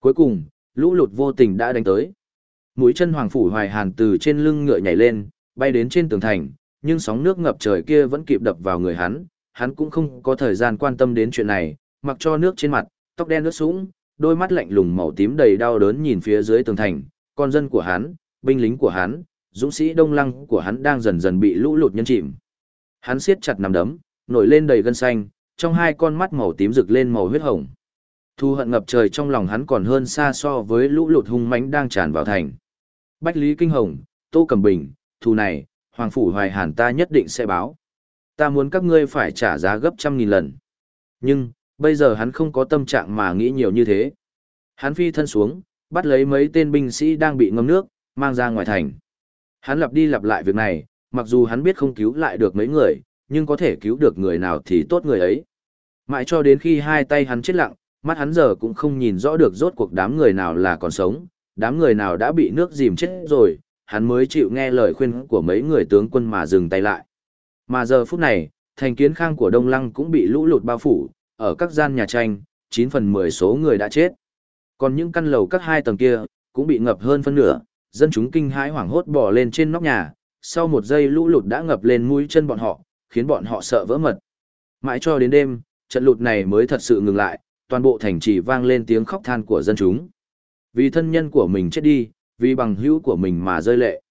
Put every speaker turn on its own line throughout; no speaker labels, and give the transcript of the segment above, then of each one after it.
Cuối cùng, lũ lụt vô tình đã đánh tới. Mũi chân Hoàng Phủ Hoài Hàn từ trên lưng ngựa nhảy lên, bay đến trên tường thành, nhưng sóng nước ngập trời kia vẫn kịp đập vào người hắn, hắn cũng không có thời gian quan tâm đến chuyện này, mặc cho nước trên mặt, tóc đen ướt sũng, đôi mắt lạnh lùng màu tím đầy đau đớn nhìn phía dưới tường thành, con dân của hắn, binh lính của hắn, dũng sĩ đông lăng của hắn đang dần dần bị lũ lụt nhân chìm. Hắn siết chặt nằm đấm, nổi lên đầy gân xanh, trong hai con mắt màu tím rực lên màu huyết hồng. Thu hận ngập trời trong lòng hắn còn hơn xa so với lũ lụt hung mãnh đang tràn vào thành. Bách Lý Kinh Hồng, Tô Cẩm Bình, thù này, Hoàng Phủ Hoài Hàn ta nhất định sẽ báo. Ta muốn các ngươi phải trả giá gấp trăm nghìn lần. Nhưng, bây giờ hắn không có tâm trạng mà nghĩ nhiều như thế. Hắn phi thân xuống, bắt lấy mấy tên binh sĩ đang bị ngâm nước, mang ra ngoài thành. Hắn lặp đi lặp lại việc này, mặc dù hắn biết không cứu lại được mấy người, nhưng có thể cứu được người nào thì tốt người ấy. Mãi cho đến khi hai tay hắn chết lặng, mắt hắn giờ cũng không nhìn rõ được rốt cuộc đám người nào là còn sống, đám người nào đã bị nước dìm chết rồi, hắn mới chịu nghe lời khuyên của mấy người tướng quân mà dừng tay lại. Mà giờ phút này, thành kiến khang của Đông Lăng cũng bị lũ lụt bao phủ, ở các gian nhà tranh, 9 phần 10 số người đã chết. Còn những căn lầu các hai tầng kia, cũng bị ngập hơn phân nửa, dân chúng kinh hãi hoảng hốt bỏ lên trên nóc nhà, sau một giây lũ lụt đã ngập lên mũi chân bọn họ, khiến bọn họ sợ vỡ mật. Mãi cho đến đêm, trận lụt này mới thật sự ngừng lại, toàn bộ thành trì vang lên tiếng khóc than của dân chúng. Vì thân nhân của mình chết đi, vì bằng hữu của mình mà rơi lệ.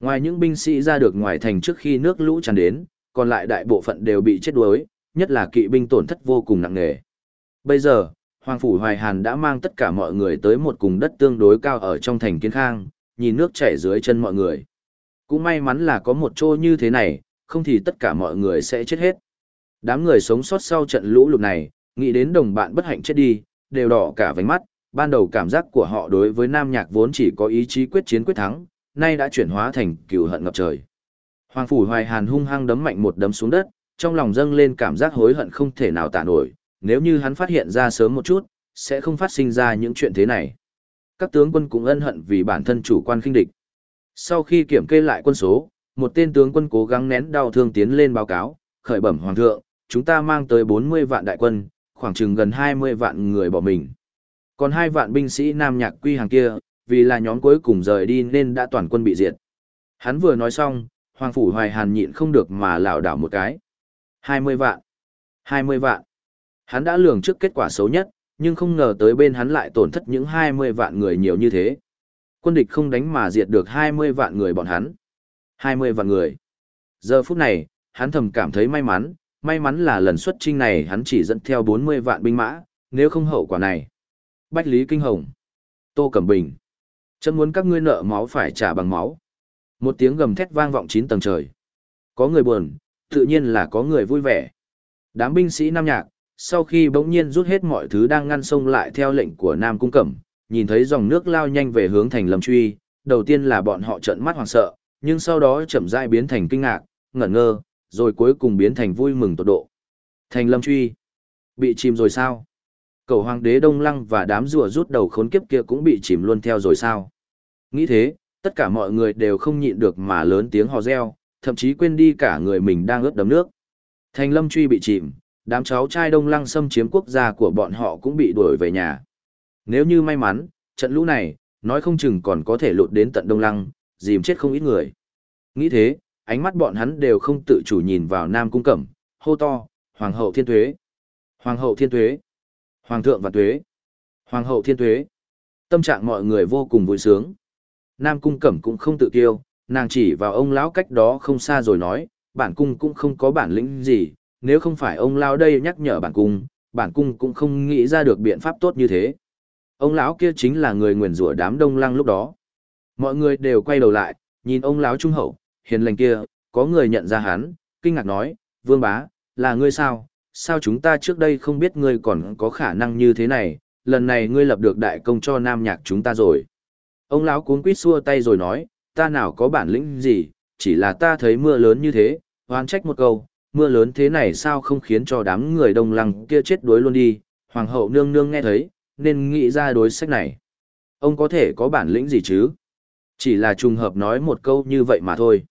Ngoài những binh sĩ ra được ngoài thành trước khi nước lũ tràn đến, còn lại đại bộ phận đều bị chết đuối, nhất là kỵ binh tổn thất vô cùng nặng nề. Bây giờ, Hoàng Phủ Hoài Hàn đã mang tất cả mọi người tới một cùng đất tương đối cao ở trong thành Kiến Khang, nhìn nước chảy dưới chân mọi người. Cũng may mắn là có một chỗ như thế này, không thì tất cả mọi người sẽ chết hết. Đám người sống sót sau trận lũ lụt này, nghĩ đến đồng bạn bất hạnh chết đi, đều đỏ cả vành mắt, ban đầu cảm giác của họ đối với Nam Nhạc vốn chỉ có ý chí quyết chiến quyết thắng, nay đã chuyển hóa thành cừu hận ngập trời. Hoàng phủ Hoài Hàn hung hăng đấm mạnh một đấm xuống đất, trong lòng dâng lên cảm giác hối hận không thể nào tả nổi, nếu như hắn phát hiện ra sớm một chút, sẽ không phát sinh ra những chuyện thế này. Các tướng quân cũng ân hận vì bản thân chủ quan khinh địch. Sau khi kiểm kê lại quân số, một tên tướng quân cố gắng nén đau thương tiến lên báo cáo, khởi bẩm hoàng thượng, chúng ta mang tới 40 vạn đại quân, khoảng chừng gần 20 vạn người bỏ mình. Còn hai vạn binh sĩ Nam Nhạc Quy hàng kia, vì là nhóm cuối cùng rời đi nên đã toàn quân bị diệt. Hắn vừa nói xong, Hoàng Phủ Hoài Hàn nhịn không được mà lảo đảo một cái. 20 vạn. 20 vạn. Hắn đã lường trước kết quả xấu nhất, nhưng không ngờ tới bên hắn lại tổn thất những 20 vạn người nhiều như thế. Quân địch không đánh mà diệt được 20 vạn người bọn hắn. 20 vạn người. Giờ phút này, hắn thầm cảm thấy may mắn, may mắn là lần xuất trinh này hắn chỉ dẫn theo 40 vạn binh mã, nếu không hậu quả này. Bách Lý Kinh Hồng. Tô Cẩm Bình. Chân muốn các ngươi nợ máu phải trả bằng máu. Một tiếng gầm thét vang vọng chín tầng trời. Có người buồn, tự nhiên là có người vui vẻ. Đám binh sĩ Nam Nhạc, sau khi bỗng nhiên rút hết mọi thứ đang ngăn sông lại theo lệnh của Nam Cung Cẩm, nhìn thấy dòng nước lao nhanh về hướng thành Lâm Truy, đầu tiên là bọn họ trợn mắt hoảng sợ, nhưng sau đó chậm rãi biến thành kinh ngạc, ngẩn ngơ, rồi cuối cùng biến thành vui mừng tột độ. Thành Lâm Truy, bị chìm rồi sao? Cầu hoàng đế Đông Lăng và đám rùa rút đầu khốn kiếp kia cũng bị chìm luôn theo rồi sao? Nghĩ thế, tất cả mọi người đều không nhịn được mà lớn tiếng hò reo, thậm chí quên đi cả người mình đang ướt đấm nước. Thành Lâm Truy bị chìm, đám cháu trai Đông Lăng xâm chiếm quốc gia của bọn họ cũng bị đuổi về nhà. Nếu như may mắn, trận lũ này, nói không chừng còn có thể lụt đến tận Đông Lăng, dìm chết không ít người. Nghĩ thế, ánh mắt bọn hắn đều không tự chủ nhìn vào Nam Cung Cẩm, hô to, Hoàng hậu thiên tuế, Hoàng hậu thiên tuế, Hoàng thượng và tuế, Hoàng hậu thiên tuế. Tâm trạng mọi người vô cùng vui sướng. Nam Cung Cẩm cũng không tự kiêu, nàng chỉ vào ông lão cách đó không xa rồi nói, bản cung cũng không có bản lĩnh gì, nếu không phải ông lão đây nhắc nhở bản cung, bản cung cũng không nghĩ ra được biện pháp tốt như thế. Ông lão kia chính là người nguyền rủa đám đông lăng lúc đó. Mọi người đều quay đầu lại, nhìn ông lão trung hậu, hiền lành kia, có người nhận ra hắn, kinh ngạc nói, vương bá, là ngươi sao, sao chúng ta trước đây không biết ngươi còn có khả năng như thế này, lần này ngươi lập được đại công cho nam nhạc chúng ta rồi. Ông lão cuốn quýt xua tay rồi nói, ta nào có bản lĩnh gì, chỉ là ta thấy mưa lớn như thế, hoan trách một câu, mưa lớn thế này sao không khiến cho đám người đông lăng kia chết đuối luôn đi, hoàng hậu nương nương nghe thấy, nên nghĩ ra đối sách này. Ông có thể có bản lĩnh gì chứ? Chỉ là trùng hợp nói một câu như vậy mà thôi.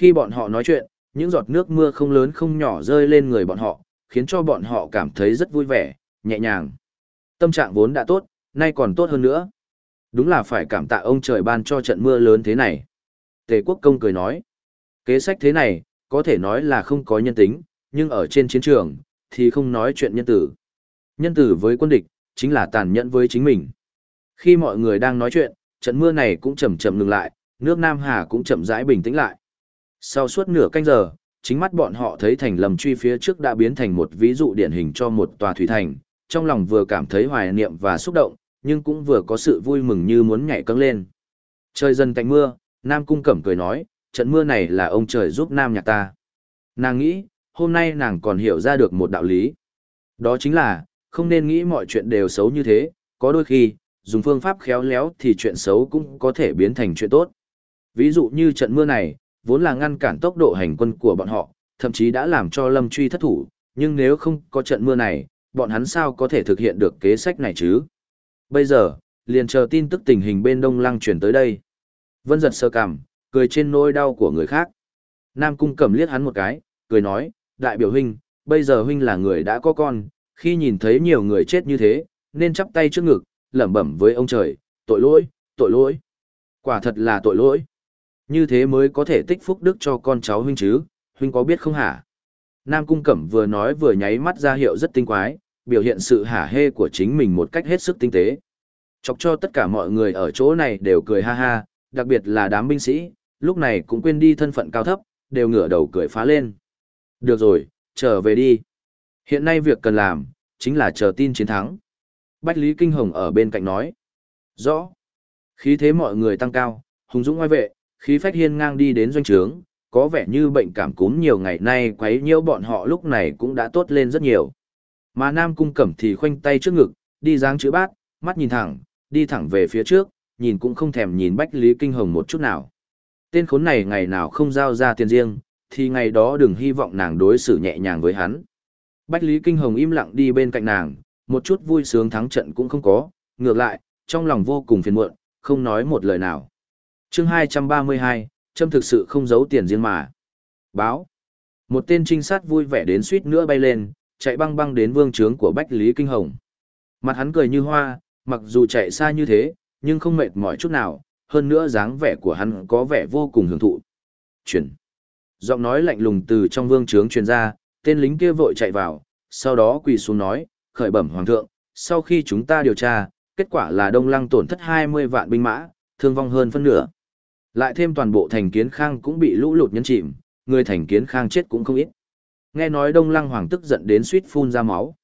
Khi bọn họ nói chuyện, những giọt nước mưa không lớn không nhỏ rơi lên người bọn họ, khiến cho bọn họ cảm thấy rất vui vẻ, nhẹ nhàng. Tâm trạng vốn đã tốt, nay còn tốt hơn nữa. Đúng là phải cảm tạ ông trời ban cho trận mưa lớn thế này. Tề quốc công cười nói, kế sách thế này, có thể nói là không có nhân tính, nhưng ở trên chiến trường, thì không nói chuyện nhân tử. Nhân tử với quân địch, chính là tàn nhẫn với chính mình. Khi mọi người đang nói chuyện, trận mưa này cũng chậm chậm ngừng lại, nước Nam Hà cũng chậm rãi bình tĩnh lại. Sau suốt nửa canh giờ, chính mắt bọn họ thấy thành lầm truy phía trước đã biến thành một ví dụ điển hình cho một tòa thủy thành, trong lòng vừa cảm thấy hoài niệm và xúc động, nhưng cũng vừa có sự vui mừng như muốn nhảy cấng lên. Trời dần cạnh mưa, Nam Cung Cẩm cười nói, trận mưa này là ông trời giúp Nam nhạc ta. Nàng nghĩ, hôm nay nàng còn hiểu ra được một đạo lý. Đó chính là, không nên nghĩ mọi chuyện đều xấu như thế, có đôi khi, dùng phương pháp khéo léo thì chuyện xấu cũng có thể biến thành chuyện tốt. Ví dụ như trận mưa này, vốn là ngăn cản tốc độ hành quân của bọn họ, thậm chí đã làm cho Lâm Truy thất thủ, nhưng nếu không có trận mưa này, bọn hắn sao có thể thực hiện được kế sách này chứ? Bây giờ, liền chờ tin tức tình hình bên Đông Lăng chuyển tới đây. Vân giật sơ cằm, cười trên nỗi đau của người khác. Nam Cung cầm liếc hắn một cái, cười nói, đại biểu huynh, bây giờ huynh là người đã có con, khi nhìn thấy nhiều người chết như thế, nên chắp tay trước ngực, lẩm bẩm với ông trời, tội lỗi, tội lỗi. Quả thật là tội lỗi. Như thế mới có thể tích phúc đức cho con cháu huynh chứ, huynh có biết không hả? Nam Cung Cẩm vừa nói vừa nháy mắt ra hiệu rất tinh quái, biểu hiện sự hả hê của chính mình một cách hết sức tinh tế. Chọc cho tất cả mọi người ở chỗ này đều cười ha ha, đặc biệt là đám binh sĩ, lúc này cũng quên đi thân phận cao thấp, đều ngửa đầu cười phá lên. Được rồi, trở về đi. Hiện nay việc cần làm, chính là chờ tin chiến thắng. Bách Lý Kinh Hồng ở bên cạnh nói. Rõ. Khí thế mọi người tăng cao, hùng dũng ngoài vệ, khí phách hiên ngang đi đến doanh trướng, có vẻ như bệnh cảm cúm nhiều ngày nay quấy nhiễu bọn họ lúc này cũng đã tốt lên rất nhiều. Mà Nam Cung Cẩm thì khoanh tay trước ngực, đi dáng chữ bát, mắt nhìn thẳng, đi thẳng về phía trước, nhìn cũng không thèm nhìn Bách Lý Kinh Hồng một chút nào. Tên khốn này ngày nào không giao ra tiền riêng, thì ngày đó đừng hy vọng nàng đối xử nhẹ nhàng với hắn. Bách Lý Kinh Hồng im lặng đi bên cạnh nàng, một chút vui sướng thắng trận cũng không có, ngược lại, trong lòng vô cùng phiền muộn, không nói một lời nào chương 232, Trâm thực sự không giấu tiền riêng mà. Báo. Một tên trinh sát vui vẻ đến suýt nữa bay lên, chạy băng băng đến vương trướng của Bách Lý Kinh Hồng. Mặt hắn cười như hoa, mặc dù chạy xa như thế, nhưng không mệt mỏi chút nào, hơn nữa dáng vẻ của hắn có vẻ vô cùng hưởng thụ. Chuyển. Giọng nói lạnh lùng từ trong vương trướng truyền ra, tên lính kia vội chạy vào, sau đó quỳ xuống nói, khởi bẩm hoàng thượng, sau khi chúng ta điều tra, kết quả là Đông Lăng tổn thất 20 vạn binh mã, thương vong hơn phân nửa. Lại thêm toàn bộ thành kiến khang cũng bị lũ lụt nhấn chìm, người thành kiến khang chết cũng không ít. Nghe nói Đông Lăng hoàng tức giận đến suýt phun ra máu.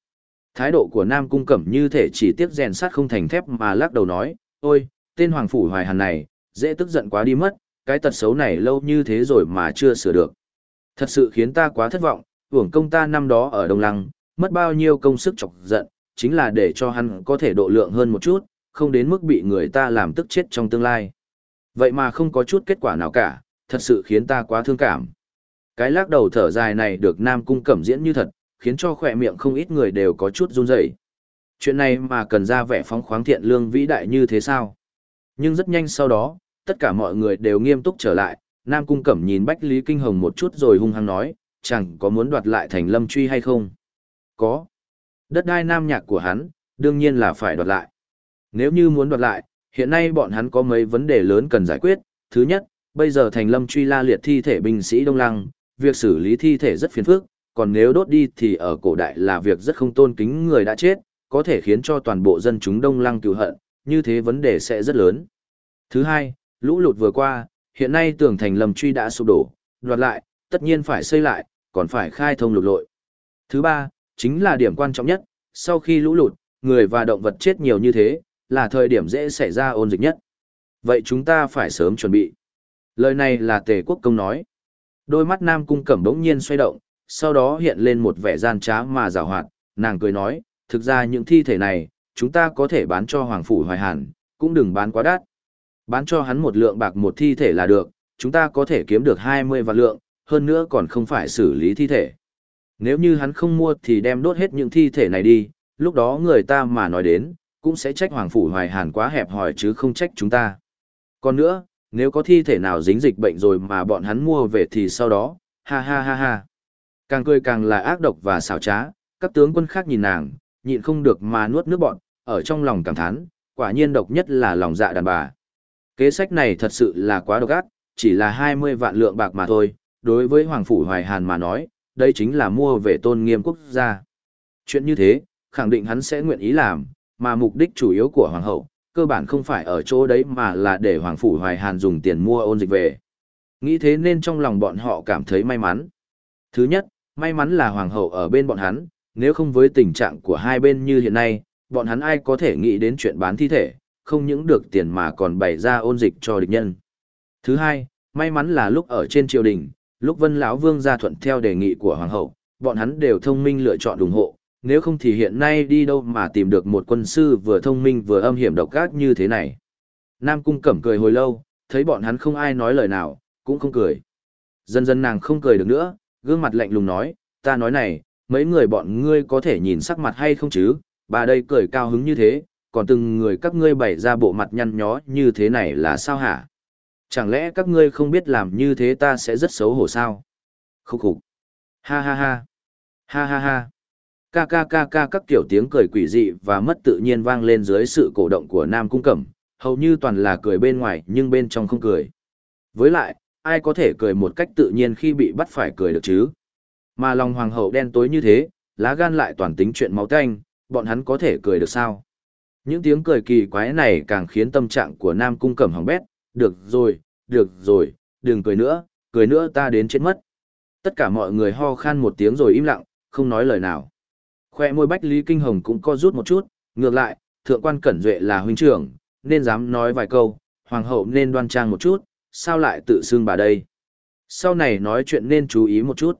Thái độ của Nam Cung Cẩm như thể chỉ tiếc rèn sắt không thành thép mà lắc đầu nói, ôi, tên hoàng phủ hoài hàn này, dễ tức giận quá đi mất, cái tật xấu này lâu như thế rồi mà chưa sửa được. Thật sự khiến ta quá thất vọng, hưởng công ta năm đó ở Đông Lăng, mất bao nhiêu công sức chọc giận, chính là để cho hắn có thể độ lượng hơn một chút, không đến mức bị người ta làm tức chết trong tương lai. Vậy mà không có chút kết quả nào cả, thật sự khiến ta quá thương cảm. Cái lắc đầu thở dài này được Nam Cung Cẩm diễn như thật, khiến cho khỏe miệng không ít người đều có chút run rẩy. Chuyện này mà cần ra vẻ phóng khoáng thiện lương vĩ đại như thế sao? Nhưng rất nhanh sau đó, tất cả mọi người đều nghiêm túc trở lại, Nam Cung Cẩm nhìn Bách Lý Kinh Hồng một chút rồi hung hăng nói, chẳng có muốn đoạt lại thành lâm truy hay không? Có. Đất đai nam nhạc của hắn, đương nhiên là phải đoạt lại. Nếu như muốn đoạt lại, hiện nay bọn hắn có mấy vấn đề lớn cần giải quyết. Thứ nhất, bây giờ thành lâm truy la liệt thi thể binh sĩ Đông Lăng, việc xử lý thi thể rất phiền phức, còn nếu đốt đi thì ở cổ đại là việc rất không tôn kính người đã chết, có thể khiến cho toàn bộ dân chúng Đông Lăng cựu hận, như thế vấn đề sẽ rất lớn. Thứ hai, lũ lụt vừa qua, hiện nay tường thành lâm truy đã sụp đổ, đoạt lại, tất nhiên phải xây lại, còn phải khai thông lục lội. Thứ ba, chính là điểm quan trọng nhất, sau khi lũ lụt, người và động vật chết nhiều như thế, là thời điểm dễ xảy ra ôn dịch nhất. Vậy chúng ta phải sớm chuẩn bị. Lời này là tề quốc công nói. Đôi mắt nam cung cẩm đống nhiên xoay động, sau đó hiện lên một vẻ gian trá mà rào hoạt, nàng cười nói, thực ra những thi thể này, chúng ta có thể bán cho Hoàng Phủ Hoài Hàn, cũng đừng bán quá đắt. Bán cho hắn một lượng bạc một thi thể là được, chúng ta có thể kiếm được 20 vạn lượng, hơn nữa còn không phải xử lý thi thể. Nếu như hắn không mua thì đem đốt hết những thi thể này đi, lúc đó người ta mà nói đến, cũng sẽ trách Hoàng Phủ Hoài Hàn quá hẹp hòi chứ không trách chúng ta. Còn nữa, nếu có thi thể nào dính dịch bệnh rồi mà bọn hắn mua về thì sau đó, ha ha ha ha. Càng cười càng là ác độc và xảo trá, các tướng quân khác nhìn nàng, nhịn không được mà nuốt nước bọn, ở trong lòng cảm thán, quả nhiên độc nhất là lòng dạ đàn bà. Kế sách này thật sự là quá độc ác, chỉ là 20 vạn lượng bạc mà thôi, đối với Hoàng Phủ Hoài Hàn mà nói, đây chính là mua về tôn nghiêm quốc gia. Chuyện như thế, khẳng định hắn sẽ nguyện ý làm, mà mục đích chủ yếu của Hoàng hậu, cơ bản không phải ở chỗ đấy mà là để Hoàng Phủ Hoài Hàn dùng tiền mua ôn dịch về. Nghĩ thế nên trong lòng bọn họ cảm thấy may mắn. Thứ nhất, may mắn là Hoàng hậu ở bên bọn hắn, nếu không với tình trạng của hai bên như hiện nay, bọn hắn ai có thể nghĩ đến chuyện bán thi thể, không những được tiền mà còn bày ra ôn dịch cho địch nhân. Thứ hai, may mắn là lúc ở trên triều đình, lúc Vân lão vương gia thuận theo đề nghị của hoàng hậu, bọn hắn đều thông minh lựa chọn ủng hộ, nếu không thì hiện nay đi đâu mà tìm được một quân sư vừa thông minh vừa âm hiểm độc ác như thế này. Nam cung cẩm cười hồi lâu, thấy bọn hắn không ai nói lời nào, cũng không cười. Dần dần nàng không cười được nữa, gương mặt lạnh lùng nói, ta nói này, mấy người bọn ngươi có thể nhìn sắc mặt hay không chứ, bà đây cười cao hứng như thế, còn từng người các ngươi bày ra bộ mặt nhăn nhó như thế này là sao hả? Chẳng lẽ các ngươi không biết làm như thế ta sẽ rất xấu hổ sao? Khúc khục. Ha ha ha. Ha ha ha. Ca ca ca ca các kiểu tiếng cười quỷ dị và mất tự nhiên vang lên dưới sự cổ động của Nam Cung Cẩm, hầu như toàn là cười bên ngoài nhưng bên trong không cười. Với lại, ai có thể cười một cách tự nhiên khi bị bắt phải cười được chứ? Mà lòng hoàng hậu đen tối như thế, lá gan lại toàn tính chuyện máu tanh, bọn hắn có thể cười được sao? Những tiếng cười kỳ quái này càng khiến tâm trạng của Nam Cung Cẩm hỏng bét, được rồi, được rồi, đừng cười nữa, cười nữa ta đến chết mất. Tất cả mọi người ho khan một tiếng rồi im lặng, không nói lời nào. Khoe môi Bách Lý Kinh Hồng cũng co rút một chút, ngược lại, thượng quan Cẩn Duệ là huynh trưởng, nên dám nói vài câu, hoàng hậu nên đoan trang một chút, sao lại tự xưng bà đây. Sau này nói chuyện nên chú ý một chút.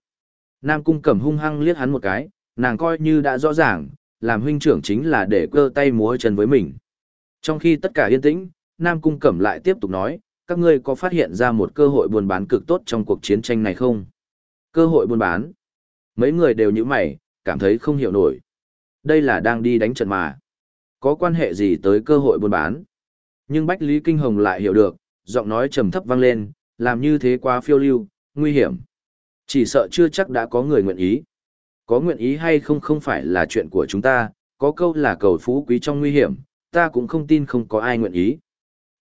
Nam Cung Cẩm hung hăng liếc hắn một cái, nàng coi như đã rõ ràng, làm huynh trưởng chính là để cơ tay múa chân với mình. Trong khi tất cả yên tĩnh, Nam Cung Cẩm lại tiếp tục nói, các ngươi có phát hiện ra một cơ hội buôn bán cực tốt trong cuộc chiến tranh này không? Cơ hội buôn bán? Mấy người đều như mày, cảm thấy không hiểu nổi. Đây là đang đi đánh trận mà. Có quan hệ gì tới cơ hội buôn bán? Nhưng Bách Lý Kinh Hồng lại hiểu được, giọng nói trầm thấp vang lên, làm như thế quá phiêu lưu, nguy hiểm. Chỉ sợ chưa chắc đã có người nguyện ý. Có nguyện ý hay không không phải là chuyện của chúng ta, có câu là cầu phú quý trong nguy hiểm, ta cũng không tin không có ai nguyện ý.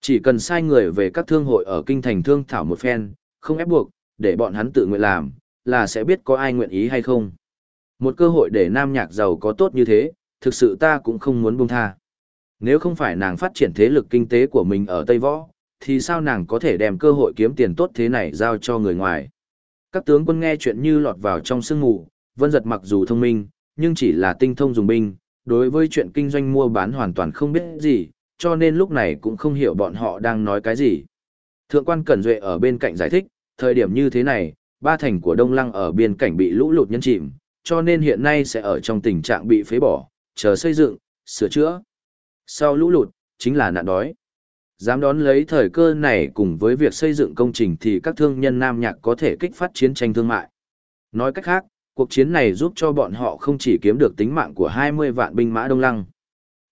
Chỉ cần sai người về các thương hội ở kinh thành thương thảo một phen, không ép buộc, để bọn hắn tự nguyện làm, là sẽ biết có ai nguyện ý hay không. Một cơ hội để nam nhạc giàu có tốt như thế, thực sự ta cũng không muốn buông tha. Nếu không phải nàng phát triển thế lực kinh tế của mình ở Tây Võ, thì sao nàng có thể đem cơ hội kiếm tiền tốt thế này giao cho người ngoài. Các tướng quân nghe chuyện như lọt vào trong sương mù, vân giật mặc dù thông minh, nhưng chỉ là tinh thông dùng binh, đối với chuyện kinh doanh mua bán hoàn toàn không biết gì, cho nên lúc này cũng không hiểu bọn họ đang nói cái gì. Thượng quan Cẩn Duệ ở bên cạnh giải thích, thời điểm như thế này, ba thành của Đông Lăng ở biên cảnh bị lũ lụt nhân chìm, cho nên hiện nay sẽ ở trong tình trạng bị phế bỏ, chờ xây dựng, sửa chữa. Sau lũ lụt, chính là nạn đói. Dám đón lấy thời cơ này cùng với việc xây dựng công trình thì các thương nhân Nam Nhạc có thể kích phát chiến tranh thương mại. Nói cách khác, cuộc chiến này giúp cho bọn họ không chỉ kiếm được tính mạng của 20 vạn binh mã Đông Lăng.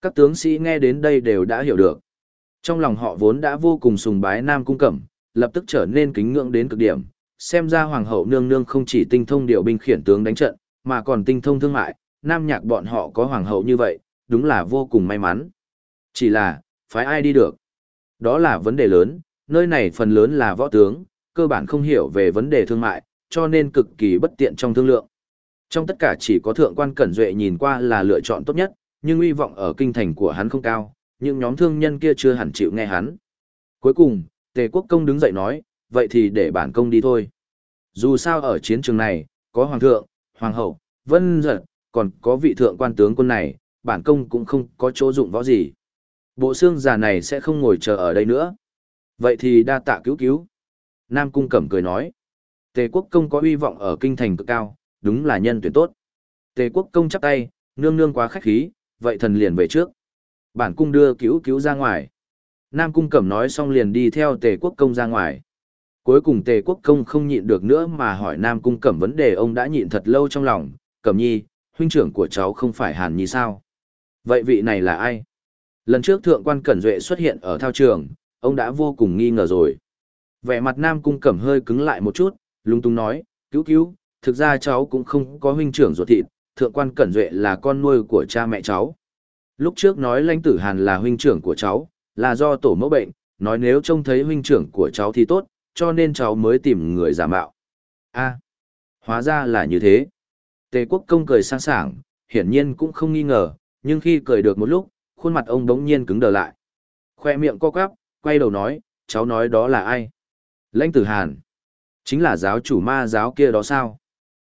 Các tướng sĩ nghe đến đây đều đã hiểu được. Trong lòng họ vốn đã vô cùng sùng bái Nam Cung Cẩm, lập tức trở nên kính ngưỡng đến cực điểm. Xem ra Hoàng hậu nương nương không chỉ tinh thông điều binh khiển tướng đánh trận, mà còn tinh thông thương mại, Nam Nhạc bọn họ có Hoàng hậu như vậy, đúng là vô cùng may mắn. Chỉ là, phải ai đi được? Đó là vấn đề lớn, nơi này phần lớn là võ tướng, cơ bản không hiểu về vấn đề thương mại, cho nên cực kỳ bất tiện trong thương lượng. Trong tất cả chỉ có thượng quan Cẩn Duệ nhìn qua là lựa chọn tốt nhất, nhưng uy vọng ở kinh thành của hắn không cao, những nhóm thương nhân kia chưa hẳn chịu nghe hắn. Cuối cùng, Tề Quốc Công đứng dậy nói, vậy thì để bản công đi thôi. Dù sao ở chiến trường này, có Hoàng thượng, Hoàng hậu, Vân Giật, còn có vị thượng quan tướng quân này, bản công cũng không có chỗ dụng võ gì. Bộ xương già này sẽ không ngồi chờ ở đây nữa. Vậy thì đa tạ cứu cứu. Nam Cung Cẩm cười nói. Tề quốc công có uy vọng ở kinh thành cực cao, đúng là nhân tuyển tốt. Tề quốc công chắp tay, nương nương quá khách khí, vậy thần liền về trước. Bản cung đưa cứu cứu ra ngoài. Nam cung cẩm nói xong liền đi theo tề quốc công ra ngoài. Cuối cùng tề quốc công không nhịn được nữa mà hỏi Nam cung cẩm vấn đề ông đã nhịn thật lâu trong lòng. Cẩm nhi, huynh trưởng của cháu không phải Hàn Nhi sao? Vậy vị này là ai? Lần trước thượng quan Cẩn Duệ xuất hiện ở thao trường, ông đã vô cùng nghi ngờ rồi. Vẻ mặt Nam cung cẩm hơi cứng lại một chút, lung tung nói, cứu cứu, thực ra cháu cũng không có huynh trưởng ruột thịt, thượng quan Cẩn Duệ là con nuôi của cha mẹ cháu. Lúc trước nói lãnh tử Hàn là huynh trưởng của cháu, là do tổ mẫu bệnh, nói nếu trông thấy huynh trưởng của cháu thì tốt, cho nên cháu mới tìm người giả mạo. a hóa ra là như thế. Tề quốc công cười sang sảng, hiển nhiên cũng không nghi ngờ, nhưng khi cười được một lúc, khuôn mặt ông đống nhiên cứng đờ lại. Khoe miệng co quắp, quay đầu nói, cháu nói đó là ai? Lãnh tử Hàn. Chính là giáo chủ ma giáo kia đó sao?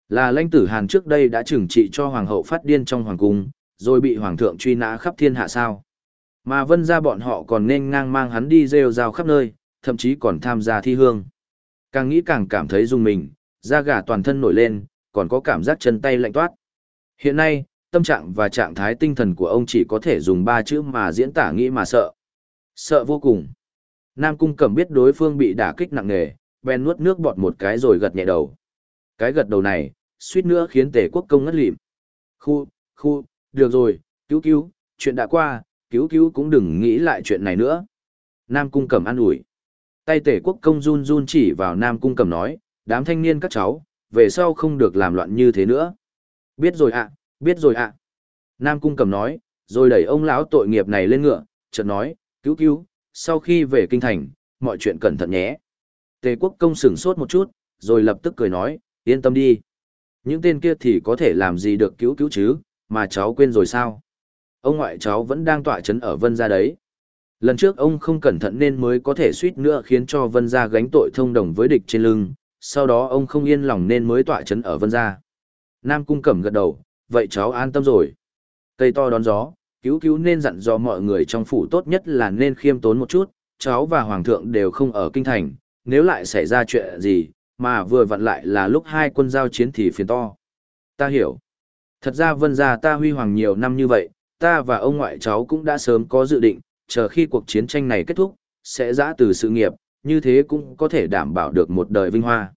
Là lãnh tử Hàn trước đây đã trừng trị cho hoàng hậu phát điên trong hoàng cung, rồi bị hoàng thượng truy nã khắp thiên hạ sao? Mà vân ra bọn họ còn nên ngang mang hắn đi rêu rao khắp nơi, thậm chí còn tham gia thi hương. Càng nghĩ càng cảm thấy rung mình, da gà toàn thân nổi lên, còn có cảm giác chân tay lạnh toát. Hiện nay, tâm trạng và trạng thái tinh thần của ông chỉ có thể dùng ba chữ mà diễn tả nghĩ mà sợ. Sợ vô cùng. Nam Cung Cẩm biết đối phương bị đả kích nặng nề, bèn nuốt nước bọt một cái rồi gật nhẹ đầu. Cái gật đầu này, suýt nữa khiến tề quốc công ngất lịm. Khu, khu, được rồi, cứu cứu, chuyện đã qua, cứu cứu cũng đừng nghĩ lại chuyện này nữa. Nam Cung Cẩm an ủi. Tay tể quốc công run run chỉ vào Nam Cung Cẩm nói, đám thanh niên các cháu, về sau không được làm loạn như thế nữa. Biết rồi ạ, biết rồi ạ. Nam Cung Cẩm nói, rồi đẩy ông lão tội nghiệp này lên ngựa, chợt nói, cứu cứu, sau khi về kinh thành, mọi chuyện cẩn thận nhé. Tề quốc công sửng sốt một chút, rồi lập tức cười nói, yên tâm đi. Những tên kia thì có thể làm gì được cứu cứu chứ, mà cháu quên rồi sao? Ông ngoại cháu vẫn đang tọa chấn ở vân gia đấy. Lần trước ông không cẩn thận nên mới có thể suýt nữa khiến cho vân gia gánh tội thông đồng với địch trên lưng, sau đó ông không yên lòng nên mới tọa chấn ở vân gia. Nam cung cẩm gật đầu, vậy cháu an tâm rồi. Cây to đón gió, cứu cứu nên dặn dò mọi người trong phủ tốt nhất là nên khiêm tốn một chút, cháu và hoàng thượng đều không ở kinh thành, nếu lại xảy ra chuyện gì, mà vừa vặn lại là lúc hai quân giao chiến thì phiền to. Ta hiểu. Thật ra vân gia ta huy hoàng nhiều năm như vậy, ta và ông ngoại cháu cũng đã sớm có dự định, chờ khi cuộc chiến tranh này kết thúc, sẽ giã từ sự nghiệp, như thế cũng có thể đảm bảo được một đời vinh hoa.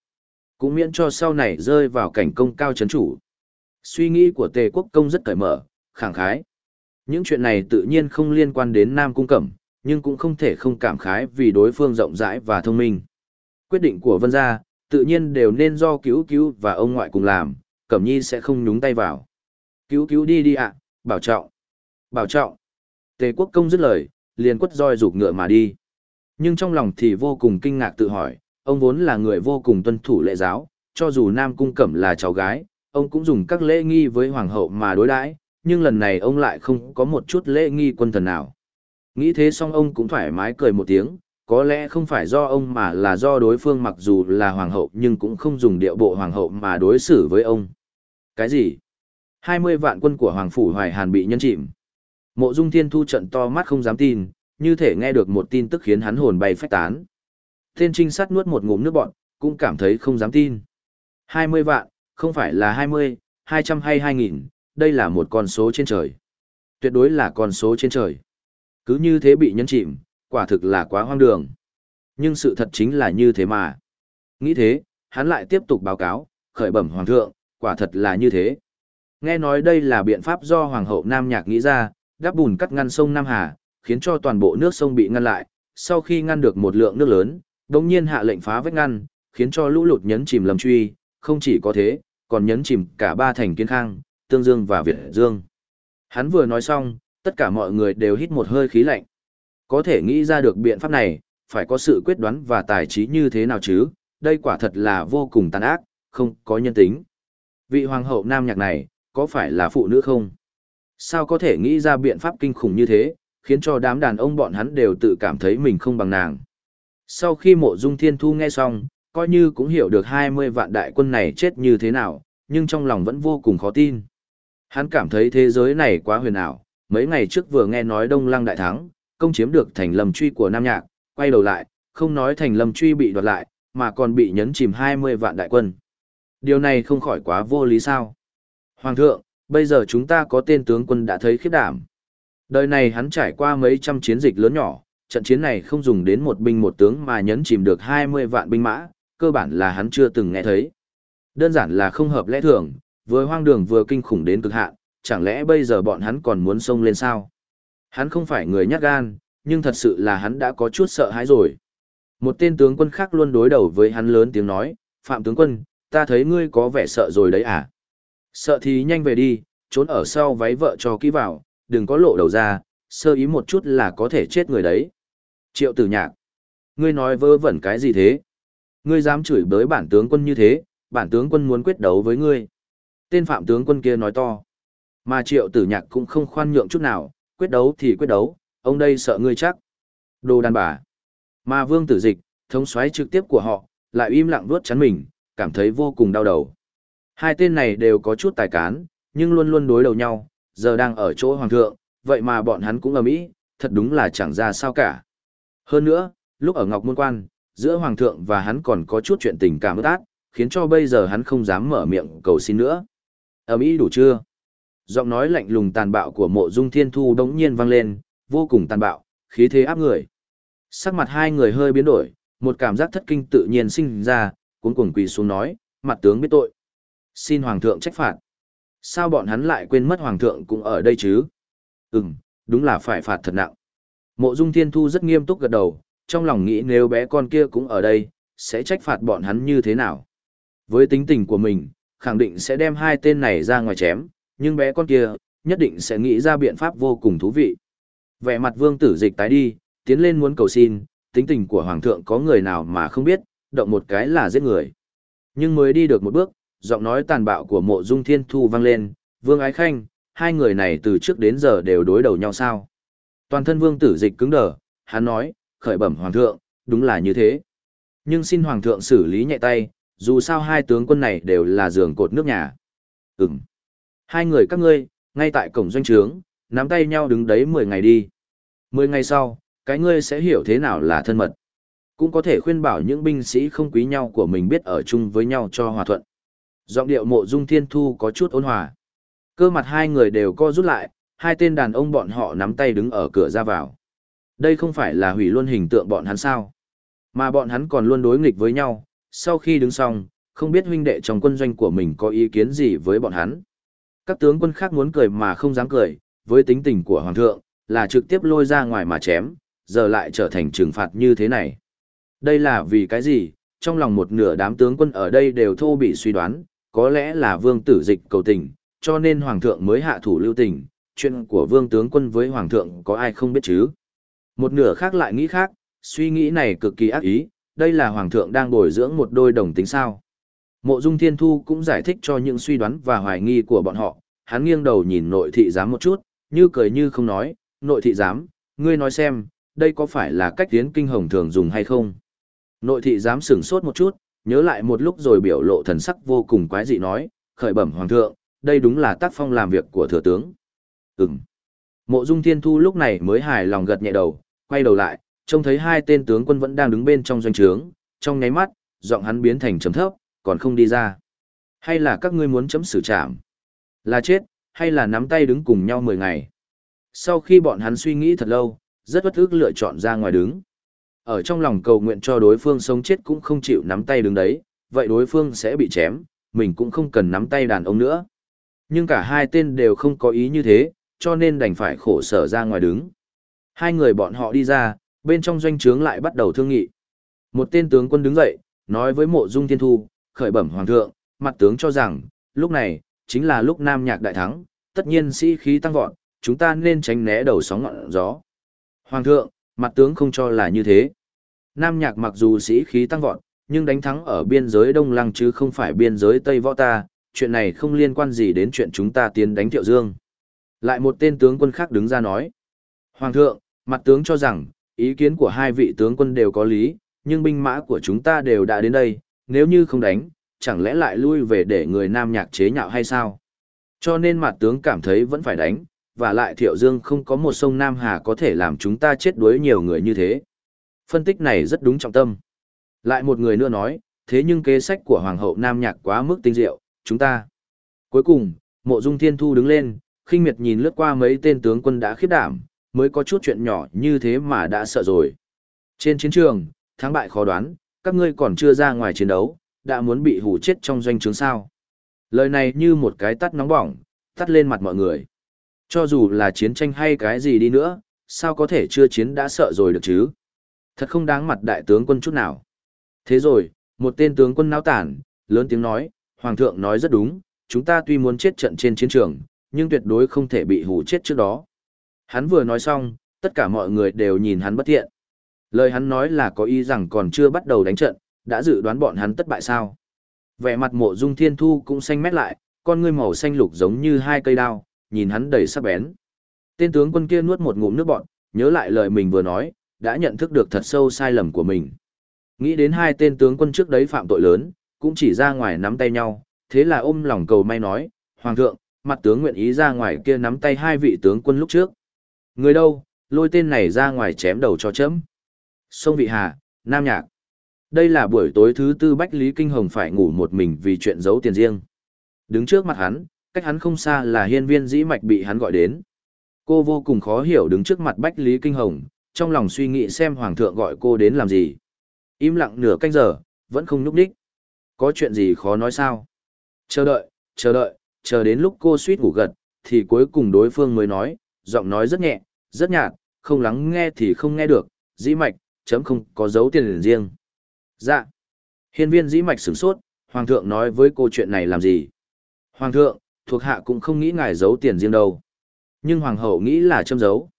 Cũng miễn cho sau này rơi vào cảnh công cao chấn chủ. Suy nghĩ của tề quốc công rất cởi mở, khẳng khái. Những chuyện này tự nhiên không liên quan đến Nam Cung Cẩm, nhưng cũng không thể không cảm khái vì đối phương rộng rãi và thông minh. Quyết định của Vân Gia, tự nhiên đều nên do cứu cứu và ông ngoại cùng làm, Cẩm Nhi sẽ không nhúng tay vào. Cứu cứu đi đi ạ, bảo trọng. Bảo trọng. Tề quốc công dứt lời, liền quất roi rụt ngựa mà đi. Nhưng trong lòng thì vô cùng kinh ngạc tự hỏi, ông vốn là người vô cùng tuân thủ lễ giáo, cho dù Nam Cung Cẩm là cháu gái, ông cũng dùng các lễ nghi với hoàng hậu mà đối đãi, nhưng lần này ông lại không có một chút lễ nghi quân thần nào. Nghĩ thế xong ông cũng thoải mái cười một tiếng, có lẽ không phải do ông mà là do đối phương mặc dù là hoàng hậu nhưng cũng không dùng điệu bộ hoàng hậu mà đối xử với ông. Cái gì? 20 vạn quân của Hoàng Phủ Hoài Hàn bị nhân chìm. Mộ Dung Thiên Thu trận to mắt không dám tin, như thể nghe được một tin tức khiến hắn hồn bay phách tán. Tên trinh sát nuốt một ngụm nước bọt, cũng cảm thấy không dám tin. 20 vạn, không phải là 20, 200 hay 2000, đây là một con số trên trời. Tuyệt đối là con số trên trời. Cứ như thế bị nhân chìm, quả thực là quá hoang đường. Nhưng sự thật chính là như thế mà. Nghĩ thế, hắn lại tiếp tục báo cáo, khởi bẩm hoàng thượng, quả thật là như thế. Nghe nói đây là biện pháp do Hoàng hậu Nam Nhạc nghĩ ra, đắp bùn cắt ngăn sông Nam Hà, khiến cho toàn bộ nước sông bị ngăn lại, sau khi ngăn được một lượng nước lớn, đồng nhiên hạ lệnh phá vách ngăn, khiến cho lũ lụt nhấn chìm lầm truy, không chỉ có thế, còn nhấn chìm cả ba thành kiến khang, Tương Dương và Việt Dương. Hắn vừa nói xong, tất cả mọi người đều hít một hơi khí lạnh. Có thể nghĩ ra được biện pháp này, phải có sự quyết đoán và tài trí như thế nào chứ, đây quả thật là vô cùng tàn ác, không có nhân tính. Vị hoàng hậu nam nhạc này, có phải là phụ nữ không? Sao có thể nghĩ ra biện pháp kinh khủng như thế, khiến cho đám đàn ông bọn hắn đều tự cảm thấy mình không bằng nàng. Sau khi mộ dung thiên thu nghe xong, coi như cũng hiểu được 20 vạn đại quân này chết như thế nào, nhưng trong lòng vẫn vô cùng khó tin. Hắn cảm thấy thế giới này quá huyền ảo, mấy ngày trước vừa nghe nói Đông Lăng đại thắng, công chiếm được thành Lầm truy của Nam Nhạc, quay đầu lại, không nói thành Lầm truy bị đoạt lại, mà còn bị nhấn chìm 20 vạn đại quân. Điều này không khỏi quá vô lý sao. Hoàng thượng, bây giờ chúng ta có tên tướng quân đã thấy khiếp đảm. Đời này hắn trải qua mấy trăm chiến dịch lớn nhỏ, trận chiến này không dùng đến một binh một tướng mà nhấn chìm được 20 vạn binh mã, cơ bản là hắn chưa từng nghe thấy. Đơn giản là không hợp lẽ thường, vừa hoang đường vừa kinh khủng đến cực hạn, chẳng lẽ bây giờ bọn hắn còn muốn xông lên sao? Hắn không phải người nhát gan, nhưng thật sự là hắn đã có chút sợ hãi rồi. Một tên tướng quân khác luôn đối đầu với hắn lớn tiếng nói, Phạm tướng quân, ta thấy ngươi có vẻ sợ rồi đấy à? Sợ thì nhanh về đi, trốn ở sau váy vợ cho kỹ vào, đừng có lộ đầu ra, sơ ý một chút là có thể chết người đấy. Triệu tử nhạc. Ngươi nói vơ vẩn cái gì thế? Ngươi dám chửi bới bản tướng quân như thế, bản tướng quân muốn quyết đấu với ngươi. Tên phạm tướng quân kia nói to. Mà triệu tử nhạc cũng không khoan nhượng chút nào, quyết đấu thì quyết đấu, ông đây sợ ngươi chắc. Đồ đàn bà. Mà vương tử dịch, thống soái trực tiếp của họ, lại im lặng vuốt chắn mình, cảm thấy vô cùng đau đầu. Hai tên này đều có chút tài cán, nhưng luôn luôn đối đầu nhau, giờ đang ở chỗ hoàng thượng, vậy mà bọn hắn cũng ở Mỹ, thật đúng là chẳng ra sao cả. Hơn nữa, lúc ở Ngọc Môn Quan, giữa hoàng thượng và hắn còn có chút chuyện tình cảm ướt át, khiến cho bây giờ hắn không dám mở miệng cầu xin nữa. Ở Mỹ đủ chưa? Giọng nói lạnh lùng tàn bạo của mộ dung thiên thu đống nhiên vang lên, vô cùng tàn bạo, khí thế áp người. Sắc mặt hai người hơi biến đổi, một cảm giác thất kinh tự nhiên sinh ra, cuốn cuồng quỳ xuống nói, mặt tướng biết tội. Xin hoàng thượng trách phạt. Sao bọn hắn lại quên mất hoàng thượng cũng ở đây chứ? Ừm, đúng là phải phạt thật nặng. Mộ dung thiên thu rất nghiêm túc gật đầu, trong lòng nghĩ nếu bé con kia cũng ở đây, sẽ trách phạt bọn hắn như thế nào. Với tính tình của mình, khẳng định sẽ đem hai tên này ra ngoài chém, nhưng bé con kia, nhất định sẽ nghĩ ra biện pháp vô cùng thú vị. Vẻ mặt vương tử dịch tái đi, tiến lên muốn cầu xin, tính tình của hoàng thượng có người nào mà không biết, động một cái là giết người. Nhưng mới đi được một bước, giọng nói tàn bạo của mộ dung thiên thu vang lên, vương ái khanh, hai người này từ trước đến giờ đều đối đầu nhau sao. Toàn thân vương tử dịch cứng đờ, hắn nói, khởi bẩm hoàng thượng, đúng là như thế. Nhưng xin hoàng thượng xử lý nhẹ tay, dù sao hai tướng quân này đều là giường cột nước nhà. Ừm. Hai người các ngươi, ngay tại cổng doanh trướng, nắm tay nhau đứng đấy 10 ngày đi. 10 ngày sau, cái ngươi sẽ hiểu thế nào là thân mật. Cũng có thể khuyên bảo những binh sĩ không quý nhau của mình biết ở chung với nhau cho hòa thuận. Giọng điệu mộ dung thiên thu có chút ôn hòa. Cơ mặt hai người đều co rút lại, hai tên đàn ông bọn họ nắm tay đứng ở cửa ra vào. Đây không phải là hủy luôn hình tượng bọn hắn sao. Mà bọn hắn còn luôn đối nghịch với nhau, sau khi đứng xong, không biết huynh đệ trong quân doanh của mình có ý kiến gì với bọn hắn. Các tướng quân khác muốn cười mà không dám cười, với tính tình của hoàng thượng, là trực tiếp lôi ra ngoài mà chém, giờ lại trở thành trừng phạt như thế này. Đây là vì cái gì? Trong lòng một nửa đám tướng quân ở đây đều thô bị suy đoán, có lẽ là vương tử dịch cầu tình, cho nên hoàng thượng mới hạ thủ lưu tình, chuyện của vương tướng quân với hoàng thượng có ai không biết chứ. Một nửa khác lại nghĩ khác, suy nghĩ này cực kỳ ác ý, đây là hoàng thượng đang bồi dưỡng một đôi đồng tính sao. Mộ dung thiên thu cũng giải thích cho những suy đoán và hoài nghi của bọn họ, hắn nghiêng đầu nhìn nội thị giám một chút, như cười như không nói, nội thị giám, ngươi nói xem, đây có phải là cách tiến kinh hồng thường dùng hay không? Nội thị giám sửng sốt một chút, nhớ lại một lúc rồi biểu lộ thần sắc vô cùng quái dị nói, khởi bẩm hoàng thượng, đây đúng là tác phong làm việc của thừa tướng. Ừm. Mộ Dung Thiên Thu lúc này mới hài lòng gật nhẹ đầu, quay đầu lại, trông thấy hai tên tướng quân vẫn đang đứng bên trong doanh trướng, trong nháy mắt, giọng hắn biến thành trầm thấp, còn không đi ra. Hay là các ngươi muốn chấm xử trảm? Là chết, hay là nắm tay đứng cùng nhau 10 ngày? Sau khi bọn hắn suy nghĩ thật lâu, rất bất ức lựa chọn ra ngoài đứng. Ở trong lòng cầu nguyện cho đối phương sống chết cũng không chịu nắm tay đứng đấy, vậy đối phương sẽ bị chém, mình cũng không cần nắm tay đàn ông nữa. Nhưng cả hai tên đều không có ý như thế, cho nên đành phải khổ sở ra ngoài đứng. Hai người bọn họ đi ra, bên trong doanh trướng lại bắt đầu thương nghị. Một tên tướng quân đứng dậy, nói với mộ dung thiên thu, khởi bẩm hoàng thượng, mặt tướng cho rằng, lúc này, chính là lúc nam nhạc đại thắng, tất nhiên sĩ khí tăng vọt, chúng ta nên tránh né đầu sóng ngọn gió. Hoàng thượng, mặt tướng không cho là như thế. Nam nhạc mặc dù sĩ khí tăng vọt, nhưng đánh thắng ở biên giới Đông Lăng chứ không phải biên giới Tây Võ ta, chuyện này không liên quan gì đến chuyện chúng ta tiến đánh Thiệu Dương. Lại một tên tướng quân khác đứng ra nói. Hoàng thượng, mặt tướng cho rằng, ý kiến của hai vị tướng quân đều có lý, nhưng binh mã của chúng ta đều đã đến đây, nếu như không đánh, chẳng lẽ lại lui về để người Nam nhạc chế nhạo hay sao? Cho nên mặt tướng cảm thấy vẫn phải đánh, và lại Thiệu Dương không có một sông Nam Hà có thể làm chúng ta chết đuối nhiều người như thế. Phân tích này rất đúng trọng tâm. Lại một người nữa nói, thế nhưng kế sách của Hoàng hậu Nam Nhạc quá mức tinh diệu, chúng ta. Cuối cùng, mộ dung thiên thu đứng lên, khinh miệt nhìn lướt qua mấy tên tướng quân đã khiếp đảm, mới có chút chuyện nhỏ như thế mà đã sợ rồi. Trên chiến trường, thắng bại khó đoán, các ngươi còn chưa ra ngoài chiến đấu, đã muốn bị hủ chết trong doanh trướng sao. Lời này như một cái tắt nóng bỏng, tắt lên mặt mọi người. Cho dù là chiến tranh hay cái gì đi nữa, sao có thể chưa chiến đã sợ rồi được chứ? Thật không đáng mặt đại tướng quân chút nào. Thế rồi, một tên tướng quân náo tản, lớn tiếng nói, Hoàng thượng nói rất đúng, chúng ta tuy muốn chết trận trên chiến trường, nhưng tuyệt đối không thể bị hù chết trước đó. Hắn vừa nói xong, tất cả mọi người đều nhìn hắn bất thiện. Lời hắn nói là có ý rằng còn chưa bắt đầu đánh trận, đã dự đoán bọn hắn thất bại sao. Vẻ mặt mộ dung thiên thu cũng xanh mét lại, con ngươi màu xanh lục giống như hai cây đao, nhìn hắn đầy sắc bén. Tên tướng quân kia nuốt một ngụm nước bọt, nhớ lại lời mình vừa nói, đã nhận thức được thật sâu sai lầm của mình. Nghĩ đến hai tên tướng quân trước đấy phạm tội lớn, cũng chỉ ra ngoài nắm tay nhau, thế là ôm lòng cầu may nói, Hoàng thượng, mặt tướng nguyện ý ra ngoài kia nắm tay hai vị tướng quân lúc trước. Người đâu, lôi tên này ra ngoài chém đầu cho chấm. Sông Vị Hà, Nam Nhạc. Đây là buổi tối thứ tư Bách Lý Kinh Hồng phải ngủ một mình vì chuyện giấu tiền riêng. Đứng trước mặt hắn, cách hắn không xa là hiên viên dĩ mạch bị hắn gọi đến. Cô vô cùng khó hiểu đứng trước mặt Bách Lý Kinh Hồng, trong lòng suy nghĩ xem Hoàng thượng gọi cô đến làm gì. Im lặng nửa canh giờ, vẫn không nhúc đích. Có chuyện gì khó nói sao? Chờ đợi, chờ đợi, chờ đến lúc cô suýt ngủ gật, thì cuối cùng đối phương mới nói, giọng nói rất nhẹ, rất nhạt, không lắng nghe thì không nghe được, dĩ mạch, chấm không có dấu tiền riêng. Dạ. Hiên viên dĩ mạch sửng sốt, Hoàng thượng nói với cô chuyện này làm gì? Hoàng thượng, thuộc hạ cũng không nghĩ ngài giấu tiền riêng đâu. Nhưng Hoàng hậu nghĩ là châm giấu.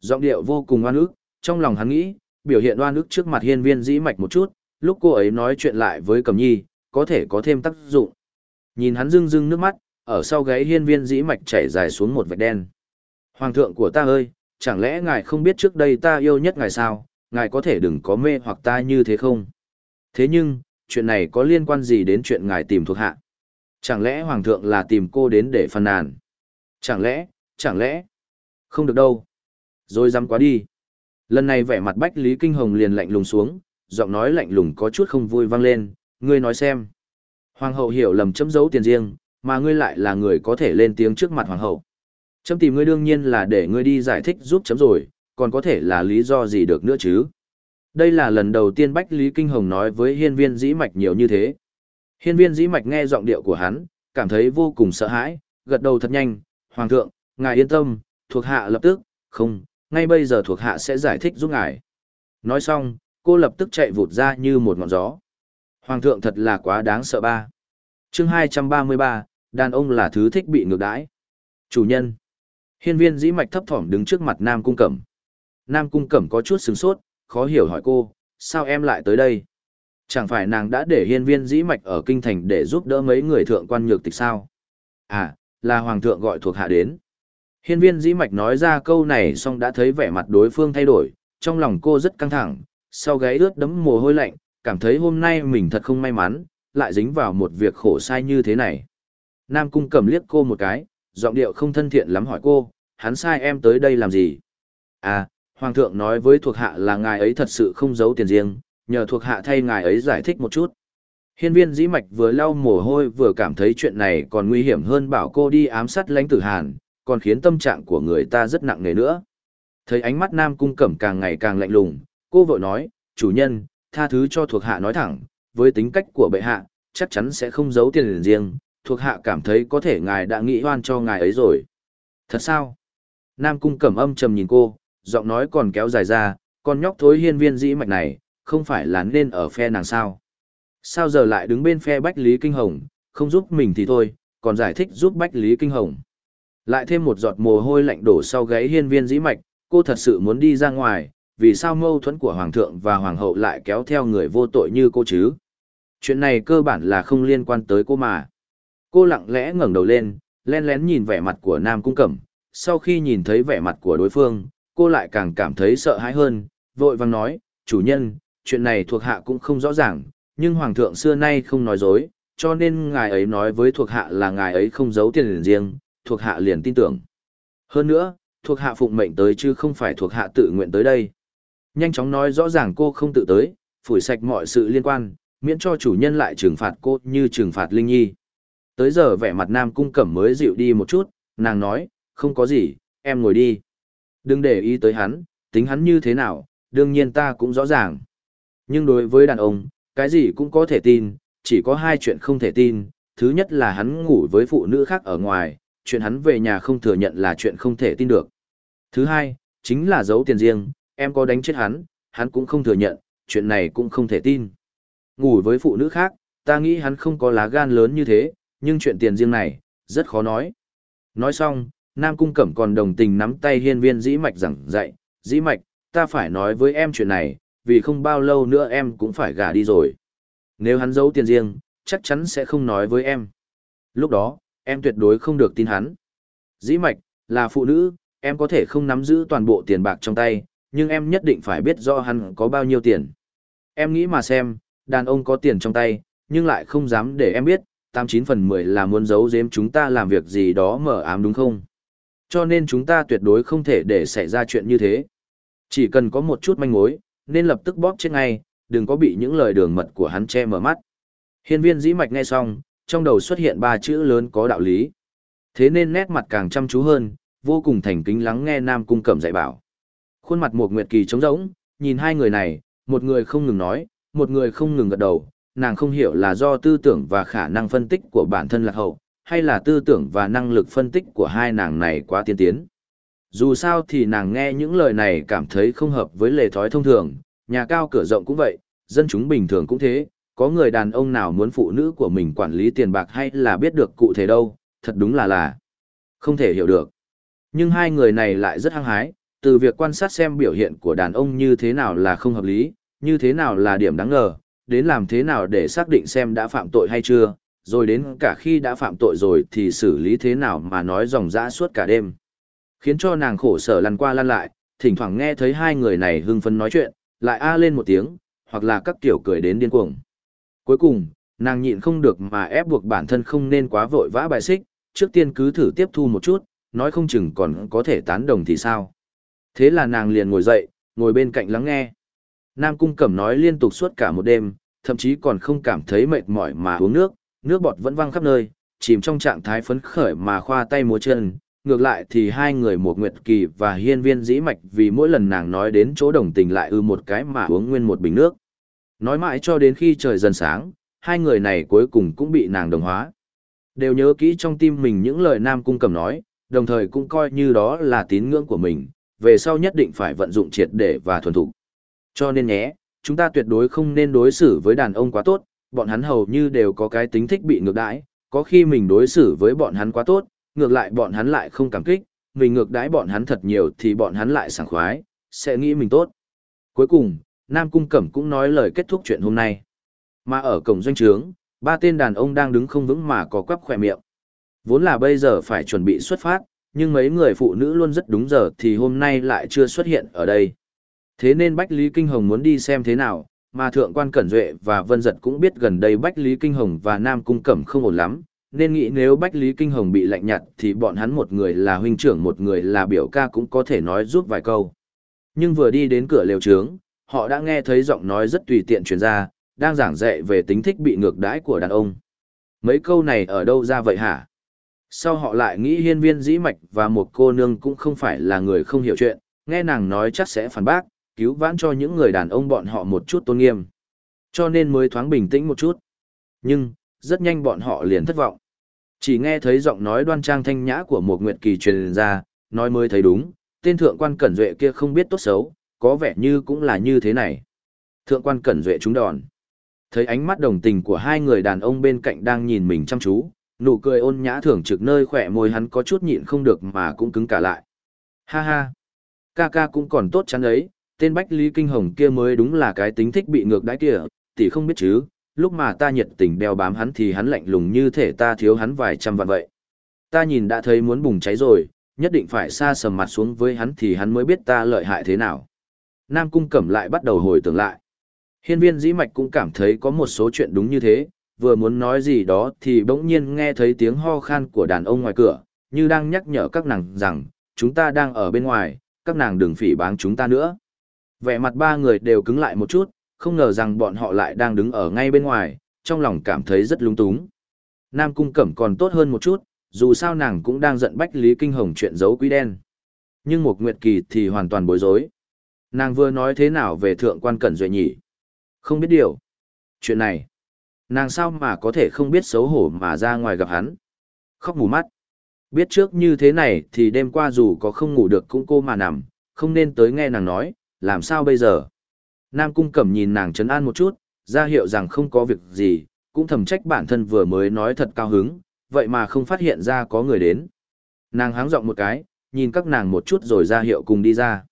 Giọng điệu vô cùng oan ức, trong lòng hắn nghĩ, biểu hiện oan ức trước mặt hiên viên dĩ mạch một chút, lúc cô ấy nói chuyện lại với cầm nhi, có thể có thêm tác dụng. Nhìn hắn rưng rưng nước mắt, ở sau gáy hiên viên dĩ mạch chảy dài xuống một vệt đen. Hoàng thượng của ta ơi, chẳng lẽ ngài không biết trước đây ta yêu nhất ngài sao, ngài có thể đừng có mê hoặc ta như thế không? Thế nhưng, chuyện này có liên quan gì đến chuyện ngài tìm thuộc hạ? Chẳng lẽ hoàng thượng là tìm cô đến để phàn nàn? Chẳng lẽ, chẳng lẽ? Không được đâu. Rồi dám quá đi. Lần này vẻ mặt Bách Lý Kinh Hồng liền lạnh lùng xuống, giọng nói lạnh lùng có chút không vui vang lên, ngươi nói xem. Hoàng hậu hiểu lầm chấm giấu tiền riêng, mà ngươi lại là người có thể lên tiếng trước mặt hoàng hậu. Chấm tìm ngươi đương nhiên là để ngươi đi giải thích giúp chấm rồi, còn có thể là lý do gì được nữa chứ. Đây là lần đầu tiên Bách Lý Kinh Hồng nói với hiên viên dĩ mạch nhiều như thế. Hiên viên dĩ mạch nghe giọng điệu của hắn, cảm thấy vô cùng sợ hãi, gật đầu thật nhanh, Hoàng thượng, ngài yên tâm, thuộc hạ lập tức, không, ngay bây giờ thuộc hạ sẽ giải thích giúp ngài. Nói xong, cô lập tức chạy vụt ra như một ngọn gió. Hoàng thượng thật là quá đáng sợ ba. chương 233, đàn ông là thứ thích bị ngược đãi. Chủ nhân. Hiên viên dĩ mạch thấp thỏm đứng trước mặt Nam Cung Cẩm. Nam Cung Cẩm có chút sừng sốt, khó hiểu hỏi cô, sao em lại tới đây? Chẳng phải nàng đã để hiên viên dĩ mạch ở kinh thành để giúp đỡ mấy người thượng quan nhược tịch sao? À, là hoàng thượng gọi thuộc hạ đến. Hiên viên dĩ mạch nói ra câu này xong đã thấy vẻ mặt đối phương thay đổi, trong lòng cô rất căng thẳng, sau gáy ướt đấm mồ hôi lạnh, cảm thấy hôm nay mình thật không may mắn, lại dính vào một việc khổ sai như thế này. Nam cung cầm liếc cô một cái, giọng điệu không thân thiện lắm hỏi cô, hắn sai em tới đây làm gì? À, Hoàng thượng nói với thuộc hạ là ngài ấy thật sự không giấu tiền riêng, nhờ thuộc hạ thay ngài ấy giải thích một chút. Hiên viên dĩ mạch vừa lau mồ hôi vừa cảm thấy chuyện này còn nguy hiểm hơn bảo cô đi ám sát lãnh tử hàn, còn khiến tâm trạng của người ta rất nặng nề nữa. Thấy ánh mắt nam cung cẩm càng ngày càng lạnh lùng, cô vội nói, chủ nhân, tha thứ cho thuộc hạ nói thẳng, với tính cách của bệ hạ, chắc chắn sẽ không giấu tiền riêng, thuộc hạ cảm thấy có thể ngài đã nghĩ oan cho ngài ấy rồi. Thật sao? Nam cung cẩm âm trầm nhìn cô, giọng nói còn kéo dài ra, con nhóc thối hiên viên dĩ mạch này, không phải là nên ở phe nàng sao. Sao giờ lại đứng bên phe Bách Lý Kinh Hồng, không giúp mình thì thôi, còn giải thích giúp Bách Lý Kinh Hồng. Lại thêm một giọt mồ hôi lạnh đổ sau gáy hiên viên dĩ mạch, cô thật sự muốn đi ra ngoài, vì sao mâu thuẫn của Hoàng thượng và Hoàng hậu lại kéo theo người vô tội như cô chứ? Chuyện này cơ bản là không liên quan tới cô mà. Cô lặng lẽ ngẩng đầu lên, len lén nhìn vẻ mặt của Nam Cung Cẩm, sau khi nhìn thấy vẻ mặt của đối phương, cô lại càng cảm thấy sợ hãi hơn, vội vàng nói, chủ nhân, chuyện này thuộc hạ cũng không rõ ràng, nhưng hoàng thượng xưa nay không nói dối, cho nên ngài ấy nói với thuộc hạ là ngài ấy không giấu tiền riêng, thuộc hạ liền tin tưởng. Hơn nữa, thuộc hạ phụng mệnh tới chứ không phải thuộc hạ tự nguyện tới đây. Nhanh chóng nói rõ ràng cô không tự tới, phủi sạch mọi sự liên quan, miễn cho chủ nhân lại trừng phạt cô như trừng phạt Linh Nhi. Tới giờ vẻ mặt Nam Cung Cẩm mới dịu đi một chút, nàng nói, không có gì, em ngồi đi. Đừng để ý tới hắn, tính hắn như thế nào, đương nhiên ta cũng rõ ràng. Nhưng đối với đàn ông, cái gì cũng có thể tin, chỉ có hai chuyện không thể tin. Thứ nhất là hắn ngủ với phụ nữ khác ở ngoài, chuyện hắn về nhà không thừa nhận là chuyện không thể tin được. Thứ hai, chính là giấu tiền riêng, em có đánh chết hắn, hắn cũng không thừa nhận, chuyện này cũng không thể tin. Ngủ với phụ nữ khác, ta nghĩ hắn không có lá gan lớn như thế, nhưng chuyện tiền riêng này, rất khó nói. Nói xong, Nam Cung Cẩm còn đồng tình nắm tay hiên viên dĩ mạch rằng dạy, dĩ mạch, ta phải nói với em chuyện này, vì không bao lâu nữa em cũng phải gả đi rồi. Nếu hắn giấu tiền riêng, chắc chắn sẽ không nói với em. Lúc đó, em tuyệt đối không được tin hắn. Dĩ mạch, là phụ nữ, em có thể không nắm giữ toàn bộ tiền bạc trong tay, nhưng em nhất định phải biết rõ hắn có bao nhiêu tiền. Em nghĩ mà xem, đàn ông có tiền trong tay, nhưng lại không dám để em biết, 89 phần 10 là muốn giấu giếm chúng ta làm việc gì đó mở ám đúng không? Cho nên chúng ta tuyệt đối không thể để xảy ra chuyện như thế. Chỉ cần có một chút manh mối, nên lập tức bóp chết ngay, đừng có bị những lời đường mật của hắn che mở mắt. Hiên viên dĩ mạch nghe xong, trong đầu xuất hiện ba chữ lớn có đạo lý. Thế nên nét mặt càng chăm chú hơn, vô cùng thành kính lắng nghe Nam Cung Cẩm dạy bảo. Khuôn mặt một Nguyệt Kỳ trống rỗng, nhìn hai người này, một người không ngừng nói, một người không ngừng gật đầu, nàng không hiểu là do tư tưởng và khả năng phân tích của bản thân lạc hậu, hay là tư tưởng và năng lực phân tích của hai nàng này quá tiên tiến. Dù sao thì nàng nghe những lời này cảm thấy không hợp với lề thói thông thường, nhà cao cửa rộng cũng vậy, dân chúng bình thường cũng thế, có người đàn ông nào muốn phụ nữ của mình quản lý tiền bạc hay là biết được cụ thể đâu, thật đúng là là không thể hiểu được. Nhưng hai người này lại rất hăng hái, từ việc quan sát xem biểu hiện của đàn ông như thế nào là không hợp lý, như thế nào là điểm đáng ngờ, đến làm thế nào để xác định xem đã phạm tội hay chưa, rồi đến cả khi đã phạm tội rồi thì xử lý thế nào mà nói dòng dã suốt cả đêm. Khiến cho nàng khổ sở lăn qua lăn lại, thỉnh thoảng nghe thấy hai người này hưng phấn nói chuyện, lại a lên một tiếng, hoặc là các kiểu cười đến điên cuồng. Cuối cùng, nàng nhịn không được mà ép buộc bản thân không nên quá vội vã bài xích, trước tiên cứ thử tiếp thu một chút, nói không chừng còn có thể tán đồng thì sao. Thế là nàng liền ngồi dậy, ngồi bên cạnh lắng nghe. Nam Cung Cẩm nói liên tục suốt cả một đêm, thậm chí còn không cảm thấy mệt mỏi mà uống nước, nước bọt vẫn văng khắp nơi, chìm trong trạng thái phấn khởi mà khoa tay múa chân. Ngược lại thì hai người một nguyệt kỳ và hiên viên dĩ mạch vì mỗi lần nàng nói đến chỗ đồng tình lại ư một cái mà uống nguyên một bình nước. Nói mãi cho đến khi trời dần sáng, hai người này cuối cùng cũng bị nàng đồng hóa. Đều nhớ kỹ trong tim mình những lời Nam Cung cầm nói, đồng thời cũng coi như đó là tín ngưỡng của mình, về sau nhất định phải vận dụng triệt để và thuần thục. Cho nên nhé, chúng ta tuyệt đối không nên đối xử với đàn ông quá tốt, bọn hắn hầu như đều có cái tính thích bị ngược đãi, có khi mình đối xử với bọn hắn quá tốt, ngược lại bọn hắn lại không cảm kích, mình ngược đãi bọn hắn thật nhiều thì bọn hắn lại sảng khoái, sẽ nghĩ mình tốt. Cuối cùng, Nam Cung Cẩm cũng nói lời kết thúc chuyện hôm nay. Mà ở cổng doanh trướng, ba tên đàn ông đang đứng không vững mà có quắp khỏe miệng. Vốn là bây giờ phải chuẩn bị xuất phát, nhưng mấy người phụ nữ luôn rất đúng giờ thì hôm nay lại chưa xuất hiện ở đây. Thế nên Bách Lý Kinh Hồng muốn đi xem thế nào, mà Thượng quan Cẩn Duệ và Vân Giật cũng biết gần đây Bách Lý Kinh Hồng và Nam Cung Cẩm không ổn lắm, nên nghĩ nếu Bách Lý Kinh Hồng bị lạnh nhạt thì bọn hắn một người là huynh trưởng một người là biểu ca cũng có thể nói giúp vài câu. Nhưng vừa đi đến cửa lều trướng, họ đã nghe thấy giọng nói rất tùy tiện truyền ra, đang giảng dạy về tính thích bị ngược đãi của đàn ông. Mấy câu này ở đâu ra vậy hả? Sau họ lại nghĩ hiên viên dĩ mạch và một cô nương cũng không phải là người không hiểu chuyện, nghe nàng nói chắc sẽ phản bác, cứu vãn cho những người đàn ông bọn họ một chút tôn nghiêm. Cho nên mới thoáng bình tĩnh một chút. Nhưng, rất nhanh bọn họ liền thất vọng. Chỉ nghe thấy giọng nói đoan trang thanh nhã của một nguyệt kỳ truyền ra, nói mới thấy đúng, tên thượng quan cẩn duệ kia không biết tốt xấu, có vẻ như cũng là như thế này. Thượng quan cẩn duệ trúng đòn. Thấy ánh mắt đồng tình của hai người đàn ông bên cạnh đang nhìn mình chăm chú, nụ cười ôn nhã thường trực nơi khỏe môi hắn có chút nhịn không được mà cũng cứng cả lại. Ha ha, ca ca cũng còn tốt chắn ấy, tên Bách Lý Kinh Hồng kia mới đúng là cái tính thích bị ngược đãi kia, tỷ không biết chứ, lúc mà ta nhiệt tình đeo bám hắn thì hắn lạnh lùng như thể ta thiếu hắn vài trăm vạn vậy. Ta nhìn đã thấy muốn bùng cháy rồi, nhất định phải xa sầm mặt xuống với hắn thì hắn mới biết ta lợi hại thế nào. Nam Cung Cẩm lại bắt đầu hồi tưởng lại. Hiên viên dĩ mạch cũng cảm thấy có một số chuyện đúng như thế, vừa muốn nói gì đó thì bỗng nhiên nghe thấy tiếng ho khan của đàn ông ngoài cửa, như đang nhắc nhở các nàng rằng, chúng ta đang ở bên ngoài, các nàng đừng phỉ báng chúng ta nữa. Vẻ mặt ba người đều cứng lại một chút, không ngờ rằng bọn họ lại đang đứng ở ngay bên ngoài, trong lòng cảm thấy rất lung túng. Nam Cung Cẩm còn tốt hơn một chút, dù sao nàng cũng đang giận Bách Lý Kinh Hồng chuyện giấu quý đen. Nhưng một Nguyệt Kỳ thì hoàn toàn bối rối. Nàng vừa nói thế nào về thượng quan cẩn duệ nhỉ? Không biết điều. Chuyện này, nàng sao mà có thể không biết xấu hổ mà ra ngoài gặp hắn? Khóc mù mắt. Biết trước như thế này thì đêm qua dù có không ngủ được cũng cô mà nằm, không nên tới nghe nàng nói, làm sao bây giờ? Nam Cung Cẩm nhìn nàng trấn an một chút, ra hiệu rằng không có việc gì, cũng thầm trách bản thân vừa mới nói thật cao hứng, vậy mà không phát hiện ra có người đến. Nàng háng giọng một cái, nhìn các nàng một chút rồi ra hiệu cùng đi ra.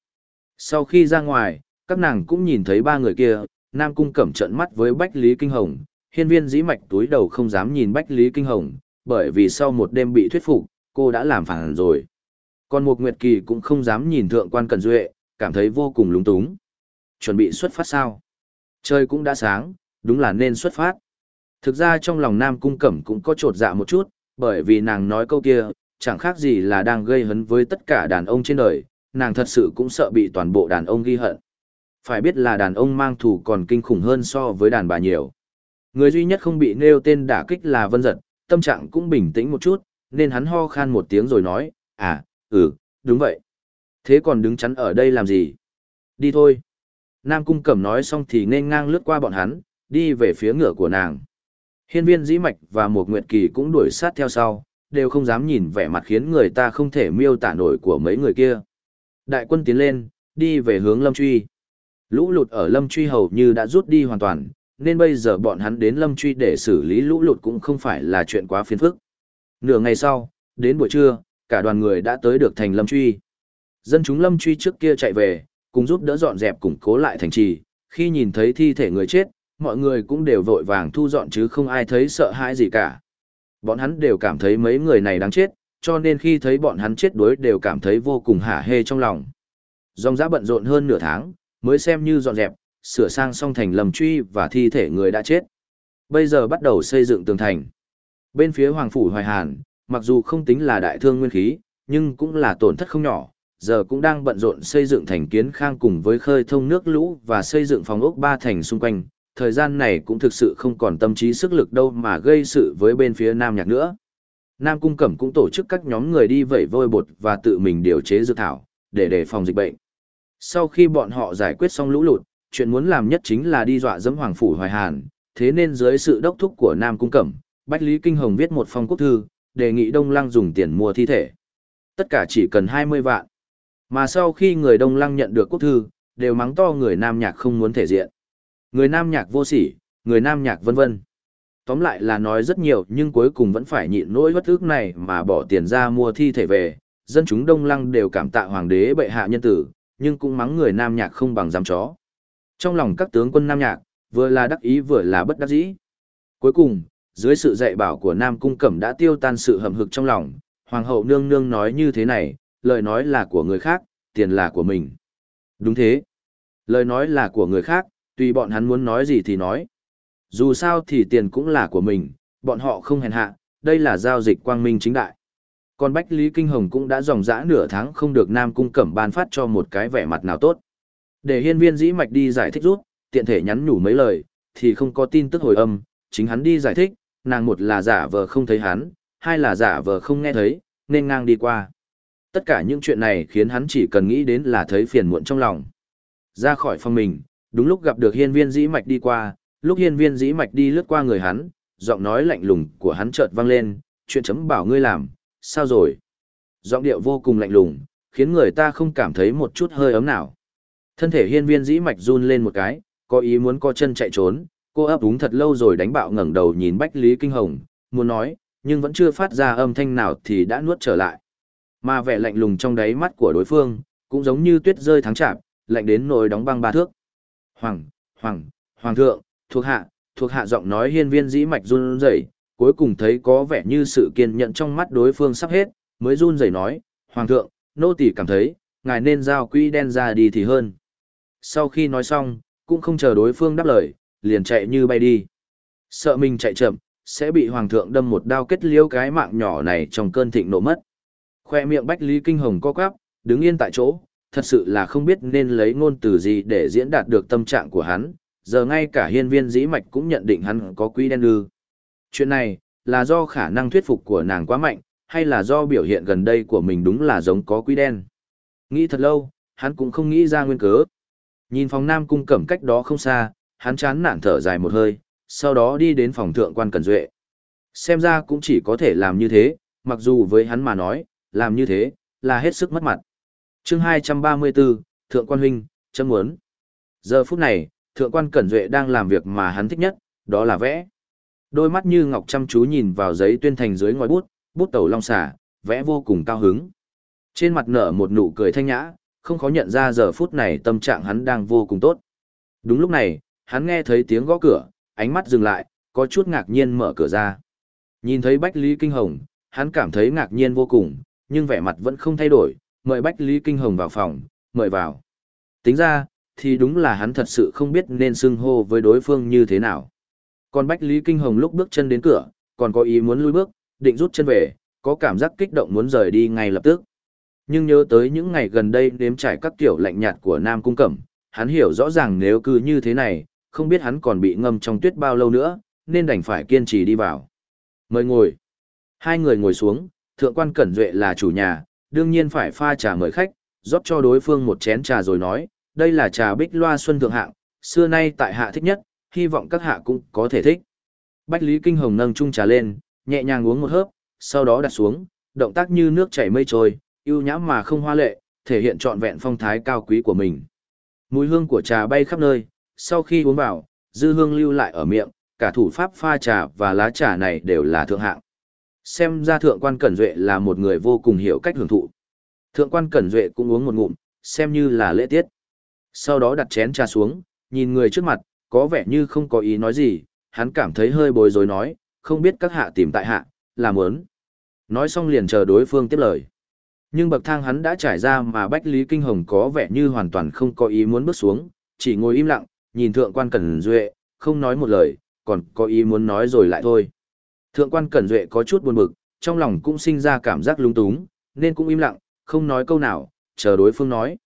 Sau khi ra ngoài, các nàng cũng nhìn thấy ba người kia, Nam Cung Cẩm trợn mắt với Bách Lý Kinh Hồng, hiên viên dĩ mạch túi đầu không dám nhìn Bách Lý Kinh Hồng, bởi vì sau một đêm bị thuyết phục, cô đã làm phản rồi. Còn một Nguyệt Kỳ cũng không dám nhìn thượng quan Cần Duệ, cảm thấy vô cùng lúng túng. Chuẩn bị xuất phát sao? Trời cũng đã sáng, đúng là nên xuất phát. Thực ra trong lòng Nam Cung Cẩm cũng có trột dạ một chút, bởi vì nàng nói câu kia, chẳng khác gì là đang gây hấn với tất cả đàn ông trên đời, nàng thật sự cũng sợ bị toàn bộ đàn ông ghi hận. Phải biết là đàn ông mang thù còn kinh khủng hơn so với đàn bà nhiều. Người duy nhất không bị nêu tên đả kích là Vân Giật, tâm trạng cũng bình tĩnh một chút, nên hắn ho khan một tiếng rồi nói, à, ừ, đúng vậy. Thế còn đứng chắn ở đây làm gì? Đi thôi. Nam Cung Cẩm nói xong thì nên ngang lướt qua bọn hắn, đi về phía ngựa của nàng. Hiên viên dĩ mạch và một nguyệt kỳ cũng đuổi sát theo sau, đều không dám nhìn vẻ mặt khiến người ta không thể miêu tả nổi của mấy người kia. Đại quân tiến lên, đi về hướng Lâm Truy. Lũ lụt ở Lâm Truy hầu như đã rút đi hoàn toàn, nên bây giờ bọn hắn đến Lâm Truy để xử lý lũ lụt cũng không phải là chuyện quá phiền phức. Nửa ngày sau, đến buổi trưa, cả đoàn người đã tới được thành Lâm Truy. Dân chúng Lâm Truy trước kia chạy về, cùng giúp đỡ dọn dẹp củng cố lại thành trì, khi nhìn thấy thi thể người chết, mọi người cũng đều vội vàng thu dọn chứ không ai thấy sợ hãi gì cả. Bọn hắn đều cảm thấy mấy người này đáng chết, cho nên khi thấy bọn hắn chết đuối đều cảm thấy vô cùng hả hê trong lòng. Dòng giã bận rộn hơn nửa tháng, mới xem như dọn dẹp, sửa sang xong thành lầm truy và thi thể người đã chết. Bây giờ bắt đầu xây dựng tường thành. Bên phía Hoàng Phủ Hoài Hàn, mặc dù không tính là đại thương nguyên khí, nhưng cũng là tổn thất không nhỏ, giờ cũng đang bận rộn xây dựng thành kiến khang cùng với khơi thông nước lũ và xây dựng phòng ốc ba thành xung quanh. Thời gian này cũng thực sự không còn tâm trí sức lực đâu mà gây sự với bên phía Nam Nhạc nữa. Nam Cung Cẩm cũng tổ chức các nhóm người đi vẩy vôi bột và tự mình điều chế dược thảo, để đề phòng dịch bệnh. Sau khi bọn họ giải quyết xong lũ lụt, chuyện muốn làm nhất chính là đi dọa dẫm Hoàng Phủ Hoài Hàn, thế nên dưới sự đốc thúc của Nam Cung Cẩm, Bách Lý Kinh Hồng viết một phong quốc thư, đề nghị Đông Lăng dùng tiền mua thi thể. Tất cả chỉ cần 20 vạn. Mà sau khi người Đông Lăng nhận được quốc thư, đều mắng to người Nam Nhạc không muốn thể diện. Người Nam Nhạc vô sỉ, người Nam Nhạc vân vân. Tóm lại là nói rất nhiều nhưng cuối cùng vẫn phải nhịn nỗi bất ước này mà bỏ tiền ra mua thi thể về. Dân chúng Đông Lăng đều cảm tạ Hoàng đế bệ hạ nhân tử, nhưng cũng mắng người Nam Nhạc không bằng dám chó. Trong lòng các tướng quân Nam Nhạc, vừa là đắc ý vừa là bất đắc dĩ. Cuối cùng, dưới sự dạy bảo của Nam Cung Cẩm đã tiêu tan sự hầm hực trong lòng, Hoàng hậu nương nương nói như thế này, lời nói là của người khác, tiền là của mình. Đúng thế. Lời nói là của người khác, tùy bọn hắn muốn nói gì thì nói. Dù sao thì tiền cũng là của mình, bọn họ không hèn hạ, đây là giao dịch quang minh chính đại. Còn Bách Lý Kinh Hồng cũng đã dòng dã nửa tháng không được Nam Cung Cẩm ban phát cho một cái vẻ mặt nào tốt. Để hiên viên dĩ mạch đi giải thích rút, tiện thể nhắn nhủ mấy lời, thì không có tin tức hồi âm, chính hắn đi giải thích, nàng một là giả vờ không thấy hắn, hai là giả vờ không nghe thấy, nên ngang đi qua. Tất cả những chuyện này khiến hắn chỉ cần nghĩ đến là thấy phiền muộn trong lòng. Ra khỏi phòng mình, đúng lúc gặp được hiên viên dĩ mạch đi qua, lúc hiên viên dĩ mạch đi lướt qua người hắn, giọng nói lạnh lùng của hắn chợt vang lên, chuyện chấm bảo ngươi làm, sao rồi? Giọng điệu vô cùng lạnh lùng, khiến người ta không cảm thấy một chút hơi ấm nào. Thân thể hiên viên dĩ mạch run lên một cái, có ý muốn co chân chạy trốn, cô ấp úng thật lâu rồi đánh bạo ngẩng đầu nhìn Bách Lý Kinh Hồng, muốn nói, nhưng vẫn chưa phát ra âm thanh nào thì đã nuốt trở lại. Mà vẻ lạnh lùng trong đáy mắt của đối phương, cũng giống như tuyết rơi tháng chạp, lạnh đến nồi đóng băng ba thước. Hoàng, Hoàng, Hoàng thượng, thuộc hạ, thuộc hạ giọng nói hiên viên dĩ mạch run rẩy, cuối cùng thấy có vẻ như sự kiên nhẫn trong mắt đối phương sắp hết, mới run rẩy nói, Hoàng thượng, nô tỳ cảm thấy, ngài nên giao quỹ đen ra đi thì hơn. Sau khi nói xong, cũng không chờ đối phương đáp lời, liền chạy như bay đi. Sợ mình chạy chậm, sẽ bị hoàng thượng đâm một đao kết liêu cái mạng nhỏ này trong cơn thịnh nộ mất. Khoe miệng Bách Lý Kinh Hồng co quắp, đứng yên tại chỗ, thật sự là không biết nên lấy ngôn từ gì để diễn đạt được tâm trạng của hắn, giờ ngay cả hiên viên dĩ mạch cũng nhận định hắn có quý đen ư. Chuyện này, là do khả năng thuyết phục của nàng quá mạnh, hay là do biểu hiện gần đây của mình đúng là giống có quý đen. Nghĩ thật lâu, hắn cũng không nghĩ ra nguyên cớ. Nhìn phòng nam cung cẩm cách đó không xa, hắn chán nản thở dài một hơi, sau đó đi đến phòng thượng quan Cần Duệ. Xem ra cũng chỉ có thể làm như thế, mặc dù với hắn mà nói, làm như thế, là hết sức mất mặt. chương 234, Thượng quan huynh, chấm muốn. Giờ phút này, Thượng quan Cẩn Duệ đang làm việc mà hắn thích nhất, đó là vẽ. Đôi mắt như ngọc chăm chú nhìn vào giấy tuyên thành dưới ngòi bút, bút tẩu long xả, vẽ vô cùng cao hứng. Trên mặt nở một nụ cười thanh nhã, không khó nhận ra giờ phút này tâm trạng hắn đang vô cùng tốt. Đúng lúc này, hắn nghe thấy tiếng gõ cửa, ánh mắt dừng lại, có chút ngạc nhiên mở cửa ra. Nhìn thấy Bách Lý Kinh Hồng, hắn cảm thấy ngạc nhiên vô cùng, nhưng vẻ mặt vẫn không thay đổi, mời Bách Lý Kinh Hồng vào phòng, mời vào. Tính ra, thì đúng là hắn thật sự không biết nên xưng hô với đối phương như thế nào. Còn Bách Lý Kinh Hồng lúc bước chân đến cửa, còn có ý muốn lui bước, định rút chân về, có cảm giác kích động muốn rời đi ngay lập tức. Nhưng nhớ tới những ngày gần đây nếm trải các kiểu lạnh nhạt của Nam Cung Cẩm, hắn hiểu rõ ràng nếu cứ như thế này, không biết hắn còn bị ngâm trong tuyết bao lâu nữa, nên đành phải kiên trì đi vào. Mời ngồi. Hai người ngồi xuống, thượng quan Cẩn Duệ là chủ nhà, đương nhiên phải pha trà mời khách, rót cho đối phương một chén trà rồi nói, đây là trà bích loa xuân thượng hạng, xưa nay tại hạ thích nhất, hy vọng các hạ cũng có thể thích. Bách Lý Kinh Hồng nâng chung trà lên, nhẹ nhàng uống một hớp, sau đó đặt xuống, động tác như nước chảy mây trôi, yêu nhã mà không hoa lệ, thể hiện trọn vẹn phong thái cao quý của mình. Mùi hương của trà bay khắp nơi, sau khi uống vào, dư hương lưu lại ở miệng, cả thủ pháp pha trà và lá trà này đều là thượng hạng. Xem ra thượng quan Cẩn Duệ là một người vô cùng hiểu cách hưởng thụ. Thượng quan Cẩn Duệ cũng uống một ngụm, xem như là lễ tiết. Sau đó đặt chén trà xuống, nhìn người trước mặt, có vẻ như không có ý nói gì, hắn cảm thấy hơi bối rối nói, không biết các hạ tìm tại hạ, làm ớn. Nói xong liền chờ đối phương tiếp lời. Nhưng bậc thang hắn đã trải ra mà Bách Lý Kinh Hồng có vẻ như hoàn toàn không có ý muốn bước xuống, chỉ ngồi im lặng, nhìn thượng quan Cẩn Duệ, không nói một lời, còn có ý muốn nói rồi lại thôi. Thượng quan Cẩn Duệ có chút buồn bực, trong lòng cũng sinh ra cảm giác lung túng, nên cũng im lặng, không nói câu nào, chờ đối phương nói.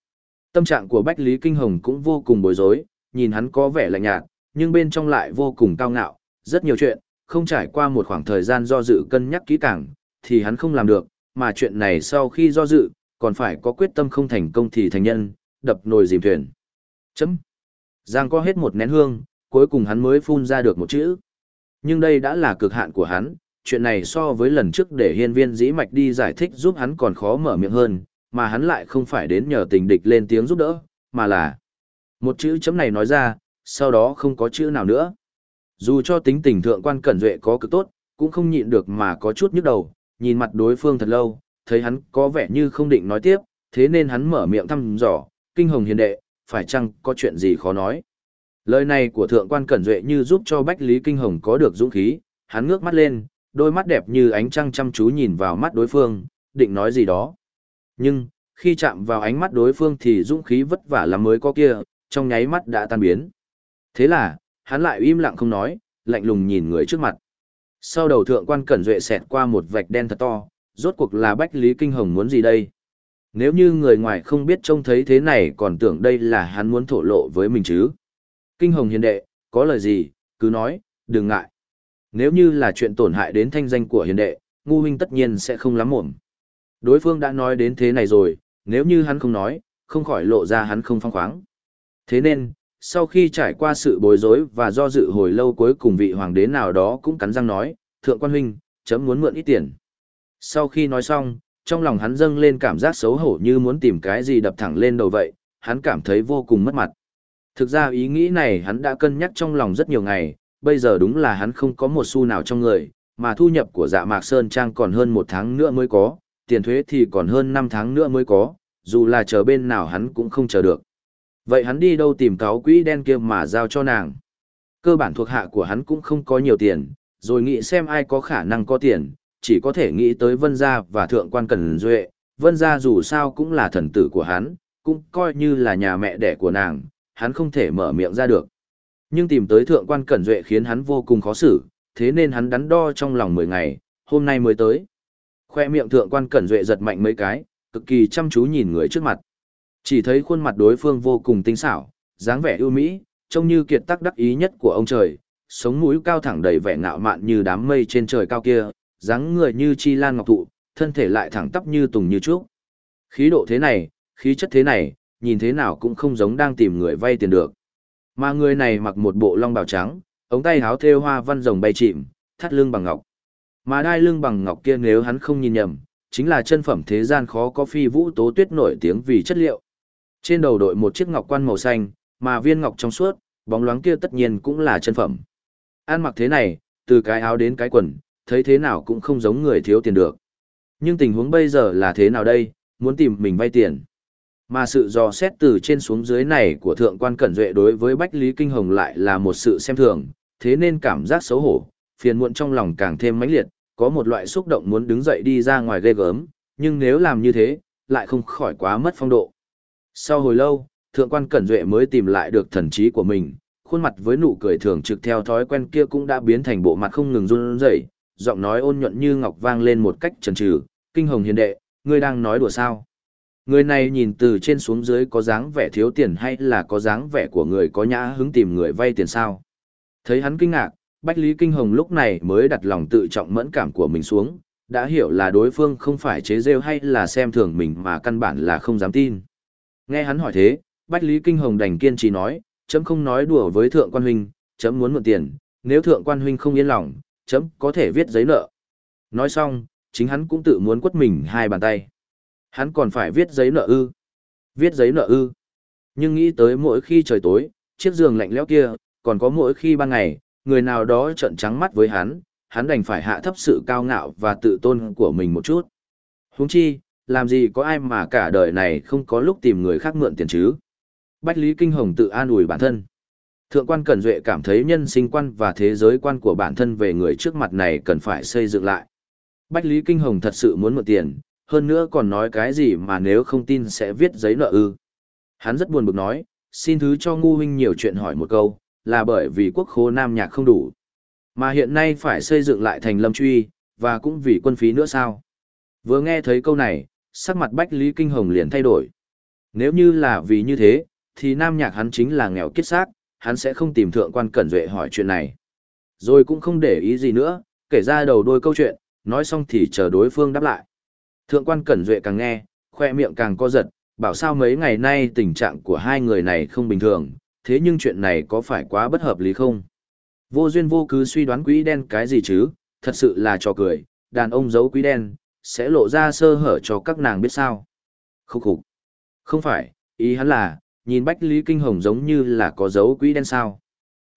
Tâm trạng của Bách Lý Kinh Hồng cũng vô cùng bối rối, nhìn hắn có vẻ lạnh nhạt, nhưng bên trong lại vô cùng cao ngạo, rất nhiều chuyện, không trải qua một khoảng thời gian do dự cân nhắc kỹ càng, thì hắn không làm được, mà chuyện này sau khi do dự, còn phải có quyết tâm không thành công thì thành nhân, đập nồi dìm thuyền. Chấm. Giang có hết một nén hương, cuối cùng hắn mới phun ra được một chữ. Nhưng đây đã là cực hạn của hắn, chuyện này so với lần trước để hiên viên dĩ mạch đi giải thích giúp hắn còn khó mở miệng hơn, mà hắn lại không phải đến nhờ tình địch lên tiếng giúp đỡ, mà là một chữ chấm này nói ra, sau đó không có chữ nào nữa. Dù cho tính tình thượng quan cẩn duệ có cực tốt, cũng không nhịn được mà có chút nhức đầu, nhìn mặt đối phương thật lâu, thấy hắn có vẻ như không định nói tiếp, thế nên hắn mở miệng thăm dò, kinh hồng hiền đệ, phải chăng có chuyện gì khó nói. Lời này của thượng quan cẩn duệ như giúp cho Bách Lý Kinh Hồng có được dũng khí, hắn ngước mắt lên, đôi mắt đẹp như ánh trăng chăm chú nhìn vào mắt đối phương, định nói gì đó. Nhưng, khi chạm vào ánh mắt đối phương thì dũng khí vất vả lắm mới có kia, trong nháy mắt đã tan biến. Thế là, hắn lại im lặng không nói, lạnh lùng nhìn người trước mặt. Sau đầu thượng quan cẩn duệ xẹt qua một vạch đen thật to, rốt cuộc là Bách Lý Kinh Hồng muốn gì đây? Nếu như người ngoài không biết trông thấy thế này còn tưởng đây là hắn muốn thổ lộ với mình chứ. Kinh Hồng hiền đệ, có lời gì, cứ nói, đừng ngại. Nếu như là chuyện tổn hại đến thanh danh của hiền đệ, ngu huynh tất nhiên sẽ không lắm mồm. Đối phương đã nói đến thế này rồi, nếu như hắn không nói, không khỏi lộ ra hắn không phong khoáng. Thế nên, sau khi trải qua sự bối rối và do dự hồi lâu cuối cùng vị hoàng đế nào đó cũng cắn răng nói, thượng quan huynh, chấm muốn mượn ít tiền. Sau khi nói xong, trong lòng hắn dâng lên cảm giác xấu hổ như muốn tìm cái gì đập thẳng lên đầu vậy, hắn cảm thấy vô cùng mất mặt. Thực ra ý nghĩ này hắn đã cân nhắc trong lòng rất nhiều ngày, bây giờ đúng là hắn không có một xu nào trong người, mà thu nhập của dạ mạc Sơn Trang còn hơn một tháng nữa mới có, tiền thuế thì còn hơn năm tháng nữa mới có, dù là chờ bên nào hắn cũng không chờ được. Vậy hắn đi đâu tìm cáo quỹ đen kia mà giao cho nàng? Cơ bản thuộc hạ của hắn cũng không có nhiều tiền, rồi nghĩ xem ai có khả năng có tiền, chỉ có thể nghĩ tới Vân Gia và Thượng quan Cần Duệ. Vân Gia dù sao cũng là thần tử của hắn, cũng coi như là nhà mẹ đẻ của nàng, hắn không thể mở miệng ra được. Nhưng tìm tới Thượng quan Cẩn Duệ khiến hắn vô cùng khó xử, thế nên hắn đắn đo trong lòng 10 ngày, hôm nay mới tới. Khoe miệng Thượng quan Cẩn Duệ giật mạnh mấy cái, cực kỳ chăm chú nhìn người trước mặt. Chỉ thấy khuôn mặt đối phương vô cùng tinh xảo, dáng vẻ ưu mỹ, trông như kiệt tác đắc ý nhất của ông trời, sống mũi cao thẳng đầy vẻ ngạo mạn như đám mây trên trời cao kia, dáng người như chi lan ngọc thụ, thân thể lại thẳng tắp như tùng như trúc. Khí độ thế này, khí chất thế này, nhìn thế nào cũng không giống đang tìm người vay tiền được. Mà người này mặc một bộ long bào trắng, ống tay háo thêu hoa văn rồng bay chìm, thắt lưng bằng ngọc. Mà đai lưng bằng ngọc kia nếu hắn không nhìn nhầm, chính là chân phẩm thế gian khó có phi vũ tố tuyết nổi tiếng vì chất liệu. Trên đầu đội một chiếc ngọc quan màu xanh, mà viên ngọc trong suốt, bóng loáng kia tất nhiên cũng là chân phẩm. An mặc thế này, từ cái áo đến cái quần, thấy thế nào cũng không giống người thiếu tiền được. Nhưng tình huống bây giờ là thế nào đây, muốn tìm mình vay tiền. Mà sự dò xét từ trên xuống dưới này của thượng quan Cẩn Duệ đối với Bách Lý Kinh Hồng lại là một sự xem thường, thế nên cảm giác xấu hổ, phiền muộn trong lòng càng thêm mãnh liệt, có một loại xúc động muốn đứng dậy đi ra ngoài ghê gớm, nhưng nếu làm như thế, lại không khỏi quá mất phong độ. Sau hồi lâu, thượng quan Cẩn Duệ mới tìm lại được thần trí của mình, khuôn mặt với nụ cười thường trực theo thói quen kia cũng đã biến thành bộ mặt không ngừng run rẩy, giọng nói ôn nhuận như ngọc vang lên một cách trần trừ, "Kinh Hồng hiền đệ, ngươi đang nói đùa sao?" Người này nhìn từ trên xuống dưới có dáng vẻ thiếu tiền hay là có dáng vẻ của người có nhã hứng tìm người vay tiền sao? Thấy hắn kinh ngạc, Bách Lý Kinh Hồng lúc này mới đặt lòng tự trọng mẫn cảm của mình xuống, đã hiểu là đối phương không phải chế rêu hay là xem thường mình mà căn bản là không dám tin. Nghe hắn hỏi thế, Bách Lý Kinh Hồng đành kiên trì nói, chấm không nói đùa với thượng quan huynh, chấm muốn mượn tiền, nếu thượng quan huynh không yên lòng, chấm có thể viết giấy nợ. Nói xong, chính hắn cũng tự muốn quất mình hai bàn tay. Hắn còn phải viết giấy nợ ư. Viết giấy nợ ư. Nhưng nghĩ tới mỗi khi trời tối, chiếc giường lạnh lẽo kia, còn có mỗi khi ban ngày, người nào đó trợn trắng mắt với hắn, hắn đành phải hạ thấp sự cao ngạo và tự tôn của mình một chút. Huống chi, làm gì có ai mà cả đời này không có lúc tìm người khác mượn tiền chứ. Bách Lý Kinh Hồng tự an ủi bản thân. Thượng quan Cẩn Duệ cảm thấy nhân sinh quan và thế giới quan của bản thân về người trước mặt này cần phải xây dựng lại. Bách Lý Kinh Hồng thật sự muốn mượn tiền, hơn nữa còn nói cái gì mà nếu không tin sẽ viết giấy nợ ư. Hắn rất buồn bực nói, xin thứ cho ngu huynh nhiều chuyện hỏi một câu, là bởi vì quốc khố nam nhạc không đủ. Mà hiện nay phải xây dựng lại thành lâm truy, và cũng vì quân phí nữa sao. Vừa nghe thấy câu này, sắc mặt Bách Lý Kinh Hồng liền thay đổi. Nếu như là vì như thế, thì nam nhạc hắn chính là nghèo kiết xác, hắn sẽ không tìm thượng quan cẩn duệ hỏi chuyện này. Rồi cũng không để ý gì nữa, kể ra đầu đôi câu chuyện, nói xong thì chờ đối phương đáp lại. Thượng quan cẩn duệ càng nghe, khoe miệng càng co giật, bảo sao mấy ngày nay tình trạng của hai người này không bình thường, thế nhưng chuyện này có phải quá bất hợp lý không? Vô duyên vô cứ suy đoán quỹ đen cái gì chứ, thật sự là trò cười, đàn ông giấu quỹ đen, sẽ lộ ra sơ hở cho các nàng biết sao. Khúc khục. Không phải, ý hắn là, nhìn Bách Lý Kinh Hồng giống như là có dấu quỹ đen sao.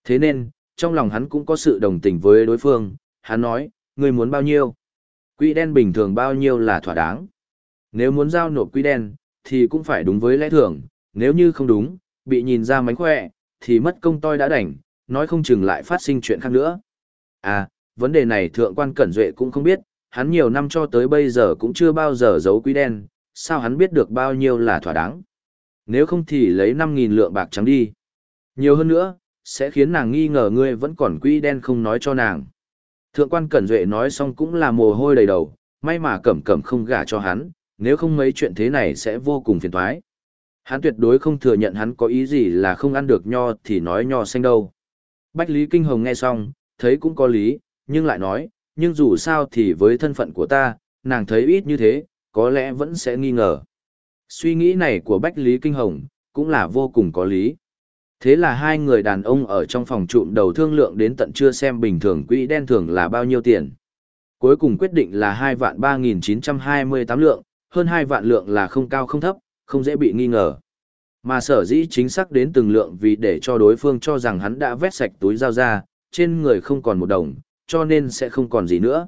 Thế nên, trong lòng hắn cũng có sự đồng tình với đối phương, hắn nói, người muốn bao nhiêu? Quỹ đen bình thường bao nhiêu là thỏa đáng. Nếu muốn giao nộp quỹ đen, thì cũng phải đúng với lẽ thường, nếu như không đúng, bị nhìn ra mánh khỏe, thì mất công toi đã đành, nói không chừng lại phát sinh chuyện khác nữa. À, vấn đề này thượng quan Cẩn Duệ cũng không biết, hắn nhiều năm cho tới bây giờ cũng chưa bao giờ giấu quý đen, sao hắn biết được bao nhiêu là thỏa đáng. Nếu không thì lấy 5.000 lượng bạc trắng đi. Nhiều hơn nữa, sẽ khiến nàng nghi ngờ ngươi vẫn còn quý đen không nói cho nàng. Thượng quan Cẩn Duệ nói xong cũng là mồ hôi đầy đầu, may mà cẩm cẩm không gả cho hắn, nếu không mấy chuyện thế này sẽ vô cùng phiền toái. Hắn tuyệt đối không thừa nhận hắn có ý gì là không ăn được nho thì nói nho xanh đâu. Bách Lý Kinh Hồng nghe xong, thấy cũng có lý, nhưng lại nói, nhưng dù sao thì với thân phận của ta, nàng thấy ít như thế, có lẽ vẫn sẽ nghi ngờ. Suy nghĩ này của Bách Lý Kinh Hồng, cũng là vô cùng có lý. Thế là hai người đàn ông ở trong phòng trụm đầu thương lượng đến tận chưa xem bình thường quỹ đen thường là bao nhiêu tiền. Cuối cùng quyết định là 2 vạn 3.928 lượng, hơn 2 vạn lượng là không cao không thấp, không dễ bị nghi ngờ. Mà sở dĩ chính xác đến từng lượng vì để cho đối phương cho rằng hắn đã vét sạch túi giao ra, trên người không còn một đồng, cho nên sẽ không còn gì nữa.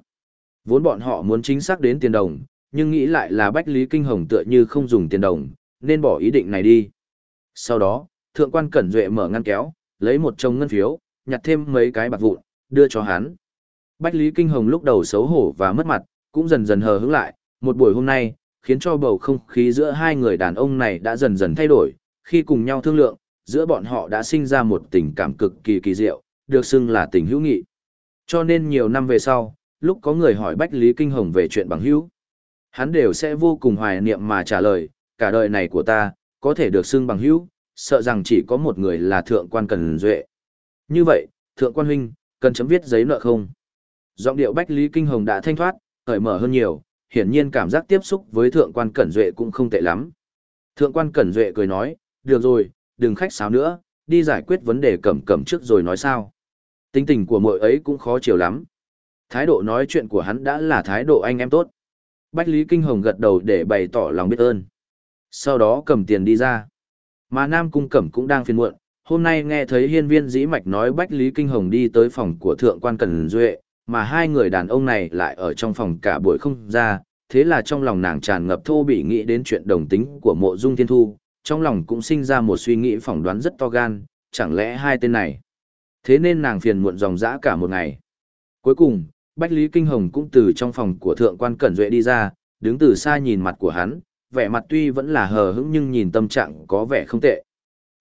Vốn bọn họ muốn chính xác đến tiền đồng, nhưng nghĩ lại là Bách Lý Kinh Hồng tựa như không dùng tiền đồng, nên bỏ ý định này đi. Sau đó, thượng quan Cẩn Duệ mở ngăn kéo, lấy một chồng ngân phiếu, nhặt thêm mấy cái bạc vụn, đưa cho hắn. Bách Lý Kinh Hồng lúc đầu xấu hổ và mất mặt, cũng dần dần hờ hững lại, một buổi hôm nay, khiến cho bầu không khí giữa hai người đàn ông này đã dần dần thay đổi, khi cùng nhau thương lượng, giữa bọn họ đã sinh ra một tình cảm cực kỳ kỳ diệu, được xưng là tình hữu nghị. Cho nên nhiều năm về sau, lúc có người hỏi Bách Lý Kinh Hồng về chuyện bằng hữu, hắn đều sẽ vô cùng hoài niệm mà trả lời, cả đời này của ta, có thể được xưng bằng hữu, sợ rằng chỉ có một người là thượng quan cần duệ. Như vậy, thượng quan huynh, cần chấm viết giấy nợ không? Giọng điệu Bách Lý Kinh Hồng đã thanh thoát, cởi mở hơn nhiều, hiển nhiên cảm giác tiếp xúc với thượng quan cẩn duệ cũng không tệ lắm. Thượng quan cẩn duệ cười nói, được rồi, đừng khách sáo nữa, đi giải quyết vấn đề cẩm cẩm trước rồi nói sao. Tính tình của mỗi ấy cũng khó chiều lắm. Thái độ nói chuyện của hắn đã là thái độ anh em tốt. Bách Lý Kinh Hồng gật đầu để bày tỏ lòng biết ơn. Sau đó cầm tiền đi ra. Mà Nam Cung Cẩm cũng đang phiền muộn, hôm nay nghe thấy hiên viên dĩ mạch nói Bách Lý Kinh Hồng đi tới phòng của Thượng quan Cần Duệ, mà hai người đàn ông này lại ở trong phòng cả buổi không ra, thế là trong lòng nàng tràn ngập thô bị nghĩ đến chuyện đồng tính của mộ dung thiên thu, trong lòng cũng sinh ra một suy nghĩ phỏng đoán rất to gan, chẳng lẽ hai tên này. Thế nên nàng phiền muộn dòng dã cả một ngày. Cuối cùng, Bách Lý Kinh Hồng cũng từ trong phòng của thượng quan Cẩn Duệ đi ra, đứng từ xa nhìn mặt của hắn, vẻ mặt tuy vẫn là hờ hững nhưng nhìn tâm trạng có vẻ không tệ.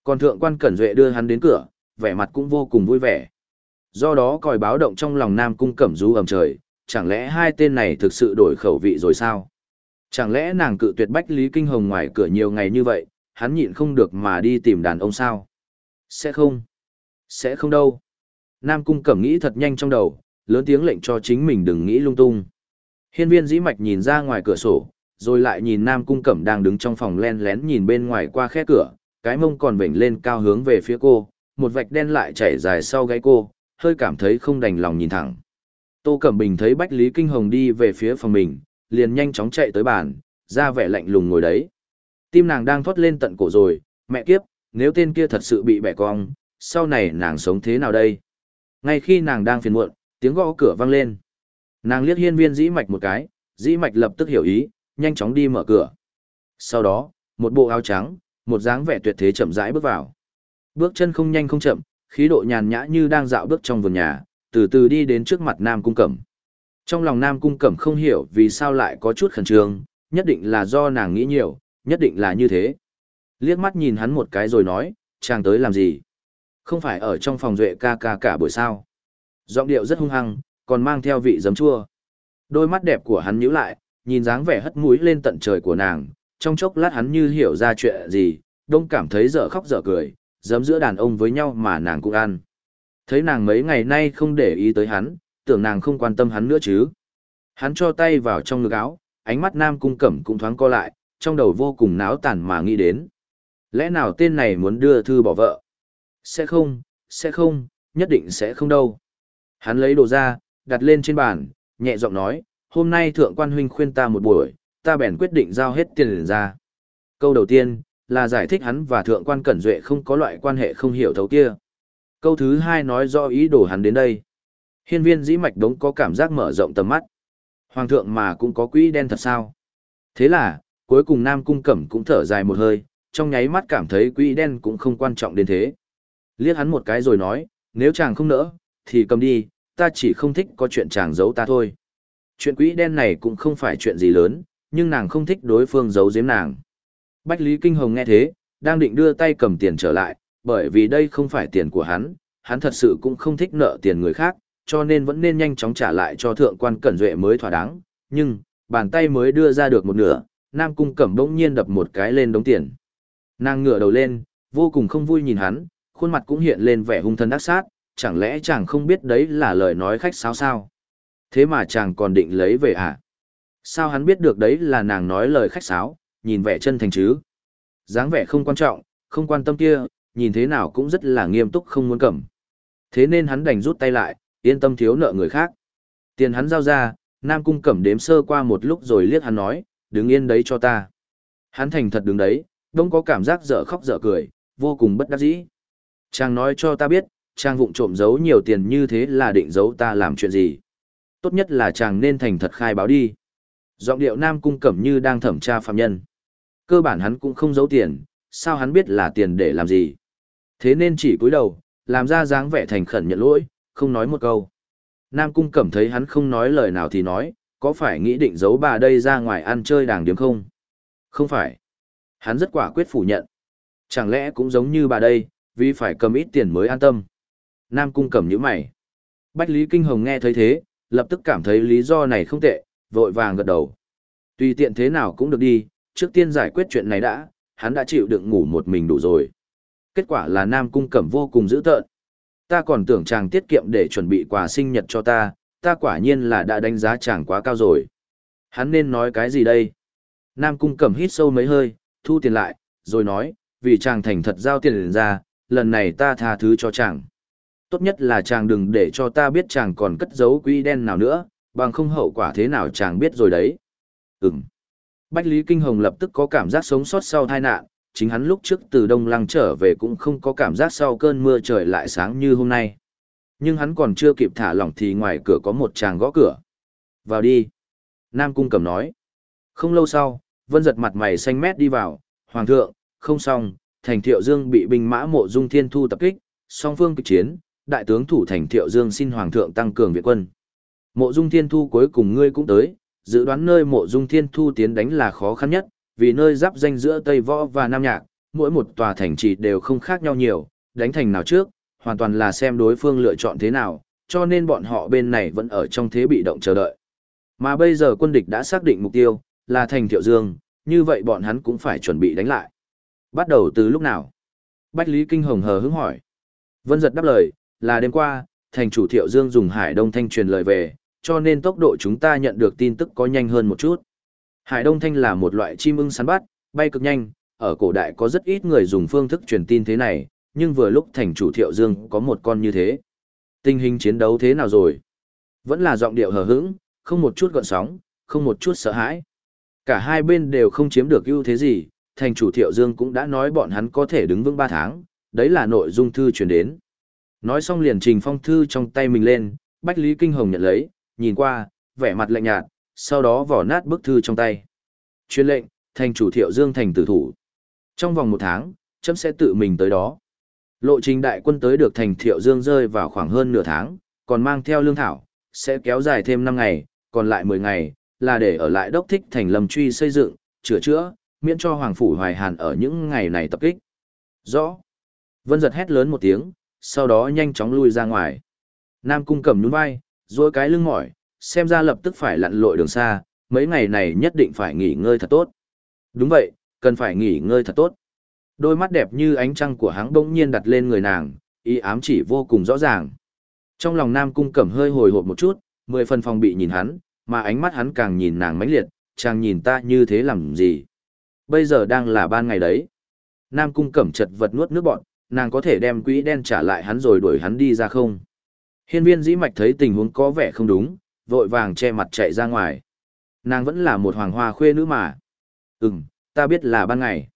Còn thượng quan Cẩn Duệ đưa hắn đến cửa, vẻ mặt cũng vô cùng vui vẻ. Do đó còi báo động trong lòng Nam Cung Cẩm Du ầm trời, chẳng lẽ hai tên này thực sự đổi khẩu vị rồi sao? Chẳng lẽ nàng cự tuyệt Bách Lý Kinh Hồng ngoài cửa nhiều ngày như vậy, hắn nhịn không được mà đi tìm đàn ông sao? Sẽ không. Sẽ không đâu. Nam Cung Cẩm nghĩ thật nhanh trong đầu, lớn tiếng lệnh cho chính mình đừng nghĩ lung tung. Hiên viên dĩ mạch nhìn ra ngoài cửa sổ, rồi lại nhìn Nam Cung Cẩm đang đứng trong phòng len lén nhìn bên ngoài qua khe cửa, cái mông còn vểnh lên cao hướng về phía cô, một vạch đen lại chảy dài sau gáy cô, hơi cảm thấy không đành lòng nhìn thẳng. Tô Cẩm Bình thấy Bách Lý Kinh Hồng đi về phía phòng mình, liền nhanh chóng chạy tới bàn, ra vẻ lạnh lùng ngồi đấy. Tim nàng đang thoát lên tận cổ rồi, mẹ kiếp, nếu tên kia thật sự bị bẻ cong, sau này nàng sống thế nào đây? Ngay khi nàng đang phiền muộn, tiếng gõ cửa vang lên. Nàng liếc hiên viên dĩ mạch một cái, dĩ mạch lập tức hiểu ý, nhanh chóng đi mở cửa. Sau đó, một bộ áo trắng, một dáng vẻ tuyệt thế chậm rãi bước vào. Bước chân không nhanh không chậm, khí độ nhàn nhã như đang dạo bước trong vườn nhà, từ từ đi đến trước mặt Nam Cung Cẩm. Trong lòng Nam Cung Cẩm không hiểu vì sao lại có chút khẩn trương, nhất định là do nàng nghĩ nhiều, nhất định là như thế. Liếc mắt nhìn hắn một cái rồi nói, chàng tới làm gì? Không phải ở trong phòng duệ ca ca cả buổi sao? Giọng điệu rất hung hăng, còn mang theo vị giấm chua. Đôi mắt đẹp của hắn nhíu lại, nhìn dáng vẻ hất mũi lên tận trời của nàng, trong chốc lát hắn như hiểu ra chuyện gì, đông cảm thấy dở khóc dở cười, giấm giữa đàn ông với nhau mà nàng cũng ăn. Thấy nàng mấy ngày nay không để ý tới hắn, tưởng nàng không quan tâm hắn nữa chứ. Hắn cho tay vào trong ngực áo, ánh mắt nam cung cẩm cũng thoáng co lại, trong đầu vô cùng náo tàn mà nghĩ đến. Lẽ nào tên này muốn đưa thư bỏ vợ? Sẽ không, sẽ không, nhất định sẽ không đâu. Hắn lấy đồ ra, đặt lên trên bàn, nhẹ giọng nói, hôm nay thượng quan huynh khuyên ta một buổi, ta bèn quyết định giao hết tiền liền ra. Câu đầu tiên, là giải thích hắn và thượng quan cẩn duệ không có loại quan hệ không hiểu thấu kia. Câu thứ hai nói do ý đồ hắn đến đây. Hiên viên dĩ mạch đống có cảm giác mở rộng tầm mắt. Hoàng thượng mà cũng có quỹ đen thật sao? Thế là, cuối cùng Nam Cung Cẩm cũng thở dài một hơi, trong nháy mắt cảm thấy quỹ đen cũng không quan trọng đến thế. Liếc hắn một cái rồi nói, nếu chàng không nỡ, thì cầm đi, ta chỉ không thích có chuyện chàng giấu ta thôi. Chuyện quỹ đen này cũng không phải chuyện gì lớn, nhưng nàng không thích đối phương giấu giếm nàng. Bách Lý Kinh Hồng nghe thế, đang định đưa tay cầm tiền trở lại, bởi vì đây không phải tiền của hắn, hắn thật sự cũng không thích nợ tiền người khác, cho nên vẫn nên nhanh chóng trả lại cho thượng quan Cẩn Duệ mới thỏa đáng. Nhưng, bàn tay mới đưa ra được một nửa, Nam Cung Cẩm bỗng nhiên đập một cái lên đống tiền. Nàng ngửa đầu lên, vô cùng không vui nhìn hắn, khuôn mặt cũng hiện lên vẻ hung thân ác sát, chẳng lẽ chàng không biết đấy là lời nói khách sáo sao? Thế mà chàng còn định lấy về à? Sao hắn biết được đấy là nàng nói lời khách sáo, nhìn vẻ chân thành chứ? dáng vẻ không quan trọng, không quan tâm kia, nhìn thế nào cũng rất là nghiêm túc không muốn cầm. Thế nên hắn đành rút tay lại, yên tâm thiếu nợ người khác. Tiền hắn giao ra, Nam Cung cẩm đếm sơ qua một lúc rồi liếc hắn nói, đứng yên đấy cho ta. Hắn thành thật đứng đấy, đông có cảm giác dở khóc dở cười, vô cùng bất đắc dĩ. Chàng nói cho ta biết, chàng vụng trộm giấu nhiều tiền như thế là định giấu ta làm chuyện gì. Tốt nhất là chàng nên thành thật khai báo đi. Giọng điệu Nam Cung Cẩm như đang thẩm tra phạm nhân. Cơ bản hắn cũng không giấu tiền, sao hắn biết là tiền để làm gì. Thế nên chỉ cúi đầu, làm ra dáng vẻ thành khẩn nhận lỗi, không nói một câu. Nam Cung Cẩm thấy hắn không nói lời nào thì nói, có phải nghĩ định giấu bà đây ra ngoài ăn chơi đàng điếm không? Không phải. Hắn rất quả quyết phủ nhận. Chẳng lẽ cũng giống như bà đây, vì phải cầm ít tiền mới an tâm. Nam Cung Cẩm nhíu mày. Bách Lý Kinh Hồng nghe thấy thế, lập tức cảm thấy lý do này không tệ, vội vàng gật đầu. Tùy tiện thế nào cũng được đi, trước tiên giải quyết chuyện này đã, hắn đã chịu đựng ngủ một mình đủ rồi. Kết quả là Nam Cung Cẩm vô cùng dữ tợn. Ta còn tưởng chàng tiết kiệm để chuẩn bị quà sinh nhật cho ta, ta quả nhiên là đã đánh giá chàng quá cao rồi. Hắn nên nói cái gì đây? Nam Cung Cẩm hít sâu mấy hơi, thu tiền lại, rồi nói, vì chàng thành thật giao tiền ra, lần này ta tha thứ cho chàng. Tốt nhất là chàng đừng để cho ta biết chàng còn cất giấu quỹ đen nào nữa, bằng không hậu quả thế nào chàng biết rồi đấy. Ừm. Bách Lý Kinh Hồng lập tức có cảm giác sống sót sau tai nạn, chính hắn lúc trước từ Đông Lăng trở về cũng không có cảm giác sau cơn mưa trời lại sáng như hôm nay. Nhưng hắn còn chưa kịp thả lỏng thì ngoài cửa có một chàng gõ cửa. Vào đi. Nam Cung cầm nói. Không lâu sau, vân giật mặt mày xanh mét đi vào, hoàng thượng, không xong, thành thiệu dương bị binh mã mộ dung thiên thu tập kích, song phương kịch chiến, đại tướng thủ thành thiệu dương xin hoàng thượng tăng cường viện quân. Mộ dung thiên thu cuối cùng ngươi cũng tới, dự đoán nơi mộ dung thiên thu tiến đánh là khó khăn nhất, vì nơi giáp danh giữa Tây Võ và Nam Nhạc, mỗi một tòa thành trì đều không khác nhau nhiều, đánh thành nào trước, hoàn toàn là xem đối phương lựa chọn thế nào, cho nên bọn họ bên này vẫn ở trong thế bị động chờ đợi. Mà bây giờ quân địch đã xác định mục tiêu, là thành Thiệu Dương, như vậy bọn hắn cũng phải chuẩn bị đánh lại. Bắt đầu từ lúc nào? Bách Lý Kinh Hồng hờ hững hỏi. Vân giật đáp lời, là đêm qua, thành chủ Thiệu Dương dùng Hải Đông Thanh truyền lời về, cho nên tốc độ chúng ta nhận được tin tức có nhanh hơn một chút. Hải Đông Thanh là một loại chim ưng săn bắt, bay cực nhanh, ở cổ đại có rất ít người dùng phương thức truyền tin thế này, nhưng vừa lúc thành chủ Thiệu Dương có một con như thế. Tình hình chiến đấu thế nào rồi? Vẫn là giọng điệu hờ hững, không một chút gợn sóng, không một chút sợ hãi. Cả hai bên đều không chiếm được ưu thế gì, thành chủ Thiệu Dương cũng đã nói bọn hắn có thể đứng vững 3 tháng, đấy là nội dung thư truyền đến. Nói xong liền trình phong thư trong tay mình lên, Bách Lý Kinh Hồng nhận lấy, nhìn qua, vẻ mặt lạnh nhạt, sau đó vỏ nát bức thư trong tay. Chuyên lệnh, thành chủ Thiệu Dương thành tử thủ. Trong vòng một tháng, chấm sẽ tự mình tới đó. Lộ trình đại quân tới được thành Thiệu Dương rơi vào khoảng hơn nửa tháng, còn mang theo lương thảo, sẽ kéo dài thêm 5 ngày, còn lại 10 ngày, là để ở lại đốc thích thành lâm truy xây dựng, chữa chữa, miễn cho Hoàng Phủ Hoài Hàn ở những ngày này tập kích. Rõ. Vân giật hét lớn một tiếng, sau đó nhanh chóng lui ra ngoài. Nam cung cầm nhún vai, dối cái lưng mỏi, xem ra lập tức phải lặn lội đường xa, mấy ngày này nhất định phải nghỉ ngơi thật tốt. Đúng vậy, cần phải nghỉ ngơi thật tốt. Đôi mắt đẹp như ánh trăng của hắn bỗng nhiên đặt lên người nàng, ý ám chỉ vô cùng rõ ràng. Trong lòng Nam Cung Cẩm hơi hồi hộp một chút, mười phần phòng bị nhìn hắn, mà ánh mắt hắn càng nhìn nàng mãnh liệt, chàng nhìn ta như thế làm gì. Bây giờ đang là ban ngày đấy. Nam Cung Cẩm chật vật nuốt nước bọn, nàng có thể đem quỹ đen trả lại hắn rồi đuổi hắn đi ra không? Hiên viên dĩ mạch thấy tình huống có vẻ không đúng, vội vàng che mặt chạy ra ngoài. Nàng vẫn là một hoàng hoa khuê nữ mà. Ừm, ta biết là ban ngày.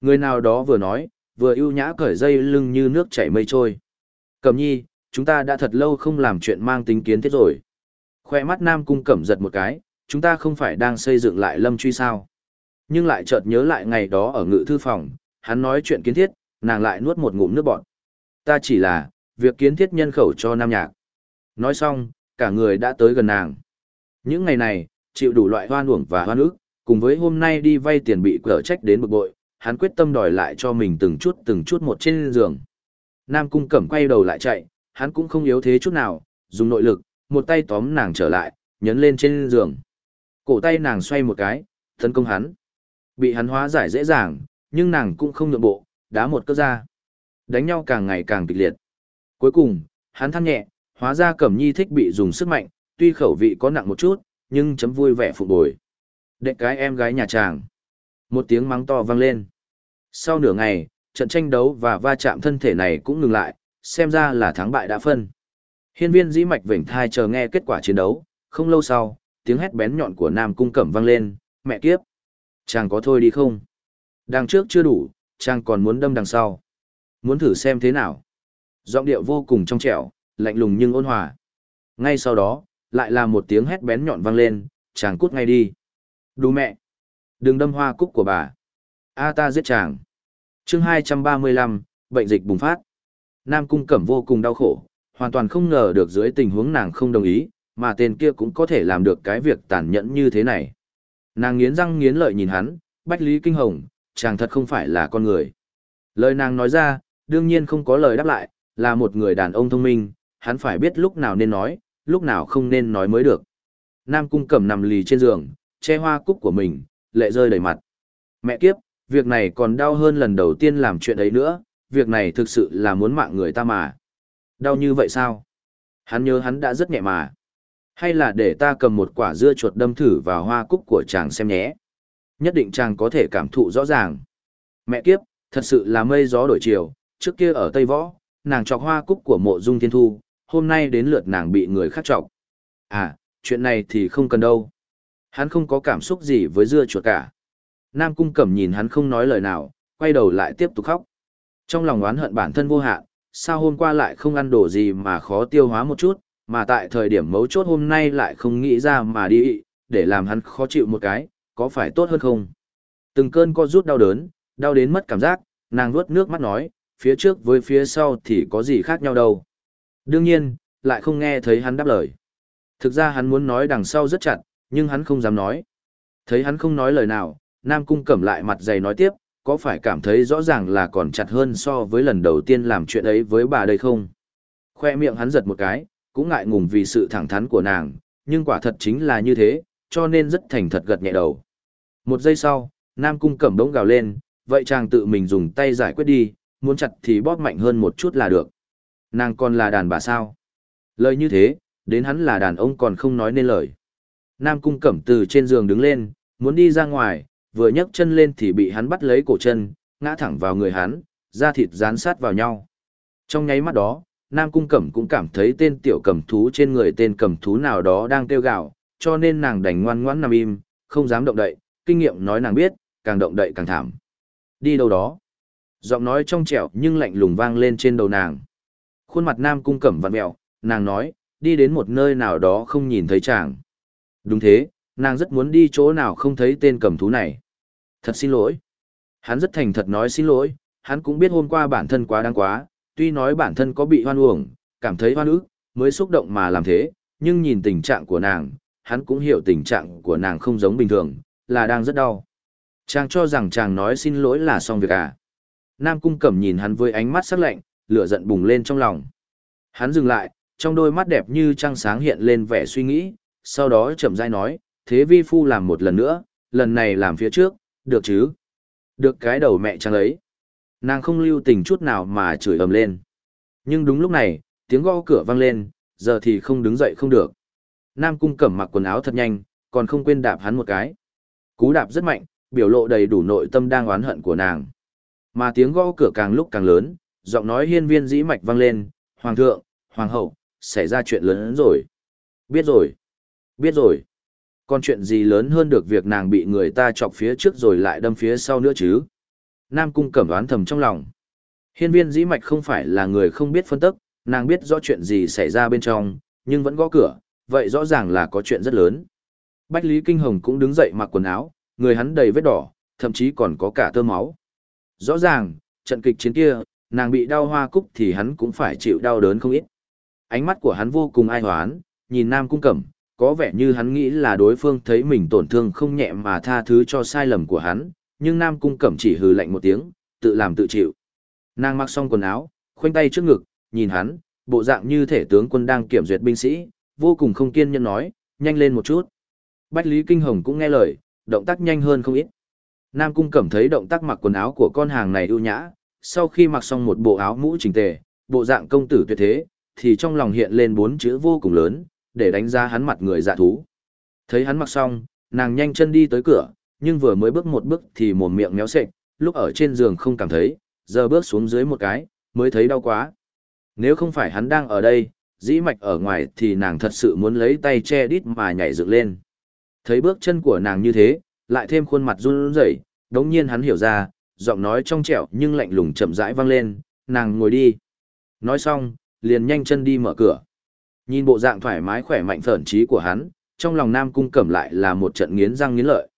Người nào đó vừa nói, vừa ưu nhã cởi dây lưng như nước chảy mây trôi. Cẩm nhi, chúng ta đã thật lâu không làm chuyện mang tính kiến thiết rồi. Khoe mắt nam cung cẩm giật một cái, chúng ta không phải đang xây dựng lại lâm truy sao. Nhưng lại chợt nhớ lại ngày đó ở ngự thư phòng, hắn nói chuyện kiến thiết, nàng lại nuốt một ngụm nước bọt. Ta chỉ là, việc kiến thiết nhân khẩu cho nam nhạc. Nói xong, cả người đã tới gần nàng. Những ngày này, chịu đủ loại hoan uổng và hoan ức, cùng với hôm nay đi vay tiền bị cở trách đến bực bội, hắn quyết tâm đòi lại cho mình từng chút từng chút một trên giường. Nam cung cẩm quay đầu lại chạy, hắn cũng không yếu thế chút nào, dùng nội lực, một tay tóm nàng trở lại, nhấn lên trên giường. Cổ tay nàng xoay một cái, tấn công hắn. Bị hắn hóa giải dễ dàng, nhưng nàng cũng không nhượng bộ, đá một cước ra. Đánh nhau càng ngày càng kịch liệt. Cuối cùng, hắn than nhẹ, hóa ra Cẩm Nhi thích bị dùng sức mạnh, tuy khẩu vị có nặng một chút, nhưng chấm vui vẻ phục bồi. Đệ cái em gái nhà chàng. Một tiếng mắng to vang lên. Sau nửa ngày, trận tranh đấu và va chạm thân thể này cũng ngừng lại, xem ra là thắng bại đã phân. Hiên viên dĩ mạch vểnh thai chờ nghe kết quả chiến đấu, không lâu sau, tiếng hét bén nhọn của Nam Cung Cẩm vang lên, mẹ kiếp. Chàng có thôi đi không? Đằng trước chưa đủ, chàng còn muốn đâm đằng sau. Muốn thử xem thế nào? Giọng điệu vô cùng trong trẻo, lạnh lùng nhưng ôn hòa. Ngay sau đó, lại là một tiếng hét bén nhọn vang lên, chàng cút ngay đi. Đù mẹ! Đừng đâm hoa cúc của bà. A ta giết chàng. chương 235, bệnh dịch bùng phát. Nam cung cẩm vô cùng đau khổ, hoàn toàn không ngờ được dưới tình huống nàng không đồng ý, mà tên kia cũng có thể làm được cái việc tàn nhẫn như thế này. Nàng nghiến răng nghiến lợi nhìn hắn, bách lý kinh hồng, chàng thật không phải là con người. Lời nàng nói ra, đương nhiên không có lời đáp lại, là một người đàn ông thông minh, hắn phải biết lúc nào nên nói, lúc nào không nên nói mới được. Nam cung cẩm nằm lì trên giường, che hoa cúc của mình, lệ rơi đầy mặt. Mẹ kiếp, việc này còn đau hơn lần đầu tiên làm chuyện ấy nữa, việc này thực sự là muốn mạng người ta mà. Đau như vậy sao? Hắn nhớ hắn đã rất nhẹ mà. Hay là để ta cầm một quả dưa chuột đâm thử vào hoa cúc của chàng xem nhé. Nhất định chàng có thể cảm thụ rõ ràng. Mẹ kiếp, thật sự là mây gió đổi chiều, trước kia ở Tây Võ, nàng chọc hoa cúc của mộ dung thiên thu, hôm nay đến lượt nàng bị người khác chọc. À, chuyện này thì không cần đâu. Hắn không có cảm xúc gì với dưa chuột cả. Nam cung cẩm nhìn hắn không nói lời nào, quay đầu lại tiếp tục khóc. Trong lòng oán hận bản thân vô hạn, sao hôm qua lại không ăn đồ gì mà khó tiêu hóa một chút, mà tại thời điểm mấu chốt hôm nay lại không nghĩ ra mà đi, để làm hắn khó chịu một cái, có phải tốt hơn không? Từng cơn co rút đau đớn, đau đến mất cảm giác, nàng nuốt nước mắt nói, phía trước với phía sau thì có gì khác nhau đâu. Đương nhiên, lại không nghe thấy hắn đáp lời. Thực ra hắn muốn nói đằng sau rất chặt, nhưng hắn không dám nói. Thấy hắn không nói lời nào, Nam Cung cẩm lại mặt dày nói tiếp, có phải cảm thấy rõ ràng là còn chặt hơn so với lần đầu tiên làm chuyện ấy với bà đây không? Khoe miệng hắn giật một cái, cũng ngại ngùng vì sự thẳng thắn của nàng, nhưng quả thật chính là như thế, cho nên rất thành thật gật nhẹ đầu. Một giây sau, Nam Cung cẩm đống gào lên, vậy chàng tự mình dùng tay giải quyết đi, muốn chặt thì bóp mạnh hơn một chút là được. Nàng còn là đàn bà sao? Lời như thế, đến hắn là đàn ông còn không nói nên lời. Nam Cung cẩm từ trên giường đứng lên, muốn đi ra ngoài, vừa nhấc chân lên thì bị hắn bắt lấy cổ chân, ngã thẳng vào người hắn, da thịt dán sát vào nhau. Trong nháy mắt đó, Nam Cung Cẩm cũng cảm thấy tên tiểu cầm thú trên người tên cầm thú nào đó đang kêu gạo, cho nên nàng đành ngoan ngoãn nằm im, không dám động đậy, kinh nghiệm nói nàng biết, càng động đậy càng thảm. Đi đâu đó? Giọng nói trong trẻo nhưng lạnh lùng vang lên trên đầu nàng. Khuôn mặt Nam Cung Cẩm vặn mẹo, nàng nói, đi đến một nơi nào đó không nhìn thấy chàng. Đúng thế, nàng rất muốn đi chỗ nào không thấy tên cầm thú này. Thật xin lỗi. Hắn rất thành thật nói xin lỗi, hắn cũng biết hôm qua bản thân quá đáng quá, tuy nói bản thân có bị hoan uổng, cảm thấy hoan ức, mới xúc động mà làm thế, nhưng nhìn tình trạng của nàng, hắn cũng hiểu tình trạng của nàng không giống bình thường, là đang rất đau. Chàng cho rằng chàng nói xin lỗi là xong việc à. Nam cung cẩm nhìn hắn với ánh mắt sắc lạnh, lửa giận bùng lên trong lòng. Hắn dừng lại, trong đôi mắt đẹp như trăng sáng hiện lên vẻ suy nghĩ, sau đó chậm rãi nói, thế vi phu làm một lần nữa, lần này làm phía trước, được chứ? Được cái đầu mẹ chàng ấy. Nàng không lưu tình chút nào mà chửi ầm lên. Nhưng đúng lúc này, tiếng gõ cửa vang lên, giờ thì không đứng dậy không được. Nam cung cẩm mặc quần áo thật nhanh, còn không quên đạp hắn một cái. Cú đạp rất mạnh, biểu lộ đầy đủ nội tâm đang oán hận của nàng. Mà tiếng gõ cửa càng lúc càng lớn, giọng nói hiên viên dĩ mạch vang lên, Hoàng thượng, Hoàng hậu, xảy ra chuyện lớn hơn rồi. Biết rồi, biết rồi. Còn chuyện gì lớn hơn được việc nàng bị người ta chọc phía trước rồi lại đâm phía sau nữa chứ? Nam cung cẩm đoán thầm trong lòng. Hiên viên dĩ mạch không phải là người không biết phân tức, nàng biết rõ chuyện gì xảy ra bên trong, nhưng vẫn gõ cửa, vậy rõ ràng là có chuyện rất lớn. Bách Lý Kinh Hồng cũng đứng dậy mặc quần áo, người hắn đầy vết đỏ, thậm chí còn có cả tơ máu. Rõ ràng, trận kịch chiến kia, nàng bị đau hoa cúc thì hắn cũng phải chịu đau đớn không ít. Ánh mắt của hắn vô cùng ai hoán, nhìn Nam Cung Cẩm, có vẻ như hắn nghĩ là đối phương thấy mình tổn thương không nhẹ mà tha thứ cho sai lầm của hắn, nhưng Nam Cung Cẩm chỉ hừ lạnh một tiếng, tự làm tự chịu. Nàng mặc xong quần áo, khoanh tay trước ngực, nhìn hắn, bộ dạng như thể tướng quân đang kiểm duyệt binh sĩ, vô cùng không kiên nhẫn nói, nhanh lên một chút. Bách Lý Kinh Hồng cũng nghe lời, động tác nhanh hơn không ít. Nam Cung Cẩm thấy động tác mặc quần áo của con hàng này ưu nhã, sau khi mặc xong một bộ áo mũ chỉnh tề, bộ dạng công tử tuyệt thế, thì trong lòng hiện lên bốn chữ vô cùng lớn, để đánh giá hắn mặt người dạ thú. Thấy hắn mặc xong, nàng nhanh chân đi tới cửa, nhưng vừa mới bước một bước thì mồm miệng méo sệch, lúc ở trên giường không cảm thấy, giờ bước xuống dưới một cái, mới thấy đau quá. Nếu không phải hắn đang ở đây, dĩ mạch ở ngoài thì nàng thật sự muốn lấy tay che đít mà nhảy dựng lên. Thấy bước chân của nàng như thế, lại thêm khuôn mặt run rẩy, đống nhiên hắn hiểu ra, giọng nói trong trẻo nhưng lạnh lùng chậm rãi vang lên, nàng ngồi đi. Nói xong, liền nhanh chân đi mở cửa. Nhìn bộ dạng thoải mái khỏe mạnh phởn trí của hắn, trong lòng Nam Cung Cẩm lại là một trận nghiến răng nghiến lợi.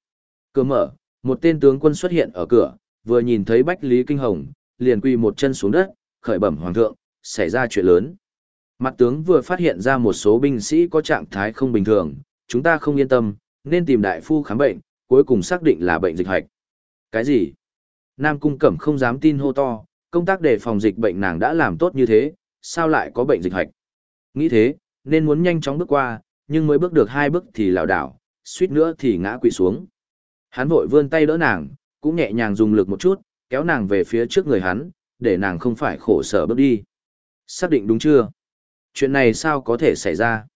Cửa mở, một tên tướng quân xuất hiện ở cửa, vừa nhìn thấy Bách Lý Kinh Hồng, liền quỳ một chân xuống đất, khởi bẩm hoàng thượng, xảy ra chuyện lớn. Mặt tướng vừa phát hiện ra một số binh sĩ có trạng thái không bình thường, chúng ta không yên tâm, nên tìm đại phu khám bệnh, cuối cùng xác định là bệnh dịch hạch. Cái gì? Nam Cung Cẩm không dám tin hô to, công tác đề phòng dịch bệnh nàng đã làm tốt như thế, sao lại có bệnh dịch hạch? Nghĩ thế, nên muốn nhanh chóng bước qua, nhưng mới bước được hai bước thì lảo đảo, suýt nữa thì ngã quỵ xuống. Hắn vội vươn tay đỡ nàng, cũng nhẹ nhàng dùng lực một chút, kéo nàng về phía trước người hắn, để nàng không phải khổ sở bước đi. Xác định đúng chưa? Chuyện này sao có thể xảy ra?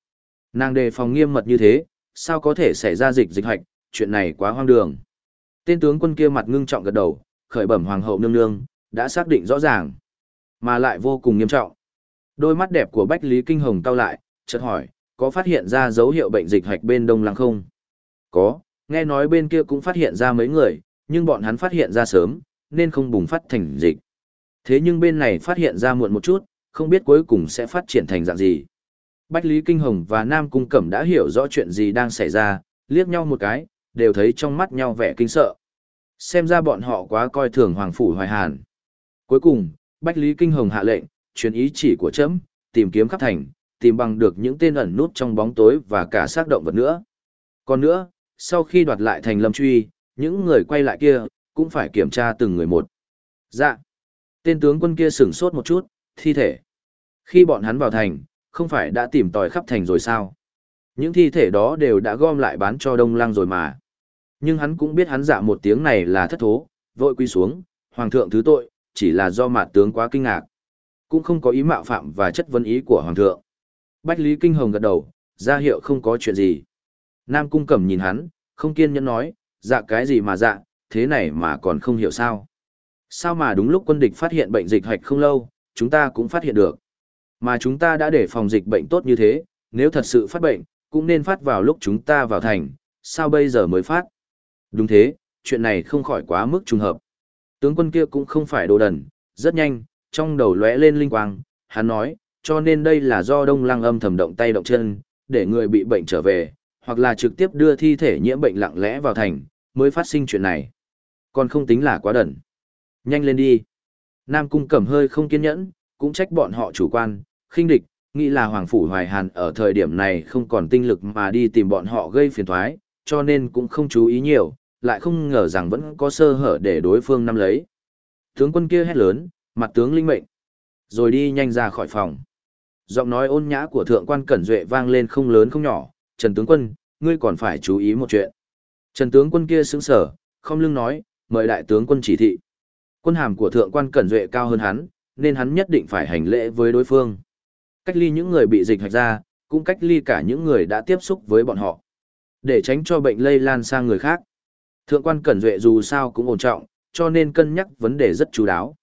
Nàng đề phòng nghiêm mật như thế, sao có thể xảy ra dịch dịch hạch, chuyện này quá hoang đường. Tên tướng quân kia mặt ngưng trọng gật đầu, khởi bẩm hoàng hậu nương nương, đã xác định rõ ràng, mà lại vô cùng nghiêm trọng. Đôi mắt đẹp của Bách Lý Kinh Hồng cau lại, chợt hỏi, có phát hiện ra dấu hiệu bệnh dịch hạch bên Đông Lăng không? Có, nghe nói bên kia cũng phát hiện ra mấy người, nhưng bọn hắn phát hiện ra sớm, nên không bùng phát thành dịch. Thế nhưng bên này phát hiện ra muộn một chút, không biết cuối cùng sẽ phát triển thành dạng gì. Bách Lý Kinh Hồng và Nam Cung Cẩm đã hiểu rõ chuyện gì đang xảy ra, liếc nhau một cái, đều thấy trong mắt nhau vẻ kinh sợ. Xem ra bọn họ quá coi thường Hoàng Phủ Hoài Hàn. Cuối cùng, Bách Lý Kinh Hồng hạ lệnh, truyền ý chỉ của chấm, tìm kiếm khắp thành, tìm bằng được những tên ẩn nút trong bóng tối và cả xác động vật nữa. Còn nữa, sau khi đoạt lại thành lâm truy, những người quay lại kia, cũng phải kiểm tra từng người một. Dạ. Tên tướng quân kia sửng sốt một chút, thi thể. Khi bọn hắn vào thành, không phải đã tìm tòi khắp thành rồi sao? Những thi thể đó đều đã gom lại bán cho Đông Lăng rồi mà. Nhưng hắn cũng biết hắn dạ một tiếng này là thất thố, vội quy xuống, Hoàng thượng thứ tội, chỉ là do mạt tướng quá kinh ngạc. Cũng không có ý mạo phạm và chất vấn ý của Hoàng thượng. Bách Lý Kinh Hồng gật đầu, ra hiệu không có chuyện gì. Nam Cung Cẩm nhìn hắn, không kiên nhẫn nói, dạ cái gì mà dạ, thế này mà còn không hiểu sao. Sao mà đúng lúc quân địch phát hiện bệnh dịch hạch không lâu, chúng ta cũng phát hiện được. Mà chúng ta đã để phòng dịch bệnh tốt như thế, nếu thật sự phát bệnh, cũng nên phát vào lúc chúng ta vào thành, sao bây giờ mới phát? Đúng thế, chuyện này không khỏi quá mức trùng hợp. Tướng quân kia cũng không phải đồ đần, rất nhanh, trong đầu lóe lên linh quang, hắn nói, cho nên đây là do đông lăng âm thầm động tay động chân, để người bị bệnh trở về, hoặc là trực tiếp đưa thi thể nhiễm bệnh lặng lẽ vào thành, mới phát sinh chuyện này. Còn không tính là quá đần. Nhanh lên đi. Nam Cung Cẩm hơi không kiên nhẫn, cũng trách bọn họ chủ quan, khinh địch, nghĩ là Hoàng Phủ Hoài Hàn ở thời điểm này không còn tinh lực mà đi tìm bọn họ gây phiền thoái, cho nên cũng không chú ý nhiều, lại không ngờ rằng vẫn có sơ hở để đối phương nắm lấy. Tướng quân kia hét lớn, mặt tướng linh mệnh, rồi đi nhanh ra khỏi phòng. Giọng nói ôn nhã của thượng quan Cẩn Duệ vang lên không lớn không nhỏ, Trần tướng quân, ngươi còn phải chú ý một chuyện. Trần tướng quân kia sững sở, không lưng nói, mời đại tướng quân chỉ thị. Quân hàm của thượng quan Cẩn Duệ cao hơn hắn, nên hắn nhất định phải hành lễ với đối phương. Cách ly những người bị dịch hạch ra, cũng cách ly cả những người đã tiếp xúc với bọn họ. Để tránh cho bệnh lây lan sang người khác. Thượng quan Cẩn Duệ dù sao cũng ổn trọng, cho nên cân nhắc vấn đề rất chú đáo.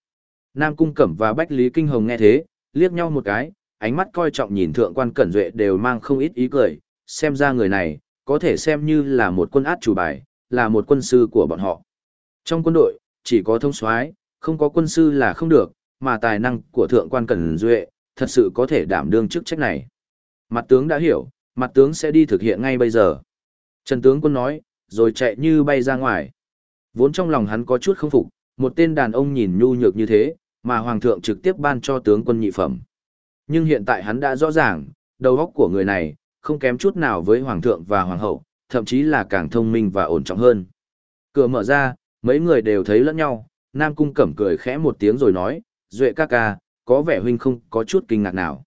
Nam Cung Cẩm và Bách Lý Kinh Hồng nghe thế, liếc nhau một cái, ánh mắt coi trọng nhìn thượng quan Cẩn Duệ đều mang không ít ý cười, xem ra người này, có thể xem như là một quân át chủ bài, là một quân sư của bọn họ. Trong quân đội, chỉ có thông soái, không có quân sư là không được, mà tài năng của thượng quan cần Duệ, thật sự có thể đảm đương chức trách này. Mặt tướng đã hiểu, mặt tướng sẽ đi thực hiện ngay bây giờ. Trần tướng quân nói, rồi chạy như bay ra ngoài. Vốn trong lòng hắn có chút không phục, một tên đàn ông nhìn nhu nhược như thế, mà hoàng thượng trực tiếp ban cho tướng quân nhị phẩm. Nhưng hiện tại hắn đã rõ ràng, đầu óc của người này, không kém chút nào với hoàng thượng và hoàng hậu, thậm chí là càng thông minh và ổn trọng hơn. Cửa mở ra, mấy người đều thấy lẫn nhau, Nam Cung Cẩm cười khẽ một tiếng rồi nói, Duệ ca ca, có vẻ huynh không có chút kinh ngạc nào.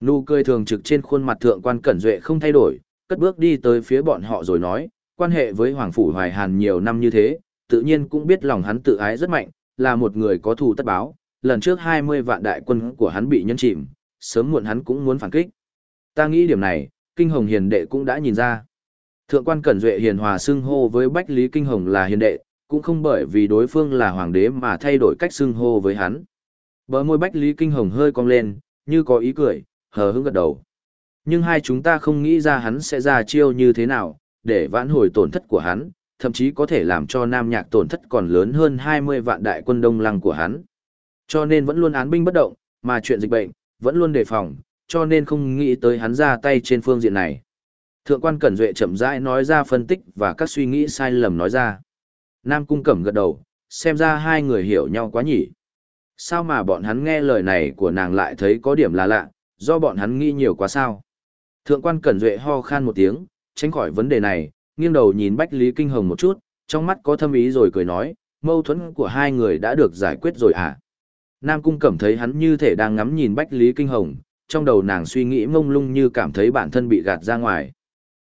Nụ cười thường trực trên khuôn mặt thượng quan Cẩn Duệ không thay đổi, cất bước đi tới phía bọn họ rồi nói, quan hệ với Hoàng Phủ Hoài Hàn nhiều năm như thế, tự nhiên cũng biết lòng hắn tự ái rất mạnh, là một người có thù tất báo, lần trước 20 vạn đại quân của hắn bị nhân chìm, sớm muộn hắn cũng muốn phản kích. Ta nghĩ điểm này, Kinh Hồng Hiền Đệ cũng đã nhìn ra. Thượng quan Cẩn Duệ hiền hòa xưng hô với Bách Lý Kinh Hồng là hiền đệ, cũng không bởi vì đối phương là hoàng đế mà thay đổi cách xưng hô với hắn. Bờ môi Bách Lý Kinh Hồng hơi cong lên, như có ý cười, hờ hững gật đầu. Nhưng hai chúng ta không nghĩ ra hắn sẽ ra chiêu như thế nào, để vãn hồi tổn thất của hắn, thậm chí có thể làm cho Nam Nhạc tổn thất còn lớn hơn 20 vạn đại quân đông lăng của hắn. Cho nên vẫn luôn án binh bất động, mà chuyện dịch bệnh, vẫn luôn đề phòng, cho nên không nghĩ tới hắn ra tay trên phương diện này. Thượng quan Cẩn Duệ chậm rãi nói ra phân tích và các suy nghĩ sai lầm nói ra. Nam Cung Cẩm gật đầu, xem ra hai người hiểu nhau quá nhỉ. Sao mà bọn hắn nghe lời này của nàng lại thấy có điểm là lạ, do bọn hắn nghĩ nhiều quá sao? Thượng quan Cẩn Duệ ho khan một tiếng, tránh khỏi vấn đề này, nghiêng đầu nhìn Bách Lý Kinh Hồng một chút, trong mắt có thâm ý rồi cười nói, mâu thuẫn của hai người đã được giải quyết rồi à? Nam Cung Cẩm thấy hắn như thể đang ngắm nhìn Bách Lý Kinh Hồng, trong đầu nàng suy nghĩ mông lung như cảm thấy bản thân bị gạt ra ngoài.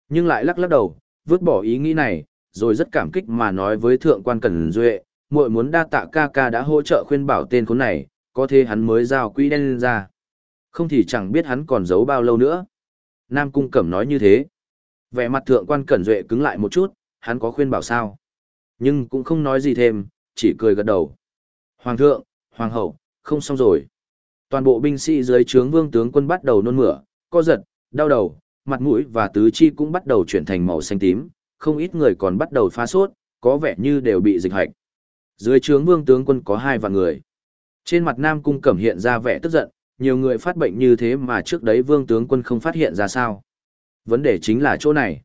Nhưng lại lắc lắc đầu, vứt bỏ ý nghĩ này, rồi rất cảm kích mà nói với Thượng quan Cẩn Duệ, muội muốn đa tạ ca ca đã hỗ trợ khuyên bảo tên khốn này, có thế hắn mới giao quỹ đen lên ra. Không thì chẳng biết hắn còn giấu bao lâu nữa. Nam Cung Cẩm nói như thế. Vẻ mặt thượng quan Cẩn Duệ cứng lại một chút, hắn có khuyên bảo sao. Nhưng cũng không nói gì thêm, chỉ cười gật đầu. Hoàng thượng, hoàng hậu, không xong rồi. Toàn bộ binh sĩ dưới trướng vương tướng quân bắt đầu nôn mửa, co giật, đau đầu, mặt mũi và tứ chi cũng bắt đầu chuyển thành màu xanh tím, không ít người còn bắt đầu pha sốt, có vẻ như đều bị dịch hạch. Dưới trướng vương tướng quân có hai vạn người. Trên mặt Nam Cung Cẩm hiện ra vẻ tức giận, nhiều người phát bệnh như thế mà trước đấy vương tướng quân không phát hiện ra sao. Vấn đề chính là chỗ này.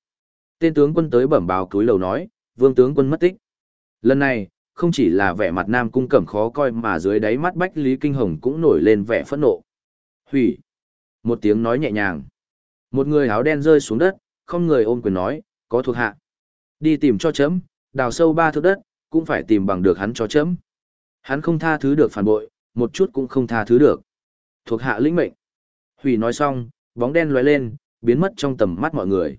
Tên tướng quân tới bẩm báo túi lầu nói, vương tướng quân mất tích. Lần này, không chỉ là vẻ mặt nam cung cẩm khó coi mà dưới đáy mắt bách lý kinh hồng cũng nổi lên vẻ phẫn nộ. Hủy. Một tiếng nói nhẹ nhàng. Một người áo đen rơi xuống đất, không người ôm quyền nói, có thuộc hạ. Đi tìm cho chấm, đào sâu ba thước đất, cũng phải tìm bằng được hắn cho chấm. Hắn không tha thứ được phản bội, một chút cũng không tha thứ được. Thuộc hạ lĩnh mệnh. Hủy nói xong, bóng đen lóe lên, biến mất trong tầm mắt mọi người.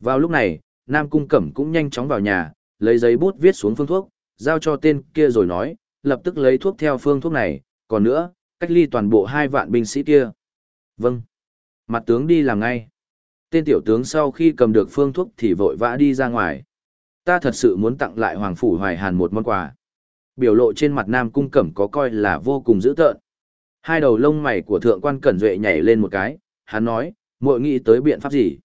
Vào lúc này, Nam Cung Cẩm cũng nhanh chóng vào nhà, lấy giấy bút viết xuống phương thuốc, giao cho tên kia rồi nói, lập tức lấy thuốc theo phương thuốc này, còn nữa, cách ly toàn bộ hai vạn binh sĩ kia. Vâng. Mặt tướng đi làm ngay. Tên tiểu tướng sau khi cầm được phương thuốc thì vội vã đi ra ngoài. Ta thật sự muốn tặng lại Hoàng Phủ Hoài Hàn một món quà. Biểu lộ trên mặt Nam Cung Cẩm có coi là vô cùng dữ tợn. Hai đầu lông mày của thượng quan Cẩn Duệ nhảy lên một cái, hắn nói, muội nghĩ tới biện pháp gì?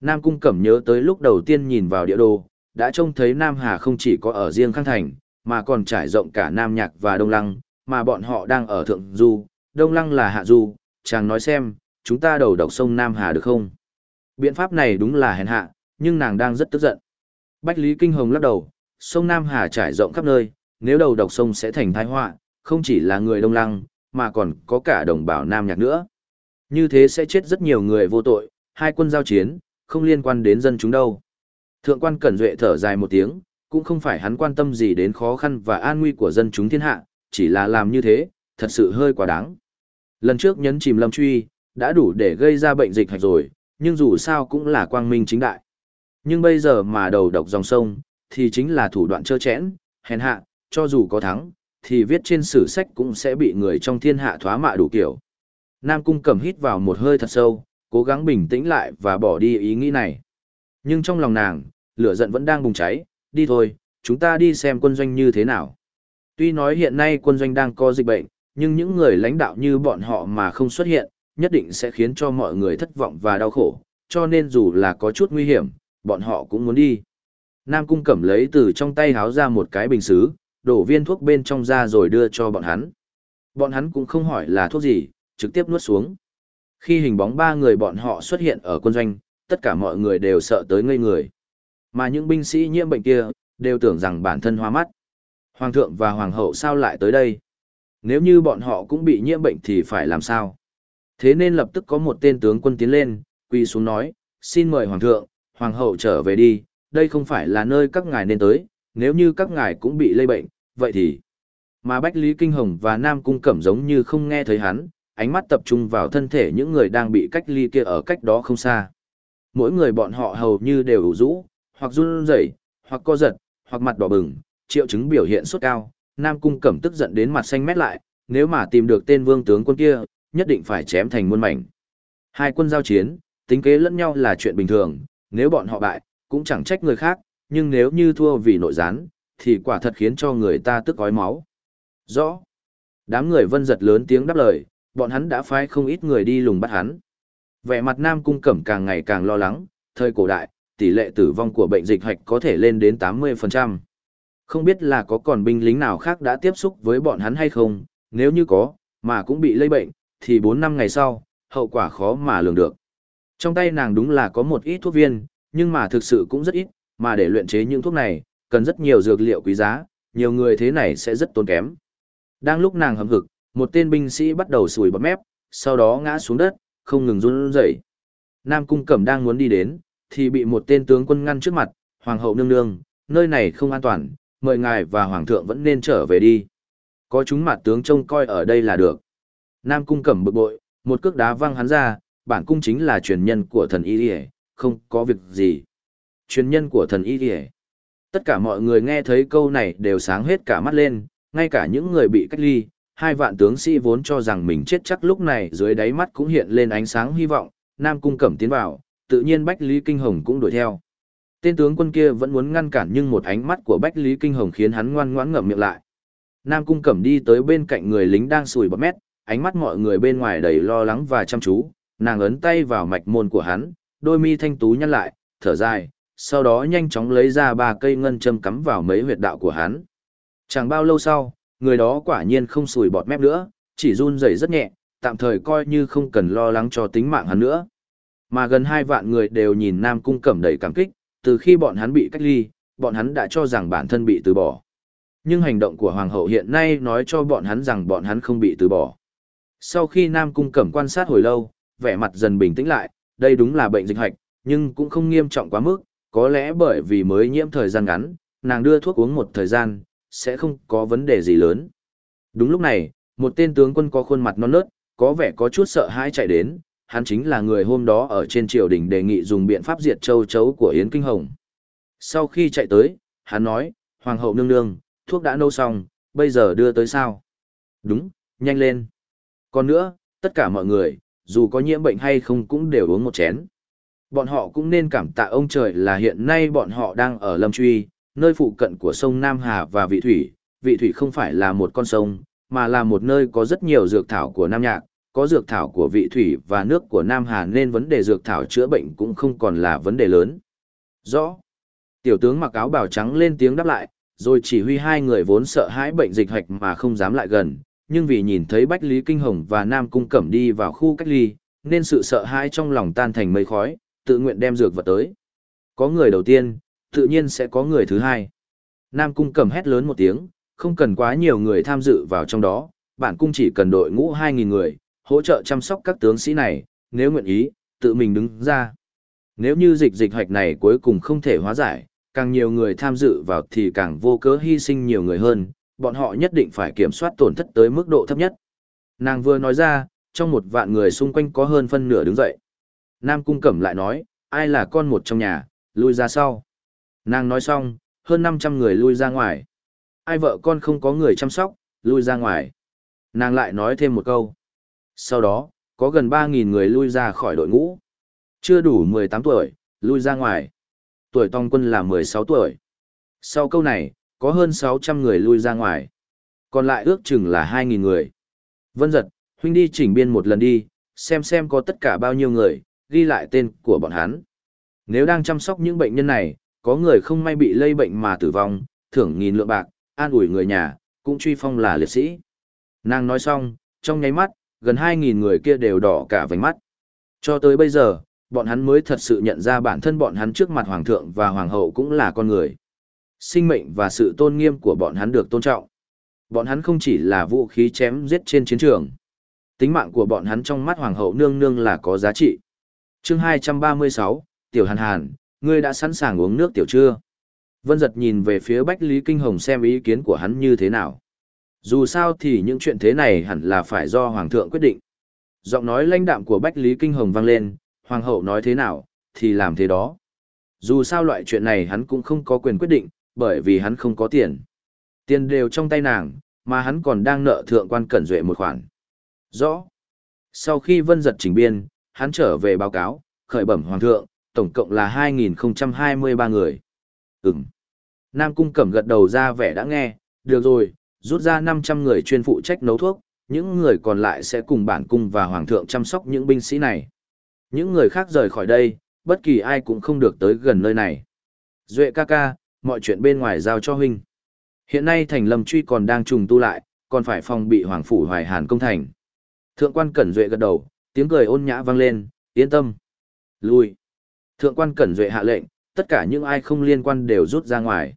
Nam Cung Cẩm nhớ tới lúc đầu tiên nhìn vào địa đồ, đã trông thấy Nam Hà không chỉ có ở riêng Khang Thành, mà còn trải rộng cả Nam Nhạc và Đông Lăng, mà bọn họ đang ở Thượng Du, Đông Lăng là Hạ Du, chàng nói xem, chúng ta đầu độc sông Nam Hà được không? Biện pháp này đúng là hèn hạ, nhưng nàng đang rất tức giận. Bách Lý Kinh Hồng lắc đầu, sông Nam Hà trải rộng khắp nơi, nếu đầu độc sông sẽ thành tai họa, không chỉ là người Đông Lăng, mà còn có cả đồng bào Nam Nhạc nữa. Như thế sẽ chết rất nhiều người vô tội, hai quân giao chiến, không liên quan đến dân chúng đâu. Thượng quan Cẩn Duệ thở dài một tiếng, cũng không phải hắn quan tâm gì đến khó khăn và an nguy của dân chúng thiên hạ, chỉ là làm như thế, thật sự hơi quá đáng. Lần trước nhấn chìm lâm truy, đã đủ để gây ra bệnh dịch hạch rồi, nhưng dù sao cũng là quang minh chính đại. Nhưng bây giờ mà đầu độc dòng sông, thì chính là thủ đoạn trơ chẽn, hèn hạ, cho dù có thắng, thì viết trên sử sách cũng sẽ bị người trong thiên hạ thoá mạ đủ kiểu. Nam Cung cầm hít vào một hơi thật sâu, cố gắng bình tĩnh lại và bỏ đi ý nghĩ này. Nhưng trong lòng nàng, lửa giận vẫn đang bùng cháy, đi thôi, chúng ta đi xem quân doanh như thế nào. Tuy nói hiện nay quân doanh đang có dịch bệnh, nhưng những người lãnh đạo như bọn họ mà không xuất hiện, nhất định sẽ khiến cho mọi người thất vọng và đau khổ, cho nên dù là có chút nguy hiểm, bọn họ cũng muốn đi. Nam Cung Cẩm lấy từ trong tay háo ra một cái bình xứ, đổ viên thuốc bên trong ra rồi đưa cho bọn hắn. Bọn hắn cũng không hỏi là thuốc gì, trực tiếp nuốt xuống. Khi hình bóng ba người bọn họ xuất hiện ở quân doanh, tất cả mọi người đều sợ tới ngây người. Mà những binh sĩ nhiễm bệnh kia, đều tưởng rằng bản thân hoa mắt. Hoàng thượng và hoàng hậu sao lại tới đây? Nếu như bọn họ cũng bị nhiễm bệnh thì phải làm sao? Thế nên lập tức có một tên tướng quân tiến lên, quỳ xuống nói, xin mời hoàng thượng, hoàng hậu trở về đi, đây không phải là nơi các ngài nên tới, nếu như các ngài cũng bị lây bệnh, vậy thì... Mà Bách Lý Kinh Hồng và Nam Cung Cẩm giống như không nghe thấy hắn, ánh mắt tập trung vào thân thể những người đang bị cách ly kia ở cách đó không xa. Mỗi người bọn họ hầu như đều ủ rũ, hoặc run rẩy, hoặc co giật, hoặc mặt đỏ bừng, triệu chứng biểu hiện sốt cao. Nam Cung Cẩm tức giận đến mặt xanh mét lại, nếu mà tìm được tên vương tướng quân kia, nhất định phải chém thành muôn mảnh. Hai quân giao chiến, tính kế lẫn nhau là chuyện bình thường, nếu bọn họ bại, cũng chẳng trách người khác, nhưng nếu như thua vì nội gián, thì quả thật khiến cho người ta tức gói máu. Rõ. Đám người vân giật lớn tiếng đáp lời, bọn hắn đã phái không ít người đi lùng bắt hắn. Vẻ mặt Nam Cung Cẩm càng ngày càng lo lắng, thời cổ đại, tỷ lệ tử vong của bệnh dịch hạch có thể lên đến 80%. Không biết là có còn binh lính nào khác đã tiếp xúc với bọn hắn hay không, nếu như có, mà cũng bị lây bệnh, thì 4 năm ngày sau, hậu quả khó mà lường được. Trong tay nàng đúng là có một ít thuốc viên, nhưng mà thực sự cũng rất ít, mà để luyện chế những thuốc này, cần rất nhiều dược liệu quý giá, nhiều người thế này sẽ rất tốn kém. Đang lúc nàng hầm hực, một tên binh sĩ bắt đầu sùi bọt mép, sau đó ngã xuống đất, không ngừng run rẩy. Nam Cung Cẩm đang muốn đi đến, thì bị một tên tướng quân ngăn trước mặt, Hoàng hậu nương nương, nơi này không an toàn, mời ngài và Hoàng thượng vẫn nên trở về đi. Có chúng mặt tướng trông coi ở đây là được. Nam Cung Cẩm bực bội, một cước đá văng hắn ra, bản cung chính là truyền nhân của thần Y ỉa không có việc gì. Truyền nhân của thần Y ỉa Tất cả mọi người nghe thấy câu này đều sáng hết cả mắt lên, ngay cả những người bị cách ly, hai vạn tướng sĩ vốn cho rằng mình chết chắc lúc này dưới đáy mắt cũng hiện lên ánh sáng hy vọng, Nam Cung Cẩm tiến vào, tự nhiên Bách Lý Kinh Hồng cũng đuổi theo. Tên tướng quân kia vẫn muốn ngăn cản nhưng một ánh mắt của Bách Lý Kinh Hồng khiến hắn ngoan ngoãn ngậm miệng lại. Nam Cung Cẩm đi tới bên cạnh người lính đang sùi bọt mét, ánh mắt mọi người bên ngoài đầy lo lắng và chăm chú, nàng ấn tay vào mạch môn của hắn, đôi mi thanh tú nhăn lại, thở dài, sau đó nhanh chóng lấy ra ba cây ngân châm cắm vào mấy huyệt đạo của hắn. Chẳng bao lâu sau, người đó quả nhiên không sùi bọt mép nữa, chỉ run rẩy rất nhẹ, tạm thời coi như không cần lo lắng cho tính mạng hắn nữa. Mà gần hai vạn người đều nhìn Nam Cung Cẩm đầy cảm kích, từ khi bọn hắn bị cách ly, bọn hắn đã cho rằng bản thân bị từ bỏ. Nhưng hành động của Hoàng hậu hiện nay nói cho bọn hắn rằng bọn hắn không bị từ bỏ. Sau khi Nam Cung Cẩm quan sát hồi lâu, vẻ mặt dần bình tĩnh lại, đây đúng là bệnh dịch hạch, nhưng cũng không nghiêm trọng quá mức, có lẽ bởi vì mới nhiễm thời gian ngắn, nàng đưa thuốc uống một thời gian, sẽ không có vấn đề gì lớn. Đúng lúc này, một tên tướng quân có khuôn mặt non nớt, có vẻ có chút sợ hãi chạy đến, hắn chính là người hôm đó ở trên triều đình đề nghị dùng biện pháp diệt châu chấu của Yến Kinh Hồng. Sau khi chạy tới, hắn nói, Hoàng hậu nương nương, thuốc đã nâu xong, bây giờ đưa tới sao? Đúng, nhanh lên. Còn nữa, tất cả mọi người, dù có nhiễm bệnh hay không cũng đều uống một chén. Bọn họ cũng nên cảm tạ ông trời là hiện nay bọn họ đang ở Lâm Truy, nơi phụ cận của sông Nam Hà và Vị Thủy. Vị Thủy không phải là một con sông, mà là một nơi có rất nhiều dược thảo của Nam Nhạc, có dược thảo của Vị Thủy và nước của Nam Hà nên vấn đề dược thảo chữa bệnh cũng không còn là vấn đề lớn. Rõ. Tiểu tướng mặc áo bào trắng lên tiếng đáp lại, rồi chỉ huy hai người vốn sợ hãi bệnh dịch hạch mà không dám lại gần, nhưng vì nhìn thấy Bách Lý Kinh Hồng và Nam Cung Cẩm đi vào khu cách ly, nên sự sợ hãi trong lòng tan thành mây khói, tự nguyện đem dược vật tới. Có người đầu tiên, tự nhiên sẽ có người thứ hai. Nam Cung Cẩm hét lớn một tiếng, không cần quá nhiều người tham dự vào trong đó, bản cung chỉ cần đội ngũ 2.000 người, hỗ trợ chăm sóc các tướng sĩ này, nếu nguyện ý, tự mình đứng ra. Nếu như dịch dịch hoạch này cuối cùng không thể hóa giải, càng nhiều người tham dự vào thì càng vô cớ hy sinh nhiều người hơn, bọn họ nhất định phải kiểm soát tổn thất tới mức độ thấp nhất. Nàng vừa nói ra, trong một vạn người xung quanh có hơn phân nửa đứng dậy. Nam Cung Cẩm lại nói, ai là con một trong nhà, lui ra sau. Nàng nói xong, hơn 500 người lui ra ngoài. Ai vợ con không có người chăm sóc, lui ra ngoài. Nàng lại nói thêm một câu. Sau đó, có gần 3.000 người lui ra khỏi đội ngũ. Chưa đủ 18 tuổi, lui ra ngoài. Tuổi tòng quân là 16 tuổi. Sau câu này, có hơn 600 người lui ra ngoài. Còn lại ước chừng là 2.000 người. Vân giật, huynh đi chỉnh biên một lần đi, xem xem có tất cả bao nhiêu người, ghi lại tên của bọn hắn. Nếu đang chăm sóc những bệnh nhân này, có người không may bị lây bệnh mà tử vong, thưởng nghìn lượng bạc, an ủi người nhà, cũng truy phong là liệt sĩ. Nàng nói xong, trong nháy mắt, gần 2.000 người kia đều đỏ cả vành mắt. Cho tới bây giờ, bọn hắn mới thật sự nhận ra bản thân bọn hắn trước mặt hoàng thượng và hoàng hậu cũng là con người. Sinh mệnh và sự tôn nghiêm của bọn hắn được tôn trọng. Bọn hắn không chỉ là vũ khí chém giết trên chiến trường. Tính mạng của bọn hắn trong mắt hoàng hậu nương nương là có giá trị. chương 236, Tiểu Hàn Hàn, ngươi đã sẵn sàng uống nước tiểu chưa? Vân giật nhìn về phía Bách Lý Kinh Hồng xem ý kiến của hắn như thế nào. Dù sao thì những chuyện thế này hẳn là phải do Hoàng thượng quyết định. Giọng nói lãnh đạm của Bách Lý Kinh Hồng vang lên, Hoàng hậu nói thế nào, thì làm thế đó. Dù sao loại chuyện này hắn cũng không có quyền quyết định, bởi vì hắn không có tiền. Tiền đều trong tay nàng, mà hắn còn đang nợ thượng quan cẩn duệ một khoản. Rõ. Sau khi vân giật chỉnh biên, hắn trở về báo cáo, khởi bẩm hoàng thượng, tổng cộng là 2023 người. Ừm. Nam Cung Cẩm gật đầu ra vẻ đã nghe, được rồi, rút ra 500 người chuyên phụ trách nấu thuốc, những người còn lại sẽ cùng bản cung và hoàng thượng chăm sóc những binh sĩ này. Những người khác rời khỏi đây, bất kỳ ai cũng không được tới gần nơi này. Duệ ca ca, mọi chuyện bên ngoài giao cho huynh. Hiện nay thành lâm truy còn đang trùng tu lại, còn phải phòng bị hoàng phủ hoài hàn công thành. Thượng quan Cẩn Duệ gật đầu, tiếng cười ôn nhã vang lên, yên tâm. Lui. Thượng quan Cẩn Duệ hạ lệnh, tất cả những ai không liên quan đều rút ra ngoài.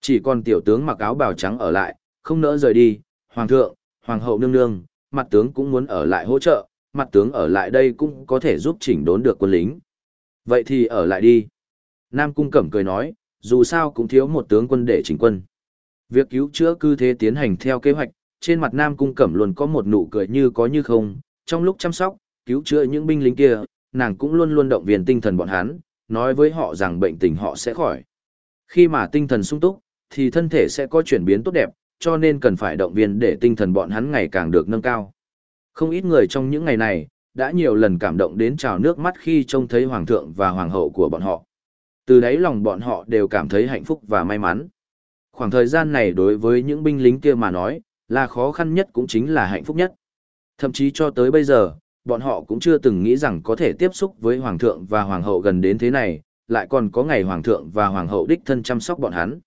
Chỉ còn tiểu tướng mặc áo bào trắng ở lại, không nỡ rời đi, hoàng thượng, hoàng hậu nương nương, mặt tướng cũng muốn ở lại hỗ trợ, mặt tướng ở lại đây cũng có thể giúp chỉnh đốn được quân lính. Vậy thì ở lại đi. Nam Cung Cẩm cười nói, dù sao cũng thiếu một tướng quân để chỉnh quân. Việc cứu chữa cư thế tiến hành theo kế hoạch, trên mặt Nam Cung Cẩm luôn có một nụ cười như có như không, trong lúc chăm sóc, cứu chữa những binh lính kia, nàng cũng luôn luôn động viên tinh thần bọn hắn, nói với họ rằng bệnh tình họ sẽ khỏi. Khi mà tinh thần sung túc, thì thân thể sẽ có chuyển biến tốt đẹp, cho nên cần phải động viên để tinh thần bọn hắn ngày càng được nâng cao. Không ít người trong những ngày này, đã nhiều lần cảm động đến trào nước mắt khi trông thấy hoàng thượng và hoàng hậu của bọn họ. Từ đấy lòng bọn họ đều cảm thấy hạnh phúc và may mắn. Khoảng thời gian này đối với những binh lính kia mà nói, là khó khăn nhất cũng chính là hạnh phúc nhất. Thậm chí cho tới bây giờ, bọn họ cũng chưa từng nghĩ rằng có thể tiếp xúc với hoàng thượng và hoàng hậu gần đến thế này, lại còn có ngày hoàng thượng và hoàng hậu đích thân chăm sóc bọn hắn.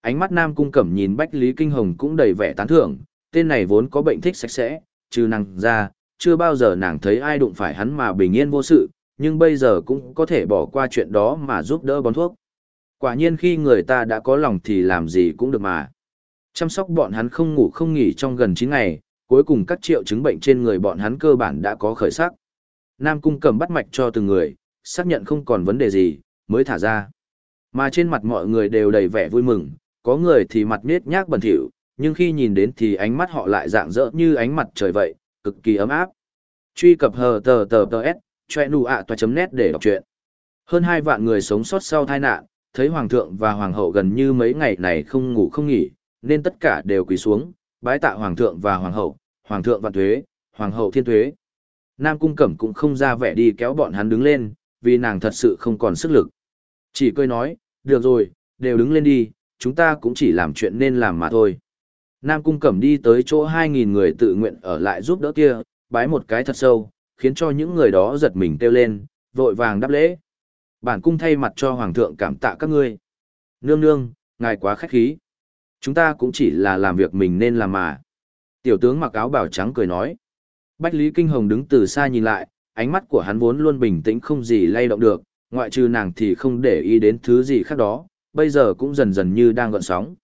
Ánh mắt Nam Cung Cẩm nhìn Bách Lý Kinh Hồng cũng đầy vẻ tán thưởng, tên này vốn có bệnh thích sạch sẽ, trừ nàng ra, chưa bao giờ nàng thấy ai đụng phải hắn mà bình yên vô sự, nhưng bây giờ cũng có thể bỏ qua chuyện đó mà giúp đỡ bón thuốc. Quả nhiên khi người ta đã có lòng thì làm gì cũng được mà. Chăm sóc bọn hắn không ngủ không nghỉ trong gần 9 ngày, cuối cùng các triệu chứng bệnh trên người bọn hắn cơ bản đã có khởi sắc. Nam Cung cầm bắt mạch cho từng người, xác nhận không còn vấn đề gì, mới thả ra. Mà trên mặt mọi người đều đầy vẻ vui mừng, có người thì mặt nết nhác bẩn thỉu, nhưng khi nhìn đến thì ánh mắt họ lại rạng rỡ như ánh mặt trời vậy, cực kỳ ấm áp. Truy cập hờ tờ tờ tờ s, choe nụ ạ toa chấm nét để đọc truyện. Hơn hai vạn người sống sót sau tai nạn, thấy hoàng thượng và hoàng hậu gần như mấy ngày này không ngủ không nghỉ, nên tất cả đều quỳ xuống, bái tạ hoàng thượng và hoàng hậu, hoàng thượng vạn thuế, hoàng hậu thiên thuế. Nam cung cẩm cũng không ra vẻ đi kéo bọn hắn đứng lên, vì nàng thật sự không còn sức lực. Chỉ cười nói, được rồi, đều đứng lên đi, chúng ta cũng chỉ làm chuyện nên làm mà thôi. Nam cung cẩm đi tới chỗ 2.000 người tự nguyện ở lại giúp đỡ kia, bái một cái thật sâu, khiến cho những người đó giật mình kêu lên, vội vàng đáp lễ. Bản cung thay mặt cho hoàng thượng cảm tạ các ngươi. Nương nương, ngài quá khách khí. Chúng ta cũng chỉ là làm việc mình nên làm mà. Tiểu tướng mặc áo bảo trắng cười nói. Bách Lý Kinh Hồng đứng từ xa nhìn lại, ánh mắt của hắn vốn luôn bình tĩnh không gì lay động được, ngoại trừ nàng thì không để ý đến thứ gì khác đó, bây giờ cũng dần dần như đang gợn sóng.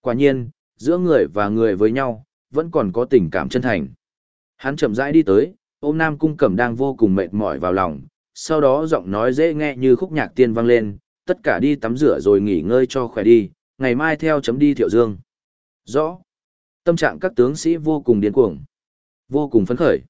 Quả nhiên, giữa người và người với nhau, vẫn còn có tình cảm chân thành. Hắn chậm rãi đi tới, ôm Nam Cung Cẩm đang vô cùng mệt mỏi vào lòng, sau đó giọng nói dễ nghe như khúc nhạc tiên vang lên, tất cả đi tắm rửa rồi nghỉ ngơi cho khỏe đi, ngày mai theo chấm đi thiệu dương. Rõ. Tâm trạng các tướng sĩ vô cùng điên cuồng, vô cùng phấn khởi.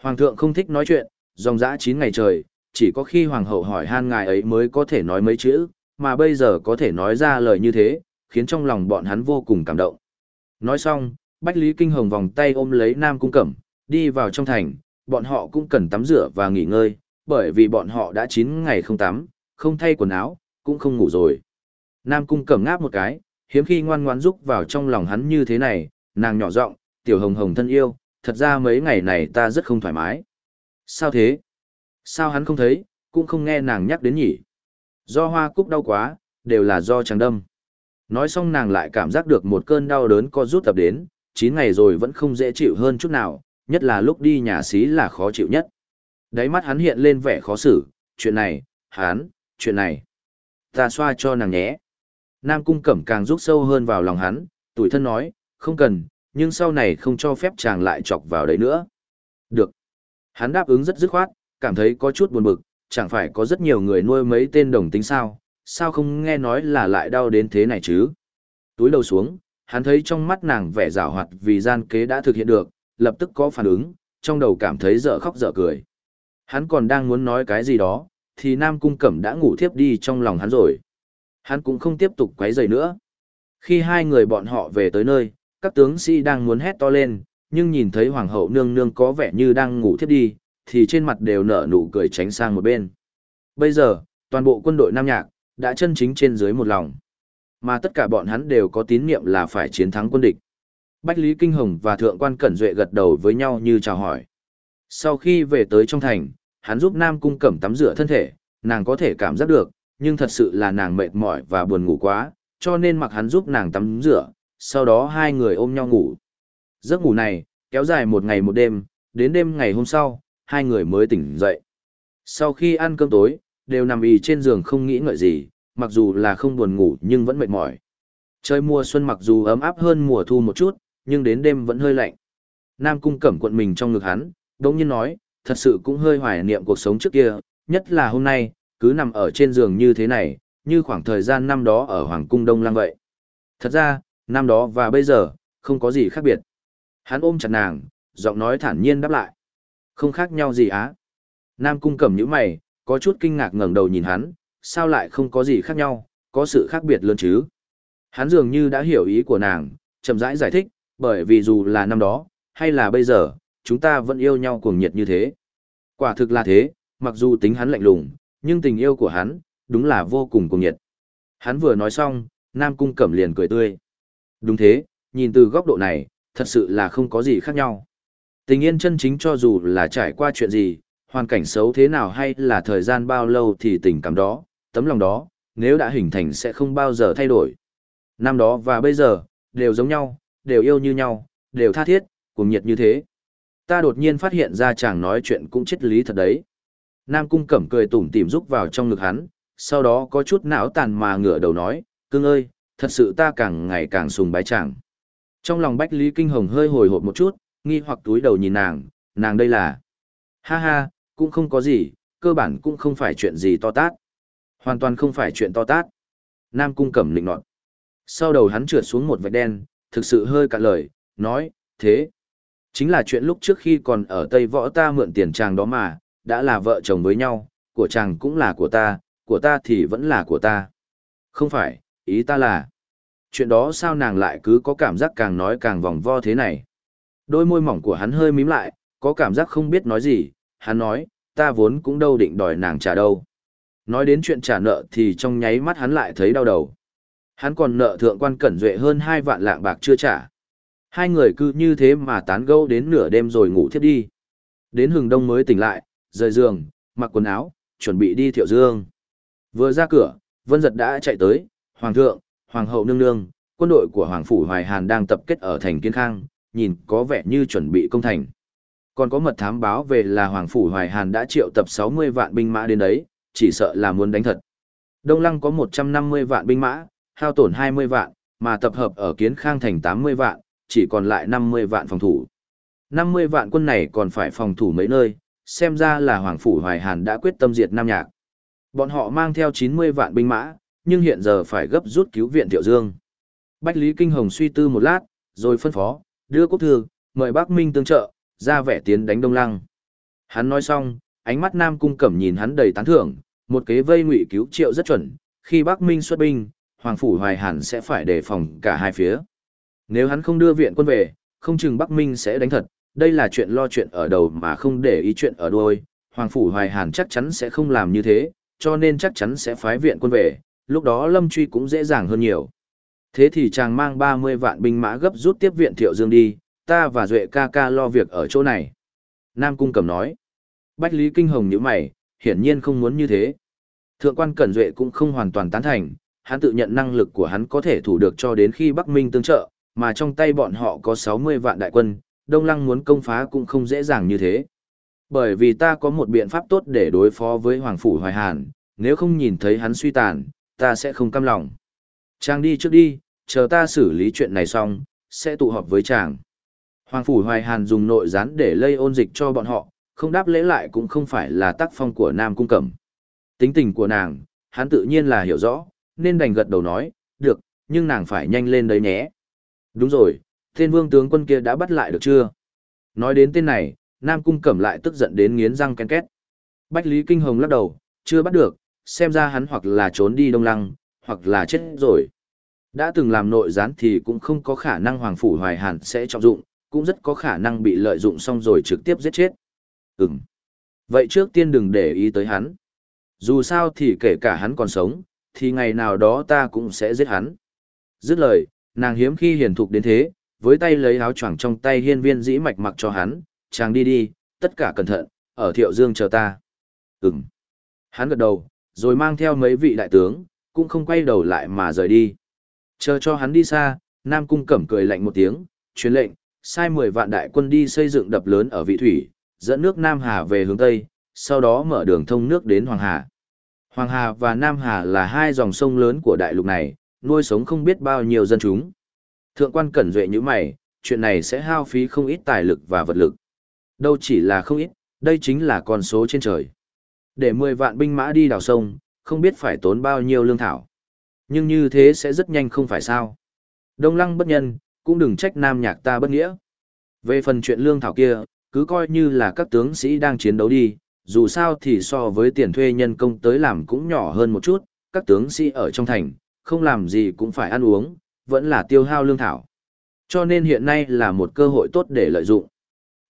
Hoàng thượng không thích nói chuyện, dòng dã 9 ngày trời, chỉ có khi hoàng hậu hỏi han ngài ấy mới có thể nói mấy chữ, mà bây giờ có thể nói ra lời như thế, khiến trong lòng bọn hắn vô cùng cảm động. Nói xong, Bách Lý Kinh Hồng vòng tay ôm lấy Nam Cung Cẩm, đi vào trong thành, bọn họ cũng cần tắm rửa và nghỉ ngơi, bởi vì bọn họ đã 9 ngày không tắm, không thay quần áo, cũng không ngủ rồi. Nam Cung Cẩm ngáp một cái, hiếm khi ngoan ngoãn rúc vào trong lòng hắn như thế này, nàng nhỏ giọng, tiểu hồng hồng thân yêu, thật ra mấy ngày này ta rất không thoải mái. Sao thế? Sao hắn không thấy, cũng không nghe nàng nhắc đến nhỉ? Do hoa cúc đau quá, đều là do chàng đâm. Nói xong nàng lại cảm giác được một cơn đau đớn co rút tập đến, 9 ngày rồi vẫn không dễ chịu hơn chút nào, nhất là lúc đi nhà xí là khó chịu nhất. Đáy mắt hắn hiện lên vẻ khó xử, chuyện này, hắn, chuyện này. Ta xoa cho nàng nhé. Nam cung cẩm càng rút sâu hơn vào lòng hắn, tuổi thân nói, không cần, nhưng sau này không cho phép chàng lại chọc vào đấy nữa. Được. Hắn đáp ứng rất dứt khoát, cảm thấy có chút buồn bực, chẳng phải có rất nhiều người nuôi mấy tên đồng tính sao, sao không nghe nói là lại đau đến thế này chứ. Túi đầu xuống, hắn thấy trong mắt nàng vẻ rào hoạt vì gian kế đã thực hiện được, lập tức có phản ứng, trong đầu cảm thấy dở khóc dở cười. Hắn còn đang muốn nói cái gì đó, thì Nam Cung Cẩm đã ngủ thiếp đi trong lòng hắn rồi. Hắn cũng không tiếp tục quấy rầy nữa. Khi hai người bọn họ về tới nơi, các tướng sĩ đang muốn hét to lên, nhưng nhìn thấy Hoàng hậu nương nương có vẻ như đang ngủ thiếp đi, thì trên mặt đều nở nụ cười tránh sang một bên. Bây giờ, toàn bộ quân đội Nam Nhạc, đã chân chính trên dưới một lòng. Mà tất cả bọn hắn đều có tín niệm là phải chiến thắng quân địch. Bách Lý Kinh Hồng và Thượng quan Cẩn Duệ gật đầu với nhau như chào hỏi. Sau khi về tới trong thành, hắn giúp Nam Cung Cẩm tắm rửa thân thể, nàng có thể cảm giác được, nhưng thật sự là nàng mệt mỏi và buồn ngủ quá, cho nên mặc hắn giúp nàng tắm rửa, sau đó hai người ôm nhau ngủ. Giấc ngủ này, kéo dài một ngày một đêm, đến đêm ngày hôm sau, hai người mới tỉnh dậy. Sau khi ăn cơm tối, đều nằm y trên giường không nghĩ ngợi gì, mặc dù là không buồn ngủ nhưng vẫn mệt mỏi. Trời mùa xuân mặc dù ấm áp hơn mùa thu một chút, nhưng đến đêm vẫn hơi lạnh. Nam cung cẩm cuộn mình trong ngực hắn, đống nhiên nói, thật sự cũng hơi hoài niệm cuộc sống trước kia, nhất là hôm nay, cứ nằm ở trên giường như thế này, như khoảng thời gian năm đó ở Hoàng cung Đông Lăng vậy. Thật ra, năm đó và bây giờ, không có gì khác biệt. Hắn ôm chặt nàng, giọng nói thản nhiên đáp lại. Không khác nhau gì á. Nam cung cẩm những mày, có chút kinh ngạc ngẩng đầu nhìn hắn, sao lại không có gì khác nhau, có sự khác biệt lớn chứ. Hắn dường như đã hiểu ý của nàng, chậm rãi giải, giải thích, bởi vì dù là năm đó, hay là bây giờ, chúng ta vẫn yêu nhau cuồng nhiệt như thế. Quả thực là thế, mặc dù tính hắn lạnh lùng, nhưng tình yêu của hắn, đúng là vô cùng cuồng nhiệt. Hắn vừa nói xong, Nam Cung Cẩm liền cười tươi. Đúng thế, nhìn từ góc độ này, thật sự là không có gì khác nhau. Tình yên chân chính cho dù là trải qua chuyện gì, hoàn cảnh xấu thế nào hay là thời gian bao lâu thì tình cảm đó, tấm lòng đó, nếu đã hình thành sẽ không bao giờ thay đổi. Năm đó và bây giờ, đều giống nhau, đều yêu như nhau, đều tha thiết, cùng nhiệt như thế. Ta đột nhiên phát hiện ra chàng nói chuyện cũng chết lý thật đấy. Nam cung cẩm cười tủm tỉm rúc vào trong ngực hắn, sau đó có chút não tàn mà ngửa đầu nói, cưng ơi, thật sự ta càng ngày càng sùng bái chàng. Trong lòng Bách Lý Kinh Hồng hơi hồi hộp một chút, nghi hoặc túi đầu nhìn nàng, nàng đây là. Ha ha, cũng không có gì, cơ bản cũng không phải chuyện gì to tát. Hoàn toàn không phải chuyện to tát. Nam Cung Cẩm lịnh nọt. Sau đầu hắn trượt xuống một vạch đen, thực sự hơi cạn lời, nói, thế. Chính là chuyện lúc trước khi còn ở Tây Võ ta mượn tiền chàng đó mà, đã là vợ chồng với nhau, của chàng cũng là của ta, của ta thì vẫn là của ta. Không phải, ý ta là, chuyện đó sao nàng lại cứ có cảm giác càng nói càng vòng vo thế này. Đôi môi mỏng của hắn hơi mím lại, có cảm giác không biết nói gì, hắn nói, ta vốn cũng đâu định đòi nàng trả đâu. Nói đến chuyện trả nợ thì trong nháy mắt hắn lại thấy đau đầu. Hắn còn nợ thượng quan cẩn duệ hơn hai vạn lạng bạc chưa trả. Hai người cứ như thế mà tán gẫu đến nửa đêm rồi ngủ thiếp đi. Đến hừng đông mới tỉnh lại, rời giường, mặc quần áo, chuẩn bị đi thiệu dương. Vừa ra cửa, Vân Giật đã chạy tới, Hoàng thượng, Hoàng hậu nương nương, quân đội của Hoàng Phủ Hoài Hàn đang tập kết ở thành Kiên Khang, nhìn có vẻ như chuẩn bị công thành. Còn có mật thám báo về là Hoàng Phủ Hoài Hàn đã triệu tập 60 vạn binh mã đến đấy, chỉ sợ là muốn đánh thật. Đông Lăng có 150 vạn binh mã, hao tổn 20 vạn, mà tập hợp ở Kiến Khang thành 80 vạn, chỉ còn lại 50 vạn phòng thủ. 50 vạn quân này còn phải phòng thủ mấy nơi, xem ra là Hoàng Phủ Hoài Hàn đã quyết tâm diệt Nam Nhạc. Bọn họ mang theo 90 vạn binh mã, nhưng hiện giờ phải gấp rút cứu viện tiểu Dương. Bách Lý Kinh Hồng suy tư một lát, rồi phân phó, đưa quốc thư, mời Bắc Minh tương trợ, ra vẻ tiến đánh Đông Lăng. Hắn nói xong, ánh mắt Nam Cung Cẩm nhìn hắn đầy tán thưởng, một kế vây ngụy cứu triệu rất chuẩn, khi Bắc Minh xuất binh, Hoàng Phủ Hoài Hàn sẽ phải đề phòng cả hai phía. Nếu hắn không đưa viện quân về, không chừng Bắc Minh sẽ đánh thật, đây là chuyện lo chuyện ở đầu mà không để ý chuyện ở đuôi. Hoàng Phủ Hoài Hàn chắc chắn sẽ không làm như thế, cho nên chắc chắn sẽ phái viện quân về, lúc đó Lâm Truy cũng dễ dàng hơn nhiều. Thế thì chàng mang 30 vạn binh mã gấp rút tiếp viện Thiệu Dương đi, ta và Duệ ca ca lo việc ở chỗ này. Nam Cung Cầm nói. Bách Lý Kinh Hồng như mày, hiển nhiên không muốn như thế. Thượng quan Cẩn Duệ cũng không hoàn toàn tán thành, hắn tự nhận năng lực của hắn có thể thủ được cho đến khi Bắc Minh tương trợ, mà trong tay bọn họ có 60 vạn đại quân, Đông Lăng muốn công phá cũng không dễ dàng như thế. Bởi vì ta có một biện pháp tốt để đối phó với Hoàng Phủ Hoài Hàn, nếu không nhìn thấy hắn suy tàn, ta sẽ không cam lòng. Chàng đi trước đi, chờ ta xử lý chuyện này xong, sẽ tụ họp với chàng. Hoàng Phủ Hoài Hàn dùng nội gián để lây ôn dịch cho bọn họ, không đáp lễ lại cũng không phải là tác phong của Nam Cung Cẩm. Tính tình của nàng, hắn tự nhiên là hiểu rõ, nên đành gật đầu nói, được, nhưng nàng phải nhanh lên đấy nhé. Đúng rồi, tên vương tướng quân kia đã bắt lại được chưa? Nói đến tên này, Nam Cung Cẩm lại tức giận đến nghiến răng ken két. Bách Lý Kinh Hồng lắc đầu, chưa bắt được, xem ra hắn hoặc là trốn đi Đông Lăng, hoặc là chết rồi. Đã từng làm nội gián thì cũng không có khả năng Hoàng Phủ Hoài Hàn sẽ trọng dụng, cũng rất có khả năng bị lợi dụng xong rồi trực tiếp giết chết. Ừm. Vậy trước tiên đừng để ý tới hắn. Dù sao thì kể cả hắn còn sống, thì ngày nào đó ta cũng sẽ giết hắn. Dứt lời, nàng hiếm khi hiền thục đến thế, với tay lấy áo choàng trong tay hiên viên dĩ mạch mặc cho hắn, chàng đi đi, tất cả cẩn thận, ở thiệu dương chờ ta. Ừm. Hắn gật đầu, rồi mang theo mấy vị đại tướng, cũng không quay đầu lại mà rời đi. Chờ cho hắn đi xa, Nam Cung Cẩm cười lạnh một tiếng, truyền lệnh, sai 10 vạn đại quân đi xây dựng đập lớn ở vị thủy, dẫn nước Nam Hà về hướng Tây, sau đó mở đường thông nước đến Hoàng Hà. Hoàng Hà và Nam Hà là hai dòng sông lớn của đại lục này, nuôi sống không biết bao nhiêu dân chúng. Thượng quan cẩn duệ như mày, chuyện này sẽ hao phí không ít tài lực và vật lực. Đâu chỉ là không ít, đây chính là con số trên trời. Để 10 vạn binh mã đi đào sông, không biết phải tốn bao nhiêu lương thảo. Nhưng như thế sẽ rất nhanh không phải sao. Đông lăng bất nhân, cũng đừng trách nam nhạc ta bất nghĩa. Về phần chuyện lương thảo kia, cứ coi như là các tướng sĩ đang chiến đấu đi, dù sao thì so với tiền thuê nhân công tới làm cũng nhỏ hơn một chút, các tướng sĩ ở trong thành, không làm gì cũng phải ăn uống, vẫn là tiêu hao lương thảo. Cho nên hiện nay là một cơ hội tốt để lợi dụng.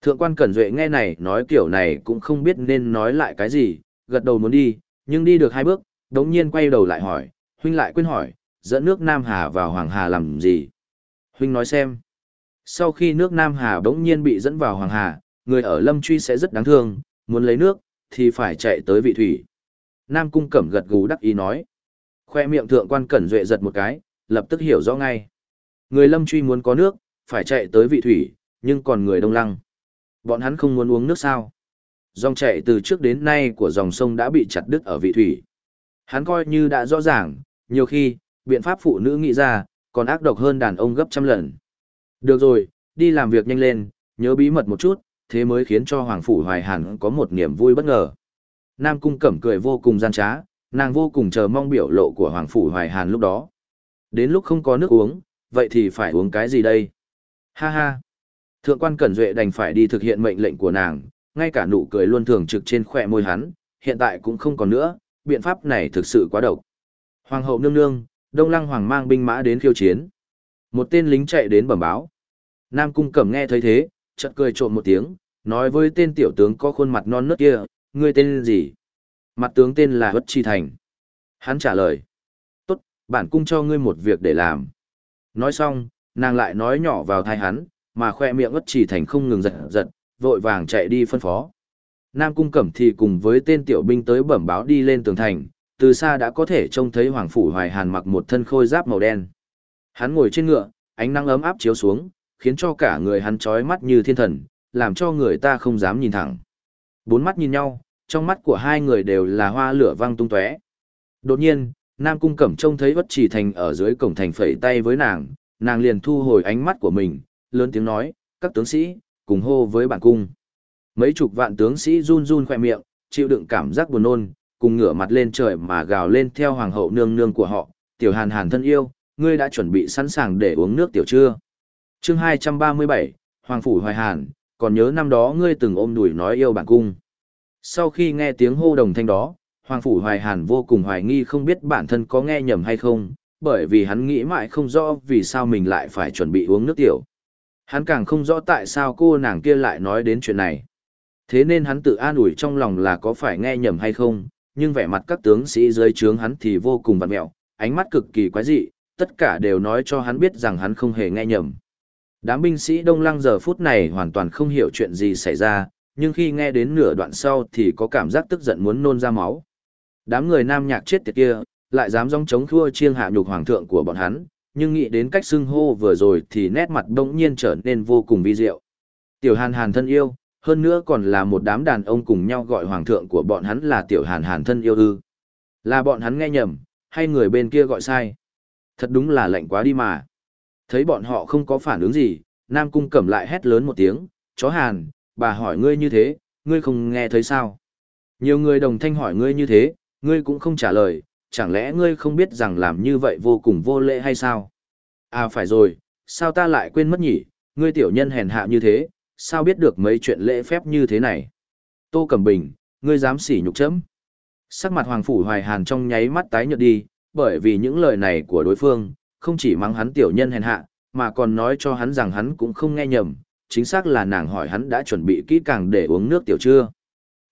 Thượng quan Cẩn Duệ nghe này nói kiểu này cũng không biết nên nói lại cái gì, gật đầu muốn đi, nhưng đi được hai bước, đống nhiên quay đầu lại hỏi, huynh lại quên hỏi, dẫn nước Nam Hà vào Hoàng Hà làm gì? Huynh nói xem. Sau khi nước Nam Hà đống nhiên bị dẫn vào Hoàng Hà, người ở Lâm Truy sẽ rất đáng thương, muốn lấy nước, thì phải chạy tới vị thủy. Nam Cung Cẩm gật gù đắc ý nói. Khoe miệng thượng quan Cẩn Duệ giật một cái, lập tức hiểu rõ ngay. Người Lâm Truy muốn có nước, phải chạy tới vị thủy, nhưng còn người Đông Lăng. Bọn hắn không muốn uống nước sao? Dòng chạy từ trước đến nay của dòng sông đã bị chặt đứt ở vị thủy. Hắn coi như đã rõ ràng, nhiều khi, biện pháp phụ nữ nghĩ ra, còn ác độc hơn đàn ông gấp trăm lần. Được rồi, đi làm việc nhanh lên, nhớ bí mật một chút, thế mới khiến cho Hoàng Phủ Hoài Hàn có một niềm vui bất ngờ. Nam Cung Cẩm cười vô cùng gian trá, nàng vô cùng chờ mong biểu lộ của Hoàng Phủ Hoài Hàn lúc đó. Đến lúc không có nước uống, vậy thì phải uống cái gì đây? Ha ha! Thượng quan Cẩn Duệ đành phải đi thực hiện mệnh lệnh của nàng, ngay cả nụ cười luôn thường trực trên khỏe môi hắn, hiện tại cũng không còn nữa, biện pháp này thực sự quá độc. Hoàng hậu nương nương, Đông Lăng Hoàng mang binh mã đến khiêu chiến. Một tên lính chạy đến bẩm báo. Nam Cung Cẩm nghe thấy thế, chợt cười trộm một tiếng, nói với tên tiểu tướng có khuôn mặt non nớt kia, ngươi tên gì? Mặt tướng tên là Hất Chi Thành. Hắn trả lời. Tốt, bản cung cho ngươi một việc để làm. Nói xong, nàng lại nói nhỏ vào thai hắn, mà khoe miệng Hất Chi Thành không ngừng giật giật, vội vàng chạy đi phân phó. Nam Cung Cẩm thì cùng với tên tiểu binh tới bẩm báo đi lên tường thành, từ xa đã có thể trông thấy Hoàng Phủ Hoài Hàn mặc một thân khôi giáp màu đen. Hắn ngồi trên ngựa, ánh nắng ấm áp chiếu xuống, khiến cho cả người hắn trói mắt như thiên thần, làm cho người ta không dám nhìn thẳng. Bốn mắt nhìn nhau, trong mắt của hai người đều là hoa lửa văng tung tóe. Đột nhiên, Nam Cung Cẩm trông thấy Bất Chỉ Thành ở dưới cổng thành phẩy tay với nàng, nàng liền thu hồi ánh mắt của mình, lớn tiếng nói, các tướng sĩ, cùng hô với bản cung. Mấy chục vạn tướng sĩ run run khỏe miệng, chịu đựng cảm giác buồn nôn, cùng ngửa mặt lên trời mà gào lên theo hoàng hậu nương nương của họ, tiểu hàn hàn thân yêu, ngươi đã chuẩn bị sẵn sàng để uống nước tiểu chưa? Chương 237, Hoàng Phủ Hoài Hàn, còn nhớ năm đó ngươi từng ôm đùi nói yêu bản cung. Sau khi nghe tiếng hô đồng thanh đó, Hoàng Phủ Hoài Hàn vô cùng hoài nghi không biết bản thân có nghe nhầm hay không, bởi vì hắn nghĩ mãi không rõ vì sao mình lại phải chuẩn bị uống nước tiểu. Hắn càng không rõ tại sao cô nàng kia lại nói đến chuyện này. Thế nên hắn tự an ủi trong lòng là có phải nghe nhầm hay không, nhưng vẻ mặt các tướng sĩ dưới trướng hắn thì vô cùng vặn mẹo, ánh mắt cực kỳ quái dị, tất cả đều nói cho hắn biết rằng hắn không hề nghe nhầm. Đám binh sĩ Đông Lăng giờ phút này hoàn toàn không hiểu chuyện gì xảy ra, nhưng khi nghe đến nửa đoạn sau thì có cảm giác tức giận muốn nôn ra máu. Đám người nam nhạc chết tiệt kia, lại dám dòng chống thua chiêng hạ nhục hoàng thượng của bọn hắn, nhưng nghĩ đến cách xưng hô vừa rồi thì nét mặt bỗng nhiên trở nên vô cùng vi diệu. Tiểu Hàn Hàn thân yêu, hơn nữa còn là một đám đàn ông cùng nhau gọi hoàng thượng của bọn hắn là Tiểu Hàn Hàn thân yêu ư. Là bọn hắn nghe nhầm, hay người bên kia gọi sai. Thật đúng là lạnh quá đi mà. Thấy bọn họ không có phản ứng gì, Nam Cung Cẩm lại hét lớn một tiếng, chó Hàn, bà hỏi ngươi như thế, ngươi không nghe thấy sao? Nhiều người đồng thanh hỏi ngươi như thế, ngươi cũng không trả lời, chẳng lẽ ngươi không biết rằng làm như vậy vô cùng vô lễ hay sao? À phải rồi, sao ta lại quên mất nhỉ, ngươi tiểu nhân hèn hạ như thế, sao biết được mấy chuyện lễ phép như thế này? Tô Cẩm Bình, ngươi dám sỉ nhục chấm. Sắc mặt Hoàng Phủ Hoài Hàn trong nháy mắt tái nhợt đi, bởi vì những lời này của đối phương, không chỉ mắng hắn tiểu nhân hèn hạ, mà còn nói cho hắn rằng hắn cũng không nghe nhầm, chính xác là nàng hỏi hắn đã chuẩn bị kỹ càng để uống nước tiểu chưa.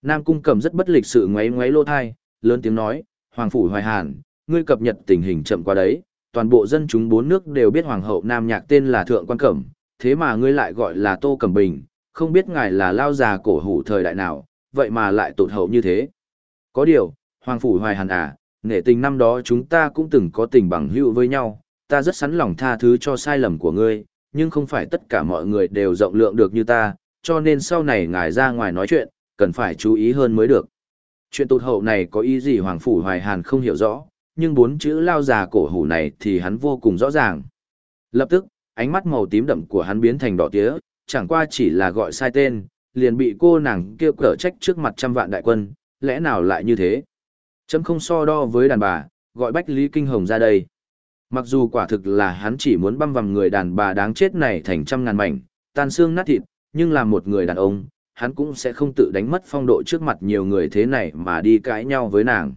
Nam Cung Cầm rất bất lịch sự ngoáy ngoáy lô thai, lớn tiếng nói, Hoàng Phủ Hoài Hàn, ngươi cập nhật tình hình chậm qua đấy, toàn bộ dân chúng bốn nước đều biết Hoàng hậu Nam Nhạc tên là Thượng Quan Cẩm, thế mà ngươi lại gọi là Tô Cẩm Bình, không biết ngài là lao già cổ hủ thời đại nào, vậy mà lại tụt hậu như thế. Có điều, Hoàng Phủ Hoài Hàn à, nghệ tình năm đó chúng ta cũng từng có tình bằng hữu với nhau, ta rất sẵn lòng tha thứ cho sai lầm của ngươi, nhưng không phải tất cả mọi người đều rộng lượng được như ta, cho nên sau này ngài ra ngoài nói chuyện, cần phải chú ý hơn mới được. Chuyện tụt hậu này có ý gì Hoàng Phủ Hoài Hàn không hiểu rõ, nhưng bốn chữ lao già cổ hủ này thì hắn vô cùng rõ ràng. Lập tức, ánh mắt màu tím đậm của hắn biến thành đỏ tía, chẳng qua chỉ là gọi sai tên, liền bị cô nàng kêu cở trách trước mặt trăm vạn đại quân, lẽ nào lại như thế? Chấm không so đo với đàn bà, gọi Bách Lý Kinh Hồng ra đây. Mặc dù quả thực là hắn chỉ muốn băm vằm người đàn bà đáng chết này thành trăm ngàn mảnh, tan xương nát thịt, nhưng là một người đàn ông, hắn cũng sẽ không tự đánh mất phong độ trước mặt nhiều người thế này mà đi cãi nhau với nàng.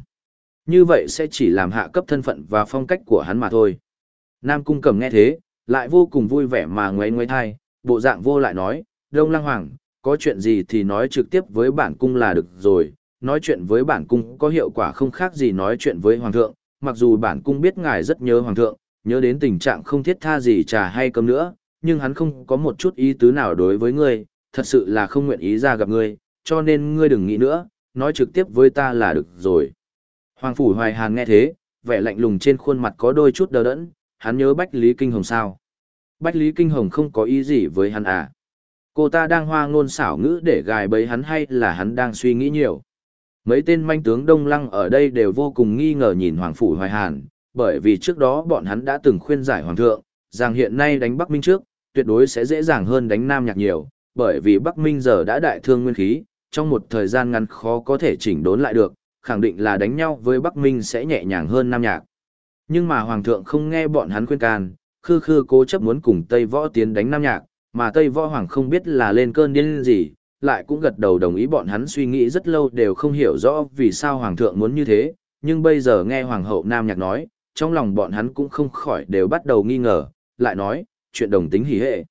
Như vậy sẽ chỉ làm hạ cấp thân phận và phong cách của hắn mà thôi. Nam Cung Cầm nghe thế, lại vô cùng vui vẻ mà ngoáy ngoáy thai, bộ dạng vô lại nói, Đông Lăng Hoàng, có chuyện gì thì nói trực tiếp với bản cung là được rồi, nói chuyện với bản cung có hiệu quả không khác gì nói chuyện với Hoàng thượng, mặc dù bản cung biết ngài rất nhớ hoàng thượng, nhớ đến tình trạng không thiết tha gì trà hay cơm nữa, nhưng hắn không có một chút ý tứ nào đối với ngươi, thật sự là không nguyện ý ra gặp ngươi, cho nên ngươi đừng nghĩ nữa, nói trực tiếp với ta là được rồi. Hoàng Phủ Hoài Hàn nghe thế, vẻ lạnh lùng trên khuôn mặt có đôi chút đờ đẫn, hắn nhớ Bách Lý Kinh Hồng sao. Bách Lý Kinh Hồng không có ý gì với hắn à. Cô ta đang hoa ngôn xảo ngữ để gài bấy hắn hay là hắn đang suy nghĩ nhiều. Mấy tên manh tướng Đông Lăng ở đây đều vô cùng nghi ngờ nhìn Hoàng Phủ Hoài Hàn, bởi vì trước đó bọn hắn đã từng khuyên giải Hoàng thượng, rằng hiện nay đánh Bắc Minh trước, tuyệt đối sẽ dễ dàng hơn đánh Nam Nhạc nhiều, bởi vì Bắc Minh giờ đã đại thương nguyên khí, trong một thời gian ngắn khó có thể chỉnh đốn lại được, khẳng định là đánh nhau với Bắc Minh sẽ nhẹ nhàng hơn Nam Nhạc. Nhưng mà Hoàng thượng không nghe bọn hắn khuyên can, khư khư cố chấp muốn cùng Tây Võ tiến đánh Nam Nhạc, mà Tây Võ Hoàng không biết là lên cơn điên gì, lại cũng gật đầu đồng ý bọn hắn suy nghĩ rất lâu đều không hiểu rõ vì sao Hoàng thượng muốn như thế, nhưng bây giờ nghe Hoàng hậu Nam Nhạc nói, trong lòng bọn hắn cũng không khỏi đều bắt đầu nghi ngờ, lại nói, chuyện đồng tính hỉ hệ.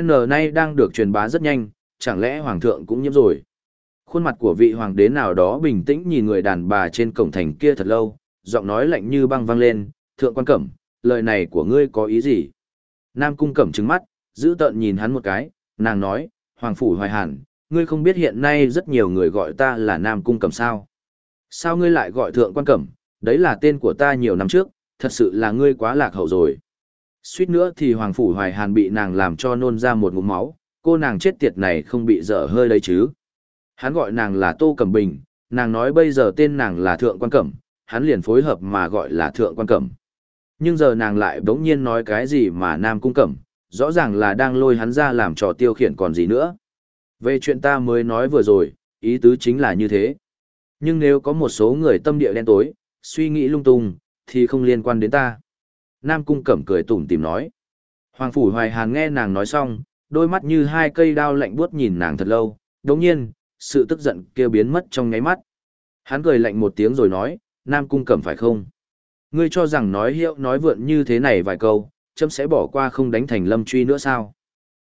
N nay đang được truyền bá rất nhanh, chẳng lẽ Hoàng thượng cũng nhiễm rồi. Khuôn mặt của vị hoàng đế nào đó bình tĩnh nhìn người đàn bà trên cổng thành kia thật lâu, giọng nói lạnh như băng vang lên, thượng quan cẩm, lời này của ngươi có ý gì? Nam cung cẩm trừng mắt, giữ tợn nhìn hắn một cái, nàng nói, Hoàng Phủ Hoài Hàn, ngươi không biết hiện nay rất nhiều người gọi ta là Nam cung cẩm sao? Sao ngươi lại gọi thượng quan cẩm, đấy là tên của ta nhiều năm trước, thật sự là ngươi quá lạc hậu rồi. Suýt nữa thì Hoàng Phủ Hoài Hàn bị nàng làm cho nôn ra một ngụm máu, cô nàng chết tiệt này không bị dở hơi đấy chứ. Hắn gọi nàng là Tô Cẩm Bình, nàng nói bây giờ tên nàng là Thượng Quan Cẩm, hắn liền phối hợp mà gọi là Thượng Quan Cẩm. Nhưng giờ nàng lại bỗng nhiên nói cái gì mà Nam Cung Cẩm, rõ ràng là đang lôi hắn ra làm trò tiêu khiển còn gì nữa. Về chuyện ta mới nói vừa rồi, ý tứ chính là như thế. Nhưng nếu có một số người tâm địa đen tối, suy nghĩ lung tung, thì không liên quan đến ta. Nam Cung Cẩm cười tủm tìm nói. Hoàng Phủ Hoài Hàn nghe nàng nói xong, đôi mắt như hai cây đao lạnh buốt nhìn nàng thật lâu, đồng nhiên, sự tức giận kia biến mất trong ngáy mắt. Hắn cười lạnh một tiếng rồi nói, Nam Cung Cẩm phải không? Ngươi cho rằng nói hiệu nói vượn như thế này vài câu, chấm sẽ bỏ qua không đánh thành lâm truy nữa sao?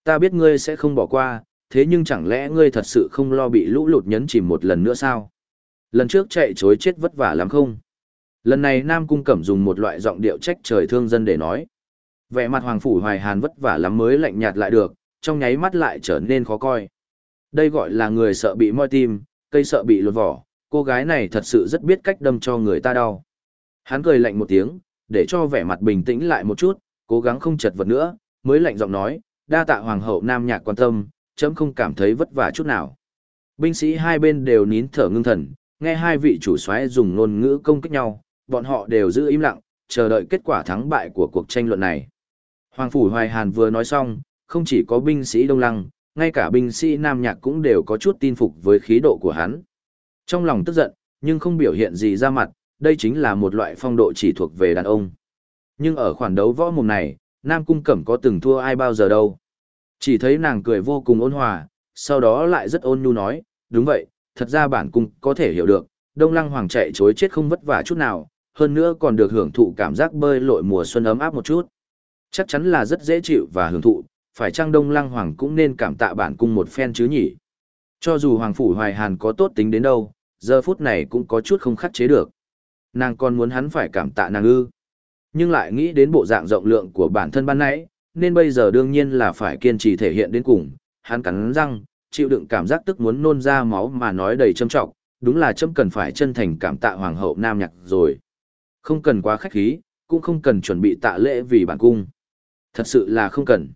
Ta biết ngươi sẽ không bỏ qua, thế nhưng chẳng lẽ ngươi thật sự không lo bị lũ lụt nhấn chìm một lần nữa sao? Lần trước chạy chối chết vất vả lắm không? Lần này Nam Cung Cẩm dùng một loại giọng điệu trách trời thương dân để nói. Vẻ mặt Hoàng Phủ Hoài Hàn vất vả lắm mới lạnh nhạt lại được, trong nháy mắt lại trở nên khó coi. Đây gọi là người sợ bị moi tim, cây sợ bị lột vỏ, cô gái này thật sự rất biết cách đâm cho người ta đau. Hắn cười lạnh một tiếng, để cho vẻ mặt bình tĩnh lại một chút, cố gắng không chật vật nữa, mới lạnh giọng nói, đa tạ hoàng hậu nam nhạc quan tâm, chấm không cảm thấy vất vả chút nào. Binh sĩ hai bên đều nín thở ngưng thần, nghe hai vị chủ soái dùng ngôn ngữ công kích nhau, bọn họ đều giữ im lặng, chờ đợi kết quả thắng bại của cuộc tranh luận này. Hoàng phủ Hoài Hàn vừa nói xong, không chỉ có binh sĩ Đông Lăng, ngay cả binh sĩ Nam Nhạc cũng đều có chút tin phục với khí độ của hắn. Trong lòng tức giận, nhưng không biểu hiện gì ra mặt, đây chính là một loại phong độ chỉ thuộc về đàn ông. Nhưng ở khoản đấu võ mồm này, Nam Cung Cẩm có từng thua ai bao giờ đâu. Chỉ thấy nàng cười vô cùng ôn hòa, sau đó lại rất ôn nhu nói, đúng vậy, thật ra bản cung có thể hiểu được, Đông Lăng Hoàng chạy chối chết không vất vả chút nào, hơn nữa còn được hưởng thụ cảm giác bơi lội mùa xuân ấm áp một chút. Chắc chắn là rất dễ chịu và hưởng thụ, phải chăng Đông Lăng Hoàng cũng nên cảm tạ bản cung một phen chứ nhỉ? Cho dù Hoàng Phủ Hoài Hàn có tốt tính đến đâu, giờ phút này cũng có chút không khắc chế được. Nàng còn muốn hắn phải cảm tạ nàng ư. Nhưng lại nghĩ đến bộ dạng rộng lượng của bản thân ban nãy, nên bây giờ đương nhiên là phải kiên trì thể hiện đến cùng. Hắn cắn răng, chịu đựng cảm giác tức muốn nôn ra máu mà nói đầy châm trọng, đúng là châm cần phải chân thành cảm tạ Hoàng hậu Nam Nhạc rồi. Không cần quá khách khí, cũng không cần chuẩn bị tạ lễ vì bản cung. Thật sự là không cần.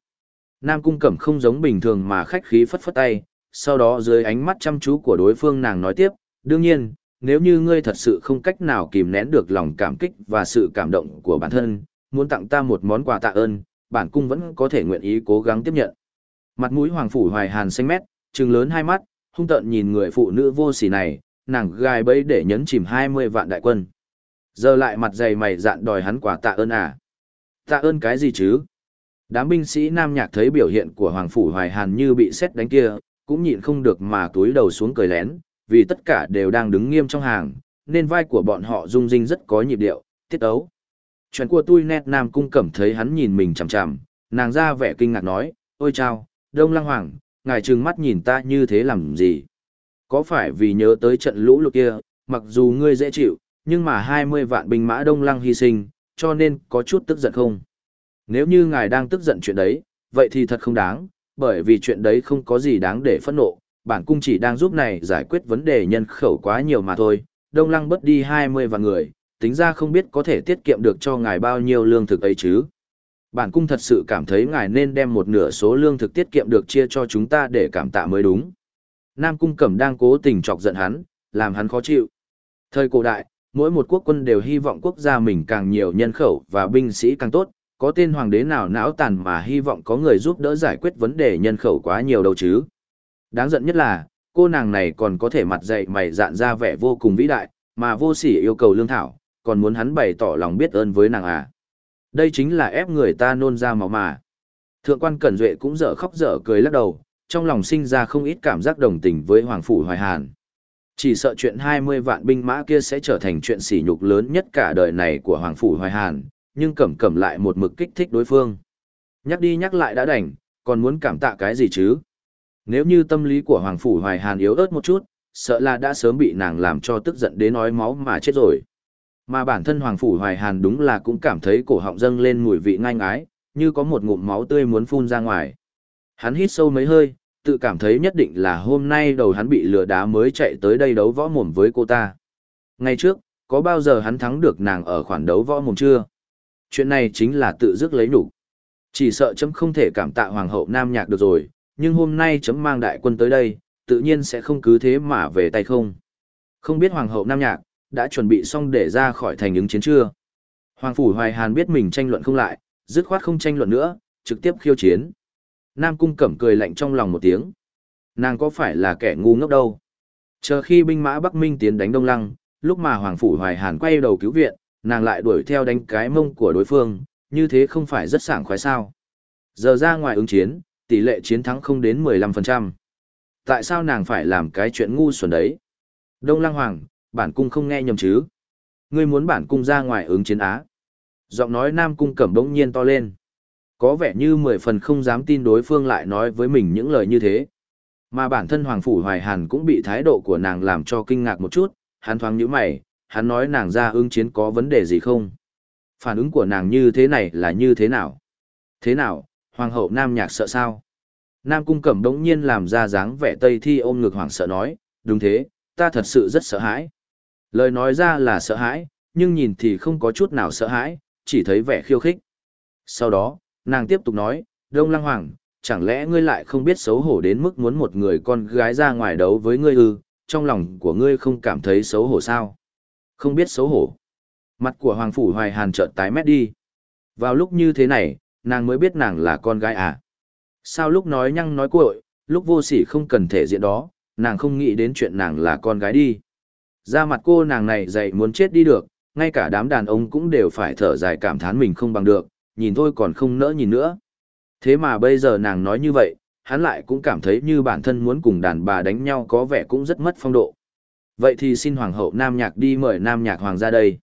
Nam Cung Cẩm không giống bình thường mà khách khí phất phất tay, sau đó dưới ánh mắt chăm chú của đối phương nàng nói tiếp, đương nhiên, nếu như ngươi thật sự không cách nào kìm nén được lòng cảm kích và sự cảm động của bản thân, muốn tặng ta một món quà tạ ơn, bản cung vẫn có thể nguyện ý cố gắng tiếp nhận. Mặt mũi hoàng phủ hoài hàn xanh mét, trừng lớn hai mắt, hung tợn nhìn người phụ nữ vô sỉ này, nàng gai bẫy để nhấn chìm 20 vạn đại quân. Giờ lại mặt dày mày dạn đòi hắn quả tạ ơn à? Tạ ơn cái gì chứ? Đám binh sĩ Nam Nhạc thấy biểu hiện của Hoàng Phủ Hoài Hàn như bị xét đánh kia, cũng nhịn không được mà túi đầu xuống cười lén, vì tất cả đều đang đứng nghiêm trong hàng, nên vai của bọn họ rung rinh rất có nhịp điệu, tiết ấu. Chuyện của tôi nét Nam Cung Cẩm thấy hắn nhìn mình chằm chằm, nàng ra vẻ kinh ngạc nói, ôi chao, Đông Lăng Hoàng, ngài trừng mắt nhìn ta như thế làm gì? Có phải vì nhớ tới trận lũ lụt kia, mặc dù ngươi dễ chịu, nhưng mà 20 vạn binh mã Đông Lăng hy sinh, cho nên có chút tức giận không? Nếu như ngài đang tức giận chuyện đấy, vậy thì thật không đáng, bởi vì chuyện đấy không có gì đáng để phẫn nộ, bản cung chỉ đang giúp này giải quyết vấn đề nhân khẩu quá nhiều mà thôi, đông lăng bất đi 20 vạn người, tính ra không biết có thể tiết kiệm được cho ngài bao nhiêu lương thực ấy chứ. Bản cung thật sự cảm thấy ngài nên đem một nửa số lương thực tiết kiệm được chia cho chúng ta để cảm tạ mới đúng. Nam cung cẩm đang cố tình chọc giận hắn, làm hắn khó chịu. Thời cổ đại, mỗi một quốc quân đều hy vọng quốc gia mình càng nhiều nhân khẩu và binh sĩ càng tốt, có tên hoàng đế nào não tàn mà hy vọng có người giúp đỡ giải quyết vấn đề nhân khẩu quá nhiều đâu chứ. Đáng giận nhất là, cô nàng này còn có thể mặt dậy mày dạn ra vẻ vô cùng vĩ đại, mà vô sỉ yêu cầu lương thảo, còn muốn hắn bày tỏ lòng biết ơn với nàng à. Đây chính là ép người ta nôn ra máu mà. Thượng quan Cẩn Duệ cũng dở khóc dở cười lắc đầu, trong lòng sinh ra không ít cảm giác đồng tình với Hoàng Phủ Hoài Hàn. Chỉ sợ chuyện 20 vạn binh mã kia sẽ trở thành chuyện sỉ nhục lớn nhất cả đời này của Hoàng Phủ Hoài Hàn, nhưng cẩm cẩm lại một mực kích thích đối phương. Nhắc đi nhắc lại đã đành, còn muốn cảm tạ cái gì chứ? Nếu như tâm lý của Hoàng Phủ Hoài Hàn yếu ớt một chút, sợ là đã sớm bị nàng làm cho tức giận đến nói máu mà chết rồi. Mà bản thân Hoàng Phủ Hoài Hàn đúng là cũng cảm thấy cổ họng dâng lên mùi vị ngai ngái, như có một ngụm máu tươi muốn phun ra ngoài. Hắn hít sâu mấy hơi, tự cảm thấy nhất định là hôm nay đầu hắn bị lừa đá mới chạy tới đây đấu võ mồm với cô ta. Ngày trước, có bao giờ hắn thắng được nàng ở khoản đấu võ mồm chưa? Chuyện này chính là tự dứt lấy đủ. Chỉ sợ chấm không thể cảm tạ hoàng hậu nam nhạc được rồi, nhưng hôm nay chấm mang đại quân tới đây, tự nhiên sẽ không cứ thế mà về tay không. Không biết hoàng hậu nam nhạc, đã chuẩn bị xong để ra khỏi thành ứng chiến chưa? Hoàng phủ hoài hàn biết mình tranh luận không lại, dứt khoát không tranh luận nữa, trực tiếp khiêu chiến. Nam cung cẩm cười lạnh trong lòng một tiếng. Nàng có phải là kẻ ngu ngốc đâu? Chờ khi binh mã Bắc Minh tiến đánh Đông Lăng, lúc mà Hoàng Phủ Hoài Hàn quay đầu cứu viện, nàng lại đuổi theo đánh cái mông của đối phương, như thế không phải rất sảng khoái sao. Giờ ra ngoài ứng chiến, tỷ lệ chiến thắng không đến 15%. Tại sao nàng phải làm cái chuyện ngu xuẩn đấy? Đông Lăng Hoàng, bản cung không nghe nhầm chứ? Ngươi muốn bản cung ra ngoài ứng chiến Á? Giọng nói Nam Cung Cẩm bỗng nhiên to lên. Có vẻ như mười phần không dám tin đối phương lại nói với mình những lời như thế. Mà bản thân Hoàng Phủ Hoài Hàn cũng bị thái độ của nàng làm cho kinh ngạc một chút, hắn thoáng nhíu mày, hắn nói nàng ra ứng chiến có vấn đề gì không? Phản ứng của nàng như thế này là như thế nào? Thế nào, Hoàng hậu Nam Nhạc sợ sao? Nam Cung Cẩm đống nhiên làm ra dáng vẻ Tây Thi ôm ngực hoảng sợ nói, đúng thế, ta thật sự rất sợ hãi. Lời nói ra là sợ hãi, nhưng nhìn thì không có chút nào sợ hãi, chỉ thấy vẻ khiêu khích. Sau đó, nàng tiếp tục nói, Đông Lăng Hoàng, chẳng lẽ ngươi lại không biết xấu hổ đến mức muốn một người con gái ra ngoài đấu với ngươi ư, trong lòng của ngươi không cảm thấy xấu hổ sao? Không biết xấu hổ. Mặt của Hoàng Phủ Hoài Hàn chợt tái mét đi. Vào lúc như thế này, nàng mới biết nàng là con gái à? Sao lúc nói nhăng nói cuội, lúc vô sỉ không cần thể diện đó, nàng không nghĩ đến chuyện nàng là con gái đi. Ra mặt cô nàng này dậy muốn chết đi được, ngay cả đám đàn ông cũng đều phải thở dài cảm thán mình không bằng được, nhìn thôi còn không nỡ nhìn nữa. Thế mà bây giờ nàng nói như vậy, hắn lại cũng cảm thấy như bản thân muốn cùng đàn bà đánh nhau có vẻ cũng rất mất phong độ. Vậy thì xin Hoàng hậu Nam Nhạc đi mời Nam Nhạc Hoàng ra đây.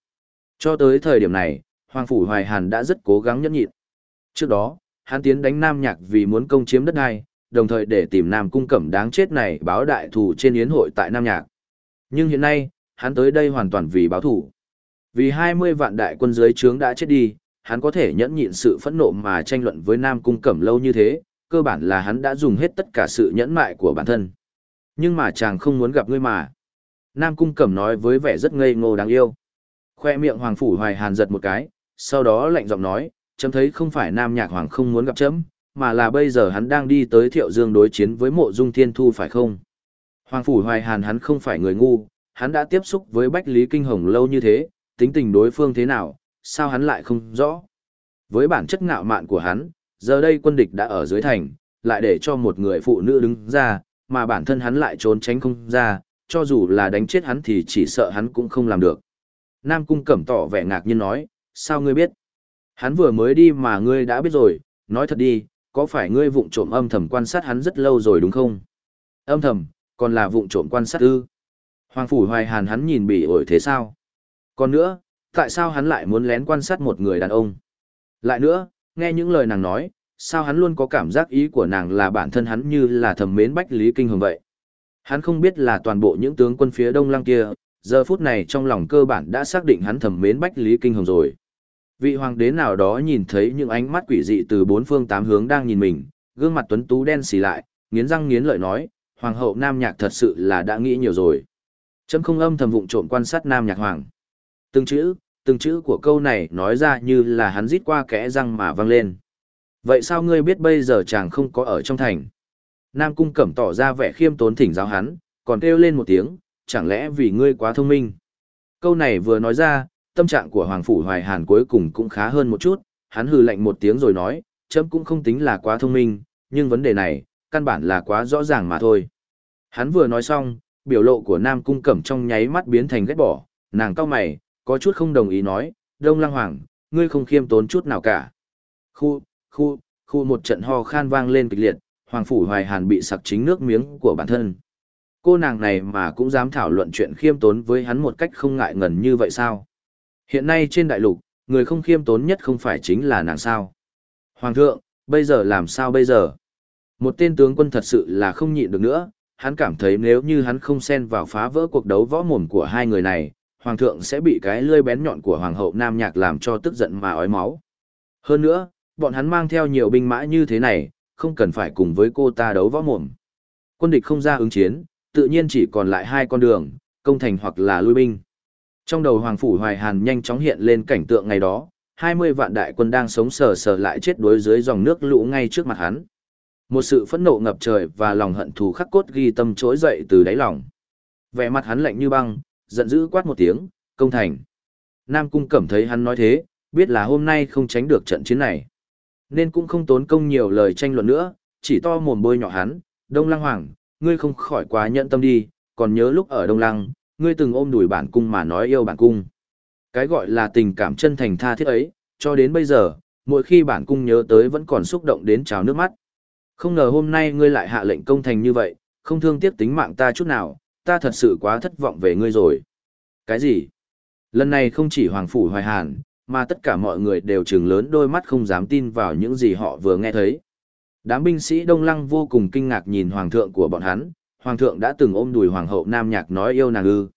Cho tới thời điểm này, Hoàng Phủ Hoài Hàn đã rất cố gắng nhẫn nhịn. Trước đó, hắn tiến đánh Nam Nhạc vì muốn công chiếm đất đai, đồng thời để tìm Nam Cung Cẩm đáng chết này báo đại thù trên yến hội tại Nam Nhạc. Nhưng hiện nay, hắn tới đây hoàn toàn vì báo thù. Vì 20 vạn đại quân dưới trướng đã chết đi, hắn có thể nhẫn nhịn sự phẫn nộ mà tranh luận với Nam Cung Cẩm lâu như thế, cơ bản là hắn đã dùng hết tất cả sự nhẫn mại của bản thân. Nhưng mà chàng không muốn gặp ngươi mà. Nam Cung Cẩm nói với vẻ rất ngây ngô đáng yêu. Khoe miệng Hoàng Phủ Hoài Hàn giật một cái, sau đó lạnh giọng nói, chấm thấy không phải Nam Nhạc Hoàng không muốn gặp chấm, mà là bây giờ hắn đang đi tới Thiệu Dương đối chiến với mộ dung thiên thu phải không? Hoàng Phủ Hoài Hàn hắn không phải người ngu, hắn đã tiếp xúc với Bách Lý Kinh Hồng lâu như thế, tính tình đối phương thế nào, sao hắn lại không rõ. Với bản chất ngạo mạn của hắn, giờ đây quân địch đã ở dưới thành, lại để cho một người phụ nữ đứng ra, mà bản thân hắn lại trốn tránh không ra, cho dù là đánh chết hắn thì chỉ sợ hắn cũng không làm được. Nam Cung Cẩm tỏ vẻ ngạc nhiên nói, sao ngươi biết? Hắn vừa mới đi mà ngươi đã biết rồi, nói thật đi, có phải ngươi vụng trộm âm thầm quan sát hắn rất lâu rồi đúng không? Âm thầm, còn là vụng trộm quan sát ư? Hoàng Phủ Hoài Hàn hắn nhìn bị ổi thế sao? Còn nữa, tại sao hắn lại muốn lén quan sát một người đàn ông? Lại nữa, nghe những lời nàng nói, sao hắn luôn có cảm giác ý của nàng là bản thân hắn như là thầm mến Bách Lý Kinh Hồng vậy? Hắn không biết là toàn bộ những tướng quân phía đông lăng kia, giờ phút này trong lòng cơ bản đã xác định hắn thầm mến Bách Lý Kinh Hồng rồi. Vị hoàng đế nào đó nhìn thấy những ánh mắt quỷ dị từ bốn phương tám hướng đang nhìn mình, gương mặt tuấn tú đen xì lại, nghiến răng nghiến lợi nói, hoàng hậu nam nhạc thật sự là đã nghĩ nhiều rồi. Chấm không âm thầm vụng trộm quan sát nam nhạc hoàng. Từng chữ, từng chữ của câu này nói ra như là hắn rít qua kẽ răng mà vang lên. Vậy sao ngươi biết bây giờ chàng không có ở trong thành? Nam cung cẩm tỏ ra vẻ khiêm tốn thỉnh giáo hắn, còn kêu lên một tiếng, chẳng lẽ vì ngươi quá thông minh? Câu này vừa nói ra, tâm trạng của Hoàng Phủ Hoài Hàn cuối cùng cũng khá hơn một chút, hắn hừ lạnh một tiếng rồi nói, chấm cũng không tính là quá thông minh, nhưng vấn đề này, căn bản là quá rõ ràng mà thôi. Hắn vừa nói xong, biểu lộ của Nam Cung Cẩm trong nháy mắt biến thành ghét bỏ, nàng cao mày, có chút không đồng ý nói, Đông Lăng Hoàng, ngươi không khiêm tốn chút nào cả. Khu, khu, khu một trận ho khan vang lên kịch liệt, Hoàng Phủ Hoài Hàn bị sặc chính nước miếng của bản thân. Cô nàng này mà cũng dám thảo luận chuyện khiêm tốn với hắn một cách không ngại ngần như vậy sao? Hiện nay trên đại lục, người không khiêm tốn nhất không phải chính là nàng sao? Hoàng thượng, bây giờ làm sao bây giờ? Một tên tướng quân thật sự là không nhịn được nữa, hắn cảm thấy nếu như hắn không xen vào phá vỡ cuộc đấu võ mồm của hai người này, hoàng thượng sẽ bị cái lưỡi bén nhọn của hoàng hậu Nam Nhạc làm cho tức giận mà ói máu. Hơn nữa, bọn hắn mang theo nhiều binh mã như thế này, không cần phải cùng với cô ta đấu võ mồm. Quân địch không ra ứng chiến, tự nhiên chỉ còn lại hai con đường, công thành hoặc là lui binh. Trong đầu Hoàng Phủ Hoài Hàn nhanh chóng hiện lên cảnh tượng ngày đó, 20 vạn đại quân đang sống sờ sờ lại chết đuối dưới dòng nước lũ ngay trước mặt hắn. Một sự phẫn nộ ngập trời và lòng hận thù khắc cốt ghi tâm trỗi dậy từ đáy lòng. Vẻ mặt hắn lạnh như băng, giận dữ quát một tiếng, công thành. Nam Cung Cẩm thấy hắn nói thế, biết là hôm nay không tránh được trận chiến này. Nên cũng không tốn công nhiều lời tranh luận nữa, chỉ to mồm bôi nhỏ hắn, Đông Lăng Hoàng, ngươi không khỏi quá nhận tâm đi, còn nhớ lúc ở Đông Lăng, ngươi từng ôm đùi bản cung mà nói yêu bản cung. Cái gọi là tình cảm chân thành tha thiết ấy, cho đến bây giờ, mỗi khi bản cung nhớ tới vẫn còn xúc động đến trào nước mắt. Không ngờ hôm nay ngươi lại hạ lệnh công thành như vậy, không thương tiếc tính mạng ta chút nào, ta thật sự quá thất vọng về ngươi rồi. Cái gì? Lần này không chỉ Hoàng Phủ Hoài Hàn, mà tất cả mọi người đều trừng lớn đôi mắt không dám tin vào những gì họ vừa nghe thấy. Đám binh sĩ Đông Lăng vô cùng kinh ngạc nhìn Hoàng thượng của bọn hắn, Hoàng thượng đã từng ôm đùi Hoàng hậu Nam Nhạc nói yêu nàng ư.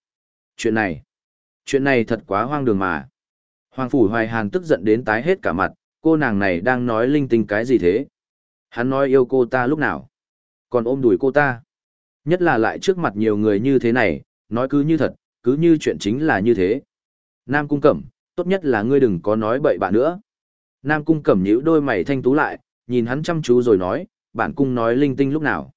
Chuyện này, chuyện này thật quá hoang đường mà. Hoàng Phủ Hoài Hàn tức giận đến tái hết cả mặt, cô nàng này đang nói linh tinh cái gì thế? Hắn nói yêu cô ta lúc nào? Còn ôm đùi cô ta? Nhất là lại trước mặt nhiều người như thế này, nói cứ như thật, cứ như chuyện chính là như thế. Nam Cung Cẩm, tốt nhất là ngươi đừng có nói bậy bạ nữa. Nam Cung Cẩm nhíu đôi mày thanh tú lại, nhìn hắn chăm chú rồi nói, bản cung nói linh tinh lúc nào.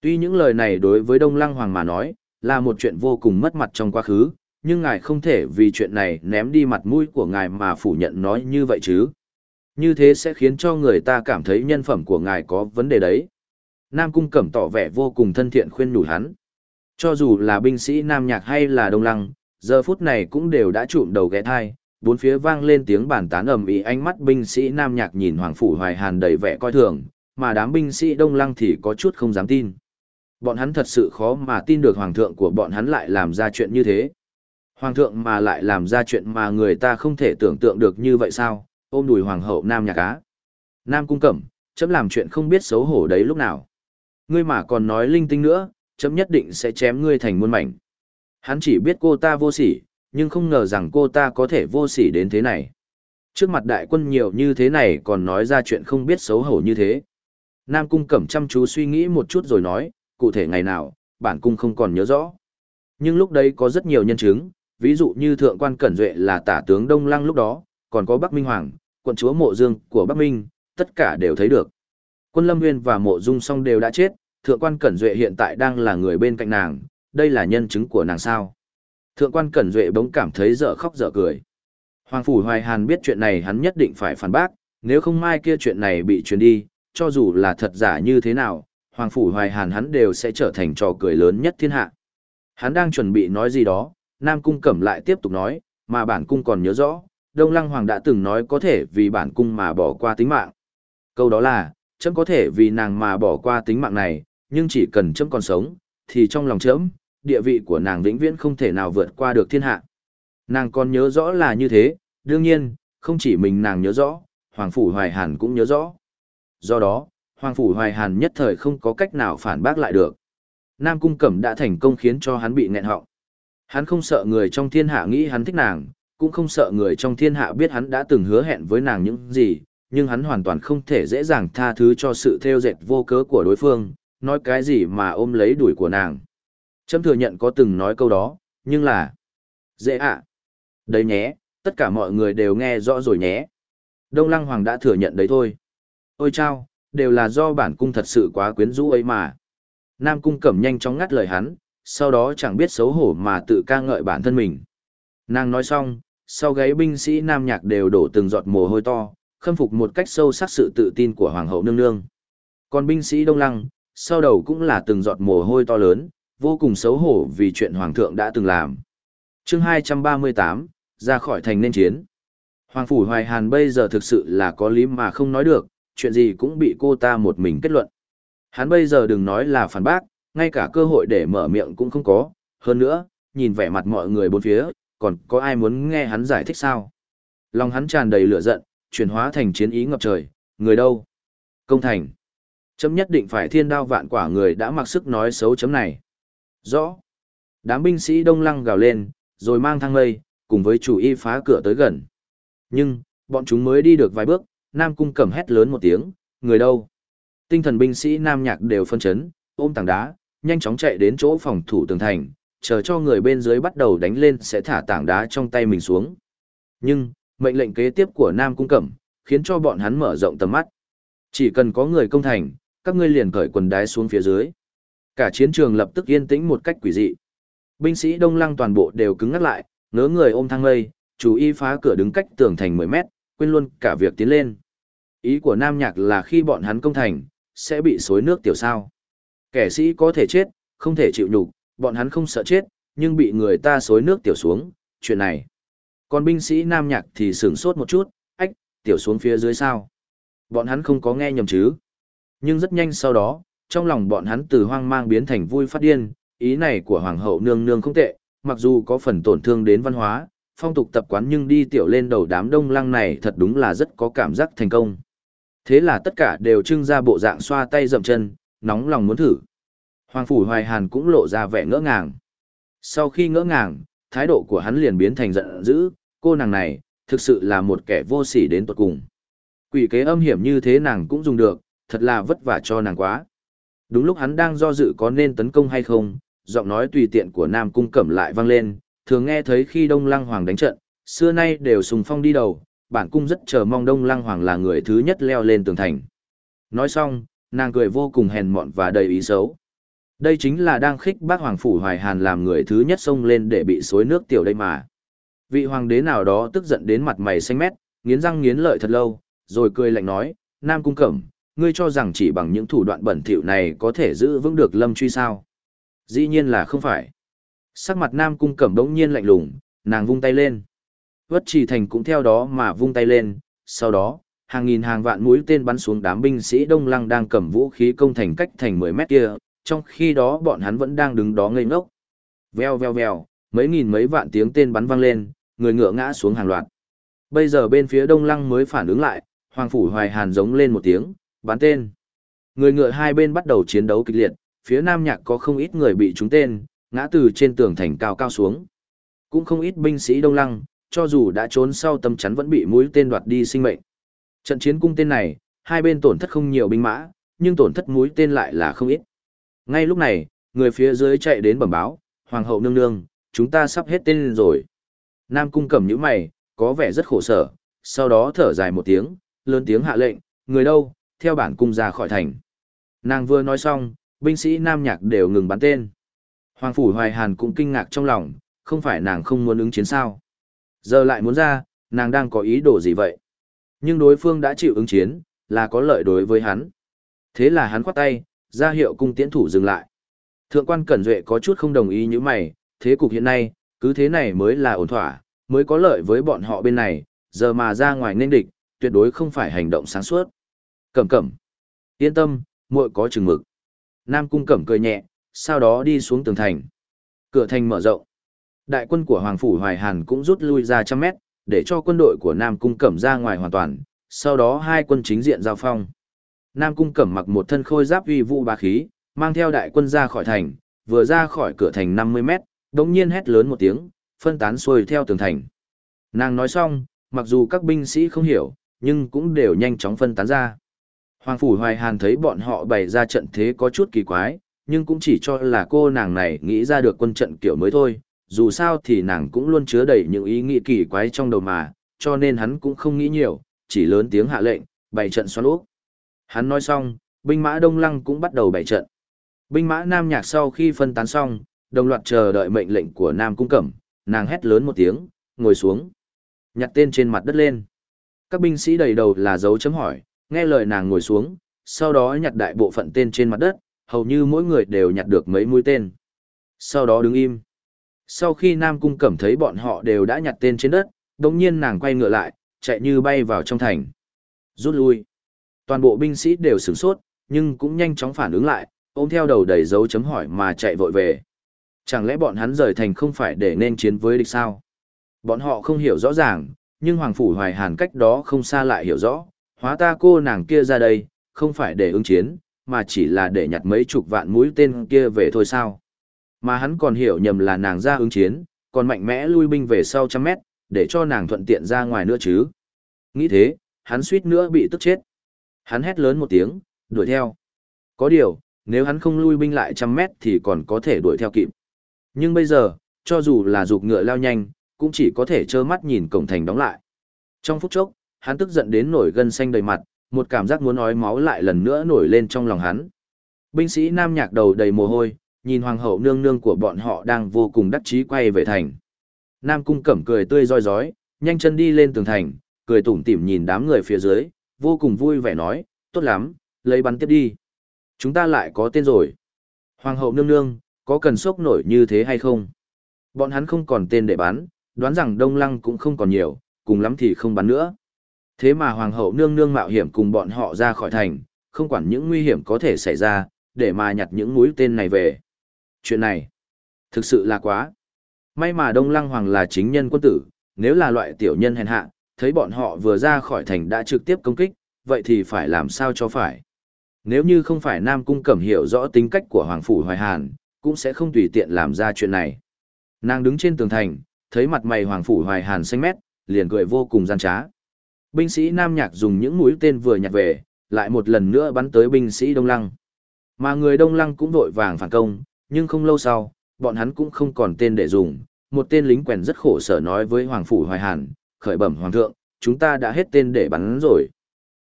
Tuy những lời này đối với Đông Lăng Hoàng mà nói, là một chuyện vô cùng mất mặt trong quá khứ, nhưng ngài không thể vì chuyện này ném đi mặt mũi của ngài mà phủ nhận nói như vậy chứ. Như thế sẽ khiến cho người ta cảm thấy nhân phẩm của ngài có vấn đề đấy. Nam Cung Cẩm tỏ vẻ vô cùng thân thiện khuyên nhủ hắn. Cho dù là binh sĩ Nam Nhạc hay là Đông Lăng, giờ phút này cũng đều đã trụm đầu ghé thai, bốn phía vang lên tiếng bàn tán ầm ĩ ánh mắt binh sĩ Nam Nhạc nhìn Hoàng Phủ Hoài Hàn đầy vẻ coi thường, mà đám binh sĩ Đông Lăng thì có chút không dám tin. Bọn hắn thật sự khó mà tin được Hoàng thượng của bọn hắn lại làm ra chuyện như thế. Hoàng thượng mà lại làm ra chuyện mà người ta không thể tưởng tượng được như vậy sao, ôm đùi Hoàng hậu Nam Nhạc Á. Nam Cung Cẩm, chấm làm chuyện không biết xấu hổ đấy lúc nào. Ngươi mà còn nói linh tinh nữa, chấm nhất định sẽ chém ngươi thành muôn mảnh. Hắn chỉ biết cô ta vô sỉ, nhưng không ngờ rằng cô ta có thể vô sỉ đến thế này. Trước mặt đại quân nhiều như thế này còn nói ra chuyện không biết xấu hổ như thế. Nam Cung cẩm chăm chú suy nghĩ một chút rồi nói, cụ thể ngày nào, bản cung không còn nhớ rõ. Nhưng lúc đấy có rất nhiều nhân chứng, ví dụ như Thượng quan Cẩn Duệ là tả tướng Đông Lăng lúc đó, còn có Bắc Minh Hoàng, quận chúa Mộ Dương của Bắc Minh, tất cả đều thấy được. Quân Lâm Nguyên và Mộ Dung song đều đã chết, Thượng quan Cẩn Duệ hiện tại đang là người bên cạnh nàng, đây là nhân chứng của nàng sao. Thượng quan Cẩn Duệ bỗng cảm thấy dở khóc dở cười. Hoàng Phủ Hoài Hàn biết chuyện này hắn nhất định phải phản bác, nếu không mai kia chuyện này bị truyền đi, cho dù là thật giả như thế nào, Hoàng Phủ Hoài Hàn hắn đều sẽ trở thành trò cười lớn nhất thiên hạ. Hắn đang chuẩn bị nói gì đó, Nam Cung Cẩm lại tiếp tục nói, mà bản cung còn nhớ rõ, Đông Lăng Hoàng đã từng nói có thể vì bản cung mà bỏ qua tính mạng. Câu đó là, chấm có thể vì nàng mà bỏ qua tính mạng này, nhưng chỉ cần chấm còn sống, thì trong lòng chấm, địa vị của nàng vĩnh viễn không thể nào vượt qua được thiên hạ. Nàng còn nhớ rõ là như thế, đương nhiên, không chỉ mình nàng nhớ rõ, Hoàng Phủ Hoài Hàn cũng nhớ rõ. Do đó, Hoàng Phủ Hoài Hàn nhất thời không có cách nào phản bác lại được. Nam Cung Cẩm đã thành công khiến cho hắn bị nghẹn họng. Hắn không sợ người trong thiên hạ nghĩ hắn thích nàng, cũng không sợ người trong thiên hạ biết hắn đã từng hứa hẹn với nàng những gì, nhưng hắn hoàn toàn không thể dễ dàng tha thứ cho sự theo dệt vô cớ của đối phương, nói cái gì mà ôm lấy đuổi của nàng. Chấm thừa nhận có từng nói câu đó, nhưng là... Dễ ạ. À. Đấy nhé, tất cả mọi người đều nghe rõ rồi nhé. Đông Lăng Hoàng đã thừa nhận đấy thôi. Ôi chao, đều là do bản cung thật sự quá quyến rũ ấy mà. Nam cung cẩm nhanh chóng ngắt lời hắn, sau đó chẳng biết xấu hổ mà tự ca ngợi bản thân mình. Nàng nói xong, sau gáy binh sĩ nam nhạc đều đổ từng giọt mồ hôi to, khâm phục một cách sâu sắc sự tự tin của hoàng hậu nương nương. Còn binh sĩ Đông Lăng, sau đầu cũng là từng giọt mồ hôi to lớn, vô cùng xấu hổ vì chuyện hoàng thượng đã từng làm. Chương 238, ra khỏi thành nên chiến. Hoàng phủ Hoài Hàn bây giờ thực sự là có lý mà không nói được, chuyện gì cũng bị cô ta một mình kết luận. Hắn bây giờ đừng nói là phản bác, ngay cả cơ hội để mở miệng cũng không có, hơn nữa, nhìn vẻ mặt mọi người bốn phía, còn có ai muốn nghe hắn giải thích sao? Lòng hắn tràn đầy lửa giận, chuyển hóa thành chiến ý ngập trời, người đâu? Công thành. Chấm nhất định phải thiên đao vạn quả người đã mặc sức nói xấu chấm này. Rõ. Đám binh sĩ đông lăng gào lên, rồi mang thang lây, cùng với chủ y phá cửa tới gần. Nhưng, bọn chúng mới đi được vài bước, Nam Cung cầm hét lớn một tiếng, người đâu? Tinh thần binh sĩ Nam Nhạc đều phân chấn, ôm tảng đá, nhanh chóng chạy đến chỗ phòng thủ tường thành, chờ cho người bên dưới bắt đầu đánh lên sẽ thả tảng đá trong tay mình xuống. Nhưng, mệnh lệnh kế tiếp của Nam Cung Cẩm, khiến cho bọn hắn mở rộng tầm mắt. Chỉ cần có người công thành, các ngươi liền cởi quần đái xuống phía dưới. Cả chiến trường lập tức yên tĩnh một cách quỷ dị. Binh sĩ Đông Lăng toàn bộ đều cứng ngắt lại, ngớ người ôm thang lây, chú y phá cửa đứng cách tường thành 10 mét, quên luôn cả việc tiến lên. Ý của Nam Nhạc là khi bọn hắn công thành, sẽ bị xối nước tiểu sao. Kẻ sĩ có thể chết, không thể chịu nhục, bọn hắn không sợ chết, nhưng bị người ta xối nước tiểu xuống, chuyện này. Còn binh sĩ Nam Nhạc thì sửng sốt một chút, ách, tiểu xuống phía dưới sao. Bọn hắn không có nghe nhầm chứ. Nhưng rất nhanh sau đó, trong lòng bọn hắn từ hoang mang biến thành vui phát điên, ý này của Hoàng hậu nương nương không tệ, mặc dù có phần tổn thương đến văn hóa, phong tục tập quán nhưng đi tiểu lên đầu đám đông lăng này thật đúng là rất có cảm giác thành công. Thế là tất cả đều trưng ra bộ dạng xoa tay dậm chân, nóng lòng muốn thử. Hoàng Phủ Hoài Hàn cũng lộ ra vẻ ngỡ ngàng. Sau khi ngỡ ngàng, thái độ của hắn liền biến thành giận dữ, cô nàng này, thực sự là một kẻ vô sỉ đến tuột cùng. Quỷ kế âm hiểm như thế nàng cũng dùng được, thật là vất vả cho nàng quá. Đúng lúc hắn đang do dự có nên tấn công hay không, giọng nói tùy tiện của Nam Cung Cẩm lại vang lên, thường nghe thấy khi Đông Lăng Hoàng đánh trận, xưa nay đều sùng phong đi đầu, bản cung rất chờ mong Đông Lăng Hoàng là người thứ nhất leo lên tường thành. Nói xong, nàng cười vô cùng hèn mọn và đầy ý xấu. Đây chính là đang khích bác Hoàng Phủ Hoài Hàn làm người thứ nhất xông lên để bị xối nước tiểu đây mà. Vị hoàng đế nào đó tức giận đến mặt mày xanh mét, nghiến răng nghiến lợi thật lâu, rồi cười lạnh nói, Nam Cung Cẩm, ngươi cho rằng chỉ bằng những thủ đoạn bẩn thỉu này có thể giữ vững được lâm truy sao? Dĩ nhiên là không phải. Sắc mặt Nam Cung Cẩm đống nhiên lạnh lùng, nàng vung tay lên. Vất Trì Thành cũng theo đó mà vung tay lên, sau đó, hàng nghìn hàng vạn mũi tên bắn xuống đám binh sĩ Đông Lăng đang cầm vũ khí công thành cách thành 10 mét kia, trong khi đó bọn hắn vẫn đang đứng đó ngây ngốc. Veo veo veo, mấy nghìn mấy vạn tiếng tên bắn vang lên, người ngựa ngã xuống hàng loạt. Bây giờ bên phía Đông Lăng mới phản ứng lại, Hoàng Phủ Hoài Hàn giống lên một tiếng, bắn tên. Người ngựa hai bên bắt đầu chiến đấu kịch liệt, phía Nam Nhạc có không ít người bị trúng tên, ngã từ trên tường thành cao cao xuống. Cũng không ít binh sĩ Đông Lăng, cho dù đã trốn sau tâm chắn vẫn bị mũi tên đoạt đi sinh mệnh. Trận chiến cung tên này, hai bên tổn thất không nhiều binh mã, nhưng tổn thất mũi tên lại là không ít. Ngay lúc này, người phía dưới chạy đến bẩm báo, Hoàng hậu nương nương, chúng ta sắp hết tên rồi. Nam cung cầm những mày, có vẻ rất khổ sở, sau đó thở dài một tiếng, lớn tiếng hạ lệnh, người đâu, theo bản cung ra khỏi thành. Nàng vừa nói xong, binh sĩ Nam Nhạc đều ngừng bắn tên. Hoàng Phủ Hoài Hàn cũng kinh ngạc trong lòng, không phải nàng không muốn ứng chiến sao. Giờ lại muốn ra, nàng đang có ý đồ gì vậy? Nhưng đối phương đã chịu ứng chiến, là có lợi đối với hắn. Thế là hắn khoát tay, ra hiệu cung tiễn thủ dừng lại. Thượng quan Cẩn Duệ có chút không đồng ý như mày, thế cục hiện nay, cứ thế này mới là ổn thỏa, mới có lợi với bọn họ bên này, giờ mà ra ngoài nên địch, tuyệt đối không phải hành động sáng suốt. Cẩm cẩm. Yên tâm, muội có chừng mực. Nam cung cẩm cười nhẹ, sau đó đi xuống tường thành. Cửa thành mở rộng. Đại quân của Hoàng Phủ Hoài Hàn cũng rút lui ra trăm mét, để cho quân đội của Nam cung cẩm ra ngoài hoàn toàn, sau đó hai quân chính diện giao phong. Nam cung cẩm mặc một thân khôi giáp uy vũ bá khí, mang theo đại quân ra khỏi thành, vừa ra khỏi cửa thành 50 mét, đống nhiên hét lớn một tiếng, phân tán xuôi theo tường thành. Nàng nói xong, mặc dù các binh sĩ không hiểu, nhưng cũng đều nhanh chóng phân tán ra. Hoàng Phủ Hoài Hàn thấy bọn họ bày ra trận thế có chút kỳ quái, nhưng cũng chỉ cho là cô nàng này nghĩ ra được quân trận kiểu mới thôi, dù sao thì nàng cũng luôn chứa đầy những ý nghĩ kỳ quái trong đầu mà, cho nên hắn cũng không nghĩ nhiều, chỉ lớn tiếng hạ lệnh, bày trận xoắn úp. Hắn nói xong, binh mã Đông Lăng cũng bắt đầu bày trận. Binh mã Nam Nhạc sau khi phân tán xong, đồng loạt chờ đợi mệnh lệnh của Nam Cung Cẩm, nàng hét lớn một tiếng, ngồi xuống. Nhặt tên trên mặt đất lên. Các binh sĩ đầy đầu là dấu chấm hỏi, nghe lời nàng ngồi xuống, sau đó nhặt đại bộ phận tên trên mặt đất, hầu như mỗi người đều nhặt được mấy mũi tên. Sau đó đứng im. Sau khi Nam Cung Cẩm thấy bọn họ đều đã nhặt tên trên đất, đồng nhiên nàng quay ngựa lại, chạy như bay vào trong thành. Rút lui. Toàn bộ binh sĩ đều sửng sốt, nhưng cũng nhanh chóng phản ứng lại, ôm theo đầu đầy dấu chấm hỏi mà chạy vội về. Chẳng lẽ bọn hắn rời thành không phải để nên chiến với địch sao? Bọn họ không hiểu rõ ràng, nhưng Hoàng Phủ Hoài Hàn cách đó không xa lại hiểu rõ, hóa ta cô nàng kia ra đây, không phải để ứng chiến, mà chỉ là để nhặt mấy chục vạn mũi tên kia về thôi sao. Mà hắn còn hiểu nhầm là nàng ra ứng chiến, còn mạnh mẽ lui binh về sau trăm mét, để cho nàng thuận tiện ra ngoài nữa chứ. Nghĩ thế, hắn suýt nữa bị tức chết. Hắn hét lớn một tiếng, đuổi theo. Có điều, nếu hắn không lui binh lại trăm mét thì còn có thể đuổi theo kịp. Nhưng bây giờ, cho dù là dục ngựa lao nhanh, cũng chỉ có thể trơ mắt nhìn cổng thành đóng lại. Trong phút chốc, hắn tức giận đến nổi gân xanh đầy mặt, một cảm giác muốn ói máu lại lần nữa nổi lên trong lòng hắn. Binh sĩ nam nhạc đầu đầy mồ hôi, nhìn hoàng hậu nương nương của bọn họ đang vô cùng đắc chí quay về thành. Nam cung cẩm cười tươi roi rói, nhanh chân đi lên tường thành, cười tủm tỉm nhìn đám người phía dưới, vô cùng vui vẻ nói, tốt lắm, lấy bắn tiếp đi. Chúng ta lại có tên rồi. Hoàng hậu nương nương, có cần sốc nổi như thế hay không? Bọn hắn không còn tên để bắn, đoán rằng đông lăng cũng không còn nhiều, cùng lắm thì không bắn nữa. Thế mà hoàng hậu nương nương mạo hiểm cùng bọn họ ra khỏi thành, không quản những nguy hiểm có thể xảy ra, để mà nhặt những mũi tên này về. Chuyện này, thực sự là quá. May mà Đông Lăng Hoàng là chính nhân quân tử, nếu là loại tiểu nhân hèn hạ, thấy bọn họ vừa ra khỏi thành đã trực tiếp công kích, vậy thì phải làm sao cho phải. Nếu như không phải Nam Cung Cẩm hiểu rõ tính cách của Hoàng Phủ Hoài Hàn, cũng sẽ không tùy tiện làm ra chuyện này. Nàng đứng trên tường thành, thấy mặt mày Hoàng Phủ Hoài Hàn xanh mét, liền cười vô cùng gian trá. Binh sĩ Nam Nhạc dùng những mũi tên vừa nhặt về, lại một lần nữa bắn tới binh sĩ Đông Lăng. Mà người Đông Lăng cũng vội vàng phản công, nhưng không lâu sau, bọn hắn cũng không còn tên để dùng. Một tên lính quèn rất khổ sở nói với Hoàng Phủ Hoài Hàn, khởi bẩm Hoàng thượng, chúng ta đã hết tên để bắn rồi.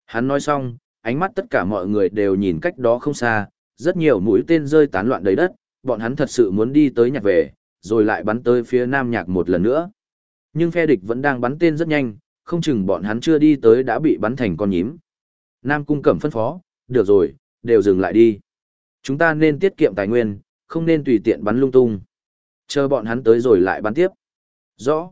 Hắn nói xong, ánh mắt tất cả mọi người đều nhìn cách đó không xa, rất nhiều mũi tên rơi tán loạn đầy đất, bọn hắn thật sự muốn đi tới nhạc về, rồi lại bắn tới phía nam nhạc một lần nữa. Nhưng phe địch vẫn đang bắn tên rất nhanh, không chừng bọn hắn chưa đi tới đã bị bắn thành con nhím. Nam cung cẩm phân phó, được rồi, đều dừng lại đi. Chúng ta nên tiết kiệm tài nguyên, không nên tùy tiện bắn lung tung. Chờ bọn hắn tới rồi lại bắn tiếp. Rõ.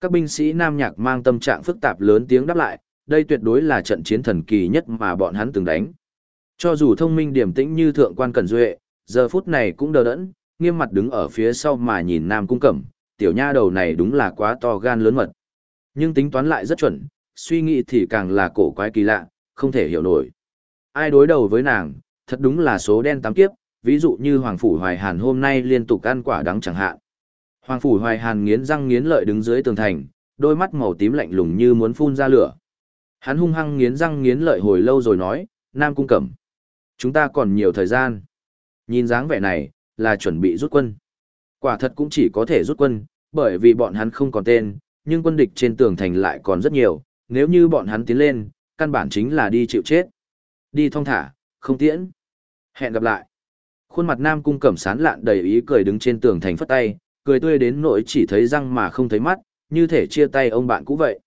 Các binh sĩ Nam Nhạc mang tâm trạng phức tạp lớn tiếng đáp lại, đây tuyệt đối là trận chiến thần kỳ nhất mà bọn hắn từng đánh. Cho dù thông minh điểm tĩnh như thượng quan Cẩn Duệ, giờ phút này cũng đờ đẫn, nghiêm mặt đứng ở phía sau mà nhìn Nam Cung Cẩm, tiểu nha đầu này đúng là quá to gan lớn mật. Nhưng tính toán lại rất chuẩn, suy nghĩ thì càng là cổ quái kỳ lạ, không thể hiểu nổi. Ai đối đầu với nàng, thật đúng là số đen tám kiếp, ví dụ như Hoàng Phủ Hoài Hàn hôm nay liên tục ăn quả đắng chẳng hạn. Hoàng Phủ Hoài Hàn nghiến răng nghiến lợi đứng dưới tường thành, đôi mắt màu tím lạnh lùng như muốn phun ra lửa. Hắn hung hăng nghiến răng nghiến lợi hồi lâu rồi nói, Nam Cung Cẩm. Chúng ta còn nhiều thời gian. Nhìn dáng vẻ này, là chuẩn bị rút quân. Quả thật cũng chỉ có thể rút quân, bởi vì bọn hắn không còn tên, nhưng quân địch trên tường thành lại còn rất nhiều, nếu như bọn hắn tiến lên, căn bản chính là đi chịu chết. Đi thong thả, không tiễn. Hẹn gặp lại. Khuôn mặt Nam Cung Cẩm sán lạn đầy ý cười đứng trên tường thành phất tay, cười tươi đến nỗi chỉ thấy răng mà không thấy mắt, như thể chia tay ông bạn cũ vậy.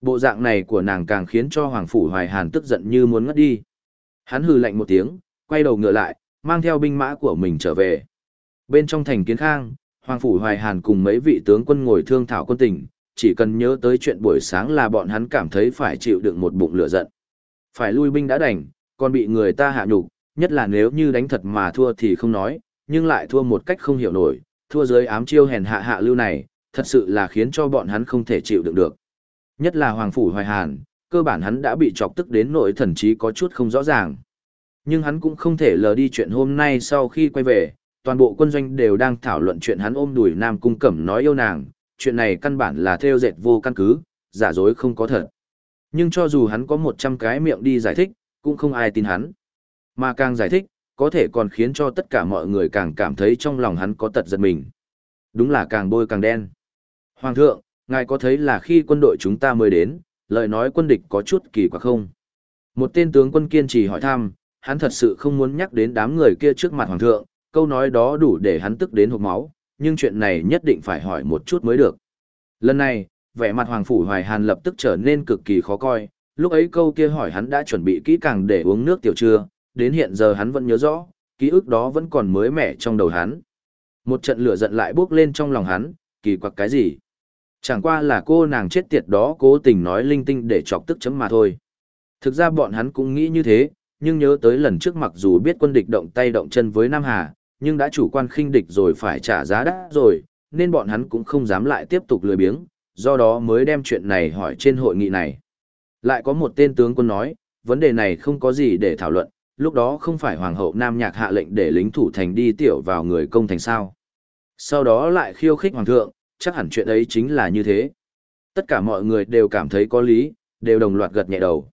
Bộ dạng này của nàng càng khiến cho Hoàng Phủ Hoài Hàn tức giận như muốn ngất đi. Hắn hừ lạnh một tiếng, quay đầu ngựa lại, mang theo binh mã của mình trở về. Bên trong thành kiến khang, Hoàng Phủ Hoài Hàn cùng mấy vị tướng quân ngồi thương thảo quân tình, chỉ cần nhớ tới chuyện buổi sáng là bọn hắn cảm thấy phải chịu đựng một bụng lửa giận. Phải lui binh đã đành, còn bị người ta hạ nhục, nhất là nếu như đánh thật mà thua thì không nói, nhưng lại thua một cách không hiểu nổi, thua dưới ám chiêu hèn hạ hạ lưu này, thật sự là khiến cho bọn hắn không thể chịu đựng được. Nhất là Hoàng Phủ Hoài Hàn, cơ bản hắn đã bị chọc tức đến nỗi thần trí có chút không rõ ràng. Nhưng hắn cũng không thể lờ đi chuyện hôm nay sau khi quay về, toàn bộ quân doanh đều đang thảo luận chuyện hắn ôm đùi Nam Cung Cẩm nói yêu nàng, chuyện này căn bản là theo dệt vô căn cứ, giả dối không có thật. Nhưng cho dù hắn có 100 cái miệng đi giải thích, cũng không ai tin hắn. Mà càng giải thích, có thể còn khiến cho tất cả mọi người càng cảm thấy trong lòng hắn có tật giật mình. Đúng là càng bôi càng đen. Hoàng thượng, ngài có thấy là khi quân đội chúng ta mới đến, lời nói quân địch có chút kỳ quặc không? Một tên tướng quân kiên trì hỏi thăm, hắn thật sự không muốn nhắc đến đám người kia trước mặt hoàng thượng, câu nói đó đủ để hắn tức đến hộc máu, nhưng chuyện này nhất định phải hỏi một chút mới được. Lần này, vẻ mặt Hoàng Phủ Hoài Hàn lập tức trở nên cực kỳ khó coi, lúc ấy câu kia hỏi hắn đã chuẩn bị kỹ càng để uống nước tiểu trưa, đến hiện giờ hắn vẫn nhớ rõ, ký ức đó vẫn còn mới mẻ trong đầu hắn. Một trận lửa giận lại bốc lên trong lòng hắn, kỳ quặc cái gì? Chẳng qua là cô nàng chết tiệt đó cố tình nói linh tinh để chọc tức chấm mà thôi. Thực ra bọn hắn cũng nghĩ như thế, nhưng nhớ tới lần trước mặc dù biết quân địch động tay động chân với Nam Hà, nhưng đã chủ quan khinh địch rồi phải trả giá đắt rồi, nên bọn hắn cũng không dám lại tiếp tục lười biếng, do đó mới đem chuyện này hỏi trên hội nghị này. Lại có một tên tướng quân nói, vấn đề này không có gì để thảo luận, lúc đó không phải Hoàng hậu Nam Nhạc hạ lệnh để lính thủ thành đi tiểu vào người công thành sao. Sau đó lại khiêu khích Hoàng thượng, chắc hẳn chuyện ấy chính là như thế. Tất cả mọi người đều cảm thấy có lý, đều đồng loạt gật nhẹ đầu.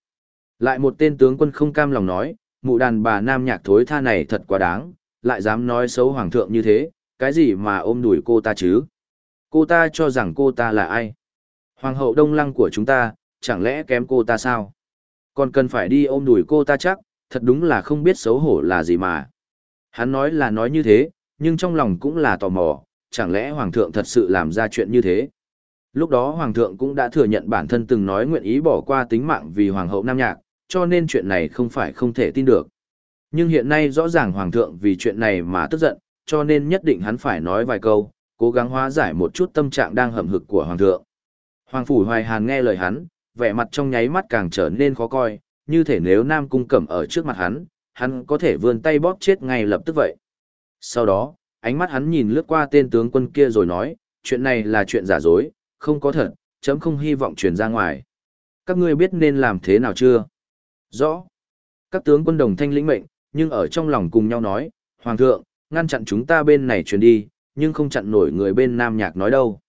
Lại một tên tướng quân không cam lòng nói, mụ đàn bà Nam Nhạc thối tha này thật quá đáng, lại dám nói xấu Hoàng thượng như thế, cái gì mà ôm đuổi cô ta chứ? Cô ta cho rằng cô ta là ai? Hoàng hậu đông lăng của chúng ta, chẳng lẽ kém cô ta sao? Còn cần phải đi ôm đuổi cô ta chắc, thật đúng là không biết xấu hổ là gì mà. Hắn nói là nói như thế, nhưng trong lòng cũng là tò mò, chẳng lẽ Hoàng thượng thật sự làm ra chuyện như thế? Lúc đó Hoàng thượng cũng đã thừa nhận bản thân từng nói nguyện ý bỏ qua tính mạng vì Hoàng hậu Nam Nhạc, cho nên chuyện này không phải không thể tin được. Nhưng hiện nay rõ ràng Hoàng thượng vì chuyện này mà tức giận, cho nên nhất định hắn phải nói vài câu, cố gắng hóa giải một chút tâm trạng đang hầm hực của Hoàng thượng. Hoàng Phủ Hoài Hàn nghe lời hắn, vẻ mặt trong nháy mắt càng trở nên khó coi, như thể nếu Nam Cung Cẩm ở trước mặt hắn, hắn có thể vươn tay bóp chết ngay lập tức vậy. Sau đó, ánh mắt hắn nhìn lướt qua tên tướng quân kia rồi nói, chuyện này là chuyện giả dối, không có thật, chấm không hy vọng truyền ra ngoài. Các ngươi biết nên làm thế nào chưa? Rõ. Các tướng quân đồng thanh lĩnh mệnh, nhưng ở trong lòng cùng nhau nói, Hoàng thượng, ngăn chặn chúng ta bên này truyền đi, nhưng không chặn nổi người bên Nam Nhạc nói đâu.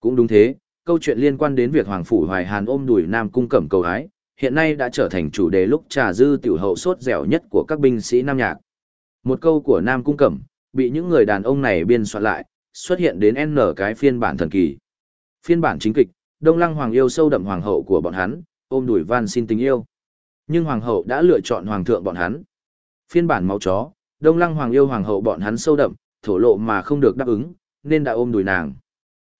Cũng đúng thế, câu chuyện liên quan đến việc Hoàng Phủ Hoài Hàn ôm đùi Nam Cung Cẩm cầu hái, hiện nay đã trở thành chủ đề lúc trà dư tiểu hậu sốt dẻo nhất của các binh sĩ Nam Nhạc. Một câu của Nam Cung Cẩm, bị những người đàn ông này biên soạn lại, xuất hiện đến N cái phiên bản thần kỳ. Phiên bản chính kịch, Đông Lăng Hoàng yêu sâu đậm hoàng hậu của bọn hắn, ôm đùi van xin tình yêu. Nhưng hoàng hậu đã lựa chọn hoàng thượng bọn hắn. Phiên bản máu chó, Đông Lăng Hoàng yêu hoàng hậu bọn hắn sâu đậm, thổ lộ mà không được đáp ứng, nên đã ôm đùi nàng.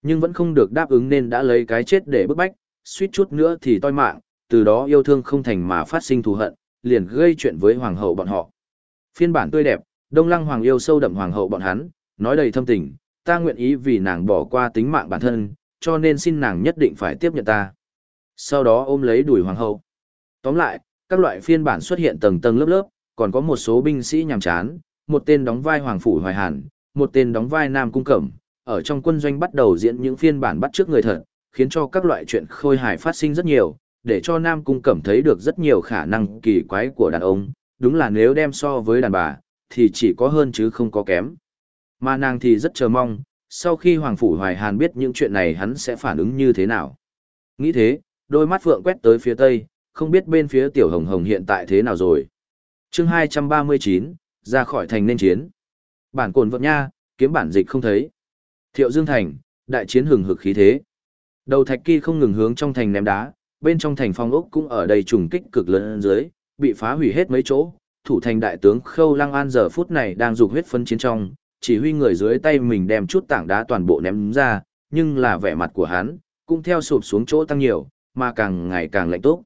Nhưng vẫn không được đáp ứng nên đã lấy cái chết để bức bách, suýt chút nữa thì toi mạng, từ đó yêu thương không thành mà phát sinh thù hận, liền gây chuyện với hoàng hậu bọn họ. Phiên bản tươi đẹp, Đông Lăng Hoàng yêu sâu đậm hoàng hậu bọn hắn, nói đầy thâm tình, ta nguyện ý vì nàng bỏ qua tính mạng bản thân, cho nên xin nàng nhất định phải tiếp nhận ta. Sau đó ôm lấy đùi hoàng hậu. Tóm lại, các loại phiên bản xuất hiện tầng tầng lớp lớp, còn có một số binh sĩ nhàm chán, một tên đóng vai Hoàng Phủ Hoài Hàn, một tên đóng vai Nam Cung Cẩm, ở trong quân doanh bắt đầu diễn những phiên bản bắt trước người thật, khiến cho các loại chuyện khôi hài phát sinh rất nhiều, để cho Nam Cung Cẩm thấy được rất nhiều khả năng kỳ quái của đàn ông, đúng là nếu đem so với đàn bà, thì chỉ có hơn chứ không có kém. Mà nàng thì rất chờ mong, sau khi Hoàng Phủ Hoài Hàn biết những chuyện này hắn sẽ phản ứng như thế nào. Nghĩ thế, đôi mắt phượng quét tới phía tây, không biết bên phía Tiểu Hồng Hồng hiện tại thế nào rồi chương 239, ra khỏi thành nên chiến. Bản cồn vận nha, kiếm bản dịch không thấy. Thiệu Dương Thành, đại chiến hừng hực khí thế. Đầu thạch kỳ không ngừng hướng trong thành ném đá, bên trong thành phong ốc cũng ở đây trùng kích cực lớn dưới, bị phá hủy hết mấy chỗ. Thủ thành đại tướng Khâu Lăng An giờ phút này đang dục huyết phân chiến trong, chỉ huy người dưới tay mình đem chút tảng đá toàn bộ ném ra, nhưng là vẻ mặt của hắn, cũng theo sụp xuống chỗ tăng nhiều, mà càng ngày càng lạnh tốt.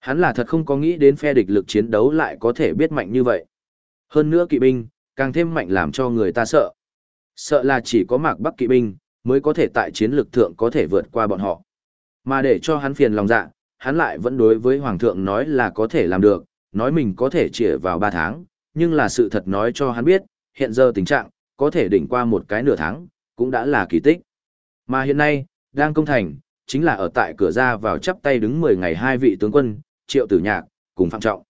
Hắn là thật không có nghĩ đến phe địch lực chiến đấu lại có thể biết mạnh như vậy. Hơn nữa kỵ binh, càng thêm mạnh làm cho người ta sợ. Sợ là chỉ có mạc bắc kỵ binh, mới có thể tại chiến lược thượng có thể vượt qua bọn họ. Mà để cho hắn phiền lòng dạ, hắn lại vẫn đối với Hoàng thượng nói là có thể làm được, nói mình có thể chỉa vào 3 tháng, nhưng là sự thật nói cho hắn biết, hiện giờ tình trạng, có thể đỉnh qua một cái nửa tháng, cũng đã là kỳ tích. Mà hiện nay, đang công thành, chính là ở tại cửa ra vào chắp tay đứng 10 ngày hai vị tướng quân, triệu tử nhạc, cùng phạm trọng.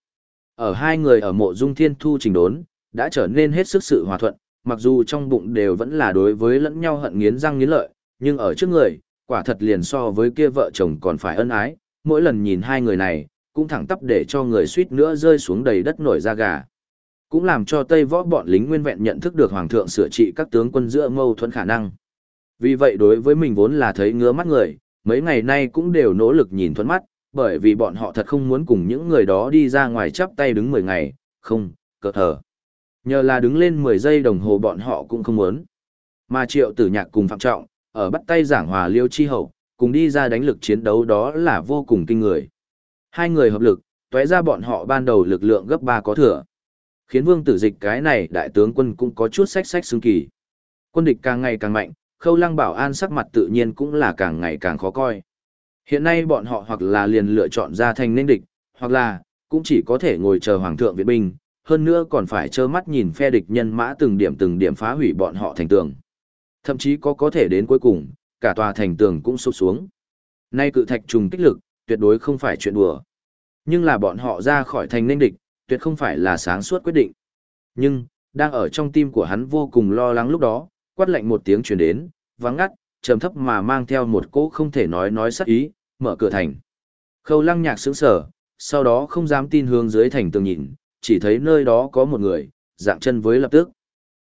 Ở hai người ở mộ dung thiên thu trình đốn, đã trở nên hết sức sự hòa thuận, mặc dù trong bụng đều vẫn là đối với lẫn nhau hận nghiến răng nghiến lợi, nhưng ở trước người, quả thật liền so với kia vợ chồng còn phải ân ái, mỗi lần nhìn hai người này, cũng thẳng tắp để cho người suýt nữa rơi xuống đầy đất nổi da gà. Cũng làm cho Tây võ bọn lính nguyên vẹn nhận thức được Hoàng thượng sửa trị các tướng quân giữa mâu thuẫn khả năng. Vì vậy đối với mình vốn là thấy ngứa mắt người, mấy ngày nay cũng đều nỗ lực nhìn thuẫn mắt, bởi vì bọn họ thật không muốn cùng những người đó đi ra ngoài chắp tay đứng 10 ngày, không, cờ thở. Nhờ là đứng lên 10 giây đồng hồ bọn họ cũng không muốn. Mà triệu tử nhạc cùng Phạm Trọng, ở bắt tay giảng hòa liêu chi hậu, cùng đi ra đánh lực chiến đấu đó là vô cùng kinh người. Hai người hợp lực, tóe ra bọn họ ban đầu lực lượng gấp 3 có thừa. Khiến vương tử dịch cái này đại tướng quân cũng có chút sách sách xương kỳ. Quân địch càng ngày càng mạnh, khâu lăng bảo an sắc mặt tự nhiên cũng là càng ngày càng khó coi. Hiện nay bọn họ hoặc là liền lựa chọn ra thành nên địch, hoặc là, cũng chỉ có thể ngồi chờ hoàng thượng viện binh, hơn nữa còn phải trơ mắt nhìn phe địch nhân mã từng điểm từng điểm phá hủy bọn họ thành tường. Thậm chí có có thể đến cuối cùng, cả tòa thành tường cũng sụp xuống. Nay cự thạch trùng kích lực, tuyệt đối không phải chuyện đùa. Nhưng là bọn họ ra khỏi thành nên địch, tuyệt không phải là sáng suốt quyết định. Nhưng, đang ở trong tim của hắn vô cùng lo lắng lúc đó, quát lạnh một tiếng truyền đến, vắng ngắt, trầm thấp mà mang theo một cỗ không thể nói nói sắc ý, mở cửa thành. Khâu lăng nhạc sững sở, sau đó không dám tin hướng dưới thành tường nhìn, chỉ thấy nơi đó có một người, dạng chân với lập tức.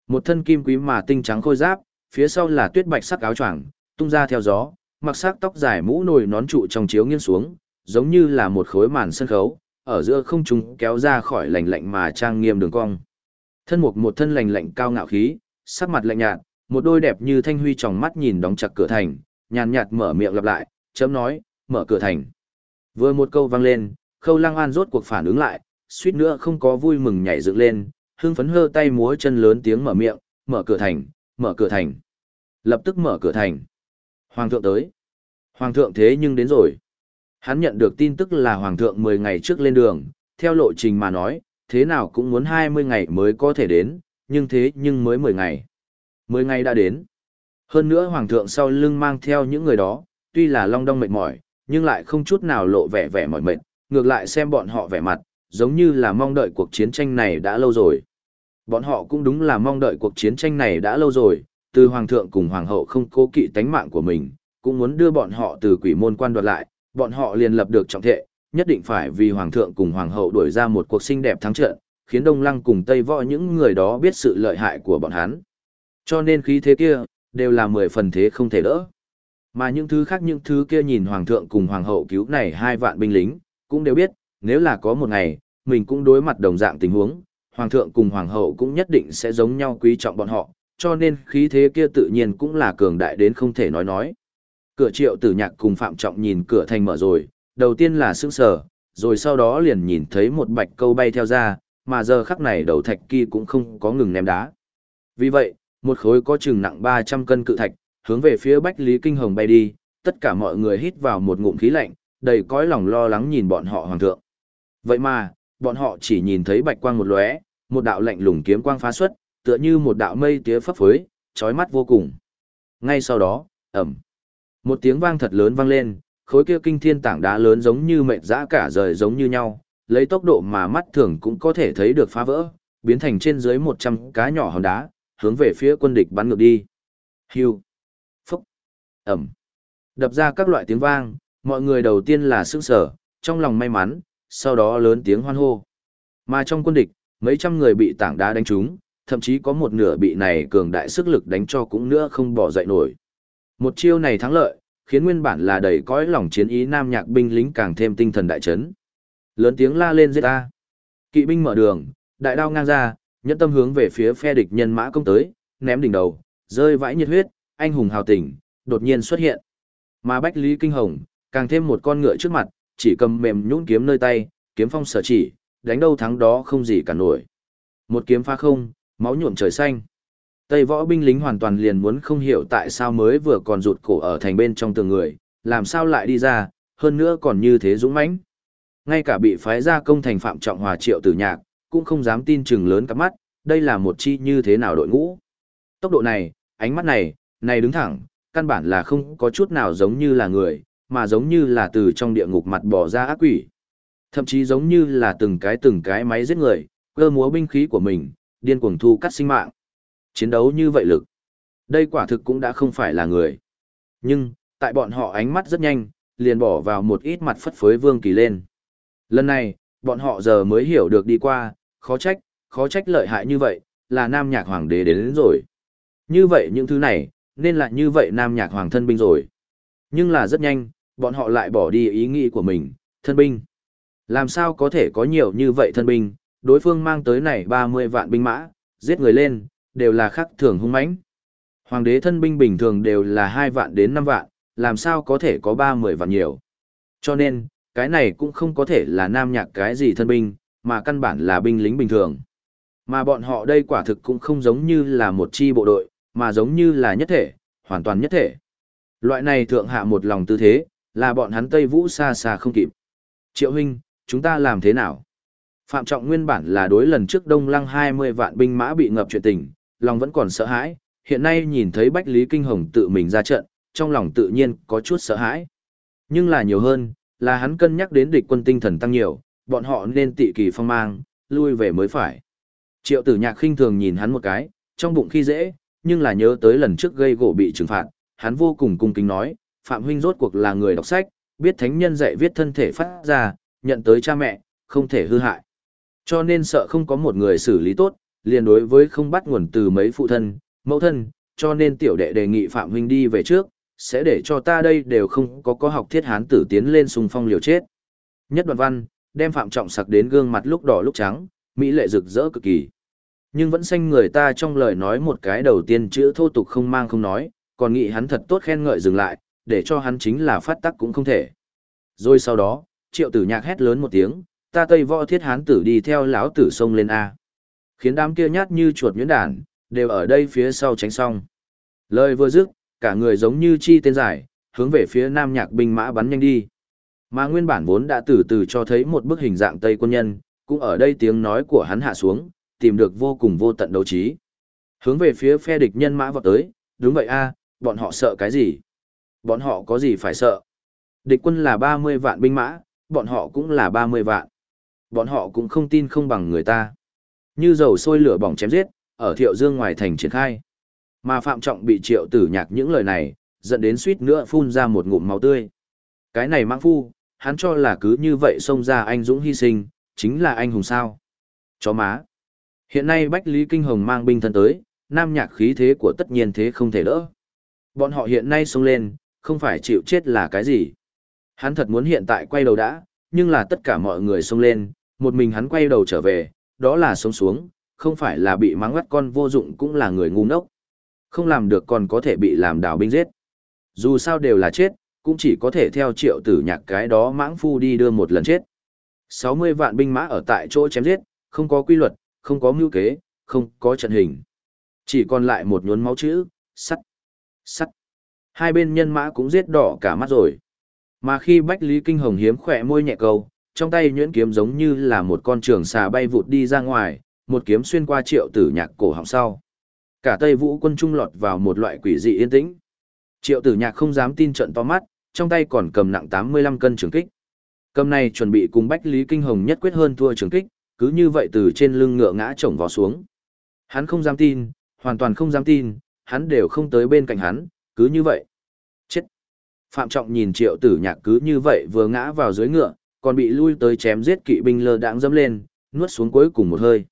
Một thân kim quý mà tinh trắng khôi giáp, phía sau là tuyết bạch sắc áo choàng, tung ra theo gió, mặc sắc tóc dài mũ nồi nón trụ trong chiếu nghiêng xuống, giống như là một khối màn sân khấu, ở giữa không trung kéo ra khỏi lạnh lạnh mà trang nghiêm đường cong. Thân mục một thân lạnh lạnh cao ngạo khí, sắc mặt lạnh nhạt, một đôi đẹp như thanh huy tròng mắt nhìn đóng chặt cửa thành, nhàn nhạt mở miệng lặp lại, chấm nói, mở cửa thành. Vừa một câu vang lên, Khâu Lăng An rốt cuộc phản ứng lại, suýt nữa không có vui mừng nhảy dựng lên, hưng phấn hơ tay múa chân lớn tiếng mở miệng, mở cửa thành, mở cửa thành. Lập tức mở cửa thành. Hoàng thượng tới. Hoàng thượng thế nhưng đến rồi. Hắn nhận được tin tức là Hoàng thượng 10 ngày trước lên đường, theo lộ trình mà nói, thế nào cũng muốn 20 ngày mới có thể đến, nhưng thế nhưng mới 10 ngày. 10 ngày đã đến. Hơn nữa Hoàng thượng sau lưng mang theo những người đó, tuy là long đong mệt mỏi, nhưng lại không chút nào lộ vẻ vẻ mỏi mệt, ngược lại xem bọn họ vẻ mặt, giống như là mong đợi cuộc chiến tranh này đã lâu rồi. Bọn họ cũng đúng là mong đợi cuộc chiến tranh này đã lâu rồi, từ hoàng thượng cùng hoàng hậu không cố kỵ tánh mạng của mình, cũng muốn đưa bọn họ từ quỷ môn quan đoạt lại, bọn họ liền lập được trọng thệ, nhất định phải vì hoàng thượng cùng hoàng hậu đuổi ra một cuộc sinh đẹp thắng trận, khiến Đông Lăng cùng Tây Võ những người đó biết sự lợi hại của bọn hắn. Cho nên khí thế kia, đều là mười phần thế không thể đỡ. Mà những thứ khác những thứ kia nhìn hoàng thượng cùng hoàng hậu cứu này hai vạn binh lính, cũng đều biết, nếu là có một ngày, mình cũng đối mặt đồng dạng tình huống, hoàng thượng cùng hoàng hậu cũng nhất định sẽ giống nhau quý trọng bọn họ, cho nên khí thế kia tự nhiên cũng là cường đại đến không thể nói nói. Cửa triệu tử nhạc cùng Phạm Trọng nhìn cửa thành mở rồi, đầu tiên là sững sờ, rồi sau đó liền nhìn thấy một bạch câu bay theo ra, mà giờ khắc này đầu thạch kia cũng không có ngừng ném đá. Vì vậy, một khối có chừng nặng 300 cân cự thạch, hướng về phía Bách Lý Kinh Hồng bay đi, tất cả mọi người hít vào một ngụm khí lạnh, đầy cõi lòng lo lắng nhìn bọn họ hoàng thượng. Vậy mà, bọn họ chỉ nhìn thấy bạch quang một lóe, một đạo lạnh lùng kiếm quang phá xuất, tựa như một đạo mây tía phấp phới, chói mắt vô cùng. Ngay sau đó, ầm, một tiếng vang thật lớn vang lên, khối kia kinh thiên tảng đá lớn giống như mệt dã cả rời giống như nhau, lấy tốc độ mà mắt thường cũng có thể thấy được phá vỡ, biến thành trên dưới 100 cá nhỏ hòn đá, hướng về phía quân địch bắn ngược đi. Hưu, phúc, ầm, đập ra các loại tiếng vang, mọi người đầu tiên là sững sở, trong lòng may mắn, sau đó lớn tiếng hoan hô. Mà trong quân địch, mấy trăm người bị tảng đá đánh trúng, thậm chí có một nửa bị này cường đại sức lực đánh cho cũng nữa không bỏ dậy nổi. Một chiêu này thắng lợi, khiến nguyên bản là đầy cõi lòng chiến ý nam nhạc binh lính càng thêm tinh thần đại chấn. Lớn tiếng la lên giết ta. Kỵ binh mở đường, đại đao ngang ra, nhẫn tâm hướng về phía phe địch nhân mã công tới, ném đỉnh đầu, rơi vãi nhiệt huyết, anh hùng hào tình, đột nhiên xuất hiện. Mà Bách Lý Kinh Hồng, càng thêm một con ngựa trước mặt, chỉ cầm mềm nhũn kiếm nơi tay, kiếm phong sở chỉ, đánh đâu thắng đó không gì cả nổi. Một kiếm phá không, máu nhuộm trời xanh. Tây võ binh lính hoàn toàn liền muốn không hiểu tại sao mới vừa còn rụt cổ ở thành bên trong tường người, làm sao lại đi ra, hơn nữa còn như thế dũng mãnh. Ngay cả bị phái ra công thành phạm trọng hòa triệu tử nhạc, cũng không dám tin chừng lớn cắp mắt, đây là một chi như thế nào đội ngũ. Tốc độ này, ánh mắt này, này đứng thẳng, căn bản là không có chút nào giống như là người, mà giống như là từ trong địa ngục mặt bỏ ra ác quỷ. Thậm chí giống như là từng cái từng cái máy giết người, cơ múa binh khí của mình, điên cuồng thu cắt sinh mạng. Chiến đấu như vậy lực. Đây quả thực cũng đã không phải là người. Nhưng, tại bọn họ ánh mắt rất nhanh, liền bỏ vào một ít mặt phất phới vương kỳ lên. Lần này, bọn họ giờ mới hiểu được đi qua, khó trách, khó trách lợi hại như vậy, là nam nhạc hoàng đế đến, đến rồi. Như vậy những thứ này, nên là như vậy nam nhạc hoàng thân binh rồi. Nhưng là rất nhanh, bọn họ lại bỏ đi ý nghĩ của mình, thân binh. Làm sao có thể có nhiều như vậy thân binh, đối phương mang tới này 30 vạn binh mã, giết người lên, đều là khắc thường hung mãnh. Hoàng đế thân binh bình thường đều là 2 vạn đến 5 vạn, làm sao có thể có 30 vạn nhiều. Cho nên, cái này cũng không có thể là nam nhạc cái gì thân binh, mà căn bản là binh lính bình thường. Mà bọn họ đây quả thực cũng không giống như là một chi bộ đội, mà giống như là nhất thể, hoàn toàn nhất thể. Loại này thượng hạ một lòng tư thế, là bọn hắn Tây Vũ xa xa không kịp. Triệu huynh, chúng ta làm thế nào? Phạm Trọng nguyên bản là đối lần trước Đông Lăng 20 vạn binh mã bị ngập chuyện tình, lòng vẫn còn sợ hãi, hiện nay nhìn thấy Bách Lý Kinh Hồng tự mình ra trận, trong lòng tự nhiên có chút sợ hãi. Nhưng là nhiều hơn, là hắn cân nhắc đến địch quân tinh thần tăng nhiều, bọn họ nên tị kỳ phong mang, lui về mới phải. Triệu tử nhạc khinh thường nhìn hắn một cái, trong bụng khi dễ, nhưng là nhớ tới lần trước gây gỗ bị trừng phạt, hắn vô cùng cung kính nói, Phạm huynh rốt cuộc là người đọc sách, biết thánh nhân dạy viết thân thể phát ra, nhận tới cha mẹ, không thể hư hại. Cho nên sợ không có một người xử lý tốt, liền đối với không bắt nguồn từ mấy phụ thân, mẫu thân, cho nên tiểu đệ đề nghị Phạm huynh đi về trước, sẽ để cho ta đây đều không có có học thiết hán tử tiến lên xung phong liều chết. Nhất đoạn văn, đem Phạm Trọng sặc đến gương mặt lúc đỏ lúc trắng, mỹ lệ rực rỡ cực kỳ. Nhưng vẫn xanh người ta trong lời nói một cái đầu tiên chữ thô tục không mang không nói, còn nghĩ hắn thật tốt khen ngợi dừng lại, để cho hắn chính là phát tắc cũng không thể. Rồi sau đó, triệu tử nhạc hét lớn một tiếng, ta tây võ thiết hán tử đi theo lão tử sông lên A. Khiến đám kia nhát như chuột nhuyễn đàn, đều ở đây phía sau tránh xong. Lời vừa dứt, cả người giống như chi tên giải, hướng về phía nam nhạc binh mã bắn nhanh đi. Mà nguyên bản vốn đã từ từ cho thấy một bức hình dạng Tây quân nhân, cũng ở đây tiếng nói của hắn hạ xuống, tìm được vô cùng vô tận đấu trí. Hướng về phía phe địch nhân mã vọt tới, đúng vậy a, bọn họ sợ cái gì? Bọn họ có gì phải sợ? Địch quân là 30 vạn binh mã, bọn họ cũng là 30 vạn. Bọn họ cũng không tin không bằng người ta. Như dầu sôi lửa bỏng chém giết, ở thiệu dương ngoài thành triển khai. Mà Phạm Trọng bị triệu tử nhạc những lời này, dẫn đến suýt nữa phun ra một ngụm máu tươi. Cái này mang phu, hắn cho là cứ như vậy xông ra anh Dũng hy sinh, chính là anh hùng sao. Chó má. Hiện nay Bách Lý Kinh Hồng mang binh thân tới, nam nhạc khí thế của tất nhiên thế không thể đỡ. Bọn họ hiện nay xông lên, không phải chịu chết là cái gì. Hắn thật muốn hiện tại quay đầu đã, nhưng là tất cả mọi người xông lên, một mình hắn quay đầu trở về, đó là sống xuống, không phải là bị mắng ngắt con vô dụng cũng là người ngu ngốc. Không làm được còn có thể bị làm đảo binh giết. Dù sao đều là chết, cũng chỉ có thể theo triệu tử nhạc cái đó mãng phu đi đưa một lần chết. 60 vạn binh mã ở tại chỗ chém giết, không có quy luật, không có mưu kế, không có trận hình. Chỉ còn lại một nhuốn máu chữ, sắt, sắt. Hai bên nhân mã cũng giết đỏ cả mắt rồi. Mà khi Bách Lý Kinh Hồng hiếm khỏe môi nhẹ câu, trong tay nhuyễn kiếm giống như là một con trường xà bay vụt đi ra ngoài, một kiếm xuyên qua triệu tử nhạc cổ họng sau. Cả Tây Vũ quân trung lọt vào một loại quỷ dị yên tĩnh. Triệu tử nhạc không dám tin trận to mắt, trong tay còn cầm nặng 85 cân trường kích. Cầm này chuẩn bị cùng Bách Lý Kinh Hồng nhất quyết hơn thua trường kích, cứ như vậy từ trên lưng ngựa ngã chổng vào xuống. Hắn không dám tin, hoàn toàn không dám tin, hắn đều không tới bên cạnh hắn, cứ như vậy. Chết! Phạm Trọng nhìn triệu tử nhạc cứ như vậy vừa ngã vào dưới ngựa, còn bị lui tới chém giết kỵ binh lơ đãng dâm lên, nuốt xuống cuối cùng một hơi.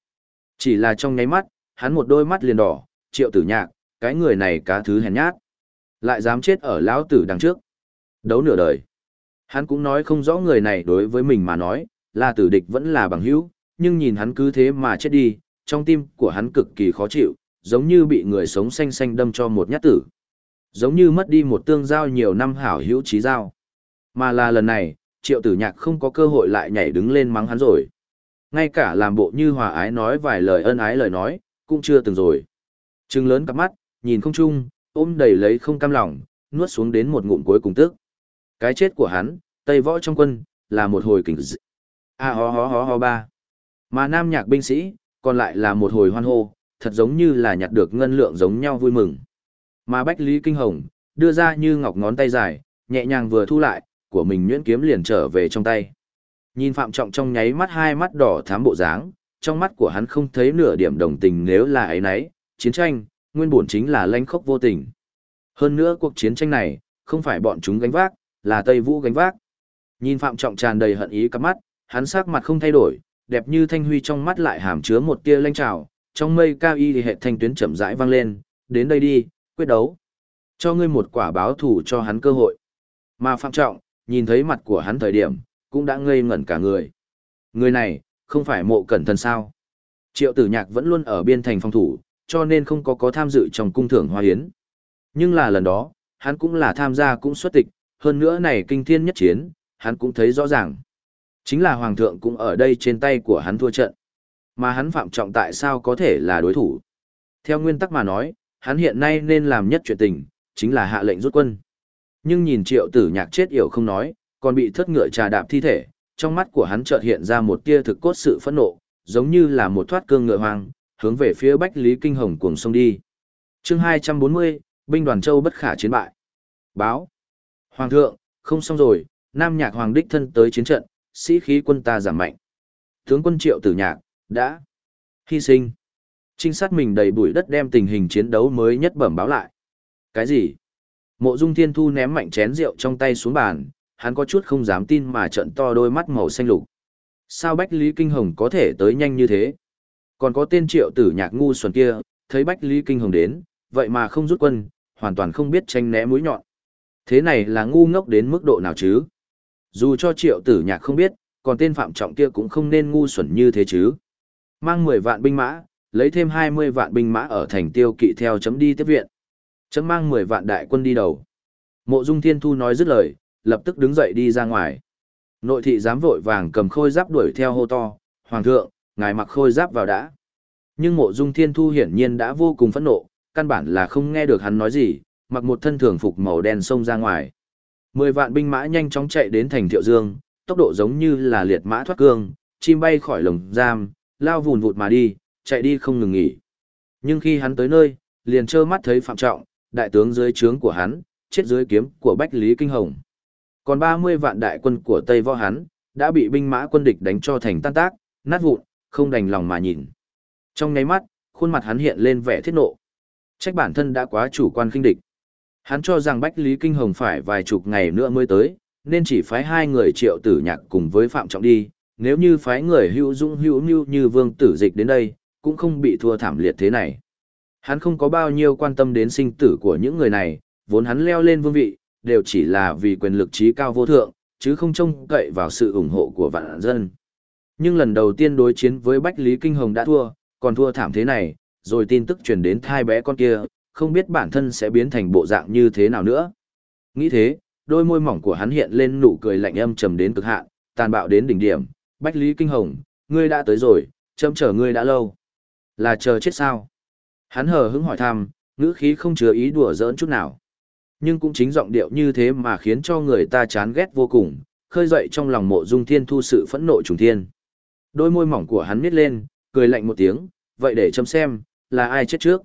Chỉ là trong nháy mắt, hắn một đôi mắt liền đỏ, triệu tử nhạc, cái người này cá thứ hèn nhát. Lại dám chết ở lão tử đằng trước. Đấu nửa đời. Hắn cũng nói không rõ người này đối với mình mà nói, là tử địch vẫn là bằng hữu, nhưng nhìn hắn cứ thế mà chết đi, trong tim của hắn cực kỳ khó chịu, giống như bị người sống xanh xanh đâm cho một nhát tử. Giống như mất đi một tương giao nhiều năm hảo hữu trí giao. Mà là lần này, triệu tử nhạc không có cơ hội lại nhảy đứng lên mắng hắn rồi. Ngay cả làm bộ như hòa ái nói vài lời ân ái lời nói, cũng chưa từng rồi. Trừng lớn cặp mắt, nhìn không chung, ôm đầy lấy không cam lòng, nuốt xuống đến một ngụm cuối cùng tức. Cái chết của hắn, Tây võ trong quân, là một hồi kình dị. A ho ho ho ho ba. Mà nam nhạc binh sĩ, còn lại là một hồi hoan hô, thật giống như là nhặt được ngân lượng giống nhau vui mừng. Mà Bách Lý Kinh Hồng, đưa ra như ngọc ngón tay dài, nhẹ nhàng vừa thu lại, của mình nhuyễn kiếm liền trở về trong tay. Nhìn Phạm Trọng trong nháy mắt hai mắt đỏ thám bộ dáng, trong mắt của hắn không thấy nửa điểm đồng tình nếu là ấy nấy, chiến tranh, nguyên bổn chính là lanh khốc vô tình. Hơn nữa cuộc chiến tranh này, không phải bọn chúng gánh vác, là Tây Vũ gánh vác. Nhìn Phạm Trọng tràn đầy hận ý cắp mắt, hắn sắc mặt không thay đổi, đẹp như thanh huy trong mắt lại hàm chứa một tia lanh trào, trong mây cao y thì hệ thanh tuyến chậm rãi vang lên, đến đây đi, quyết đấu. Cho ngươi một quả báo thủ cho hắn cơ hội. Mà Phạm Trọng, nhìn thấy mặt của hắn thời điểm, cũng đã ngây ngẩn cả người. Người này, không phải mộ cẩn thân sao. Triệu tử nhạc vẫn luôn ở biên thành phòng thủ, cho nên không có có tham dự trong cung thưởng hoa hiến. Nhưng là lần đó, hắn cũng là tham gia cũng xuất tịch, hơn nữa này kinh thiên nhất chiến, hắn cũng thấy rõ ràng. Chính là hoàng thượng cũng ở đây trên tay của hắn thua trận. Mà hắn phạm trọng tại sao có thể là đối thủ. Theo nguyên tắc mà nói, hắn hiện nay nên làm nhất chuyện tình, chính là hạ lệnh rút quân. Nhưng nhìn triệu tử nhạc chết yểu không nói, còn bị thất ngựa trà đạp thi thể, trong mắt của hắn chợt hiện ra một tia thực cốt sự phẫn nộ, giống như là một thoát cương ngựa hoang, hướng về phía Bách Lý Kinh Hồng cuồng sông đi. chương 240, binh đoàn châu bất khả chiến bại. Báo. Hoàng thượng, không xong rồi, Nam Nhạc Hoàng đích thân tới chiến trận, sĩ khí quân ta giảm mạnh. Tướng quân Triệu Tử Nhạc, đã hy sinh. Trinh sát mình đầy bụi đất đem tình hình chiến đấu mới nhất bẩm báo lại. Cái gì? Mộ Dung Thiên Thu ném mạnh chén rượu trong tay xuống bàn, hắn có chút không dám tin mà trận to đôi mắt màu xanh lục. Sao Bách Lý Kinh Hồng có thể tới nhanh như thế? Còn có tên triệu tử nhạc ngu xuẩn kia, thấy Bách Lý Kinh Hồng đến, vậy mà không rút quân, hoàn toàn không biết tranh né mũi nhọn. Thế này là ngu ngốc đến mức độ nào chứ? Dù cho triệu tử nhạc không biết, còn tên phạm trọng kia cũng không nên ngu xuẩn như thế chứ. Mang 10 vạn binh mã, lấy thêm 20 vạn binh mã ở thành tiêu kỵ theo chấm đi tiếp viện. Chấm mang 10 vạn đại quân đi đầu. Mộ Dung Thiên Thu nói dứt lời, lập tức đứng dậy đi ra ngoài. Nội thị dám vội vàng cầm khôi giáp đuổi theo hô to, Hoàng thượng, ngài mặc khôi giáp vào đã. Nhưng mộ dung thiên thu hiển nhiên đã vô cùng phẫn nộ, căn bản là không nghe được hắn nói gì, mặc một thân thường phục màu đen xông ra ngoài. Mười vạn binh mã nhanh chóng chạy đến thành thiệu dương, tốc độ giống như là liệt mã thoát cương, chim bay khỏi lồng giam, lao vùn vụt mà đi, chạy đi không ngừng nghỉ. Nhưng khi hắn tới nơi, liền trơ mắt thấy Phạm Trọng, đại tướng dưới trướng của hắn, chết dưới kiếm của Bách Lý Kinh Hồng. Còn 30 vạn đại quân của Tây Võ hắn, đã bị binh mã quân địch đánh cho thành tan tác, nát vụn, không đành lòng mà nhìn. Trong nháy mắt, khuôn mặt hắn hiện lên vẻ thiết nộ. Trách bản thân đã quá chủ quan kinh địch. Hắn cho rằng Bách Lý Kinh Hồng phải vài chục ngày nữa mới tới, nên chỉ phái hai người triệu tử nhạc cùng với Phạm Trọng đi. Nếu như phái người hữu dung hữu nưu như vương tử dịch đến đây, cũng không bị thua thảm liệt thế này. Hắn không có bao nhiêu quan tâm đến sinh tử của những người này, vốn hắn leo lên vương vị, đều chỉ là vì quyền lực trí cao vô thượng, chứ không trông cậy vào sự ủng hộ của vạn dân. Nhưng lần đầu tiên đối chiến với Bách Lý Kinh Hồng đã thua, còn thua thảm thế này, rồi tin tức truyền đến thai bé con kia, không biết bản thân sẽ biến thành bộ dạng như thế nào nữa. Nghĩ thế, đôi môi mỏng của hắn hiện lên nụ cười lạnh âm trầm đến cực hạn, tàn bạo đến đỉnh điểm. Bách Lý Kinh Hồng, ngươi đã tới rồi, chậm chờ ngươi đã lâu. Là chờ chết sao? Hắn hờ hững hỏi thăm, ngữ khí không chứa ý đùa giỡn chút nào. Nhưng cũng chính giọng điệu như thế mà khiến cho người ta chán ghét vô cùng, khơi dậy trong lòng mộ dung thiên thu sự phẫn nộ trùng thiên. Đôi môi mỏng của hắn miết lên, cười lạnh một tiếng, vậy để chấm xem, là ai chết trước.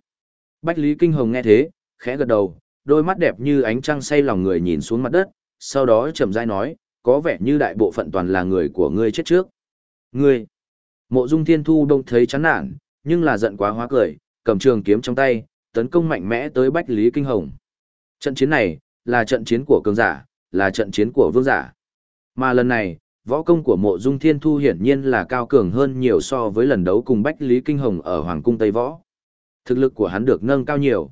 Bách Lý Kinh Hồng nghe thế, khẽ gật đầu, đôi mắt đẹp như ánh trăng say lòng người nhìn xuống mặt đất, sau đó chậm rãi nói, có vẻ như đại bộ phận toàn là người của ngươi chết trước. Ngươi! Mộ Dung Thiên Thu đông thấy chán nản, nhưng là giận quá hóa cười, cầm trường kiếm trong tay, tấn công mạnh mẽ tới Bách Lý Kinh Hồng. Trận chiến này, là trận chiến của cường giả, là trận chiến của vương giả. Mà lần này, võ công của mộ dung thiên thu hiển nhiên là cao cường hơn nhiều so với lần đấu cùng Bách Lý Kinh Hồng ở Hoàng cung Tây Võ. Thực lực của hắn được nâng cao nhiều.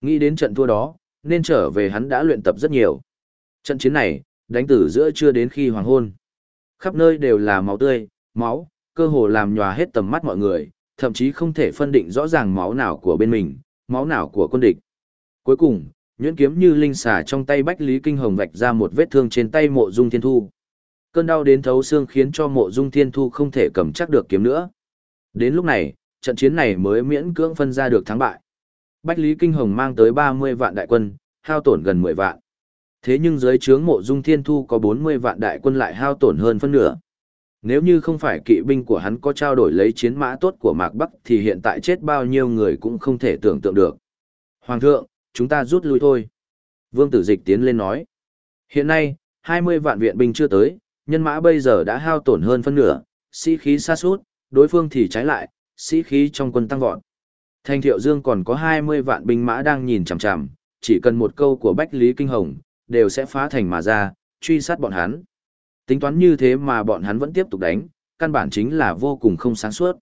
Nghĩ đến trận thua đó, nên trở về hắn đã luyện tập rất nhiều. Trận chiến này, đánh từ giữa trưa đến khi hoàng hôn. Khắp nơi đều là máu tươi, máu, cơ hồ làm nhòa hết tầm mắt mọi người, thậm chí không thể phân định rõ ràng máu nào của bên mình, máu nào của quân địch. Cuối cùng, nhuyễn kiếm như linh xà trong tay Bách Lý Kinh Hồng vạch ra một vết thương trên tay mộ dung thiên thu. Cơn đau đến thấu xương khiến cho mộ dung thiên thu không thể cầm chắc được kiếm nữa. Đến lúc này, trận chiến này mới miễn cưỡng phân ra được thắng bại. Bách Lý Kinh Hồng mang tới 30 vạn đại quân, hao tổn gần 10 vạn. Thế nhưng dưới trướng mộ dung thiên thu có 40 vạn đại quân lại hao tổn hơn phân nửa. Nếu như không phải kỵ binh của hắn có trao đổi lấy chiến mã tốt của Mạc Bắc thì hiện tại chết bao nhiêu người cũng không thể tưởng tượng được. Hoàng thượng, chúng ta rút lui thôi. Vương tử dịch tiến lên nói. Hiện nay, 20 vạn viện binh chưa tới, nhân mã bây giờ đã hao tổn hơn phân nửa, sĩ khí xa sút. đối phương thì trái lại, sĩ khí trong quân tăng vọt. Thanh Thiệu Dương còn có 20 vạn binh mã đang nhìn chằm chằm, chỉ cần một câu của Bách Lý Kinh Hồng, đều sẽ phá thành mà ra, truy sát bọn hắn. Tính toán như thế mà bọn hắn vẫn tiếp tục đánh, căn bản chính là vô cùng không sáng suốt.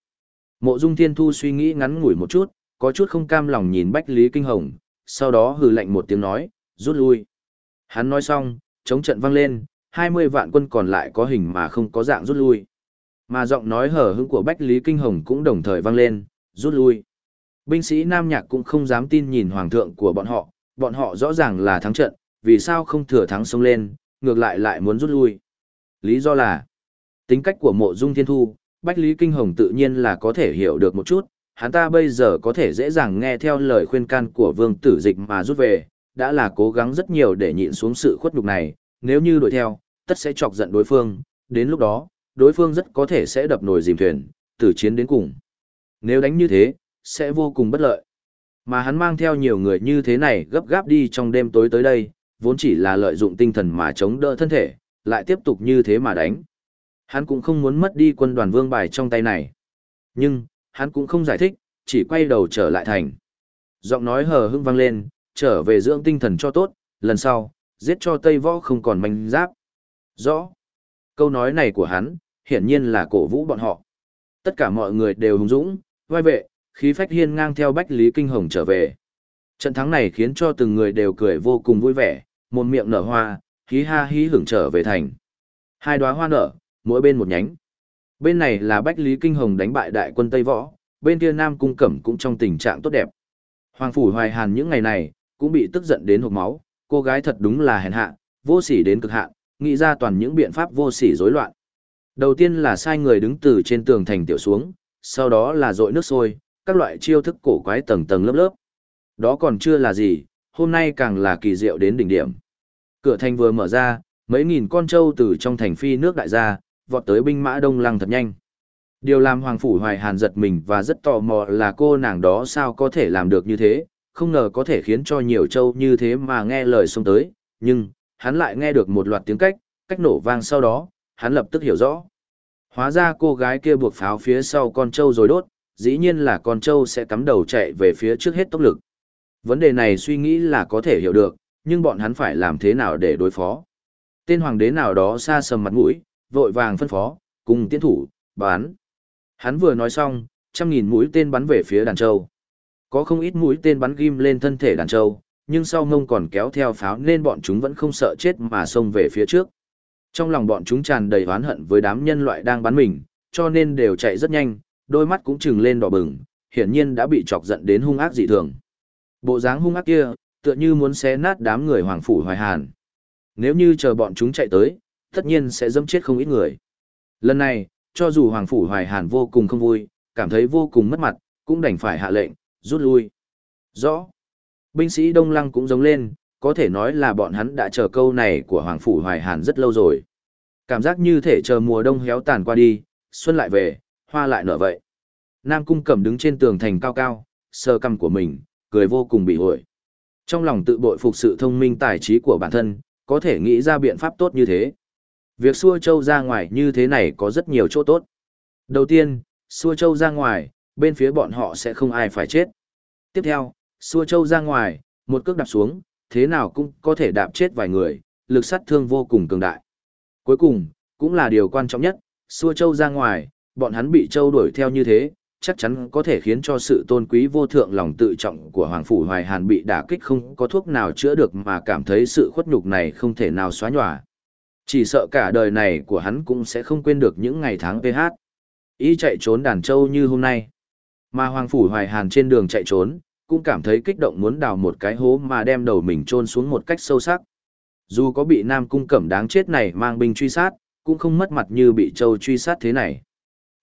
Mộ Dung Thiên Thu suy nghĩ ngắn ngủi một chút, có chút không cam lòng nhìn Bách Lý Kinh Hồng, sau đó hừ lạnh một tiếng nói, rút lui. Hắn nói xong, chống trận vang lên, 20 vạn quân còn lại có hình mà không có dạng rút lui. Mà giọng nói hở hững của Bách Lý Kinh Hồng cũng đồng thời vang lên, rút lui. Binh sĩ Nam Nhạc cũng không dám tin nhìn hoàng thượng của bọn họ, bọn họ rõ ràng là thắng trận, vì sao không thừa thắng xông lên, ngược lại lại muốn rút lui. Lý do là, tính cách của mộ dung thiên thu, Bách Lý Kinh Hồng tự nhiên là có thể hiểu được một chút, hắn ta bây giờ có thể dễ dàng nghe theo lời khuyên can của vương tử dịch mà rút về, đã là cố gắng rất nhiều để nhịn xuống sự khuất nhục này, nếu như đuổi theo, tất sẽ chọc giận đối phương, đến lúc đó, đối phương rất có thể sẽ đập nồi dìm thuyền, tử chiến đến cùng. Nếu đánh như thế, sẽ vô cùng bất lợi. Mà hắn mang theo nhiều người như thế này gấp gáp đi trong đêm tối tới đây, vốn chỉ là lợi dụng tinh thần mà chống đỡ thân thể, lại tiếp tục như thế mà đánh. Hắn cũng không muốn mất đi quân đoàn vương bài trong tay này. Nhưng, hắn cũng không giải thích, chỉ quay đầu trở lại thành. Giọng nói hờ hững vang lên, trở về dưỡng tinh thần cho tốt, lần sau, giết cho Tây Võ không còn manh giáp. Rõ. Câu nói này của hắn, hiển nhiên là cổ vũ bọn họ. Tất cả mọi người đều hùng dũng, vai vệ, khí phách hiên ngang theo Bách Lý Kinh Hồng trở về. Trận thắng này khiến cho từng người đều cười vô cùng vui vẻ, một miệng nở hoa, hí ha hí hưởng trở về thành. Hai đóa hoa nở, mỗi bên một nhánh. Bên này là Bách Lý Kinh Hồng đánh bại đại quân Tây Võ, bên kia Nam Cung Cẩm cũng trong tình trạng tốt đẹp. Hoàng Phủ Hoài Hàn những ngày này, cũng bị tức giận đến hộc máu, cô gái thật đúng là hèn hạ, vô sỉ đến cực hạn, nghĩ ra toàn những biện pháp vô sỉ rối loạn. Đầu tiên là sai người đứng từ trên tường thành tiểu xuống, sau đó là dội nước sôi, các loại chiêu thức cổ quái tầng tầng lớp lớp. Đó còn chưa là gì, hôm nay càng là kỳ diệu đến đỉnh điểm. Cửa thành vừa mở ra, mấy nghìn con trâu từ trong thành phi nước đại ra, vọt tới binh mã đông lăng thật nhanh. Điều làm Hoàng Phủ Hoài Hàn giật mình và rất tò mò là cô nàng đó sao có thể làm được như thế, không ngờ có thể khiến cho nhiều châu như thế mà nghe lời xông tới, nhưng, hắn lại nghe được một loạt tiếng cách, cách nổ vang sau đó, hắn lập tức hiểu rõ. Hóa ra cô gái kia buộc pháo phía sau con trâu rồi đốt, dĩ nhiên là con trâu sẽ cắm đầu chạy về phía trước hết tốc lực. Vấn đề này suy nghĩ là có thể hiểu được, nhưng bọn hắn phải làm thế nào để đối phó. Tên hoàng đế nào đó xa sầm mặt mũi, vội vàng phân phó, cùng tiến thủ, bán. Hắn vừa nói xong, trăm nghìn mũi tên bắn về phía đàn trâu. Có không ít mũi tên bắn ghim lên thân thể đàn trâu, nhưng sau ngông còn kéo theo pháo nên bọn chúng vẫn không sợ chết mà xông về phía trước. Trong lòng bọn chúng tràn đầy oán hận với đám nhân loại đang bắn mình, cho nên đều chạy rất nhanh, đôi mắt cũng trừng lên đỏ bừng, hiển nhiên đã bị chọc giận đến hung ác dị thường. Bộ dáng hung ác kia, tựa như muốn xé nát đám người hoàng phủ hoài hàn. Nếu như chờ bọn chúng chạy tới, tất nhiên sẽ dẫm chết không ít người. Lần này, cho dù hoàng phủ hoài hàn vô cùng không vui, cảm thấy vô cùng mất mặt, cũng đành phải hạ lệnh, rút lui. Rõ. Binh sĩ Đông Lăng cũng giống lên, có thể nói là bọn hắn đã chờ câu này của Hoàng Phủ Hoài Hàn rất lâu rồi. Cảm giác như thể chờ mùa đông héo tàn qua đi, xuân lại về, hoa lại nở vậy. Nam Cung Cẩm đứng trên tường thành cao cao, sờ cằm của mình, cười vô cùng bị ổi. Trong lòng tự bội phục sự thông minh tài trí của bản thân, có thể nghĩ ra biện pháp tốt như thế. Việc xua châu ra ngoài như thế này có rất nhiều chỗ tốt. Đầu tiên, xua châu ra ngoài, bên phía bọn họ sẽ không ai phải chết. Tiếp theo, xua châu ra ngoài, một cước đạp xuống, thế nào cũng có thể đạp chết vài người, lực sát thương vô cùng cường đại. Cuối cùng, cũng là điều quan trọng nhất, xua châu ra ngoài, bọn hắn bị châu đuổi theo như thế, chắc chắn có thể khiến cho sự tôn quý vô thượng lòng tự trọng của Hoàng Phủ Hoài Hàn bị đả kích không có thuốc nào chữa được mà cảm thấy sự khuất nhục này không thể nào xóa nhòa. Chỉ sợ cả đời này của hắn cũng sẽ không quên được những ngày tháng PH. Ý chạy trốn đàn châu như hôm nay. Mà Hoàng Phủ Hoài Hàn trên đường chạy trốn, cũng cảm thấy kích động muốn đào một cái hố mà đem đầu mình chôn xuống một cách sâu sắc. Dù có bị Nam Cung Cẩm đáng chết này mang binh truy sát, cũng không mất mặt như bị Châu truy sát thế này.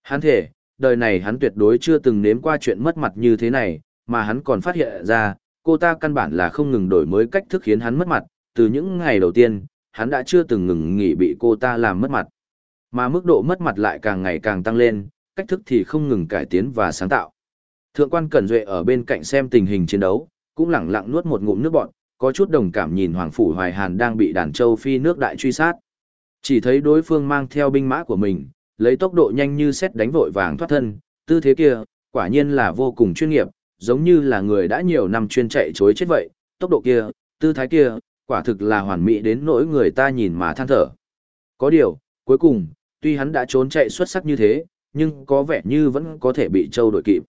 Hắn thể, đời này hắn tuyệt đối chưa từng nếm qua chuyện mất mặt như thế này, mà hắn còn phát hiện ra, cô ta căn bản là không ngừng đổi mới cách thức khiến hắn mất mặt, từ những ngày đầu tiên, hắn đã chưa từng ngừng nghỉ bị cô ta làm mất mặt. Mà mức độ mất mặt lại càng ngày càng tăng lên, cách thức thì không ngừng cải tiến và sáng tạo. Thượng quan Cẩn Duệ ở bên cạnh xem tình hình chiến đấu, cũng lẳng lặng nuốt một ngụm nước bọt, có chút đồng cảm nhìn Hoàng Phủ Hoài Hàn đang bị đàn châu phi nước đại truy sát. Chỉ thấy đối phương mang theo binh mã của mình, lấy tốc độ nhanh như xét đánh vội vàng thoát thân, tư thế kia, quả nhiên là vô cùng chuyên nghiệp, giống như là người đã nhiều năm chuyên chạy chối chết vậy, tốc độ kia, tư thái kia, quả thực là hoàn mỹ đến nỗi người ta nhìn mà than thở. Có điều, cuối cùng, tuy hắn đã trốn chạy xuất sắc như thế, nhưng có vẻ như vẫn có thể bị châu đội kịp.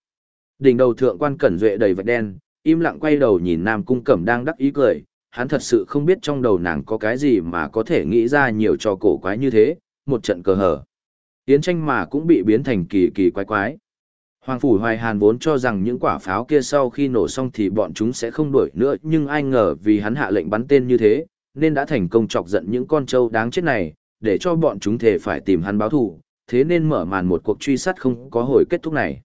Đỉnh đầu thượng quan cẩn duệ đầy vạch đen, im lặng quay đầu nhìn Nam Cung Cẩm đang đắc ý cười, hắn thật sự không biết trong đầu nàng có cái gì mà có thể nghĩ ra nhiều trò cổ quái như thế, một trận cờ hở. Yến tranh mà cũng bị biến thành kỳ kỳ quái quái. Hoàng Phủ Hoài Hàn vốn cho rằng những quả pháo kia sau khi nổ xong thì bọn chúng sẽ không đuổi nữa nhưng ai ngờ vì hắn hạ lệnh bắn tên như thế, nên đã thành công chọc giận những con trâu đáng chết này, để cho bọn chúng thể phải tìm hắn báo thù, thế nên mở màn một cuộc truy sát không có hồi kết thúc này.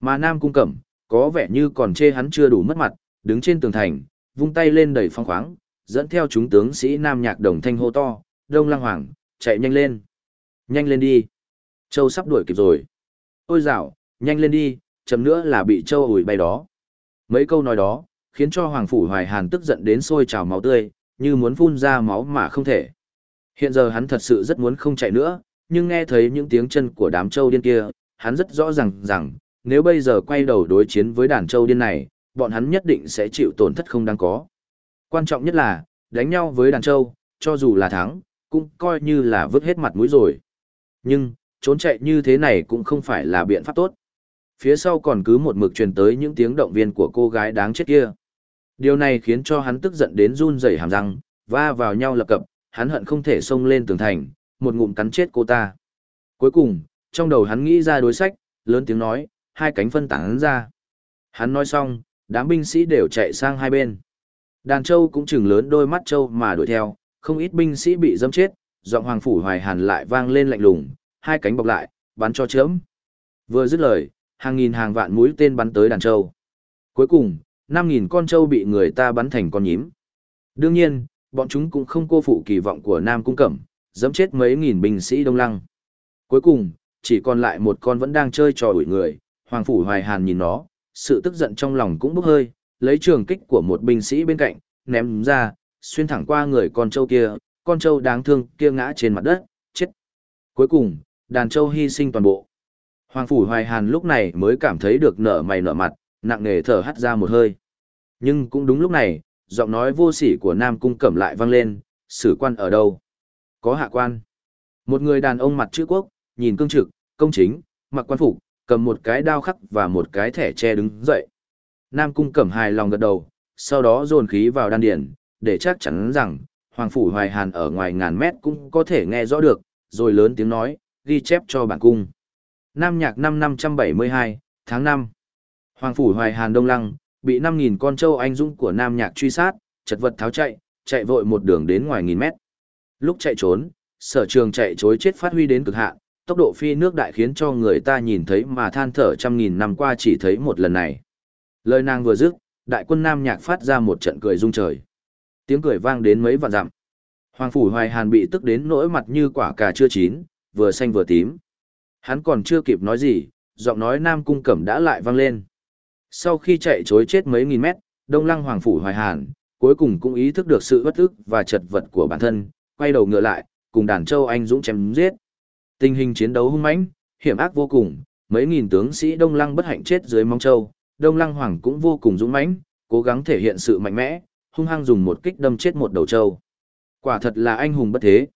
Mà Nam Cung Cẩm, có vẻ như còn chê hắn chưa đủ mất mặt, đứng trên tường thành, vung tay lên đầy phong khoáng, dẫn theo chúng tướng sĩ Nam Nhạc Đồng Thanh hô to, Đông Lăng Hoàng, chạy nhanh lên. Nhanh lên đi. Châu sắp đuổi kịp rồi. Ôi dạo, nhanh lên đi, chậm nữa là bị châu ủi bay đó. Mấy câu nói đó, khiến cho Hoàng Phủ Hoài Hàn tức giận đến sôi trào máu tươi, như muốn phun ra máu mà không thể. Hiện giờ hắn thật sự rất muốn không chạy nữa, nhưng nghe thấy những tiếng chân của đám châu điên kia, hắn rất rõ ràng rằng, nếu bây giờ quay đầu đối chiến với đàn châu điên này, bọn hắn nhất định sẽ chịu tổn thất không đáng có. Quan trọng nhất là, đánh nhau với đàn châu, cho dù là thắng, cũng coi như là vứt hết mặt mũi rồi. Nhưng, trốn chạy như thế này cũng không phải là biện pháp tốt. Phía sau còn cứ một mực truyền tới những tiếng động viên của cô gái đáng chết kia. Điều này khiến cho hắn tức giận đến run rẩy hàm răng, va vào nhau lập cập, hắn hận không thể xông lên tường thành, một ngụm cắn chết cô ta. Cuối cùng, trong đầu hắn nghĩ ra đối sách, lớn tiếng nói, hai cánh phân tán ra. Hắn nói xong, đám binh sĩ đều chạy sang hai bên. Đàn châu cũng chừng lớn đôi mắt châu mà đuổi theo, không ít binh sĩ bị dâm chết, giọng hoàng phủ hoài hàn lại vang lên lạnh lùng, hai cánh bọc lại, bắn cho chớm. Vừa dứt lời, hàng nghìn hàng vạn mũi tên bắn tới đàn trâu Cuối cùng, 5.000 con trâu bị người ta bắn thành con nhím. Đương nhiên, bọn chúng cũng không cô phụ kỳ vọng của Nam Cung Cẩm, dẫm chết mấy nghìn binh sĩ đông lăng. Cuối cùng, chỉ còn lại một con vẫn đang chơi trò ủi người, Hoàng Phủ Hoài Hàn nhìn nó, sự tức giận trong lòng cũng bốc hơi, lấy trường kích của một binh sĩ bên cạnh, ném ra, xuyên thẳng qua người con trâu kia, con trâu đáng thương kia ngã trên mặt đất, chết. Cuối cùng, đàn châu hy sinh toàn bộ. Hoàng Phủ Hoài Hàn lúc này mới cảm thấy được nở mày nở mặt, nặng nề thở hắt ra một hơi. Nhưng cũng đúng lúc này, giọng nói vô sỉ của Nam Cung Cẩm lại vang lên, sử quan ở đâu? Có hạ quan. Một người đàn ông mặt chữ quốc, nhìn cương trực, công chính, mặc quan phục, cầm một cái đao khắc và một cái thẻ che đứng dậy. Nam Cung Cẩm hài lòng gật đầu, sau đó dồn khí vào đan điển, để chắc chắn rằng, Hoàng Phủ Hoài Hàn ở ngoài ngàn mét cũng có thể nghe rõ được, rồi lớn tiếng nói, ghi chép cho bản cung. Nam nhạc năm 572, tháng 5. Hoàng phủ Hoài Hàn Đông Lăng, bị 5000 con trâu anh dũng của Nam Nhạc truy sát, chật vật tháo chạy, chạy vội một đường đến ngoài nghìn mét. Lúc chạy trốn, Sở Trường chạy trối chết phát huy đến cực hạn, tốc độ phi nước đại khiến cho người ta nhìn thấy mà than thở trăm nghìn năm qua chỉ thấy một lần này. Lời nàng vừa dứt, đại quân Nam Nhạc phát ra một trận cười rung trời. Tiếng cười vang đến mấy vạn dặm. Hoàng phủ Hoài Hàn bị tức đến nỗi mặt như quả cà chưa chín, vừa xanh vừa tím. Hắn còn chưa kịp nói gì, giọng nói Nam Cung Cẩm đã lại vang lên. Sau khi chạy chối chết mấy nghìn mét, Đông Lăng Hoàng Phủ Hoài Hàn, cuối cùng cũng ý thức được sự bất ức và chật vật của bản thân, quay đầu ngựa lại, cùng đàn châu anh dũng chém giết. Tình hình chiến đấu hung mãnh, hiểm ác vô cùng, mấy nghìn tướng sĩ Đông Lăng bất hạnh chết dưới mong châu, Đông Lăng Hoàng cũng vô cùng dũng mãnh, cố gắng thể hiện sự mạnh mẽ, hung hăng dùng một kích đâm chết một đầu châu. Quả thật là anh hùng bất thế.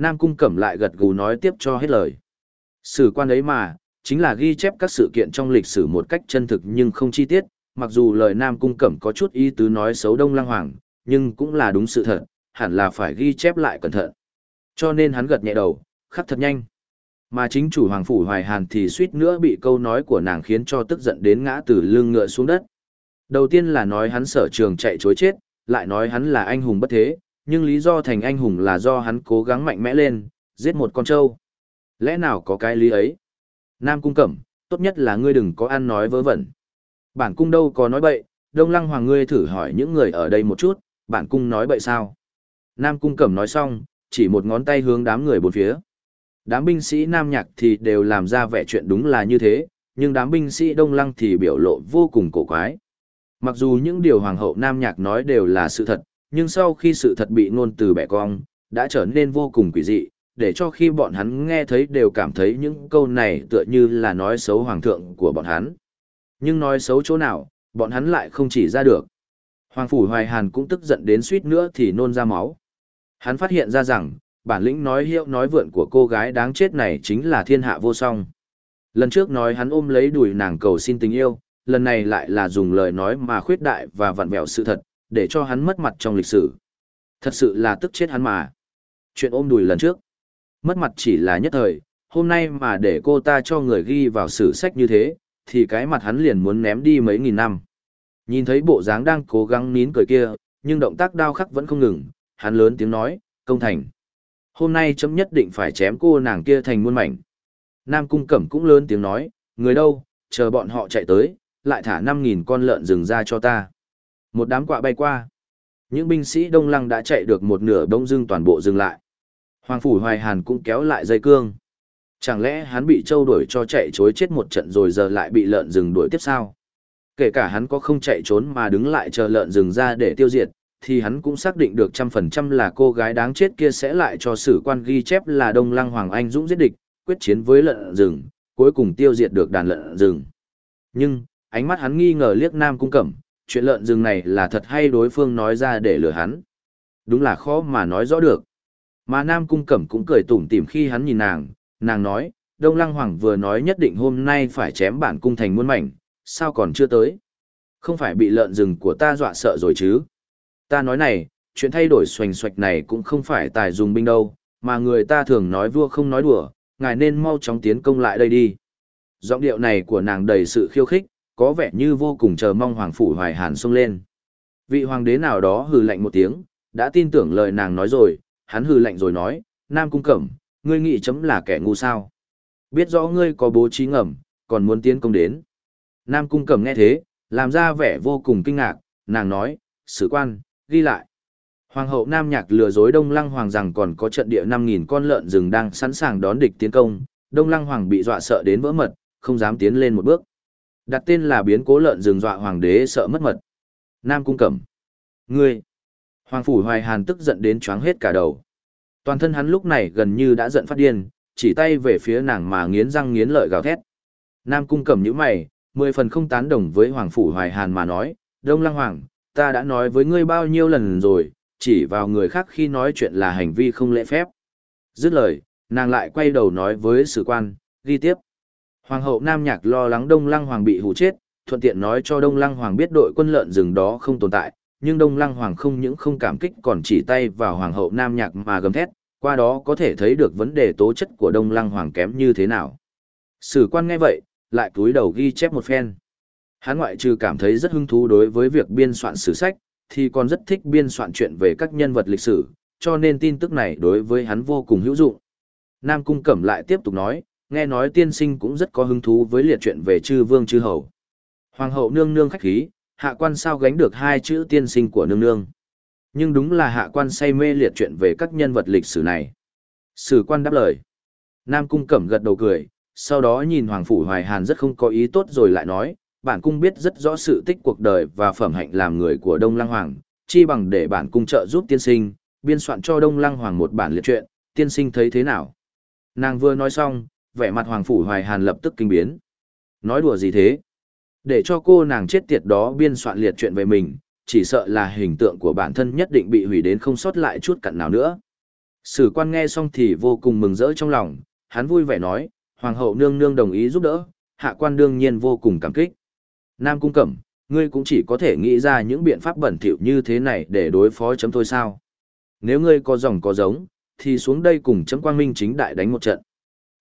Nam Cung Cẩm lại gật gù nói tiếp cho hết lời. Sử quan ấy mà, chính là ghi chép các sự kiện trong lịch sử một cách chân thực nhưng không chi tiết, mặc dù lời Nam Cung Cẩm có chút ý tứ nói xấu Đông Lăng Hoàng, nhưng cũng là đúng sự thật, hẳn là phải ghi chép lại cẩn thận. Cho nên hắn gật nhẹ đầu, khắc thật nhanh. Mà chính chủ Hoàng Phủ Hoài Hàn thì suýt nữa bị câu nói của nàng khiến cho tức giận đến ngã từ lưng ngựa xuống đất. Đầu tiên là nói hắn sở trường chạy chối chết, lại nói hắn là anh hùng bất thế, nhưng lý do thành anh hùng là do hắn cố gắng mạnh mẽ lên, giết một con trâu. Lẽ nào có cái lý ấy? Nam cung cẩm, tốt nhất là ngươi đừng có ăn nói vớ vẩn. Bản cung đâu có nói bậy, đông lăng hoàng ngươi thử hỏi những người ở đây một chút, bản cung nói bậy sao? Nam cung cẩm nói xong, chỉ một ngón tay hướng đám người bốn phía. Đám binh sĩ Nam Nhạc thì đều làm ra vẻ chuyện đúng là như thế, nhưng đám binh sĩ Đông Lăng thì biểu lộ vô cùng cổ quái. Mặc dù những điều Hoàng hậu Nam Nhạc nói đều là sự thật, nhưng sau khi sự thật bị ngôn từ bẻ cong, đã trở nên vô cùng quỷ dị, để cho khi bọn hắn nghe thấy đều cảm thấy những câu này tựa như là nói xấu hoàng thượng của bọn hắn. Nhưng nói xấu chỗ nào, bọn hắn lại không chỉ ra được. Hoàng Phủ Hoài Hàn cũng tức giận đến suýt nữa thì nôn ra máu. Hắn phát hiện ra rằng, bản lĩnh nói hiệu nói vượn của cô gái đáng chết này chính là thiên hạ vô song. Lần trước nói hắn ôm lấy đùi nàng cầu xin tình yêu, lần này lại là dùng lời nói mà khuyết đại và vặn vẹo sự thật, để cho hắn mất mặt trong lịch sử. Thật sự là tức chết hắn mà. Chuyện ôm đùi lần trước, Mất mặt chỉ là nhất thời, hôm nay mà để cô ta cho người ghi vào sử sách như thế, thì cái mặt hắn liền muốn ném đi mấy nghìn năm. Nhìn thấy bộ dáng đang cố gắng nín cười kia, nhưng động tác đao khắc vẫn không ngừng, hắn lớn tiếng nói, công thành. Hôm nay chấm nhất định phải chém cô nàng kia thành muôn mảnh. Nam Cung Cẩm cũng lớn tiếng nói, người đâu, chờ bọn họ chạy tới, lại thả 5.000 con lợn rừng ra cho ta. Một đám quạ bay qua. Những binh sĩ Đông Lăng đã chạy được một nửa bông dưng toàn bộ dừng lại. Hoàng Phủ Hoài Hàn cũng kéo lại dây cương. Chẳng lẽ hắn bị trâu đuổi cho chạy chối chết một trận rồi giờ lại bị lợn rừng đuổi tiếp sao? Kể cả hắn có không chạy trốn mà đứng lại chờ lợn rừng ra để tiêu diệt, thì hắn cũng xác định được trăm phần trăm là cô gái đáng chết kia sẽ lại cho sử quan ghi chép là Đông Lăng Hoàng Anh Dũng giết địch, quyết chiến với lợn rừng, cuối cùng tiêu diệt được đàn lợn rừng. Nhưng, ánh mắt hắn nghi ngờ liếc Nam Cung Cẩm, chuyện lợn rừng này là thật hay đối phương nói ra để lừa hắn. Đúng là khó mà nói rõ được. Mà Nam Cung Cẩm cũng cười tủm tỉm khi hắn nhìn nàng, nàng nói, Đông Lăng Hoàng vừa nói nhất định hôm nay phải chém bản cung thành muôn mảnh, sao còn chưa tới? Không phải bị lợn rừng của ta dọa sợ rồi chứ? Ta nói này, chuyện thay đổi xoành xoạch này cũng không phải tài dùng binh đâu, mà người ta thường nói vua không nói đùa, ngài nên mau chóng tiến công lại đây đi. Giọng điệu này của nàng đầy sự khiêu khích, có vẻ như vô cùng chờ mong Hoàng Phủ Hoài Hàn xông lên. Vị hoàng đế nào đó hừ lạnh một tiếng, đã tin tưởng lời nàng nói rồi, hắn hừ lạnh rồi nói, Nam Cung Cẩm, ngươi nghĩ chấm là kẻ ngu sao. Biết rõ ngươi có bố trí ngầm, còn muốn tiến công đến. Nam Cung Cẩm nghe thế, làm ra vẻ vô cùng kinh ngạc, nàng nói, sử quan, ghi lại. Hoàng hậu Nam Nhạc lừa dối Đông Lăng Hoàng rằng còn có trận địa 5.000 con lợn rừng đang sẵn sàng đón địch tiến công, Đông Lăng Hoàng bị dọa sợ đến vỡ mật, không dám tiến lên một bước. Đặt tên là biến cố lợn rừng dọa hoàng đế sợ mất mật. Nam Cung Cẩm. Ngươi. Hoàng Phủ Hoài Hàn tức giận đến choáng hết cả đầu. Toàn thân hắn lúc này gần như đã giận phát điên, chỉ tay về phía nàng mà nghiến răng nghiến lợi gào thét. Nam Cung Cẩm nhíu mày, mười phần không tán đồng với Hoàng Phủ Hoài Hàn mà nói, Đông Lăng Hoàng, ta đã nói với ngươi bao nhiêu lần rồi, chỉ vào người khác khi nói chuyện là hành vi không lễ phép. Dứt lời, nàng lại quay đầu nói với sử quan, ghi tiếp. Hoàng hậu Nam Nhạc lo lắng Đông Lăng Hoàng bị hù chết, thuận tiện nói cho Đông Lăng Hoàng biết đội quân lợn rừng đó không tồn tại, nhưng Đông Lăng Hoàng không những không cảm kích còn chỉ tay vào Hoàng hậu Nam Nhạc mà gầm thét, qua đó có thể thấy được vấn đề tố chất của Đông Lăng Hoàng kém như thế nào. Sử quan nghe vậy, lại cúi đầu ghi chép một phen. Hắn ngoại trừ cảm thấy rất hứng thú đối với việc biên soạn sử sách, thì còn rất thích biên soạn chuyện về các nhân vật lịch sử, cho nên tin tức này đối với hắn vô cùng hữu dụng. Nam Cung Cẩm lại tiếp tục nói, nghe nói tiên sinh cũng rất có hứng thú với liệt chuyện về chư vương chư hầu. Hoàng hậu nương nương khách khí, hạ quan sao gánh được hai chữ tiên sinh của nương nương. Nhưng đúng là hạ quan say mê liệt chuyện về các nhân vật lịch sử này. Sử quan đáp lời. Nam cung cẩm gật đầu cười, sau đó nhìn Hoàng Phủ Hoài Hàn rất không có ý tốt rồi lại nói, bản cung biết rất rõ sự tích cuộc đời và phẩm hạnh làm người của Đông Lăng Hoàng, chi bằng để bản cung trợ giúp tiên sinh, biên soạn cho Đông Lăng Hoàng một bản liệt truyện, tiên sinh thấy thế nào? Nàng vừa nói xong, vẻ mặt Hoàng Phủ Hoài Hàn lập tức kinh biến. Nói đùa gì thế? Để cho cô nàng chết tiệt đó biên soạn liệt chuyện về mình, chỉ sợ là hình tượng của bản thân nhất định bị hủy đến không sót lại chút cặn nào nữa. Sử quan nghe xong thì vô cùng mừng rỡ trong lòng, hắn vui vẻ nói, Hoàng hậu nương nương đồng ý giúp đỡ, hạ quan đương nhiên vô cùng cảm kích. Nam Cung Cẩm, ngươi cũng chỉ có thể nghĩ ra những biện pháp bẩn thỉu như thế này để đối phó chấm thôi sao. Nếu ngươi có dòng có giống, thì xuống đây cùng chấm quang minh chính đại đánh một trận.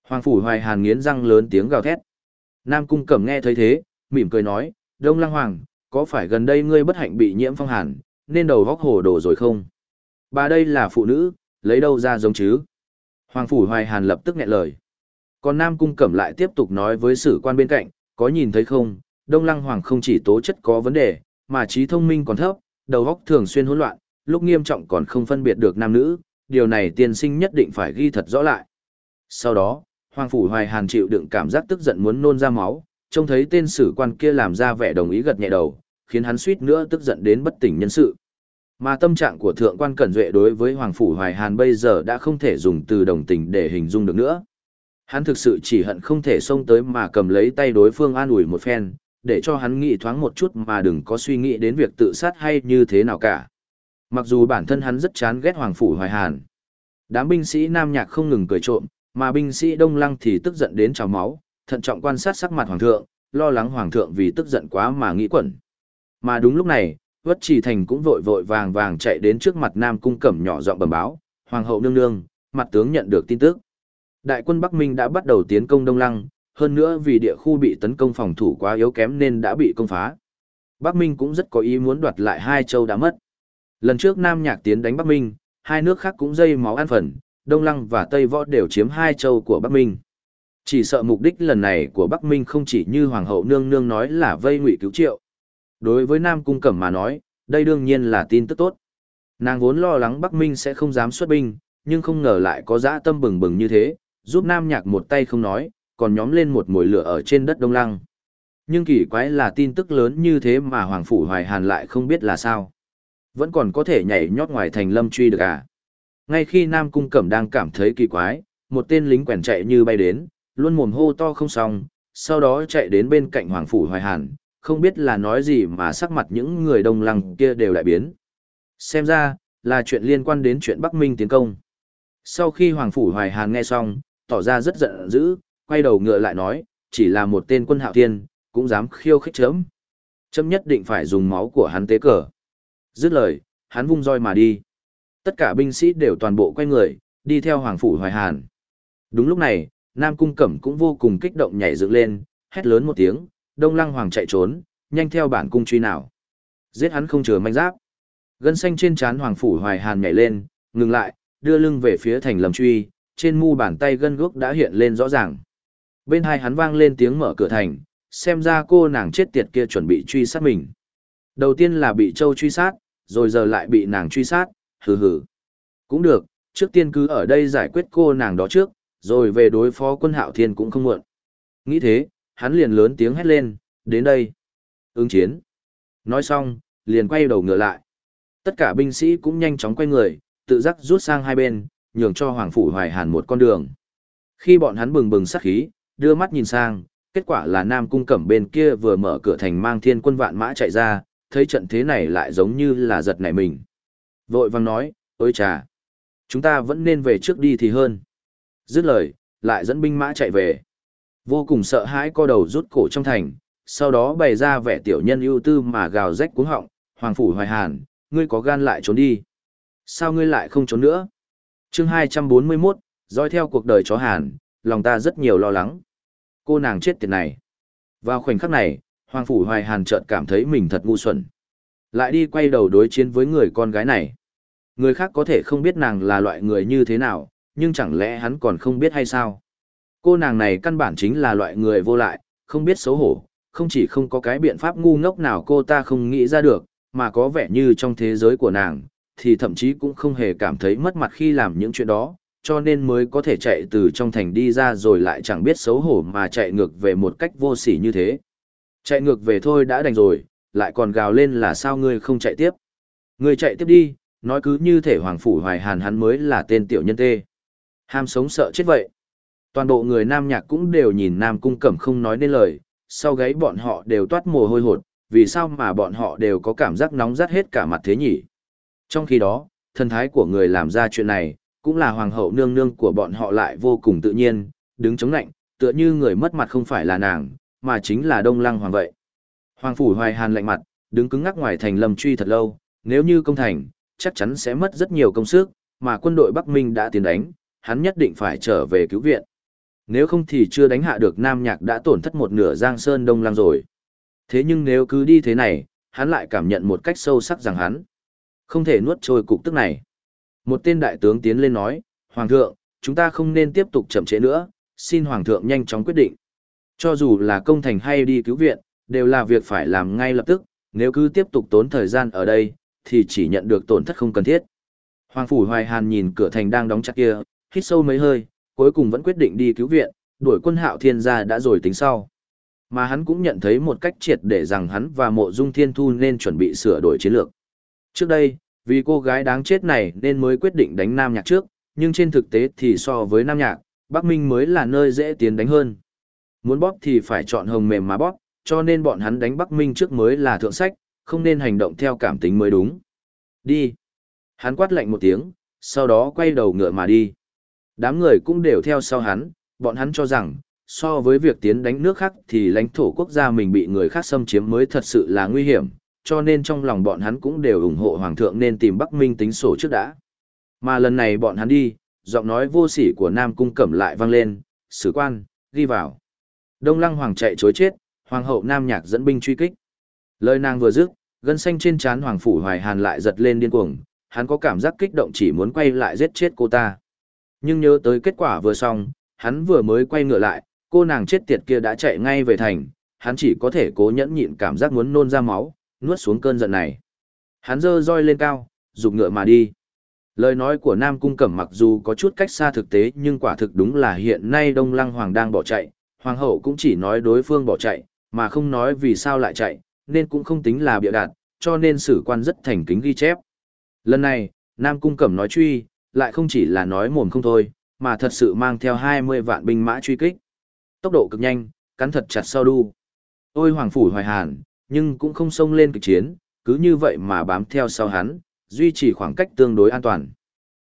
Hoàng Phủ Hoài Hàn nghiến răng lớn tiếng gào thét. Nam Cung Cẩm nghe thấy thế, mỉm cười nói, Đông Lăng Hoàng, có phải gần đây ngươi bất hạnh bị nhiễm phong hàn, nên đầu góc hồ đồ rồi không? Bà đây là phụ nữ, lấy đâu ra giống chứ? Hoàng Phủ Hoài Hàn lập tức nghẹn lời. Còn Nam Cung Cẩm lại tiếp tục nói với sử quan bên cạnh, có nhìn thấy không, Đông Lăng Hoàng không chỉ tố chất có vấn đề, mà trí thông minh còn thấp, đầu óc thường xuyên hỗn loạn, lúc nghiêm trọng còn không phân biệt được nam nữ, điều này tiên sinh nhất định phải ghi thật rõ lại. Sau đó, Hoàng Phủ Hoài Hàn chịu đựng cảm giác tức giận muốn nôn ra máu, trông thấy tên sử quan kia làm ra vẻ đồng ý gật nhẹ đầu, khiến hắn suýt nữa tức giận đến bất tỉnh nhân sự. Mà tâm trạng của thượng quan Cẩn Duệ đối với Hoàng Phủ Hoài Hàn bây giờ đã không thể dùng từ đồng tình để hình dung được nữa. Hắn thực sự chỉ hận không thể xông tới mà cầm lấy tay đối phương an ủi một phen, để cho hắn nghĩ thoáng một chút mà đừng có suy nghĩ đến việc tự sát hay như thế nào cả. Mặc dù bản thân hắn rất chán ghét Hoàng Phủ Hoài Hàn. Đám binh sĩ Nam Nhạc không ngừng cười trộm, mà binh sĩ Đông Lăng thì tức giận đến trào máu, thận trọng quan sát sắc mặt Hoàng thượng, lo lắng Hoàng thượng vì tức giận quá mà nghĩ quẩn. Mà đúng lúc này, Vất Trì Thành cũng vội vội vàng vàng chạy đến trước mặt Nam Cung Cẩm nhỏ giọng bẩm báo, Hoàng hậu nương nương, mặt tướng nhận được tin tức. Đại quân Bắc Minh đã bắt đầu tiến công Đông Lăng, hơn nữa vì địa khu bị tấn công phòng thủ quá yếu kém nên đã bị công phá. Bắc Minh cũng rất có ý muốn đoạt lại hai châu đã mất. Lần trước Nam Nhạc tiến đánh Bắc Minh, hai nước khác cũng dây máu ăn phần, Đông Lăng và Tây Võ đều chiếm hai châu của Bắc Minh. Chỉ sợ mục đích lần này của Bắc Minh không chỉ như Hoàng hậu nương nương nói là vây ngụy cứu triệu. Đối với Nam Cung Cẩm mà nói, đây đương nhiên là tin tức tốt. Nàng vốn lo lắng Bắc Minh sẽ không dám xuất binh, nhưng không ngờ lại có dã tâm bừng bừng như thế, giúp Nam Nhạc một tay không nói, còn nhóm lên một mồi lửa ở trên đất Đông Lăng. Nhưng kỳ quái là tin tức lớn như thế mà Hoàng Phủ Hoài Hàn lại không biết là sao. Vẫn còn có thể nhảy nhót ngoài thành lâm truy được à. Ngay khi Nam Cung Cẩm đang cảm thấy kỳ quái, một tên lính quèn chạy như bay đến, luôn mồm hô to không xong, sau đó chạy đến bên cạnh Hoàng Phủ Hoài Hàn, không biết là nói gì mà sắc mặt những người đông lăng kia đều đại biến. Xem ra, là chuyện liên quan đến chuyện Bắc Minh tiến công. Sau khi Hoàng Phủ Hoài Hàn nghe xong, tỏ ra rất giận dữ, quay đầu ngựa lại nói, chỉ là một tên quân hạo thiên, cũng dám khiêu khích chấm. Chấm nhất định phải dùng máu của hắn tế cờ. Dứt lời, hắn vung roi mà đi. Tất cả binh sĩ đều toàn bộ quay người, đi theo Hoàng Phủ Hoài Hàn. Đúng lúc này, Nam Cung Cẩm cũng vô cùng kích động nhảy dựng lên, hét lớn một tiếng, Đông Lăng Hoàng chạy trốn, nhanh theo bản cung truy nào. Giết hắn không chừa manh giáp. Gân xanh trên trán Hoàng Phủ Hoài Hàn nhảy lên, ngừng lại, đưa lưng về phía thành lầm truy, trên mu bàn tay gân guốc đã hiện lên rõ ràng. Bên hai hắn vang lên tiếng mở cửa thành, xem ra cô nàng chết tiệt kia chuẩn bị truy sát mình. Đầu tiên là bị Châu truy sát, rồi giờ lại bị nàng truy sát, hừ hừ. Cũng được, trước tiên cứ ở đây giải quyết cô nàng đó trước, rồi về đối phó quân hạo thiên cũng không muộn. Nghĩ thế, hắn liền lớn tiếng hét lên, đến đây. Ứng chiến. Nói xong, liền quay đầu ngựa lại. Tất cả binh sĩ cũng nhanh chóng quay người, tự giác rút sang hai bên, nhường cho Hoàng Phủ Hoài Hàn một con đường. Khi bọn hắn bừng bừng sát khí, đưa mắt nhìn sang, kết quả là Nam Cung Cẩm bên kia vừa mở cửa thành mang thiên quân vạn mã chạy ra, thấy trận thế này lại giống như là giật nảy mình. Vội vang nói, ôi trà, chúng ta vẫn nên về trước đi thì hơn. Dứt lời, lại dẫn binh mã chạy về. Vô cùng sợ hãi co đầu rút cổ trong thành, sau đó bày ra vẻ tiểu nhân ưu tư mà gào rách cuống họng, Hoàng Phủ Hoài Hàn, ngươi có gan lại trốn đi. Sao ngươi lại không trốn nữa? chương 241, dõi theo cuộc đời chó Hàn, lòng ta rất nhiều lo lắng. Cô nàng chết tiệt này. Vào khoảnh khắc này, Hoàng Phủ Hoài Hàn chợt cảm thấy mình thật ngu xuẩn. Lại đi quay đầu đối chiến với người con gái này. Người khác có thể không biết nàng là loại người như thế nào, nhưng chẳng lẽ hắn còn không biết hay sao? Cô nàng này căn bản chính là loại người vô lại, không biết xấu hổ, không chỉ không có cái biện pháp ngu ngốc nào cô ta không nghĩ ra được, mà có vẻ như trong thế giới của nàng, thì thậm chí cũng không hề cảm thấy mất mặt khi làm những chuyện đó, cho nên mới có thể chạy từ trong thành đi ra rồi lại chẳng biết xấu hổ mà chạy ngược về một cách vô sỉ như thế. Chạy ngược về thôi đã đành rồi, lại còn gào lên là sao ngươi không chạy tiếp. Ngươi chạy tiếp đi, nói cứ như thể Hoàng Phủ Hoài Hàn hắn mới là tên tiểu nhân tê. Ham sống sợ chết vậy. Toàn bộ người nam nhạc cũng đều nhìn nam cung cẩm không nói nên lời, sau gáy bọn họ đều toát mồ hôi hột, vì sao mà bọn họ đều có cảm giác nóng rát hết cả mặt thế nhỉ. Trong khi đó, thần thái của người làm ra chuyện này, cũng là hoàng hậu nương nương của bọn họ lại vô cùng tự nhiên, đứng chống lạnh tựa như người mất mặt không phải là nàng, mà chính là đông lăng hoàng vậy. Hoàng phủ hoài hàn lạnh mặt, đứng cứng ngắc ngoài thành lâm truy thật lâu, nếu như công thành, chắc chắn sẽ mất rất nhiều công sức, mà quân đội Bắc Minh đã tiến đánh, hắn nhất định phải trở về cứu viện. Nếu không thì chưa đánh hạ được Nam Nhạc đã tổn thất một nửa Giang Sơn Đông Lăng rồi. Thế nhưng nếu cứ đi thế này, hắn lại cảm nhận một cách sâu sắc rằng hắn không thể nuốt trôi cục tức này. Một tên đại tướng tiến lên nói, Hoàng thượng, chúng ta không nên tiếp tục chậm trễ nữa, xin Hoàng thượng nhanh chóng quyết định. Cho dù là công thành hay đi cứu viện, đều là việc phải làm ngay lập tức, nếu cứ tiếp tục tốn thời gian ở đây, thì chỉ nhận được tổn thất không cần thiết. Hoàng Phủ Hoài Hàn nhìn cửa thành đang đóng chặt kia, hít sâu mấy hơi, cuối cùng vẫn quyết định đi cứu viện, đuổi quân hạo thiên ra đã rồi tính sau. Mà hắn cũng nhận thấy một cách triệt để rằng hắn và mộ dung thiên thu nên chuẩn bị sửa đổi chiến lược. Trước đây, vì cô gái đáng chết này nên mới quyết định đánh Nam Nhạc trước, nhưng trên thực tế thì so với Nam Nhạc, Bắc Minh mới là nơi dễ tiến đánh hơn. Muốn bóp thì phải chọn hồng mềm mà bóp, cho nên bọn hắn đánh Bắc Minh trước mới là thượng sách, không nên hành động theo cảm tính mới đúng. Đi. Hắn quát lạnh một tiếng, sau đó quay đầu ngựa mà đi. Đám người cũng đều theo sau hắn, bọn hắn cho rằng, so với việc tiến đánh nước khác thì lãnh thổ quốc gia mình bị người khác xâm chiếm mới thật sự là nguy hiểm, cho nên trong lòng bọn hắn cũng đều ủng hộ Hoàng thượng nên tìm Bắc Minh tính sổ trước đã. Mà lần này bọn hắn đi, giọng nói vô sỉ của Nam Cung Cẩm lại vang lên, sử quan, ghi vào. Đông Lăng Hoàng chạy chối chết, Hoàng hậu Nam Nhạc dẫn binh truy kích. Lời nàng vừa dứt, gân xanh trên trán Hoàng Phủ Hoài Hàn lại giật lên điên cuồng, hắn có cảm giác kích động chỉ muốn quay lại giết chết cô ta. Nhưng nhớ tới kết quả vừa xong, hắn vừa mới quay ngựa lại, cô nàng chết tiệt kia đã chạy ngay về thành, hắn chỉ có thể cố nhẫn nhịn cảm giác muốn nôn ra máu, nuốt xuống cơn giận này. Hắn giơ roi lên cao, dục ngựa mà đi. Lời nói của Nam Cung Cẩm mặc dù có chút cách xa thực tế nhưng quả thực đúng là hiện nay Đông Lăng Hoàng đang bỏ chạy, Hoàng hậu cũng chỉ nói đối phương bỏ chạy, mà không nói vì sao lại chạy, nên cũng không tính là bịa đặt, cho nên sử quan rất thành kính ghi chép. Lần này, Nam Cung Cẩm nói truy, lại không chỉ là nói mồm không thôi, mà thật sự mang theo 20 vạn binh mã truy kích. Tốc độ cực nhanh, cắn thật chặt sau đu. Ôi Hoàng Phủ Hoài Hàn, nhưng cũng không xông lên cực chiến, cứ như vậy mà bám theo sau hắn, duy trì khoảng cách tương đối an toàn.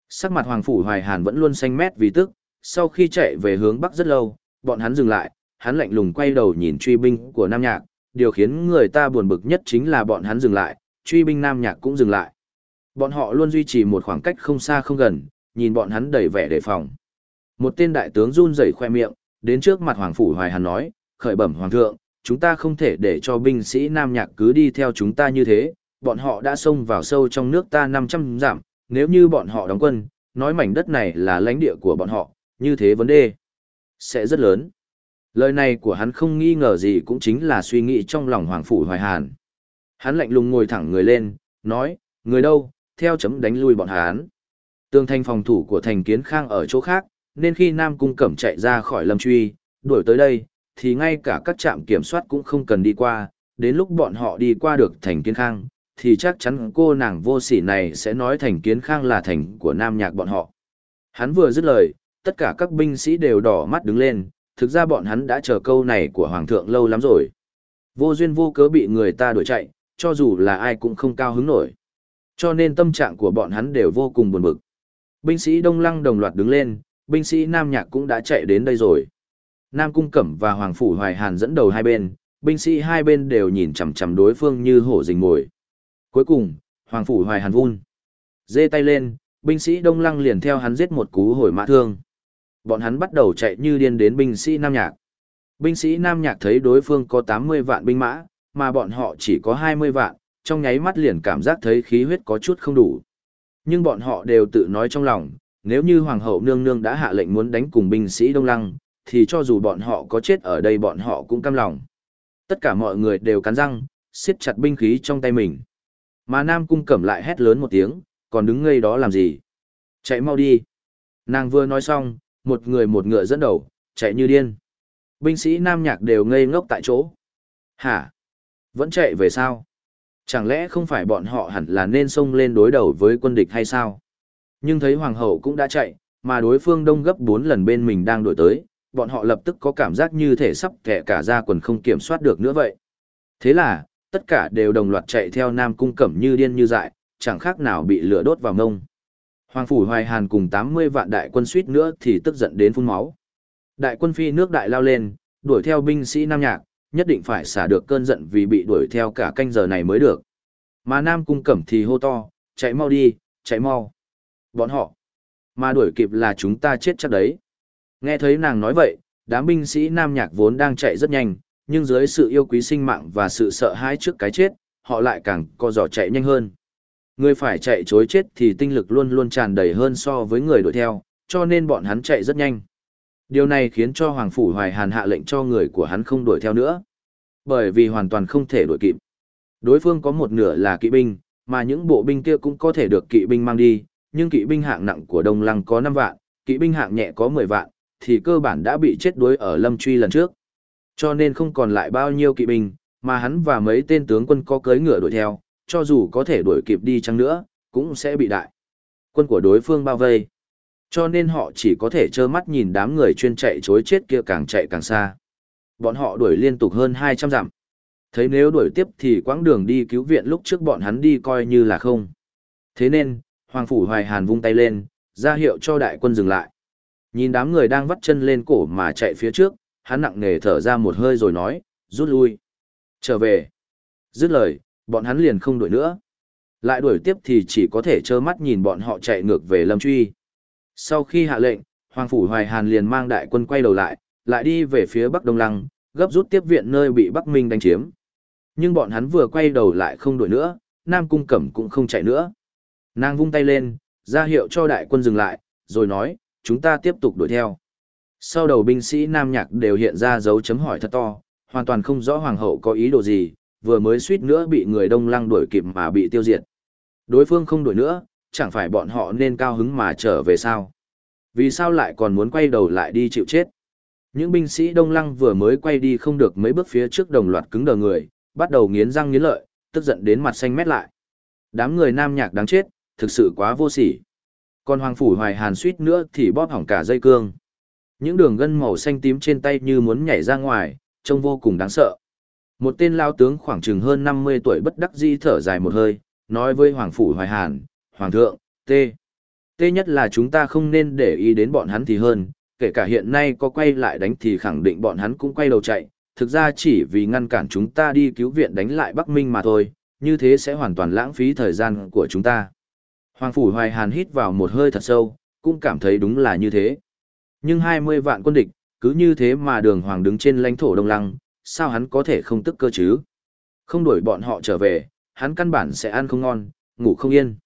Sắc mặt Hoàng Phủ Hoài Hàn vẫn luôn xanh mét vì tức, sau khi chạy về hướng Bắc rất lâu, bọn hắn dừng lại, hắn lạnh lùng quay đầu nhìn truy binh của Nam Nhạc, điều khiến người ta buồn bực nhất chính là bọn hắn dừng lại, truy binh Nam Nhạc cũng dừng lại. Bọn họ luôn duy trì một khoảng cách không xa không gần, nhìn bọn hắn đầy vẻ đề phòng. Một tên đại tướng run rẩy khoe miệng, đến trước mặt Hoàng Phủ Hoài Hàn nói, khởi bẩm Hoàng thượng, chúng ta không thể để cho binh sĩ Nam Nhạc cứ đi theo chúng ta như thế, bọn họ đã xông vào sâu trong nước ta 500 dặm, nếu như bọn họ đóng quân, nói mảnh đất này là lãnh địa của bọn họ, như thế vấn đề sẽ rất lớn. Lời này của hắn không nghi ngờ gì cũng chính là suy nghĩ trong lòng Hoàng Phủ Hoài Hàn. Hắn lạnh lùng ngồi thẳng người lên, nói, người đâu, theo chấm đánh lui bọn hắn. Tương thanh phòng thủ của thành kiến khang ở chỗ khác, nên khi Nam Cung Cẩm chạy ra khỏi lâm truy, đuổi tới đây, thì ngay cả các trạm kiểm soát cũng không cần đi qua, đến lúc bọn họ đi qua được thành kiến khang, thì chắc chắn cô nàng vô sỉ này sẽ nói thành kiến khang là thành của nam nhạc bọn họ. Hắn vừa dứt lời, tất cả các binh sĩ đều đỏ mắt đứng lên, thực ra bọn hắn đã chờ câu này của Hoàng thượng lâu lắm rồi. Vô duyên vô cớ bị người ta đuổi chạy, cho dù là ai cũng không cao hứng nổi. Cho nên tâm trạng của bọn hắn đều vô cùng buồn bực. Binh sĩ Đông Lăng đồng loạt đứng lên, binh sĩ Nam Nhạc cũng đã chạy đến đây rồi. Nam Cung Cẩm và Hoàng Phủ Hoài Hàn dẫn đầu hai bên, binh sĩ hai bên đều nhìn chằm chằm đối phương như hổ rình mồi. Cuối cùng, Hoàng Phủ Hoài Hàn vun. Dê tay lên, binh sĩ Đông Lăng liền theo hắn giết một cú hồi mã thương. Bọn hắn bắt đầu chạy như điên đến binh sĩ Nam Nhạc. Binh sĩ Nam Nhạc thấy đối phương có 80 vạn binh mã, mà bọn họ chỉ có 20 vạn, trong nháy mắt liền cảm giác thấy khí huyết có chút không đủ. Nhưng bọn họ đều tự nói trong lòng, nếu như Hoàng hậu nương nương đã hạ lệnh muốn đánh cùng binh sĩ Đông Lăng, thì cho dù bọn họ có chết ở đây bọn họ cũng cam lòng. Tất cả mọi người đều cắn răng, siết chặt binh khí trong tay mình. Mà Nam Cung Cẩm lại hét lớn một tiếng, còn đứng ngây đó làm gì? Chạy mau đi. Nàng vừa nói xong, một người một ngựa dẫn đầu, chạy như điên. Binh sĩ Nam Nhạc đều ngây ngốc tại chỗ. Hả? Vẫn chạy về sao? Chẳng lẽ không phải bọn họ hẳn là nên xông lên đối đầu với quân địch hay sao? Nhưng thấy Hoàng hậu cũng đã chạy, mà đối phương đông gấp 4 lần bên mình đang đổi tới, bọn họ lập tức có cảm giác như thể sắp kẻ cả ra quần không kiểm soát được nữa vậy. Thế là, tất cả đều đồng loạt chạy theo Nam Cung Cẩm như điên như dại, chẳng khác nào bị lửa đốt vào ngông. Hoàng Phủ Hoài Hàn cùng 80 vạn đại quân suýt nữa thì tức giận đến phun máu. Đại quân phi nước đại lao lên, đuổi theo binh sĩ Nam Nhạc, nhất định phải xả được cơn giận vì bị đuổi theo cả canh giờ này mới được. Mà Nam Cung Cẩm thì hô to, chạy mau đi, chạy mau. Bọn họ, mà đuổi kịp là chúng ta chết chắc đấy. Nghe thấy nàng nói vậy, đám binh sĩ Nam Nhạc vốn đang chạy rất nhanh, nhưng dưới sự yêu quý sinh mạng và sự sợ hãi trước cái chết, họ lại càng co giò chạy nhanh hơn. Người phải chạy chối chết thì tinh lực luôn luôn tràn đầy hơn so với người đuổi theo, cho nên bọn hắn chạy rất nhanh. Điều này khiến cho Hoàng Phủ Hoài Hàn hạ lệnh cho người của hắn không đuổi theo nữa. Bởi vì hoàn toàn không thể đuổi kịp. Đối phương có một nửa là kỵ binh, mà những bộ binh kia cũng có thể được kỵ binh mang đi, nhưng kỵ binh hạng nặng của Đông Lăng có 5 vạn, kỵ binh hạng nhẹ có 10 vạn, thì cơ bản đã bị chết đuối ở Lâm Truy lần trước. Cho nên không còn lại bao nhiêu kỵ binh, mà hắn và mấy tên tướng quân có cưỡi ngựa đuổi theo, cho dù có thể đuổi kịp đi chăng nữa, cũng sẽ bị đại. Quân của đối phương bao vây. Cho nên họ chỉ có thể trơ mắt nhìn đám người chuyên chạy chối chết kia càng chạy càng xa. Bọn họ đuổi liên tục hơn 200 dặm. Thấy nếu đuổi tiếp thì quãng đường đi cứu viện lúc trước bọn hắn đi coi như là không. Thế nên, Hoàng Phủ Hoài Hàn vung tay lên, ra hiệu cho đại quân dừng lại. Nhìn đám người đang vắt chân lên cổ mà chạy phía trước, hắn nặng nề thở ra một hơi rồi nói, rút lui. Trở về. Dứt lời, bọn hắn liền không đuổi nữa. Lại đuổi tiếp thì chỉ có thể trơ mắt nhìn bọn họ chạy ngược về lâm truy. Sau khi hạ lệnh, Hoàng Phủ Hoài Hàn liền mang đại quân quay đầu lại, lại đi về phía Bắc Đông Lăng, gấp rút tiếp viện nơi bị Bắc Minh đánh chiếm. Nhưng bọn hắn vừa quay đầu lại không đuổi nữa, Nam Cung Cẩm cũng không chạy nữa. Nàng vung tay lên, ra hiệu cho đại quân dừng lại, rồi nói, chúng ta tiếp tục đuổi theo. Sau đầu binh sĩ Nam Nhạc đều hiện ra dấu chấm hỏi thật to, hoàn toàn không rõ Hoàng hậu có ý đồ gì, vừa mới suýt nữa bị người Đông Lăng đuổi kịp mà bị tiêu diệt. Đối phương không đuổi nữa, chẳng phải bọn họ nên cao hứng mà trở về sao? Vì sao lại còn muốn quay đầu lại đi chịu chết? Những binh sĩ Đông Lăng vừa mới quay đi không được mấy bước phía trước đồng loạt cứng đờ người, bắt đầu nghiến răng nghiến lợi, tức giận đến mặt xanh mét lại. Đám người nam nhạc đáng chết, thực sự quá vô sỉ. Còn Hoàng Phủ Hoài Hàn suýt nữa thì bóp hỏng cả dây cương. Những đường gân màu xanh tím trên tay như muốn nhảy ra ngoài, trông vô cùng đáng sợ. Một tên lao tướng khoảng chừng hơn 50 tuổi bất đắc dĩ thở dài một hơi, nói với Hoàng Phủ Hoài Hàn, Hoàng thượng, tê. Tê nhất là chúng ta không nên để ý đến bọn hắn thì hơn, kể cả hiện nay có quay lại đánh thì khẳng định bọn hắn cũng quay đầu chạy, thực ra chỉ vì ngăn cản chúng ta đi cứu viện đánh lại Bắc Minh mà thôi, như thế sẽ hoàn toàn lãng phí thời gian của chúng ta. Hoàng Phủ Hoài Hàn hít vào một hơi thật sâu, cũng cảm thấy đúng là như thế. Nhưng 20 vạn quân địch, cứ như thế mà đường Hoàng đứng trên lãnh thổ Đông Lăng, sao hắn có thể không tức cơ chứ? Không đuổi bọn họ trở về, hắn căn bản sẽ ăn không ngon, ngủ không yên.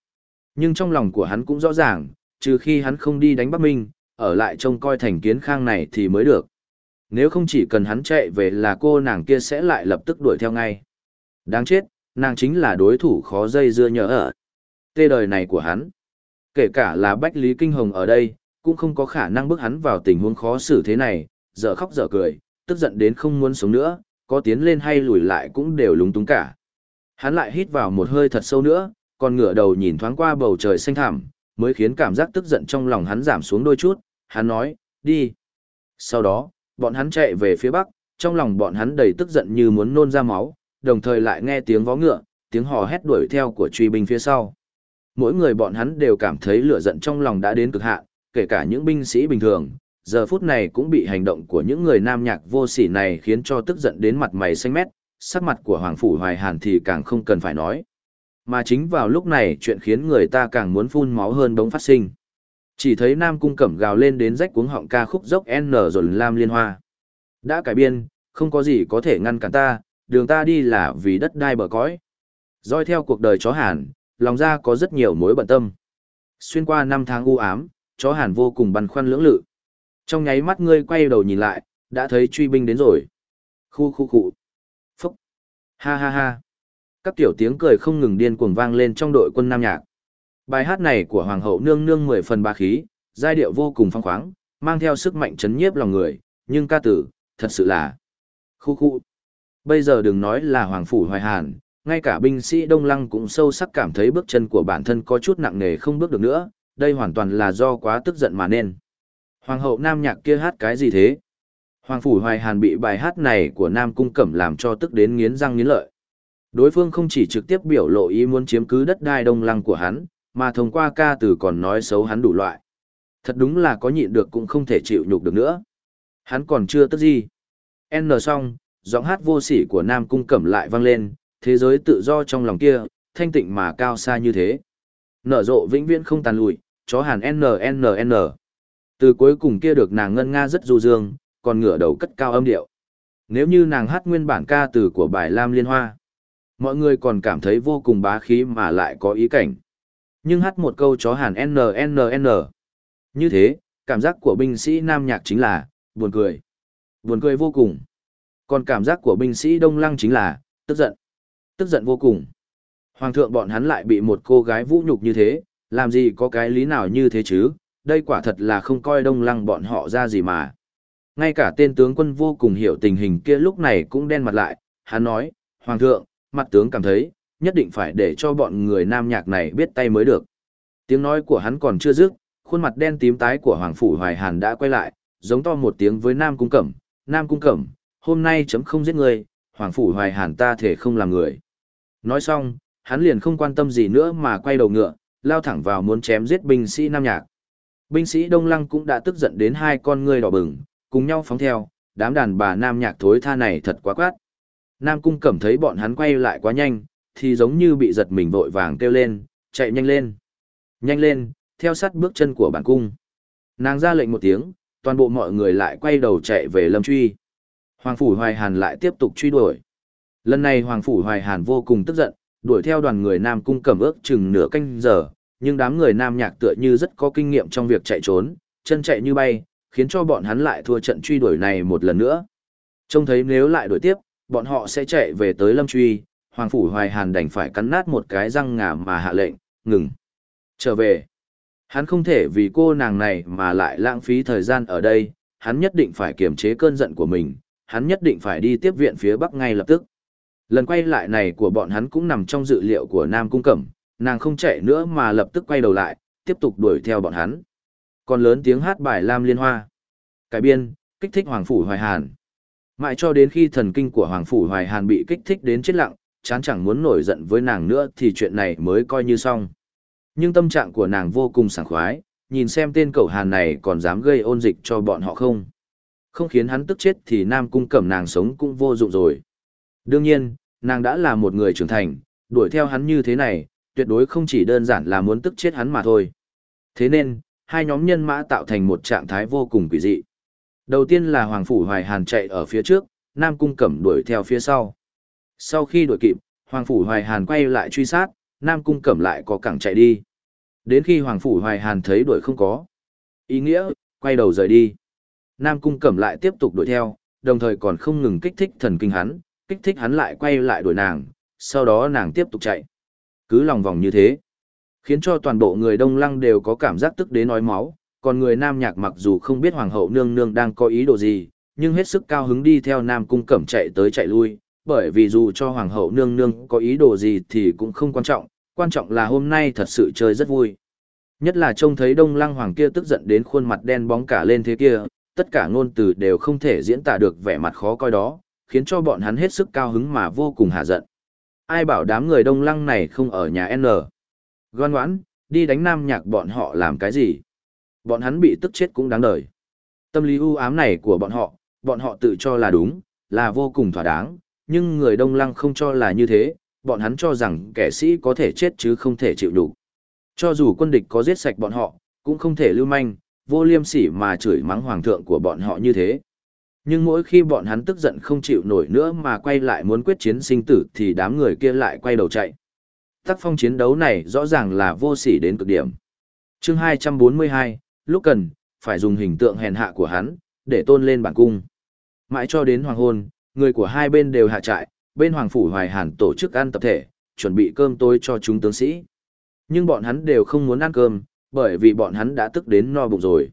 Nhưng trong lòng của hắn cũng rõ ràng, trừ khi hắn không đi đánh Bắc Minh, ở lại trông coi thành kiến khang này thì mới được. Nếu không chỉ cần hắn chạy về là cô nàng kia sẽ lại lập tức đuổi theo ngay. Đáng chết, nàng chính là đối thủ khó dây dưa nhờ ở. Tê đời này của hắn. Kể cả là Bách Lý Kinh Hồng ở đây, cũng không có khả năng bước hắn vào tình huống khó xử thế này, dở khóc dở cười, tức giận đến không muốn sống nữa, có tiến lên hay lùi lại cũng đều lúng túng cả. Hắn lại hít vào một hơi thật sâu nữa, còn ngửa đầu nhìn thoáng qua bầu trời xanh thẳm, mới khiến cảm giác tức giận trong lòng hắn giảm xuống đôi chút, hắn nói, đi. Sau đó, bọn hắn chạy về phía bắc, trong lòng bọn hắn đầy tức giận như muốn nôn ra máu, đồng thời lại nghe tiếng vó ngựa, tiếng hò hét đuổi theo của truy binh phía sau. Mỗi người bọn hắn đều cảm thấy lửa giận trong lòng đã đến cực hạn, kể cả những binh sĩ bình thường, giờ phút này cũng bị hành động của những người nam nhạc vô sỉ này khiến cho tức giận đến mặt mày xanh mét, sắc mặt của Hoàng Phủ Hoài Hàn thì càng không cần phải nói. Mà chính vào lúc này chuyện khiến người ta càng muốn phun máu hơn đống phát sinh. Chỉ thấy Nam Cung Cẩm gào lên đến rách cuống họng ca khúc dốc N rồi Lam Liên Hoa. Đã cải biên, không có gì có thể ngăn cản ta, đường ta đi là vì đất đai bờ cõi. Doi theo cuộc đời chó hàn, lòng ra có rất nhiều mối bận tâm. Xuyên qua năm tháng u ám, chó hàn vô cùng băn khoăn lưỡng lự. Trong nháy mắt ngươi quay đầu nhìn lại, đã thấy truy binh đến rồi. Khu khu khu. Phúc. Ha ha ha. Các tiểu tiếng cười không ngừng điên cuồng vang lên trong đội quân nam nhạc. Bài hát này của Hoàng hậu nương nương mười phần ba khí, giai điệu vô cùng phong khoáng, mang theo sức mạnh chấn nhiếp lòng người, nhưng ca tử, thật sự là khu khu. Bây giờ đừng nói là Hoàng phủ Hoài Hàn, ngay cả binh sĩ Đông Lăng cũng sâu sắc cảm thấy bước chân của bản thân có chút nặng nề không bước được nữa, đây hoàn toàn là do quá tức giận mà nên. Hoàng hậu Nam Nhạc kia hát cái gì thế? Hoàng phủ Hoài Hàn bị bài hát này của Nam Cung Cẩm làm cho tức đến nghiến răng nghiến lợi. Đối phương không chỉ trực tiếp biểu lộ ý muốn chiếm cứ đất đai đông lăng của hắn, mà thông qua ca từ còn nói xấu hắn đủ loại. Thật đúng là có nhịn được cũng không thể chịu nhục được nữa. Hắn còn chưa tức gì. N xong, giọng hát vô sỉ của Nam Cung Cẩm lại vang lên, thế giới tự do trong lòng kia, thanh tịnh mà cao xa như thế. Nở rộ vĩnh viễn không tàn lụi, chó hàn nnnn. Từ cuối cùng kia được nàng ngân nga rất du dương, còn ngửa đầu cất cao âm điệu. Nếu như nàng hát nguyên bản ca từ của bài Lam Liên Hoa, mọi người còn cảm thấy vô cùng bá khí mà lại có ý cảnh. Nhưng hát một câu chó hàn NNN. Như thế, cảm giác của binh sĩ nam nhạc chính là, buồn cười. Buồn cười vô cùng. Còn cảm giác của binh sĩ đông lăng chính là, tức giận. Tức giận vô cùng. Hoàng thượng bọn hắn lại bị một cô gái vũ nhục như thế, làm gì có cái lý nào như thế chứ, đây quả thật là không coi đông lăng bọn họ ra gì mà. Ngay cả tên tướng quân vô cùng hiểu tình hình kia lúc này cũng đen mặt lại, hắn nói, Hoàng thượng, mặt tướng cảm thấy, nhất định phải để cho bọn người nam nhạc này biết tay mới được. Tiếng nói của hắn còn chưa dứt, khuôn mặt đen tím tái của Hoàng Phủ Hoài Hàn đã quay lại, giống to một tiếng với Nam Cung Cẩm, Nam Cung Cẩm, hôm nay chấm không giết người, Hoàng Phủ Hoài Hàn ta thể không làm người. Nói xong, hắn liền không quan tâm gì nữa mà quay đầu ngựa, lao thẳng vào muốn chém giết binh sĩ Nam Nhạc. Binh sĩ Đông Lăng cũng đã tức giận đến hai con ngươi đỏ bừng, cùng nhau phóng theo, đám đàn bà Nam Nhạc thối tha này thật quá quát. Nam Cung Cẩm thấy bọn hắn quay lại quá nhanh, thì giống như bị giật mình vội vàng kêu lên, chạy nhanh lên. Nhanh lên, theo sát bước chân của bản cung. Nàng ra lệnh một tiếng, toàn bộ mọi người lại quay đầu chạy về Lâm Truy. Hoàng Phủ Hoài Hàn lại tiếp tục truy đuổi. Lần này Hoàng Phủ Hoài Hàn vô cùng tức giận, đuổi theo đoàn người Nam Cung cẩm ước chừng nửa canh giờ, nhưng đám người Nam Nhạc tựa như rất có kinh nghiệm trong việc chạy trốn, chân chạy như bay, khiến cho bọn hắn lại thua trận truy đuổi này một lần nữa. Trông thấy nếu lại đuổi tiếp, bọn họ sẽ chạy về tới Lâm Truy, Hoàng Phủ Hoài Hàn đành phải cắn nát một cái răng ngà mà hạ lệnh, ngừng. Trở về. Hắn không thể vì cô nàng này mà lại lãng phí thời gian ở đây, hắn nhất định phải kiềm chế cơn giận của mình, hắn nhất định phải đi tiếp viện phía Bắc ngay lập tức. Lần quay lại này của bọn hắn cũng nằm trong dự liệu của Nam Cung Cẩm, nàng không chạy nữa mà lập tức quay đầu lại, tiếp tục đuổi theo bọn hắn. Còn lớn tiếng hát bài Lam Liên Hoa. Cải biên, kích thích Hoàng Phủ Hoài Hàn. Mãi cho đến khi thần kinh của Hoàng Phủ Hoài Hàn bị kích thích đến chết lặng, chán chẳng muốn nổi giận với nàng nữa thì chuyện này mới coi như xong. Nhưng tâm trạng của nàng vô cùng sảng khoái, nhìn xem tên cậu Hàn này còn dám gây ôn dịch cho bọn họ không. Không khiến hắn tức chết thì Nam Cung Cẩm nàng sống cũng vô dụng rồi. Đương nhiên, nàng đã là một người trưởng thành, đuổi theo hắn như thế này, tuyệt đối không chỉ đơn giản là muốn tức chết hắn mà thôi. Thế nên, hai nhóm nhân mã tạo thành một trạng thái vô cùng quỷ dị. Đầu tiên là Hoàng Phủ Hoài Hàn chạy ở phía trước, Nam Cung Cẩm đuổi theo phía sau. Sau khi đuổi kịp, Hoàng Phủ Hoài Hàn quay lại truy sát, Nam Cung Cẩm lại có cẳng chạy đi. Đến khi Hoàng Phủ Hoài Hàn thấy đuổi không có. Ý nghĩa, quay đầu rời đi. Nam Cung Cẩm lại tiếp tục đuổi theo, đồng thời còn không ngừng kích thích thần kinh hắn, kích thích hắn lại quay lại đuổi nàng, sau đó nàng tiếp tục chạy. Cứ lòng vòng như thế, khiến cho toàn bộ người Đông Lăng đều có cảm giác tức đến nói máu, còn người Nam Nhạc mặc dù không biết Hoàng hậu nương nương đang có ý đồ gì, nhưng hết sức cao hứng đi theo Nam Cung Cẩm chạy tới chạy lui, bởi vì dù cho Hoàng hậu nương nương có ý đồ gì thì cũng không quan trọng, quan trọng là hôm nay thật sự chơi rất vui. Nhất là trông thấy Đông Lăng Hoàng kia tức giận đến khuôn mặt đen bóng cả lên thế kia, tất cả ngôn từ đều không thể diễn tả được vẻ mặt khó coi đó, khiến cho bọn hắn hết sức cao hứng mà vô cùng hạ giận. Ai bảo đám người Đông Lăng này không ở nhà N. Ngoan ngoãn, đi đánh nam nhạc bọn họ làm cái gì? Bọn hắn bị tức chết cũng đáng đời. Tâm lý ưu ám này của bọn họ, bọn họ tự cho là đúng, là vô cùng thỏa đáng, nhưng người Đông Lăng không cho là như thế, bọn hắn cho rằng kẻ sĩ có thể chết chứ không thể chịu đủ. Cho dù quân địch có giết sạch bọn họ, cũng không thể lưu manh, vô liêm sỉ mà chửi mắng hoàng thượng của bọn họ như thế. Nhưng mỗi khi bọn hắn tức giận không chịu nổi nữa mà quay lại muốn quyết chiến sinh tử thì đám người kia lại quay đầu chạy. Tác phong chiến đấu này rõ ràng là vô sỉ đến cực điểm. chương 242, lúc cần, phải dùng hình tượng hèn hạ của hắn, để tôn lên bản cung. Mãi cho đến hoàng hôn, người của hai bên đều hạ trại, bên Hoàng Phủ Hoài Hàn tổ chức ăn tập thể, chuẩn bị cơm tối cho chúng tướng sĩ. Nhưng bọn hắn đều không muốn ăn cơm, bởi vì bọn hắn đã tức đến no bụng rồi.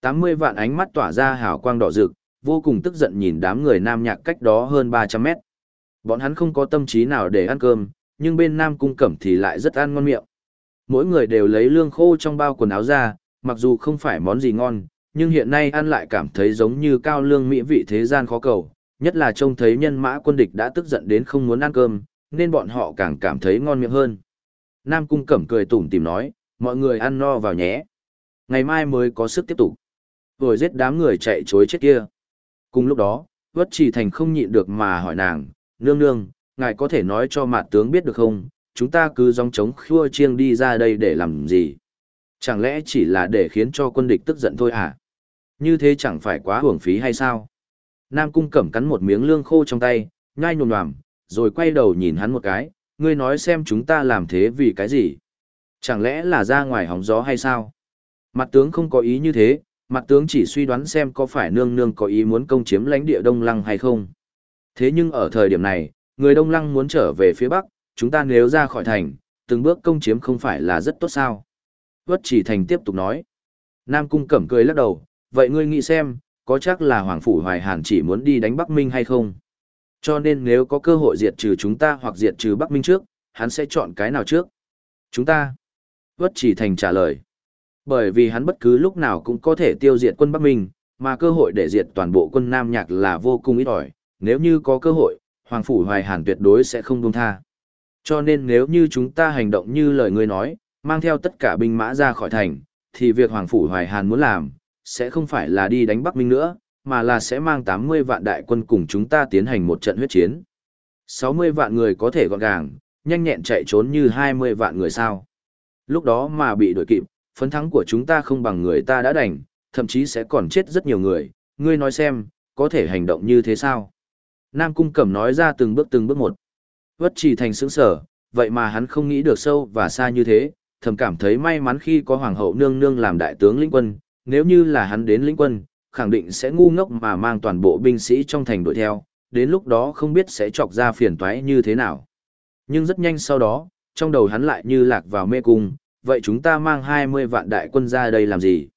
80 vạn ánh mắt tỏa ra hào quang đỏ rực, vô cùng tức giận nhìn đám người nam nhạc cách đó hơn 300 mét. Bọn hắn không có tâm trí nào để ăn cơm, nhưng bên nam cung cẩm thì lại rất ăn ngon miệng. Mỗi người đều lấy lương khô trong bao quần áo ra, mặc dù không phải món gì ngon, nhưng hiện nay ăn lại cảm thấy giống như cao lương mỹ vị thế gian khó cầu, nhất là trông thấy nhân mã quân địch đã tức giận đến không muốn ăn cơm, nên bọn họ càng cảm thấy ngon miệng hơn. Nam Cung Cẩm cười tủm tìm nói, mọi người ăn no vào nhé. Ngày mai mới có sức tiếp tục. Rồi giết đám người chạy chối chết kia. Cùng lúc đó, Vất Trì Thành không nhịn được mà hỏi nàng, nương nương, ngài có thể nói cho mạt tướng biết được không, chúng ta cứ dòng chống khua chiêng đi ra đây để làm gì? Chẳng lẽ chỉ là để khiến cho quân địch tức giận thôi à? Như thế chẳng phải quá hưởng phí hay sao? Nam Cung Cẩm cắn một miếng lương khô trong tay, nhai nhồm nhòm, rồi quay đầu nhìn hắn một cái, ngươi nói xem chúng ta làm thế vì cái gì? Chẳng lẽ là ra ngoài hóng gió hay sao? Mặt tướng không có ý như thế, mặt tướng chỉ suy đoán xem có phải nương nương có ý muốn công chiếm lãnh địa Đông Lăng hay không. Thế nhưng ở thời điểm này, người Đông Lăng muốn trở về phía Bắc, chúng ta nếu ra khỏi thành, từng bước công chiếm không phải là rất tốt sao? Vất chỉ thành tiếp tục nói. Nam Cung Cẩm cười lắc đầu, vậy ngươi nghĩ xem, có chắc là Hoàng Phủ Hoài Hàn chỉ muốn đi đánh Bắc Minh hay không? Cho nên nếu có cơ hội diệt trừ chúng ta hoặc diệt trừ Bắc Minh trước, hắn sẽ chọn cái nào trước? Chúng ta. Vất chỉ thành trả lời. Bởi vì hắn bất cứ lúc nào cũng có thể tiêu diệt quân Bắc Minh, mà cơ hội để diệt toàn bộ quân Nam Nhạc là vô cùng ít ỏi. Nếu như có cơ hội, Hoàng Phủ Hoài Hàn tuyệt đối sẽ không buông tha. Cho nên nếu như chúng ta hành động như lời ngươi nói, mang theo tất cả binh mã ra khỏi thành, thì việc Hoàng Phủ Hoài Hàn muốn làm, sẽ không phải là đi đánh Bắc Minh nữa, mà là sẽ mang 80 vạn đại quân cùng chúng ta tiến hành một trận huyết chiến. 60 vạn người có thể gọn gàng, nhanh nhẹn chạy trốn như 20 vạn người sao. Lúc đó mà bị đuổi kịp, phấn thắng của chúng ta không bằng người ta đã đành, thậm chí sẽ còn chết rất nhiều người, ngươi nói xem, có thể hành động như thế sao? Nam Cung Cẩm nói ra từng bước từng bước một. Vất chỉ thành sững sở, vậy mà hắn không nghĩ được sâu và xa như thế, thầm cảm thấy may mắn khi có Hoàng hậu nương nương làm đại tướng lĩnh quân, nếu như là hắn đến lĩnh quân, khẳng định sẽ ngu ngốc mà mang toàn bộ binh sĩ trong thành đuổi theo, đến lúc đó không biết sẽ chọc ra phiền toái như thế nào. Nhưng rất nhanh sau đó, trong đầu hắn lại như lạc vào mê cung, vậy chúng ta mang 20 vạn đại quân ra đây làm gì?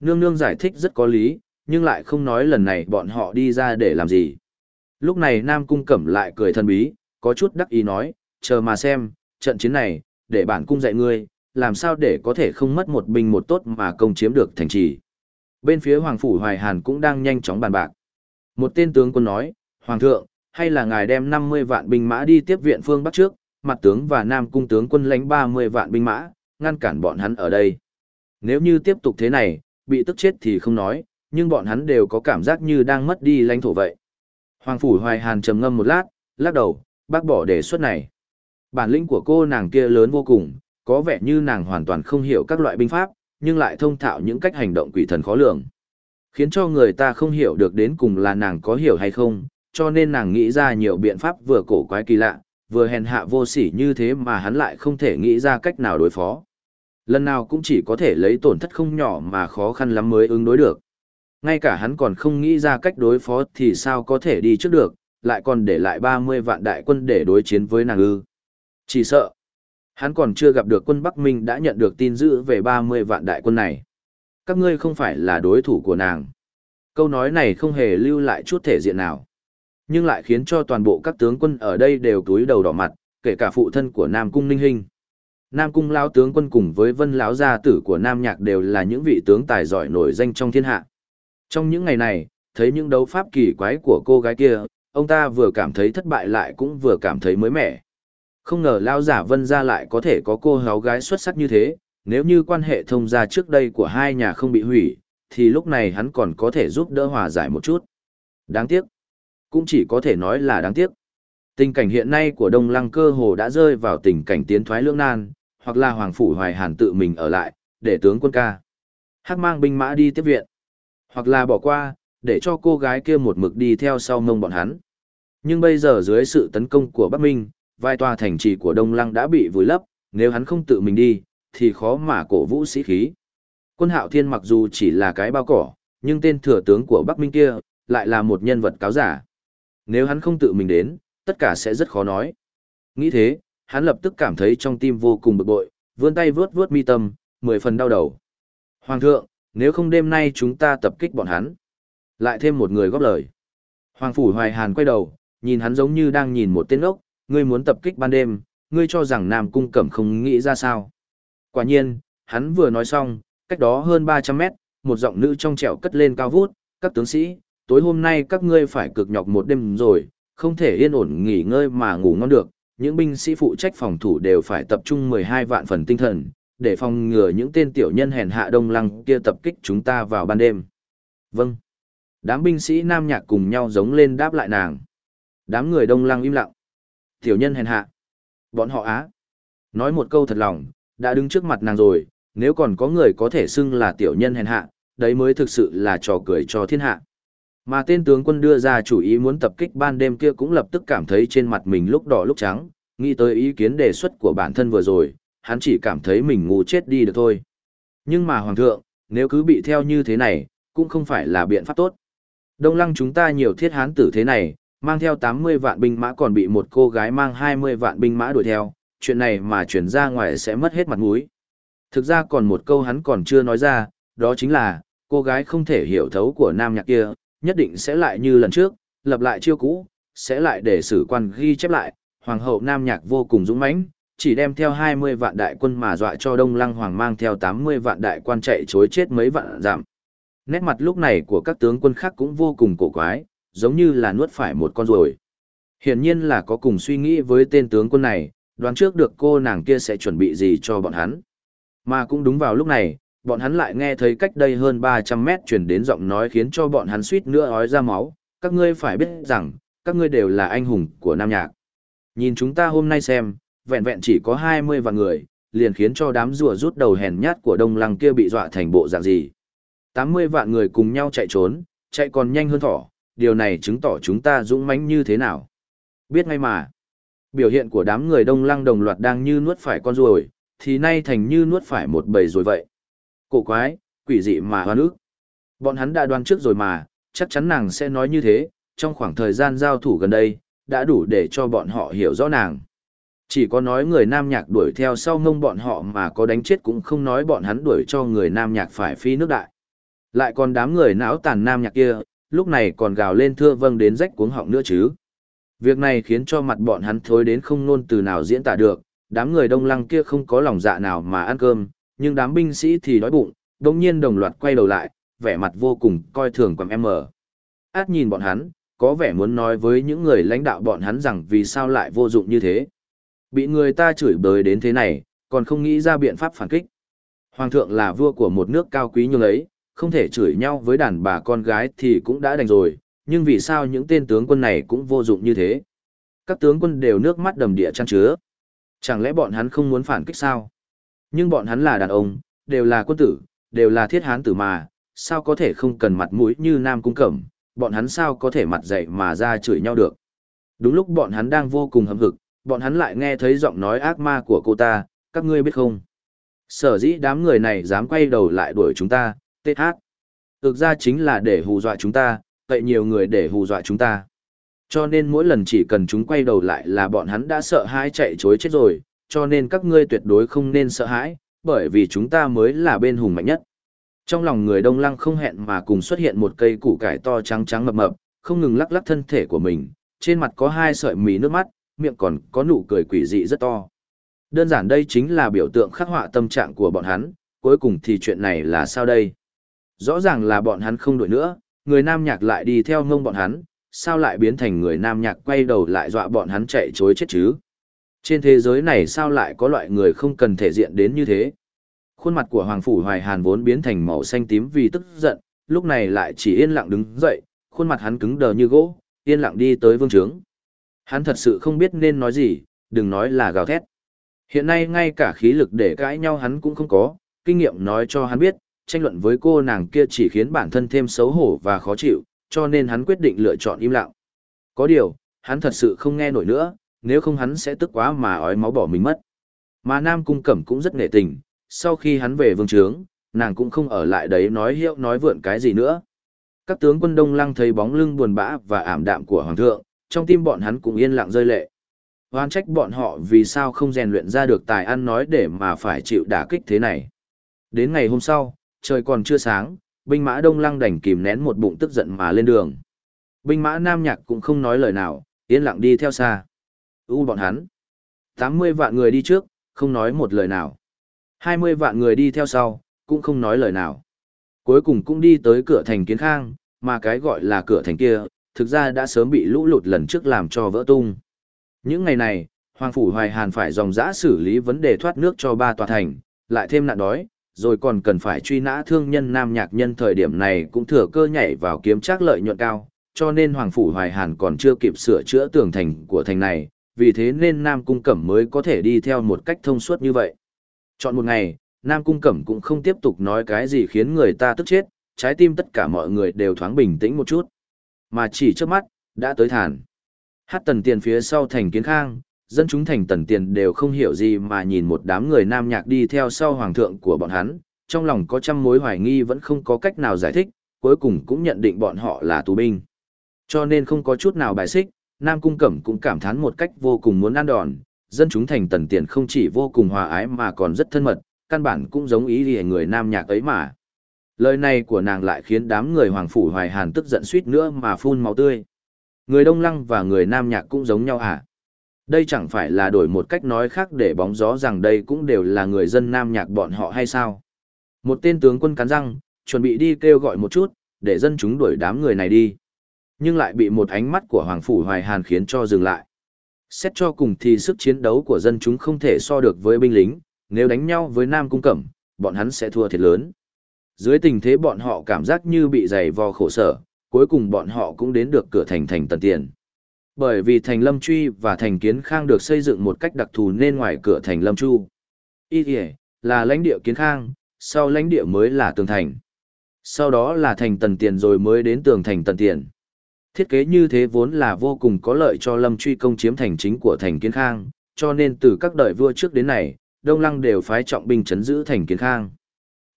Nương nương giải thích rất có lý, nhưng lại không nói lần này bọn họ đi ra để làm gì. Lúc này Nam Cung Cẩm lại cười thân bí, có chút đắc ý nói, chờ mà xem, trận chiến này, để bản cung dạy ngươi, làm sao để có thể không mất một binh một tốt mà công chiếm được thành trì. Bên phía Hoàng Phủ Hoài Hàn cũng đang nhanh chóng bàn bạc. Một tên tướng quân nói, Hoàng thượng, hay là ngài đem 50 vạn binh mã đi tiếp viện phương Bắc trước, mặt tướng và Nam Cung tướng quân lãnh 30 vạn binh mã, ngăn cản bọn hắn ở đây. Nếu như tiếp tục thế này, bị tức chết thì không nói, nhưng bọn hắn đều có cảm giác như đang mất đi lãnh thổ vậy. Hoàng Phủ Hoài Hàn trầm ngâm một lát, lắc đầu, bác bỏ đề xuất này. Bản lĩnh của cô nàng kia lớn vô cùng, có vẻ như nàng hoàn toàn không hiểu các loại binh pháp, nhưng lại thông thạo những cách hành động quỷ thần khó lường. Khiến cho người ta không hiểu được đến cùng là nàng có hiểu hay không, cho nên nàng nghĩ ra nhiều biện pháp vừa cổ quái kỳ lạ, vừa hèn hạ vô sỉ như thế mà hắn lại không thể nghĩ ra cách nào đối phó. Lần nào cũng chỉ có thể lấy tổn thất không nhỏ mà khó khăn lắm mới ứng đối được. Ngay cả hắn còn không nghĩ ra cách đối phó thì sao có thể đi trước được, lại còn để lại 30 vạn đại quân để đối chiến với nàng ư. Chỉ sợ, hắn còn chưa gặp được quân Bắc Minh đã nhận được tin dữ về 30 vạn đại quân này. Các ngươi không phải là đối thủ của nàng. Câu nói này không hề lưu lại chút thể diện nào. Nhưng lại khiến cho toàn bộ các tướng quân ở đây đều túi đầu đỏ mặt, kể cả phụ thân của Nam Cung Ninh Hinh. Nam Cung Lão tướng quân cùng với Vân Lão gia tử của Nam Nhạc đều là những vị tướng tài giỏi nổi danh trong thiên hạ. Trong những ngày này, thấy những đấu pháp kỳ quái của cô gái kia, ông ta vừa cảm thấy thất bại lại cũng vừa cảm thấy mới mẻ. Không ngờ lão giả Vân gia lại có thể có cô háo gái xuất sắc như thế, nếu như quan hệ thông gia trước đây của hai nhà không bị hủy, thì lúc này hắn còn có thể giúp đỡ hòa giải một chút. Đáng tiếc. Cũng chỉ có thể nói là đáng tiếc. Tình cảnh hiện nay của Đông Lăng cơ hồ đã rơi vào tình cảnh tiến thoái lưỡng nan, hoặc là Hoàng Phủ Hoài Hàn tự mình ở lại, để tướng quân ca. Hắc mang binh mã đi tiếp viện. Hoặc là bỏ qua, để cho cô gái kia một mực đi theo sau mông bọn hắn. Nhưng bây giờ dưới sự tấn công của Bắc Minh, vai tòa thành trì của Đông Lăng đã bị vùi lấp, nếu hắn không tự mình đi, thì khó mà cổ vũ sĩ khí. Quân Hạo Thiên mặc dù chỉ là cái bao cỏ, nhưng tên thừa tướng của Bắc Minh kia, lại là một nhân vật cáo giả. Nếu hắn không tự mình đến, tất cả sẽ rất khó nói. Nghĩ thế, hắn lập tức cảm thấy trong tim vô cùng bực bội, vươn tay vướt vướt mi tâm, mười phần đau đầu. Hoàng thượng, nếu không đêm nay chúng ta tập kích bọn hắn. Lại thêm một người góp lời. Hoàng phủ hoài hàn quay đầu, nhìn hắn giống như đang nhìn một tên ốc, ngươi muốn tập kích ban đêm, ngươi cho rằng Nam Cung Cẩm không nghĩ ra sao. Quả nhiên, hắn vừa nói xong, cách đó hơn 300 mét, một giọng nữ trong trẻo cất lên cao vút, các tướng sĩ, tối hôm nay các ngươi phải cực nhọc một đêm rồi, không thể yên ổn nghỉ ngơi mà ngủ ngon được, những binh sĩ phụ trách phòng thủ đều phải tập trung 12 vạn phần tinh thần, để phòng ngừa những tên tiểu nhân hèn hạ đông lăng kia tập kích chúng ta vào ban đêm. Vâng. Đám binh sĩ nam nhạc cùng nhau giống lên đáp lại nàng. Đám người đông lăng im lặng. Tiểu nhân hèn hạ. Bọn họ á. Nói một câu thật lòng, đã đứng trước mặt nàng rồi, nếu còn có người có thể xưng là tiểu nhân hèn hạ, đấy mới thực sự là trò cười cho thiên hạ. Mà tên tướng quân đưa ra chủ ý muốn tập kích ban đêm kia cũng lập tức cảm thấy trên mặt mình lúc đỏ lúc trắng, nghĩ tới ý kiến đề xuất của bản thân vừa rồi, hắn chỉ cảm thấy mình ngu chết đi được thôi. Nhưng mà hoàng thượng, nếu cứ bị theo như thế này, cũng không phải là biện pháp tốt. Đông lăng chúng ta nhiều thiết hán tử thế này, mang theo 80 vạn binh mã còn bị một cô gái mang 20 vạn binh mã đuổi theo, chuyện này mà chuyển ra ngoài sẽ mất hết mặt mũi. Thực ra còn một câu hắn còn chưa nói ra, đó chính là, cô gái không thể hiểu thấu của nam nhạc kia, nhất định sẽ lại như lần trước, lập lại chiêu cũ, sẽ lại để sử quan ghi chép lại, hoàng hậu nam nhạc vô cùng dũng mãnh, chỉ đem theo 20 vạn đại quân mà dọa cho Đông Lăng Hoàng mang theo 80 vạn đại quan chạy chối chết mấy vạn giảm. Nét mặt lúc này của các tướng quân khác cũng vô cùng cổ quái, giống như là nuốt phải một con ruồi. Hiển nhiên là có cùng suy nghĩ với tên tướng quân này, đoán trước được cô nàng kia sẽ chuẩn bị gì cho bọn hắn. Mà cũng đúng vào lúc này, bọn hắn lại nghe thấy cách đây hơn 300 mét chuyển đến giọng nói khiến cho bọn hắn suýt nữa ói ra máu. Các ngươi phải biết rằng, các ngươi đều là anh hùng của Nam Nhạc. Nhìn chúng ta hôm nay xem, vẹn vẹn chỉ có 20 vạn người, liền khiến cho đám rùa rút đầu hèn nhát của đông lăng kia bị dọa thành bộ dạng gì. 80 vạn người cùng nhau chạy trốn, chạy còn nhanh hơn thỏ, điều này chứng tỏ chúng ta dũng mãnh như thế nào. Biết ngay mà. Biểu hiện của đám người đông lăng đồng loạt đang như nuốt phải con ruồi, thì nay thành như nuốt phải một bầy rồi vậy. Cổ quái, quỷ dị mà hoa nước. Bọn hắn đã đoán trước rồi mà, chắc chắn nàng sẽ nói như thế, trong khoảng thời gian giao thủ gần đây, đã đủ để cho bọn họ hiểu rõ nàng. Chỉ có nói người nam nhạc đuổi theo sau ngông bọn họ mà có đánh chết cũng không nói bọn hắn đuổi cho người nam nhạc phải phi nước đại. Lại còn đám người não tàn nam nhạc kia, lúc này còn gào lên thưa vâng đến rách cuống họng nữa chứ. Việc này khiến cho mặt bọn hắn thối đến không nôn từ nào diễn tả được, đám người đông lăng kia không có lòng dạ nào mà ăn cơm, nhưng đám binh sĩ thì đói bụng, đồng nhiên đồng loạt quay đầu lại, vẻ mặt vô cùng coi thường quầm em mờ. Át nhìn bọn hắn, có vẻ muốn nói với những người lãnh đạo bọn hắn rằng vì sao lại vô dụng như thế. Bị người ta chửi bới đến thế này, còn không nghĩ ra biện pháp phản kích. Hoàng thượng là vua của một nước cao quý như ấy, không thể chửi nhau với đàn bà con gái thì cũng đã đành rồi, nhưng vì sao những tên tướng quân này cũng vô dụng như thế? Các tướng quân đều nước mắt đầm địa chăn chứa. Chẳng lẽ bọn hắn không muốn phản kích sao? Nhưng bọn hắn là đàn ông, đều là quân tử, đều là thiết hán tử mà, sao có thể không cần mặt mũi như Nam Cung Cẩm, bọn hắn sao có thể mặt dậy mà ra chửi nhau được. Đúng lúc bọn hắn đang vô cùng hâm hực, bọn hắn lại nghe thấy giọng nói ác ma của cô ta, các ngươi biết không? Sở dĩ đám người này dám quay đầu lại đuổi chúng ta, tết hát. Thực ra chính là để hù dọa chúng ta, cậy nhiều người để hù dọa chúng ta. Cho nên mỗi lần chỉ cần chúng quay đầu lại là bọn hắn đã sợ hãi chạy chối chết rồi, cho nên các ngươi tuyệt đối không nên sợ hãi, bởi vì chúng ta mới là bên hùng mạnh nhất. Trong lòng người đông lăng không hẹn mà cùng xuất hiện một cây củ cải to trắng trắng mập mập, không ngừng lắc lắc thân thể của mình, trên mặt có hai sợi mì nước mắt, miệng còn có nụ cười quỷ dị rất to. Đơn giản đây chính là biểu tượng khắc họa tâm trạng của bọn hắn, cuối cùng thì chuyện này là sao đây? Rõ ràng là bọn hắn không đuổi nữa, người nam nhạc lại đi theo ngông bọn hắn, sao lại biến thành người nam nhạc quay đầu lại dọa bọn hắn chạy chối chết chứ? Trên thế giới này sao lại có loại người không cần thể diện đến như thế? Khuôn mặt của Hoàng Phủ Hoài Hàn vốn biến thành màu xanh tím vì tức giận, lúc này lại chỉ yên lặng đứng dậy, khuôn mặt hắn cứng đờ như gỗ, yên lặng đi tới vương trướng. Hắn thật sự không biết nên nói gì, đừng nói là gào thét. Hiện nay ngay cả khí lực để cãi nhau hắn cũng không có, kinh nghiệm nói cho hắn biết, tranh luận với cô nàng kia chỉ khiến bản thân thêm xấu hổ và khó chịu, cho nên hắn quyết định lựa chọn im lặng. Có điều, hắn thật sự không nghe nổi nữa, nếu không hắn sẽ tức quá mà ói máu bỏ mình mất. Mà Nam Cung Cẩm cũng rất nghệ tình, sau khi hắn về vương trướng, nàng cũng không ở lại đấy nói hiệu nói vượn cái gì nữa. Các tướng quân Đông Lăng thấy bóng lưng buồn bã và ảm đạm của Hoàng thượng, trong tim bọn hắn cũng yên lặng rơi lệ. Hoan trách bọn họ vì sao không rèn luyện ra được tài ăn nói để mà phải chịu đả kích thế này. Đến ngày hôm sau, trời còn chưa sáng, binh mã Đông Lăng đành kìm nén một bụng tức giận mà lên đường. Binh mã Nam Nhạc cũng không nói lời nào, yên lặng đi theo xa. U bọn hắn. 80 vạn người đi trước, không nói một lời nào. 20 vạn người đi theo sau, cũng không nói lời nào. Cuối cùng cũng đi tới cửa thành kiến khang, mà cái gọi là cửa thành kia, thực ra đã sớm bị lũ lụt lần trước làm cho vỡ tung. Những ngày này, Hoàng Phủ Hoài Hàn phải dòng dã xử lý vấn đề thoát nước cho ba tòa thành, lại thêm nạn đói, rồi còn cần phải truy nã thương nhân nam nhạc nhân thời điểm này cũng thừa cơ nhảy vào kiếm trác lợi nhuận cao, cho nên Hoàng Phủ Hoài Hàn còn chưa kịp sửa chữa tường thành của thành này, vì thế nên Nam Cung Cẩm mới có thể đi theo một cách thông suốt như vậy. Chọn một ngày, Nam Cung Cẩm cũng không tiếp tục nói cái gì khiến người ta tức chết, trái tim tất cả mọi người đều thoáng bình tĩnh một chút. Mà chỉ trước mắt, đã tới thản. Hát tần tiền phía sau thành kiến khang, dân chúng thành tần tiền đều không hiểu gì mà nhìn một đám người nam nhạc đi theo sau hoàng thượng của bọn hắn, trong lòng có trăm mối hoài nghi vẫn không có cách nào giải thích, cuối cùng cũng nhận định bọn họ là tù binh. Cho nên không có chút nào bài xích, Nam Cung Cẩm cũng cảm thán một cách vô cùng muốn ăn đòn, dân chúng thành tần tiền không chỉ vô cùng hòa ái mà còn rất thân mật, căn bản cũng giống ý gì người nam nhạc ấy mà. Lời này của nàng lại khiến đám người Hoàng Phủ Hoài Hàn tức giận suýt nữa mà phun máu tươi. Người Đông Lăng và người Nam Nhạc cũng giống nhau à? Đây chẳng phải là đổi một cách nói khác để bóng gió rằng đây cũng đều là người dân Nam Nhạc bọn họ hay sao? Một tên tướng quân cắn răng, chuẩn bị đi kêu gọi một chút, để dân chúng đuổi đám người này đi. Nhưng lại bị một ánh mắt của Hoàng Phủ Hoài Hàn khiến cho dừng lại. Xét cho cùng thì sức chiến đấu của dân chúng không thể so được với binh lính, nếu đánh nhau với Nam Cung Cẩm, bọn hắn sẽ thua thiệt lớn. Dưới tình thế bọn họ cảm giác như bị dày vò khổ sở, cuối cùng bọn họ cũng đến được cửa thành thành tần tiền. Bởi vì thành Lâm Truy và thành Kiến Khang được xây dựng một cách đặc thù nên ngoài cửa thành Lâm Chu. Y là lãnh địa Kiến Khang, sau lãnh địa mới là tường thành. Sau đó là thành tần tiền rồi mới đến tường thành tần tiền. Thiết kế như thế vốn là vô cùng có lợi cho Lâm Truy công chiếm thành chính của thành Kiến Khang, cho nên từ các đời vua trước đến này, Đông Lăng đều phái trọng binh chấn giữ thành Kiến Khang.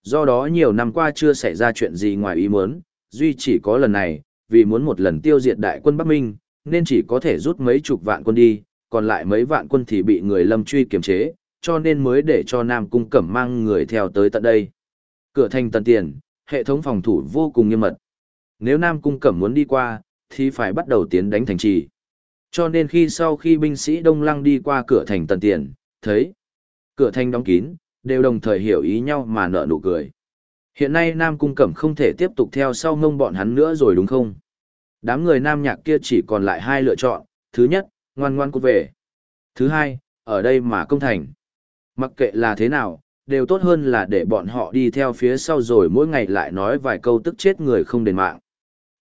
Do đó nhiều năm qua chưa xảy ra chuyện gì ngoài ý muốn, duy chỉ có lần này, vì muốn một lần tiêu diệt đại quân Bắc Minh, nên chỉ có thể rút mấy chục vạn quân đi, còn lại mấy vạn quân thì bị người Lâm Truy kiềm chế, cho nên mới để cho Nam Cung Cẩm mang người theo tới tận đây. Cửa thành tần tiền, hệ thống phòng thủ vô cùng nghiêm mật. Nếu Nam Cung Cẩm muốn đi qua, thì phải bắt đầu tiến đánh thành trì. Cho nên khi sau khi binh sĩ Đông Lăng đi qua cửa thành tần tiền, thấy cửa thành đóng kín, đều đồng thời hiểu ý nhau mà nở nụ cười. Hiện nay Nam Cung Cẩm không thể tiếp tục theo sau ngông bọn hắn nữa rồi đúng không? Đám người Nam Nhạc kia chỉ còn lại hai lựa chọn, thứ nhất, ngoan ngoan cút về. Thứ hai, ở đây mà công thành. Mặc kệ là thế nào, đều tốt hơn là để bọn họ đi theo phía sau rồi mỗi ngày lại nói vài câu tức chết người không đền mạng.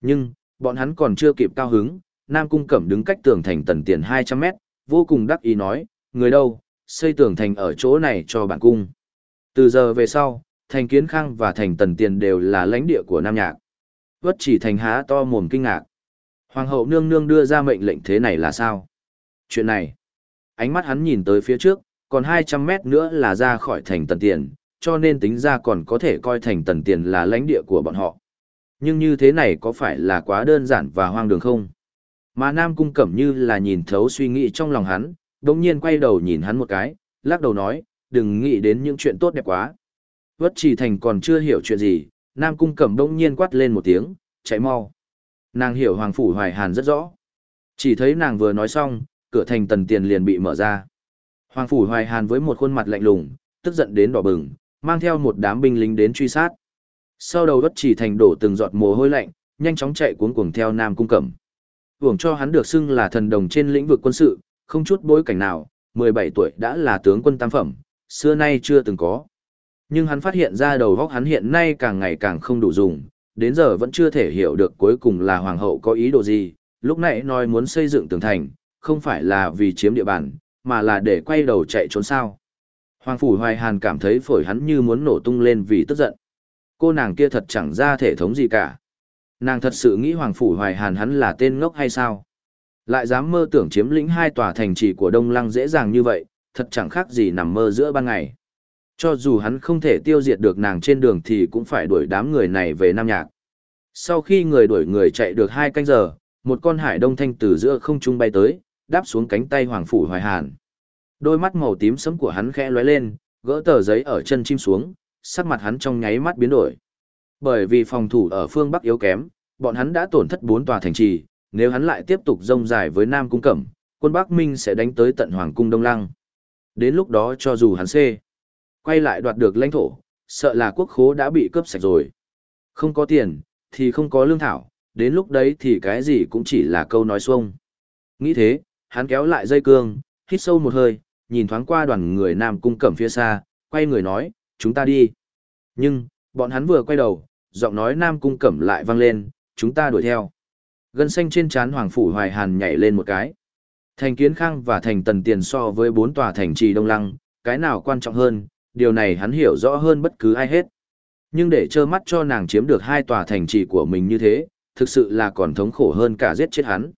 Nhưng, bọn hắn còn chưa kịp cao hứng, Nam Cung Cẩm đứng cách tường thành tần tiền 200 mét, vô cùng đắc ý nói, người đâu, xây tường thành ở chỗ này cho bản cung. Từ giờ về sau, thành kiến khang và thành tần tiền đều là lãnh địa của Nam Nhạc. Vất chỉ thành há to mồm kinh ngạc. Hoàng hậu nương nương đưa ra mệnh lệnh thế này là sao? Chuyện này, ánh mắt hắn nhìn tới phía trước, còn 200 mét nữa là ra khỏi thành tần tiền, cho nên tính ra còn có thể coi thành tần tiền là lãnh địa của bọn họ. Nhưng như thế này có phải là quá đơn giản và hoang đường không? Mà Nam Cung Cẩm như là nhìn thấu suy nghĩ trong lòng hắn, đồng nhiên quay đầu nhìn hắn một cái, lắc đầu nói, đừng nghĩ đến những chuyện tốt đẹp quá. Vất Trì Thành còn chưa hiểu chuyện gì, Nam Cung Cẩm đông nhiên quát lên một tiếng, chạy mau. Nàng hiểu Hoàng Phủ Hoài Hàn rất rõ. Chỉ thấy nàng vừa nói xong, cửa thành tần tiền liền bị mở ra. Hoàng Phủ Hoài Hàn với một khuôn mặt lạnh lùng, tức giận đến đỏ bừng, mang theo một đám binh lính đến truy sát. Sau đầu đất chỉ thành đổ từng giọt mồ hôi lạnh, nhanh chóng chạy cuống cuồng theo Nam Cung Cẩm. Hưởng cho hắn được xưng là thần đồng trên lĩnh vực quân sự, không chút bối cảnh nào, 17 tuổi đã là tướng quân tam phẩm, xưa nay chưa từng có. Nhưng hắn phát hiện ra đầu góc hắn hiện nay càng ngày càng không đủ dùng, đến giờ vẫn chưa thể hiểu được cuối cùng là hoàng hậu có ý đồ gì, lúc nãy nói muốn xây dựng tường thành, không phải là vì chiếm địa bàn, mà là để quay đầu chạy trốn sao. Hoàng Phủ Hoài Hàn cảm thấy phổi hắn như muốn nổ tung lên vì tức giận. Cô nàng kia thật chẳng ra thể thống gì cả. Nàng thật sự nghĩ Hoàng Phủ Hoài Hàn hắn là tên ngốc hay sao? Lại dám mơ tưởng chiếm lĩnh hai tòa thành trì của Đông Lăng dễ dàng như vậy, thật chẳng khác gì nằm mơ giữa ban ngày. Cho dù hắn không thể tiêu diệt được nàng trên đường thì cũng phải đuổi đám người này về Nam Nhạc. Sau khi người đuổi người chạy được hai canh giờ, một con hải đông thanh từ giữa không trung bay tới, đáp xuống cánh tay Hoàng Phủ Hoài Hàn. Đôi mắt màu tím sẫm của hắn khẽ lóe lên, gỡ tờ giấy ở chân chim xuống, sắc mặt hắn trong nháy mắt biến đổi. Bởi vì phòng thủ ở phương Bắc yếu kém, bọn hắn đã tổn thất bốn tòa thành trì, nếu hắn lại tiếp tục rông dài với Nam Cung Cẩm, quân Bắc Minh sẽ đánh tới tận Hoàng Cung Đông Lăng. Đến lúc đó cho dù hắn xê, quay lại đoạt được lãnh thổ, sợ là quốc khố đã bị cướp sạch rồi. Không có tiền, thì không có lương thảo, đến lúc đấy thì cái gì cũng chỉ là câu nói xuông. Nghĩ thế, hắn kéo lại dây cương, hít sâu một hơi, nhìn thoáng qua đoàn người Nam Cung Cẩm phía xa, quay người nói, chúng ta đi. Nhưng, bọn hắn vừa quay đầu, giọng nói Nam Cung Cẩm lại vang lên, chúng ta đuổi theo. Gân xanh trên trán Hoàng Phủ Hoài Hàn nhảy lên một cái. Thành Kiến Khang và thành Tần Tiền so với bốn tòa thành trì Đông Lăng, cái nào quan trọng hơn, điều này hắn hiểu rõ hơn bất cứ ai hết. Nhưng để trơ mắt cho nàng chiếm được hai tòa thành trì của mình như thế, thực sự là còn thống khổ hơn cả giết chết hắn.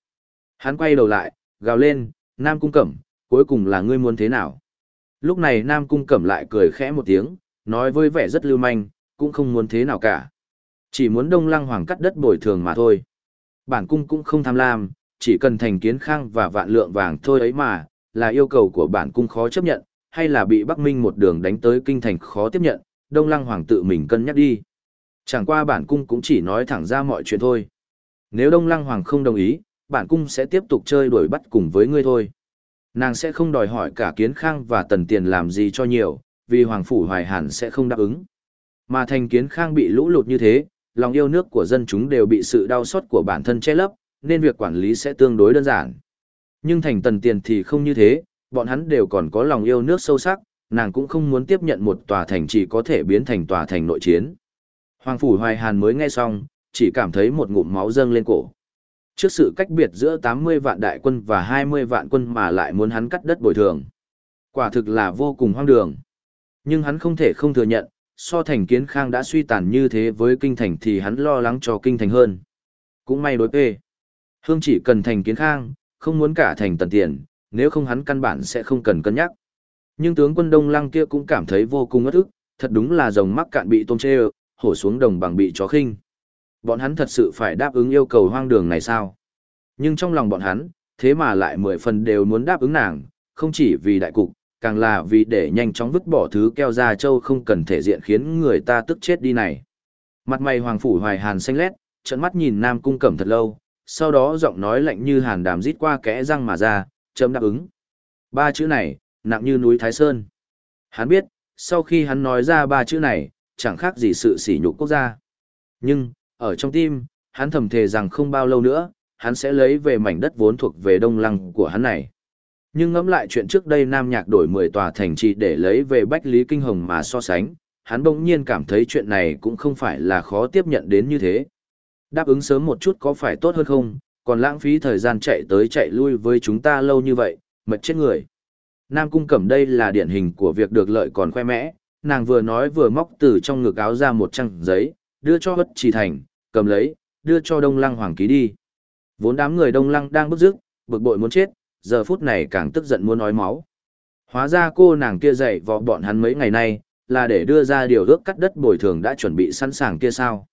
Hắn quay đầu lại, gào lên, Nam Cung Cẩm, cuối cùng là ngươi muốn thế nào? Lúc này Nam Cung Cẩm lại cười khẽ một tiếng, nói với vẻ rất lưu manh, cũng không muốn thế nào cả. Chỉ muốn Đông Lăng Hoàng cắt đất bồi thường mà thôi. Bản cung cũng không tham lam, chỉ cần thành kiến khang và vạn lượng vàng thôi ấy mà, là yêu cầu của bản cung khó chấp nhận, hay là bị Bắc Minh một đường đánh tới kinh thành khó tiếp nhận, Đông Lăng Hoàng tự mình cân nhắc đi. Chẳng qua bản cung cũng chỉ nói thẳng ra mọi chuyện thôi. Nếu Đông Lăng Hoàng không đồng ý, bản cung sẽ tiếp tục chơi đuổi bắt cùng với ngươi thôi. Nàng sẽ không đòi hỏi cả kiến khang và tần tiền làm gì cho nhiều, vì Hoàng Phủ Hoài Hàn sẽ không đáp ứng. Mà thành kiến khang bị lũ lụt như thế, lòng yêu nước của dân chúng đều bị sự đau xót của bản thân che lấp, nên việc quản lý sẽ tương đối đơn giản. Nhưng thành tần tiền thì không như thế, bọn hắn đều còn có lòng yêu nước sâu sắc, nàng cũng không muốn tiếp nhận một tòa thành chỉ có thể biến thành tòa thành nội chiến. Hoàng Phủ Hoài Hàn mới nghe xong, chỉ cảm thấy một ngụm máu dâng lên cổ. Trước sự cách biệt giữa 80 vạn đại quân và 20 vạn quân mà lại muốn hắn cắt đất bồi thường. Quả thực là vô cùng hoang đường. Nhưng hắn không thể không thừa nhận, so thành kiến khang đã suy tàn như thế với kinh thành thì hắn lo lắng cho kinh thành hơn. Cũng may đối pê. Hương chỉ cần thành kiến khang, không muốn cả thành tần tiền, nếu không hắn căn bản sẽ không cần cân nhắc. Nhưng tướng quân Đông Lăng kia cũng cảm thấy vô cùng ất ức, thật đúng là rồng mắc cạn bị tôm chê hổ xuống đồng bằng bị chó khinh. Bọn hắn thật sự phải đáp ứng yêu cầu hoang đường này sao? Nhưng trong lòng bọn hắn, thế mà lại mười phần đều muốn đáp ứng nàng, không chỉ vì đại cục, càng là vì để nhanh chóng vứt bỏ thứ keo ra châu không cần thể diện khiến người ta tức chết đi này. Mặt mày hoàng phủ hoài hàn xanh lét, trận mắt nhìn nam cung cẩm thật lâu, sau đó giọng nói lạnh như hàn đàm rít qua kẽ răng mà ra, chấm đáp ứng. Ba chữ này, nặng như núi Thái Sơn. Hắn biết, sau khi hắn nói ra ba chữ này, chẳng khác gì sự sỉ nhục quốc gia. Nhưng, ở trong tim, hắn thầm thề rằng không bao lâu nữa, hắn sẽ lấy về mảnh đất vốn thuộc về đông lăng của hắn này. Nhưng ngẫm lại chuyện trước đây Nam Nhạc đổi 10 tòa thành trì để lấy về Bách Lý Kinh Hồng mà so sánh, hắn bỗng nhiên cảm thấy chuyện này cũng không phải là khó tiếp nhận đến như thế. Đáp ứng sớm một chút có phải tốt hơn không, còn lãng phí thời gian chạy tới chạy lui với chúng ta lâu như vậy, mệt chết người. Nam Cung Cẩm đây là điển hình của việc được lợi còn khoe mẽ, nàng vừa nói vừa móc từ trong ngực áo ra một trang giấy, đưa cho bất trì thành, cầm lấy, đưa cho Đông Lăng Hoàng ký đi. Vốn đám người Đông Lăng đang bức dứt bực bội muốn chết, giờ phút này càng tức giận muốn nói máu. Hóa ra cô nàng kia dạy vò bọn hắn mấy ngày nay, là để đưa ra điều ước cắt đất bồi thường đã chuẩn bị sẵn sàng kia sao.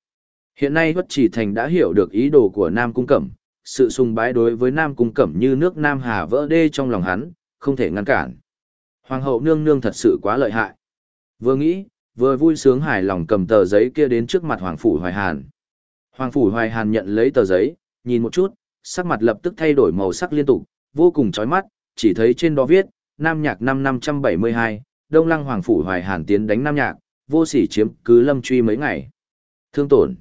Hiện nay bất chỉ thành đã hiểu được ý đồ của Nam Cung Cẩm, sự sùng bái đối với Nam Cung Cẩm như nước Nam Hà vỡ đê trong lòng hắn, không thể ngăn cản. Hoàng hậu nương nương thật sự quá lợi hại. Vừa nghĩ, vừa vui sướng hài lòng cầm tờ giấy kia đến trước mặt Hoàng Phủ Hoài Hàn. Hoàng Phủ Hoài Hàn nhận lấy tờ giấy, nhìn một chút, sắc mặt lập tức thay đổi màu sắc liên tục, vô cùng chói mắt, chỉ thấy trên đó viết, Nam Nhạc năm 572, Đông Lăng Hoàng Phủ Hoài Hàn tiến đánh Nam Nhạc, vô sỉ chiếm cứ lâm truy mấy ngày. Thương tổn.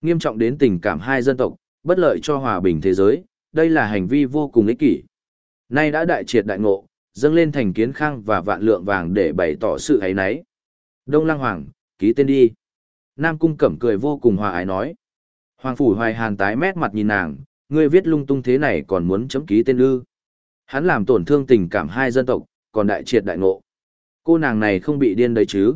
Nghiêm trọng đến tình cảm hai dân tộc, bất lợi cho hòa bình thế giới, đây là hành vi vô cùng ích kỷ. Nay đã đại triệt đại ngộ, dâng lên thành kiến khang và vạn lượng vàng để bày tỏ sự ấy nấy. Đông Lăng Hoàng, ký tên đi. Nam Cung Cẩm cười vô cùng hòa ái nói. Hoàng Phủ Hoài Hàn tái mét mặt nhìn nàng, ngươi viết lung tung thế này còn muốn chấm ký tên ư. Hắn làm tổn thương tình cảm hai dân tộc, còn đại triệt đại ngộ. Cô nàng này không bị điên đấy chứ.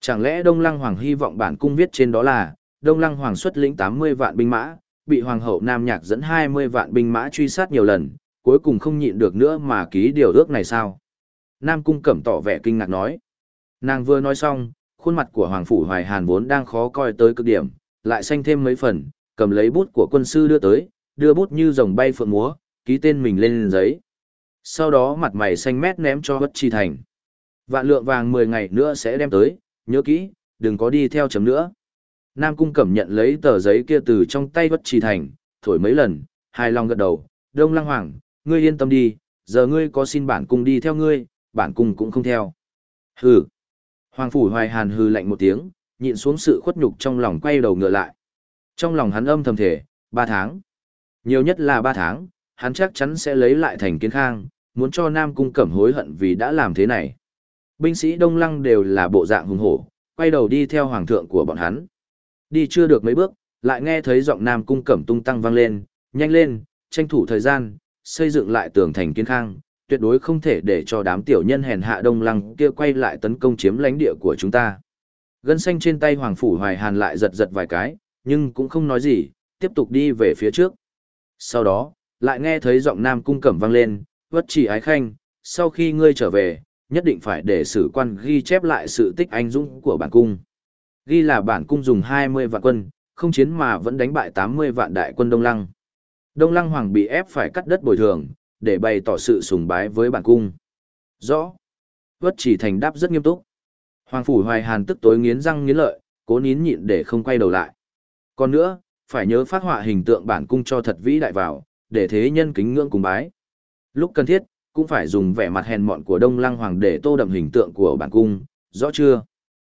Chẳng lẽ Đông Lăng Hoàng hy vọng bản cung viết trên đó là, Đông Lăng Hoàng xuất lĩnh 80 vạn binh mã, bị Hoàng hậu Nam Nhạc dẫn 20 vạn binh mã truy sát nhiều lần, cuối cùng không nhịn được nữa mà ký điều ước này sao? Nam Cung Cẩm tỏ vẻ kinh ngạc nói. Nàng vừa nói xong, khuôn mặt của Hoàng Phủ Hoài Hàn vốn đang khó coi tới cực điểm, lại xanh thêm mấy phần, cầm lấy bút của quân sư đưa tới, đưa bút như rồng bay phượng múa, ký tên mình lên giấy. Sau đó mặt mày xanh mét ném cho bất chi thành. Vạn lượng vàng 10 ngày nữa sẽ đem tới, nhớ kỹ, đừng có đi theo chấm nữa. Nam Cung Cẩm nhận lấy tờ giấy kia từ trong tay bất chi thành, thổi mấy lần, hài lòng gật đầu, Đông Lăng Hoàng, ngươi yên tâm đi, giờ ngươi có xin bản cung đi theo ngươi, bản cung cũng không theo. Hừ. Hoàng Phủ Hoài Hàn hừ lạnh một tiếng, nhịn xuống sự khuất nhục trong lòng quay đầu ngựa lại. Trong lòng hắn âm thầm thể, ba tháng. Nhiều nhất là ba tháng, hắn chắc chắn sẽ lấy lại thành kiến khang, muốn cho Nam Cung Cẩm hối hận vì đã làm thế này. Binh sĩ Đông Lăng đều là bộ dạng hùng hổ, quay đầu đi theo hoàng thượng của bọn hắn. Đi chưa được mấy bước, lại nghe thấy giọng Nam Cung Cẩm tung tăng vang lên, nhanh lên, tranh thủ thời gian, xây dựng lại tường thành kiến khang, tuyệt đối không thể để cho đám tiểu nhân hèn hạ Đông Lăng kia quay lại tấn công chiếm lãnh địa của chúng ta. Gân xanh trên tay Hoàng Phủ Hoài Hàn lại giật giật vài cái, nhưng cũng không nói gì, tiếp tục đi về phía trước. Sau đó, lại nghe thấy giọng nam cung cẩm vang lên, vất chỉ ái khanh, sau khi ngươi trở về, nhất định phải để sử quan ghi chép lại sự tích anh dũng của bản cung. Ghi là bản cung dùng 20 vạn quân, không chiến mà vẫn đánh bại 80 vạn đại quân Đông Lăng. Đông Lăng Hoàng bị ép phải cắt đất bồi thường, để bày tỏ sự sùng bái với bản cung. Rõ. Vất chỉ thành đáp rất nghiêm túc. Hoàng Phủ Hoài Hàn tức tối nghiến răng nghiến lợi, cố nín nhịn để không quay đầu lại. Còn nữa, phải nhớ phát họa hình tượng bản cung cho thật vĩ đại vào, để thế nhân kính ngưỡng cùng bái. Lúc cần thiết, cũng phải dùng vẻ mặt hèn mọn của Đông Lăng Hoàng để tô đậm hình tượng của bản cung, rõ chưa?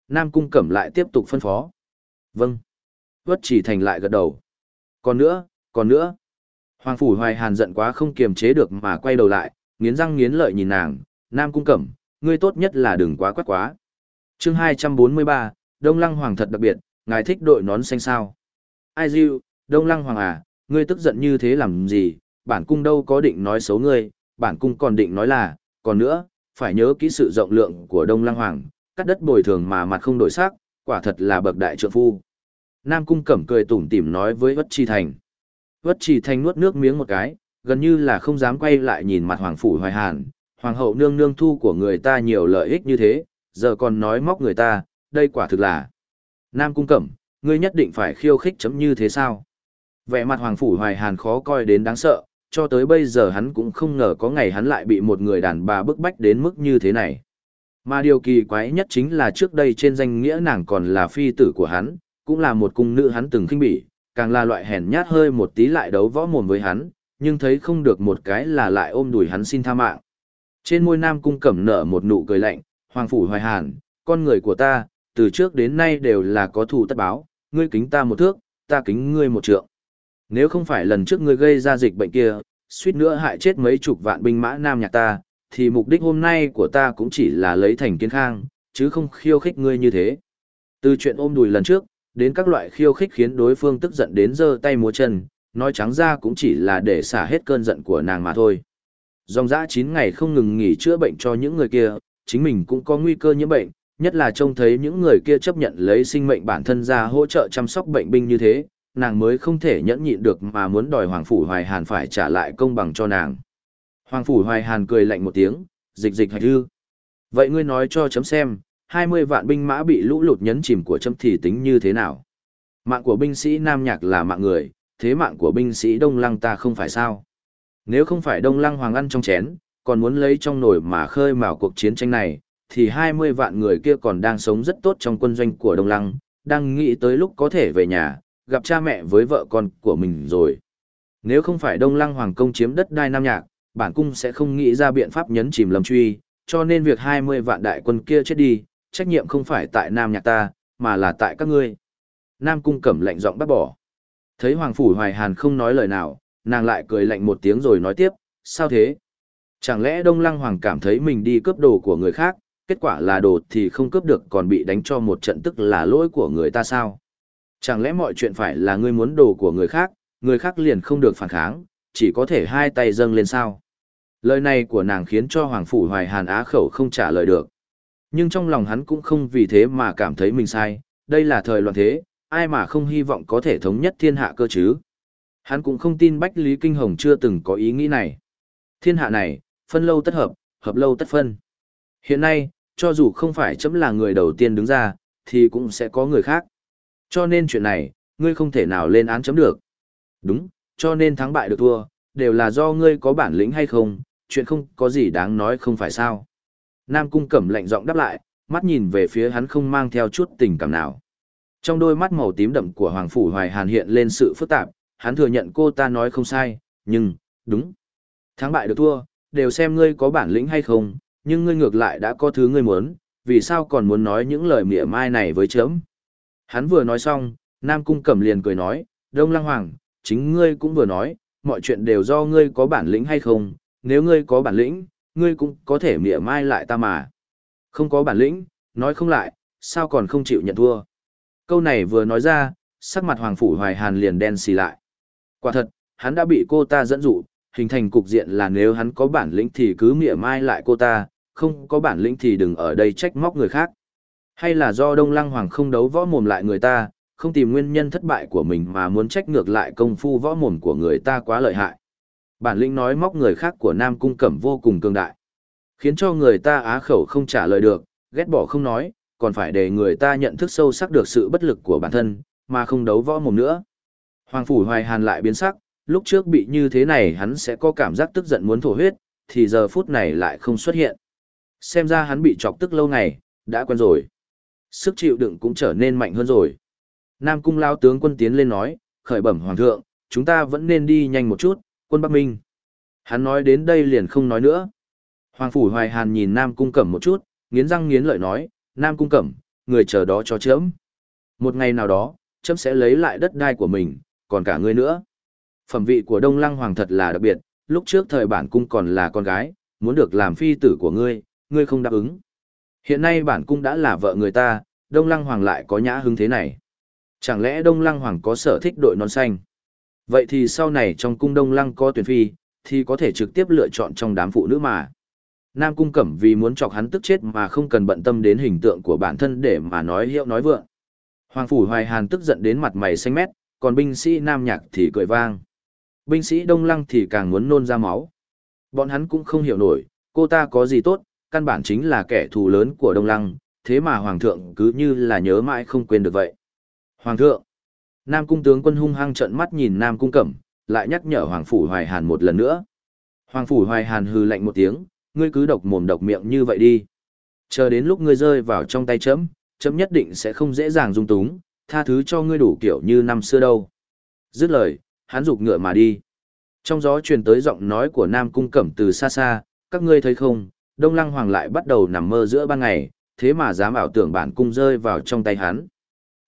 Nam cung cẩm lại tiếp tục phân phó. Vâng. Vất chỉ thành lại gật đầu. Còn nữa, còn nữa. Hoàng Phủ Hoài Hàn giận quá không kiềm chế được mà quay đầu lại, nghiến răng nghiến lợi nhìn nàng, Nam cung cẩm, ngươi tốt nhất là đừng quá quát quá. chương 243, Đông Lăng Hoàng thật đặc biệt, ngài thích đội nón xanh sao. Ai diêu, Đông Lăng Hoàng à, ngươi tức giận như thế làm gì, bản cung đâu có định nói xấu ngươi, bản cung còn định nói là, còn nữa, phải nhớ kỹ sự rộng lượng của Đông Lăng Hoàng, cắt đất bồi thường mà mặt không đổi sắc, quả thật là bậc đại trượng phu. Nam Cung Cẩm cười tủm tỉm nói với Vất Chi Thành. Vất Chi Thành nuốt nước miếng một cái, gần như là không dám quay lại nhìn mặt Hoàng Phủ Hoài Hàn. Hoàng hậu nương nương thu của người ta nhiều lợi ích như thế, giờ còn nói móc người ta, đây quả thực là. Nam Cung Cẩm, ngươi nhất định phải khiêu khích chấm như thế sao? Vẻ mặt Hoàng Phủ Hoài Hàn khó coi đến đáng sợ, cho tới bây giờ hắn cũng không ngờ có ngày hắn lại bị một người đàn bà bức bách đến mức như thế này. Mà điều kỳ quái nhất chính là trước đây trên danh nghĩa nàng còn là phi tử của hắn, cũng là một cung nữ hắn từng khinh bỉ, càng là loại hèn nhát hơi một tí lại đấu võ mồm với hắn, nhưng thấy không được một cái là lại ôm đùi hắn xin tha mạng. Trên môi nam cung cẩm nở một nụ cười lạnh, hoàng phủ hoài hàn, con người của ta, từ trước đến nay đều là có thù tất báo, ngươi kính ta một thước, ta kính ngươi một trượng. Nếu không phải lần trước ngươi gây ra dịch bệnh kia, suýt nữa hại chết mấy chục vạn binh mã nam nhạc ta, thì mục đích hôm nay của ta cũng chỉ là lấy thành kiến khang, chứ không khiêu khích ngươi như thế. Từ chuyện ôm đùi lần trước, đến các loại khiêu khích khiến đối phương tức giận đến giơ tay múa chân, nói trắng ra cũng chỉ là để xả hết cơn giận của nàng mà thôi. Dòng dã 9 ngày không ngừng nghỉ chữa bệnh cho những người kia, chính mình cũng có nguy cơ nhiễm bệnh, nhất là trông thấy những người kia chấp nhận lấy sinh mệnh bản thân ra hỗ trợ chăm sóc bệnh binh như thế, nàng mới không thể nhẫn nhịn được mà muốn đòi Hoàng Phủ Hoài Hàn phải trả lại công bằng cho nàng. Hoàng Phủ Hoài Hàn cười lạnh một tiếng, dịch dịch hạch hư. Vậy ngươi nói cho chấm xem, 20 vạn binh mã bị lũ lụt nhấn chìm của chấm thì tính như thế nào? Mạng của binh sĩ Nam Nhạc là mạng người, thế mạng của binh sĩ Đông Lăng ta không phải sao? Nếu không phải Đông Lăng Hoàng ăn trong chén, còn muốn lấy trong nồi mà khơi mào cuộc chiến tranh này, thì 20 vạn người kia còn đang sống rất tốt trong quân doanh của Đông Lăng, đang nghĩ tới lúc có thể về nhà, gặp cha mẹ với vợ con của mình rồi. Nếu không phải Đông Lăng Hoàng công chiếm đất đai Nam Nhạc, bản cung sẽ không nghĩ ra biện pháp nhấn chìm Lâm Truy, cho nên việc 20 vạn đại quân kia chết đi, trách nhiệm không phải tại Nam Nhạc ta, mà là tại các ngươi. Nam cung cẩm lạnh giọng bắt bỏ. Thấy Hoàng Phủ Hoài Hàn không nói lời nào, nàng lại cười lạnh một tiếng rồi nói tiếp, sao thế? Chẳng lẽ Đông Lăng Hoàng cảm thấy mình đi cướp đồ của người khác, kết quả là đồ thì không cướp được còn bị đánh cho một trận tức là lỗi của người ta sao? Chẳng lẽ mọi chuyện phải là ngươi muốn đồ của người khác, người khác liền không được phản kháng, chỉ có thể hai tay dâng lên sao? Lời này của nàng khiến cho Hoàng Phủ Hoài Hàn á khẩu không trả lời được. Nhưng trong lòng hắn cũng không vì thế mà cảm thấy mình sai, đây là thời loạn thế, ai mà không hy vọng có thể thống nhất thiên hạ cơ chứ. Hắn cũng không tin Bách Lý Kinh Hồng chưa từng có ý nghĩ này. Thiên hạ này, phân lâu tất hợp, hợp lâu tất phân. Hiện nay, cho dù không phải chấm là người đầu tiên đứng ra, thì cũng sẽ có người khác. Cho nên chuyện này, ngươi không thể nào lên án chấm được. Đúng, cho nên thắng bại được thua, đều là do ngươi có bản lĩnh hay không, chuyện không có gì đáng nói không phải sao. Nam Cung Cẩm lạnh giọng đáp lại, mắt nhìn về phía hắn không mang theo chút tình cảm nào. Trong đôi mắt màu tím đậm của Hoàng Phủ Hoài Hàn hiện lên sự phức tạp, hắn thừa nhận cô ta nói không sai, nhưng, đúng. Thắng bại được thua, đều xem ngươi có bản lĩnh hay không, nhưng ngươi ngược lại đã có thứ ngươi muốn, vì sao còn muốn nói những lời mỉa mai này với chấm. Hắn vừa nói xong, Nam Cung Cẩm liền cười nói, Đông Lăng Hoàng, chính ngươi cũng vừa nói, mọi chuyện đều do ngươi có bản lĩnh hay không, nếu ngươi có bản lĩnh, ngươi cũng có thể mỉa mai lại ta mà. Không có bản lĩnh, nói không lại, sao còn không chịu nhận thua. Câu này vừa nói ra, sắc mặt Hoàng Phủ Hoài Hàn liền đen xì lại. Quả thật, hắn đã bị cô ta dẫn dụ, hình thành cục diện là nếu hắn có bản lĩnh thì cứ mỉa mai lại cô ta, không có bản lĩnh thì đừng ở đây trách móc người khác. Hay là do Đông Lăng Hoàng không đấu võ mồm lại người ta, không tìm nguyên nhân thất bại của mình mà muốn trách ngược lại công phu võ mồm của người ta quá lợi hại. Bản lĩnh nói móc người khác của Nam Cung Cẩm vô cùng cường đại. Khiến cho người ta á khẩu không trả lời được, ghét bỏ không nói, còn phải để người ta nhận thức sâu sắc được sự bất lực của bản thân, mà không đấu võ mồm nữa. Hoàng Phủ Hoài Hàn lại biến sắc, lúc trước bị như thế này hắn sẽ có cảm giác tức giận muốn thổ huyết, thì giờ phút này lại không xuất hiện. Xem ra hắn bị chọc tức lâu ngày, đã quen rồi. Sức chịu đựng cũng trở nên mạnh hơn rồi. Nam Cung lao tướng quân tiến lên nói, khởi bẩm Hoàng thượng, chúng ta vẫn nên đi nhanh một chút, quân Bắc Minh. Hắn nói đến đây liền không nói nữa. Hoàng Phủ Hoài Hàn nhìn Nam Cung Cẩm một chút, nghiến răng nghiến lợi nói, Nam Cung Cẩm, người chờ đó cho chấm. Một ngày nào đó, chấm sẽ lấy lại đất đai của mình, còn cả ngươi nữa. Phẩm vị của Đông Lăng Hoàng thật là đặc biệt, lúc trước thời bản cung còn là con gái, muốn được làm phi tử của ngươi, ngươi không đáp ứng. Hiện nay bản cung đã là vợ người ta, Đông Lăng Hoàng lại có nhã hứng thế này. Chẳng lẽ Đông Lăng Hoàng có sở thích đội nón xanh? Vậy thì sau này trong cung Đông Lăng có tuyển phi, thì có thể trực tiếp lựa chọn trong đám phụ nữ mà. Nam Cung Cẩm vì muốn chọc hắn tức chết mà không cần bận tâm đến hình tượng của bản thân để mà nói hiệu nói vượng. Hoàng Phủ Hoài Hàn tức giận đến mặt mày xanh mét, còn binh sĩ Nam Nhạc thì cười vang. Binh sĩ Đông Lăng thì càng muốn nôn ra máu. Bọn hắn cũng không hiểu nổi, cô ta có gì tốt, căn bản chính là kẻ thù lớn của Đông Lăng, thế mà Hoàng thượng cứ như là nhớ mãi không quên được vậy. Hoàng thượng! Nam Cung tướng quân hung hăng trợn mắt nhìn Nam Cung Cẩm, lại nhắc nhở Hoàng Phủ Hoài Hàn một lần nữa. Hoàng Phủ Hoài Hàn hừ lạnh một tiếng, ngươi cứ độc mồm độc miệng như vậy đi. Chờ đến lúc ngươi rơi vào trong tay chấm, chấm nhất định sẽ không dễ dàng dung túng, tha thứ cho ngươi đủ kiểu như năm xưa đâu. Dứt lời, hắn rục ngựa mà đi. Trong gió truyền tới giọng nói của Nam Cung Cẩm từ xa xa, các ngươi thấy không, Đông Lăng Hoàng lại bắt đầu nằm mơ giữa ban ngày, thế mà dám ảo tưởng bản cung rơi vào trong tay hắn.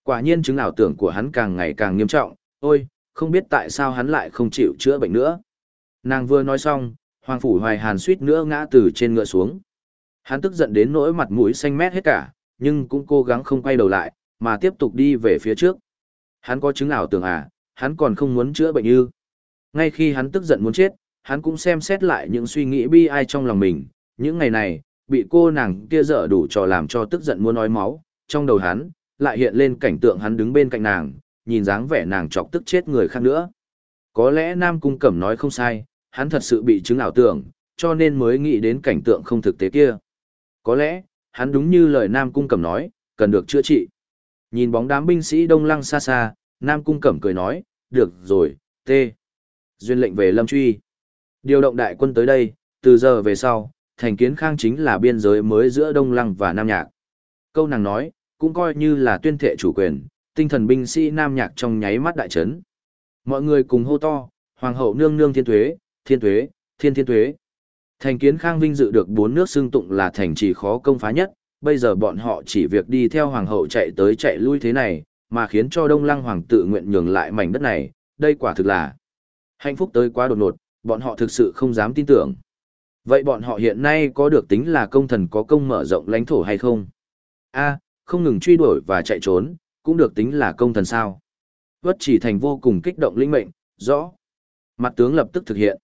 Quả nhiên chứng ảo tưởng của hắn càng ngày càng nghiêm trọng, ôi, không biết tại sao hắn lại không chịu chữa bệnh nữa. Nàng vừa nói xong, Hoàng Phủ Hoài Hàn suýt nữa ngã từ trên ngựa xuống. Hắn tức giận đến nỗi mặt mũi xanh mét hết cả, nhưng cũng cố gắng không quay đầu lại, mà tiếp tục đi về phía trước. Hắn có chứng ảo tưởng à, hắn còn không muốn chữa bệnh ư. Ngay khi hắn tức giận muốn chết, hắn cũng xem xét lại những suy nghĩ bi ai trong lòng mình. Những ngày này, bị cô nàng kia dở đủ trò làm cho tức giận muốn nói máu, trong đầu hắn, lại hiện lên cảnh tượng hắn đứng bên cạnh nàng, nhìn dáng vẻ nàng chọc tức chết người khác nữa. Có lẽ Nam Cung Cẩm nói không sai, hắn thật sự bị chứng ảo tưởng, cho nên mới nghĩ đến cảnh tượng không thực tế kia. Có lẽ, hắn đúng như lời Nam Cung Cẩm nói, cần được chữa trị. Nhìn bóng đám binh sĩ đông lăng xa xa, Nam Cung Cẩm cười nói, được rồi, tê. Duyên lệnh về Lâm Truy. Điều động đại quân tới đây, từ giờ về sau, thành kiến khang chính là biên giới mới giữa Đông Lăng và Nam Nhạc. Câu nàng nói, cũng coi như là tuyên thệ chủ quyền, tinh thần binh sĩ Nam Nhạc trong nháy mắt đại trấn. Mọi người cùng hô to, Hoàng hậu nương nương thiên tuế, thiên tuế, thiên thiên tuế. Thành kiến khang vinh dự được bốn nước xưng tụng là thành trì khó công phá nhất, bây giờ bọn họ chỉ việc đi theo hoàng hậu chạy tới chạy lui thế này, mà khiến cho Đông Lăng hoàng tự nguyện nhường lại mảnh đất này, đây quả thực là hạnh phúc tới quá đột ngột, bọn họ thực sự không dám tin tưởng. Vậy bọn họ hiện nay có được tính là công thần có công mở rộng lãnh thổ hay không? A, không ngừng truy đuổi và chạy trốn, cũng được tính là công thần sao? Vất chỉ thành vô cùng kích động linh mệnh, rõ. Mặt tướng lập tức thực hiện.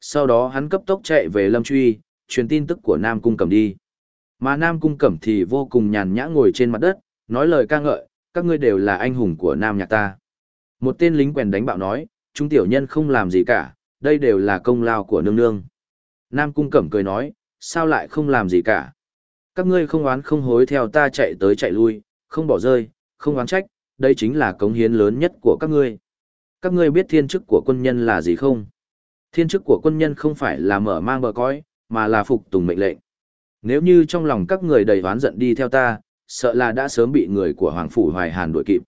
Sau đó hắn cấp tốc chạy về Lâm Truy, truyền tin tức của Nam Cung Cẩm đi. Mà Nam Cung Cẩm thì vô cùng nhàn nhã ngồi trên mặt đất, nói lời ca ngợi, các ngươi đều là anh hùng của Nam nhạc ta. Một tên lính quèn đánh bạo nói, chúng tiểu nhân không làm gì cả, đây đều là công lao của nương nương. Nam Cung Cẩm cười nói, sao lại không làm gì cả. Các ngươi không oán không hối theo ta chạy tới chạy lui, không bỏ rơi, không oán trách, đây chính là cống hiến lớn nhất của các ngươi. Các ngươi biết thiên chức của quân nhân là gì không? Thiên chức của quân nhân không phải là mở mang bờ cõi, mà là phục tùng mệnh lệnh. Nếu như trong lòng các người đầy oán giận đi theo ta, sợ là đã sớm bị người của Hoàng Phủ Hoài Hàn đuổi kịp.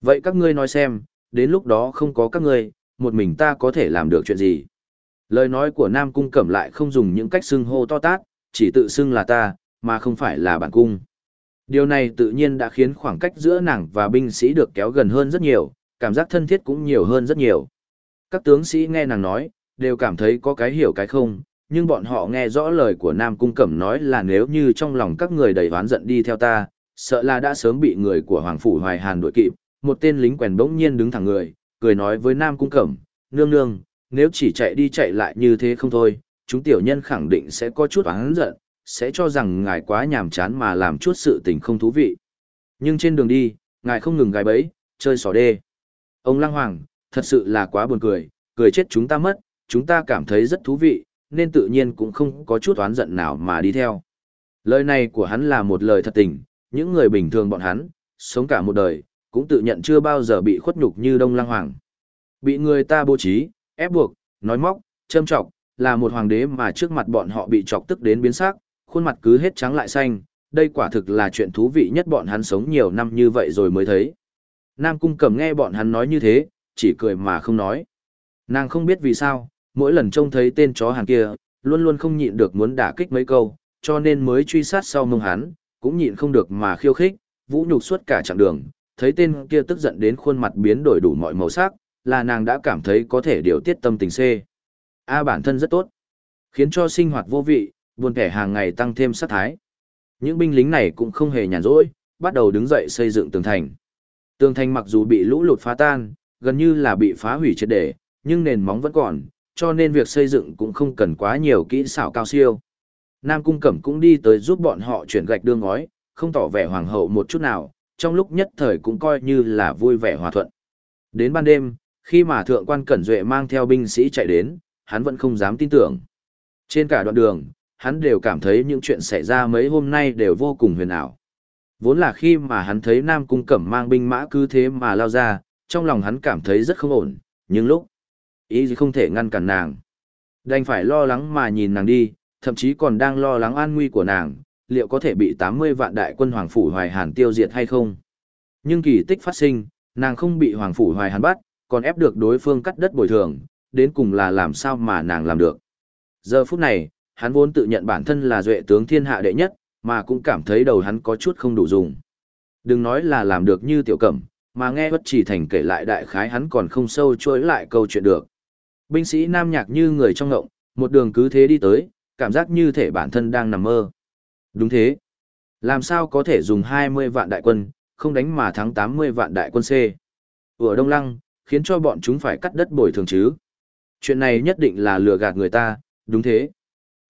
Vậy các ngươi nói xem, đến lúc đó không có các ngươi, một mình ta có thể làm được chuyện gì? Lời nói của Nam Cung Cẩm lại không dùng những cách xưng hô to tát, chỉ tự xưng là ta, mà không phải là bản cung. Điều này tự nhiên đã khiến khoảng cách giữa nàng và binh sĩ được kéo gần hơn rất nhiều, cảm giác thân thiết cũng nhiều hơn rất nhiều. Các tướng sĩ nghe nàng nói, đều cảm thấy có cái hiểu cái không, nhưng bọn họ nghe rõ lời của Nam Cung Cẩm nói là nếu như trong lòng các người đầy oán giận đi theo ta, sợ là đã sớm bị người của Hoàng Phủ Hoài Hàn đuổi kịp. Một tên lính quèn bỗng nhiên đứng thẳng người, cười nói với Nam Cung Cẩm, nương nương, nếu chỉ chạy đi chạy lại như thế không thôi, chúng tiểu nhân khẳng định sẽ có chút oán giận, sẽ cho rằng ngài quá nhàm chán mà làm chút sự tình không thú vị. Nhưng trên đường đi, ngài không ngừng gài bẫy, chơi xỏ đê. Ông Lăng Hoàng, thật sự là quá buồn cười, cười chết chúng ta mất, chúng ta cảm thấy rất thú vị, nên tự nhiên cũng không có chút oán giận nào mà đi theo. Lời này của hắn là một lời thật tình, những người bình thường bọn hắn, sống cả một đời, cũng tự nhận chưa bao giờ bị khuất nhục như Đông Lăng Hoàng. Bị người ta bố trí, ép buộc, nói móc, châm trọng, là một hoàng đế mà trước mặt bọn họ bị chọc tức đến biến sắc, khuôn mặt cứ hết trắng lại xanh, đây quả thực là chuyện thú vị nhất bọn hắn sống nhiều năm như vậy rồi mới thấy. Nam Cung Cẩm nghe bọn hắn nói như thế, chỉ cười mà không nói. Nàng không biết vì sao, mỗi lần trông thấy tên chó hàng kia, luôn luôn không nhịn được muốn đả kích mấy câu, cho nên mới truy sát sau mông hắn, cũng nhịn không được mà khiêu khích, vũ nhục suốt cả chặng đường, thấy tên kia tức giận đến khuôn mặt biến đổi đủ mọi màu sắc, là nàng đã cảm thấy có thể điều tiết tâm tình C. A bản thân rất tốt, khiến cho sinh hoạt vô vị, buồn kẻ hàng ngày tăng thêm sát thái. Những binh lính này cũng không hề nhàn rỗi, bắt đầu đứng dậy xây dựng tường thành. Tường thành mặc dù bị lũ lụt phá tan, gần như là bị phá hủy triệt để, nhưng nền móng vẫn còn, cho nên việc xây dựng cũng không cần quá nhiều kỹ xảo cao siêu. Nam Cung Cẩm cũng đi tới giúp bọn họ chuyển gạch đưa ngói, không tỏ vẻ hoàng hậu một chút nào, trong lúc nhất thời cũng coi như là vui vẻ hòa thuận. Đến ban đêm, khi mà thượng quan Cẩn Duệ mang theo binh sĩ chạy đến, hắn vẫn không dám tin tưởng. Trên cả đoạn đường, hắn đều cảm thấy những chuyện xảy ra mấy hôm nay đều vô cùng huyền ảo. Vốn là khi mà hắn thấy Nam Cung Cẩm mang binh mã cứ thế mà lao ra, trong lòng hắn cảm thấy rất không ổn, nhưng lúc ý gì không thể ngăn cản nàng. Đành phải lo lắng mà nhìn nàng đi, thậm chí còn đang lo lắng an nguy của nàng, liệu có thể bị 80 vạn đại quân Hoàng Phủ Hoài Hàn tiêu diệt hay không. Nhưng kỳ tích phát sinh, nàng không bị Hoàng Phủ Hoài Hàn bắt, còn ép được đối phương cắt đất bồi thường, đến cùng là làm sao mà nàng làm được. Giờ phút này, hắn vốn tự nhận bản thân là duệ tướng thiên hạ đệ nhất, mà cũng cảm thấy đầu hắn có chút không đủ dùng. Đừng nói là làm được như tiểu cẩm, mà nghe bất chỉ thành kể lại đại khái hắn còn không sâu chuỗi lại câu chuyện được. Binh sĩ nam nhạc như người trong ngộng, một đường cứ thế đi tới, cảm giác như thể bản thân đang nằm mơ. Đúng thế. Làm sao có thể dùng 20 vạn đại quân, không đánh mà thắng 80 vạn đại quân C. Ở Đông Lăng, khiến cho bọn chúng phải cắt đất bồi thường chứ. Chuyện này nhất định là lừa gạt người ta, đúng thế.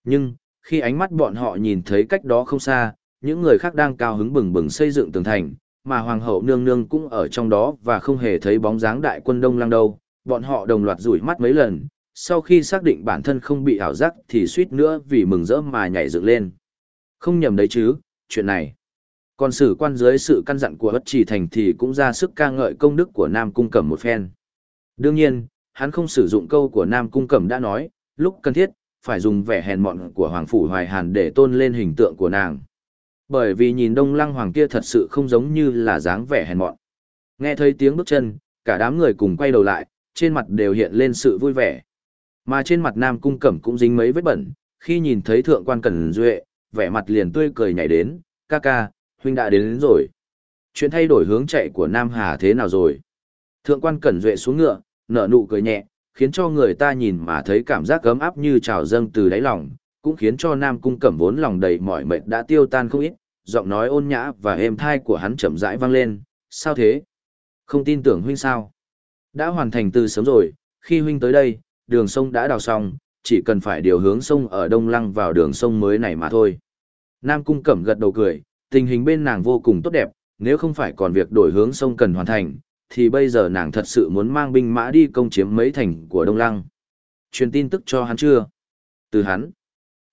Nhưng, khi ánh mắt bọn họ nhìn thấy cách đó không xa, những người khác đang cao hứng bừng bừng xây dựng tường thành, mà hoàng hậu nương nương cũng ở trong đó và không hề thấy bóng dáng đại quân đông lăng đâu, bọn họ đồng loạt rủi mắt mấy lần, sau khi xác định bản thân không bị ảo giác thì suýt nữa vì mừng rỡ mà nhảy dựng lên. Không nhầm đấy chứ, chuyện này. Còn sử quan dưới sự căn dặn của bất trì thành thì cũng ra sức ca ngợi công đức của Nam Cung Cẩm một phen. Đương nhiên, hắn không sử dụng câu của Nam Cung Cẩm đã nói, lúc cần thiết, phải dùng vẻ hèn mọn của Hoàng Phủ Hoài Hàn để tôn lên hình tượng của nàng. Bởi vì nhìn Đông Lăng Hoàng kia thật sự không giống như là dáng vẻ hèn mọn. Nghe thấy tiếng bước chân, cả đám người cùng quay đầu lại, trên mặt đều hiện lên sự vui vẻ. Mà trên mặt Nam Cung Cẩm cũng dính mấy vết bẩn, khi nhìn thấy Thượng quan Cẩn Duệ, vẻ mặt liền tươi cười nhảy đến, ca ca, huynh đã đến, đến rồi. Chuyện thay đổi hướng chạy của Nam Hà thế nào rồi? Thượng quan Cẩn Duệ xuống ngựa, nở nụ cười nhẹ, khiến cho người ta nhìn mà thấy cảm giác ấm áp như trào dâng từ đáy lòng, cũng khiến cho Nam Cung Cẩm vốn lòng đầy mỏi mệt đã tiêu tan không ít, giọng nói ôn nhã và êm thai của hắn chậm rãi vang lên, sao thế? Không tin tưởng huynh sao? Đã hoàn thành từ sớm rồi, khi huynh tới đây, đường sông đã đào xong, chỉ cần phải điều hướng sông ở Đông Lăng vào đường sông mới này mà thôi. Nam Cung Cẩm gật đầu cười, tình hình bên nàng vô cùng tốt đẹp, nếu không phải còn việc đổi hướng sông cần hoàn thành, thì bây giờ nàng thật sự muốn mang binh mã đi công chiếm mấy thành của Đông Lăng. Truyền tin tức cho hắn chưa? Từ hắn.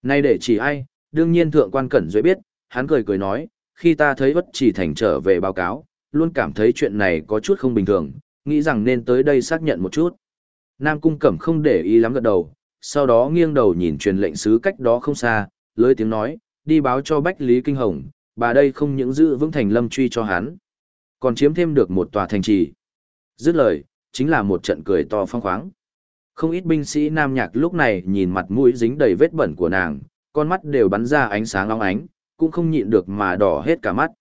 Nay để chỉ ai, đương nhiên thượng quan cẩn duệ biết, hắn cười cười nói, khi ta thấy bất chỉ thành trở về báo cáo, luôn cảm thấy chuyện này có chút không bình thường, nghĩ rằng nên tới đây xác nhận một chút. Nam cung cẩm không để ý lắm gật đầu, sau đó nghiêng đầu nhìn truyền lệnh sứ cách đó không xa, lưới tiếng nói, đi báo cho Bách Lý Kinh Hồng, bà đây không những giữ vững thành lâm truy cho hắn, còn chiếm thêm được một tòa thành trì. Dứt lời, chính là một trận cười to phong khoáng. Không ít binh sĩ nam nhạc lúc này nhìn mặt mũi dính đầy vết bẩn của nàng, con mắt đều bắn ra ánh sáng long ánh, cũng không nhịn được mà đỏ hết cả mắt.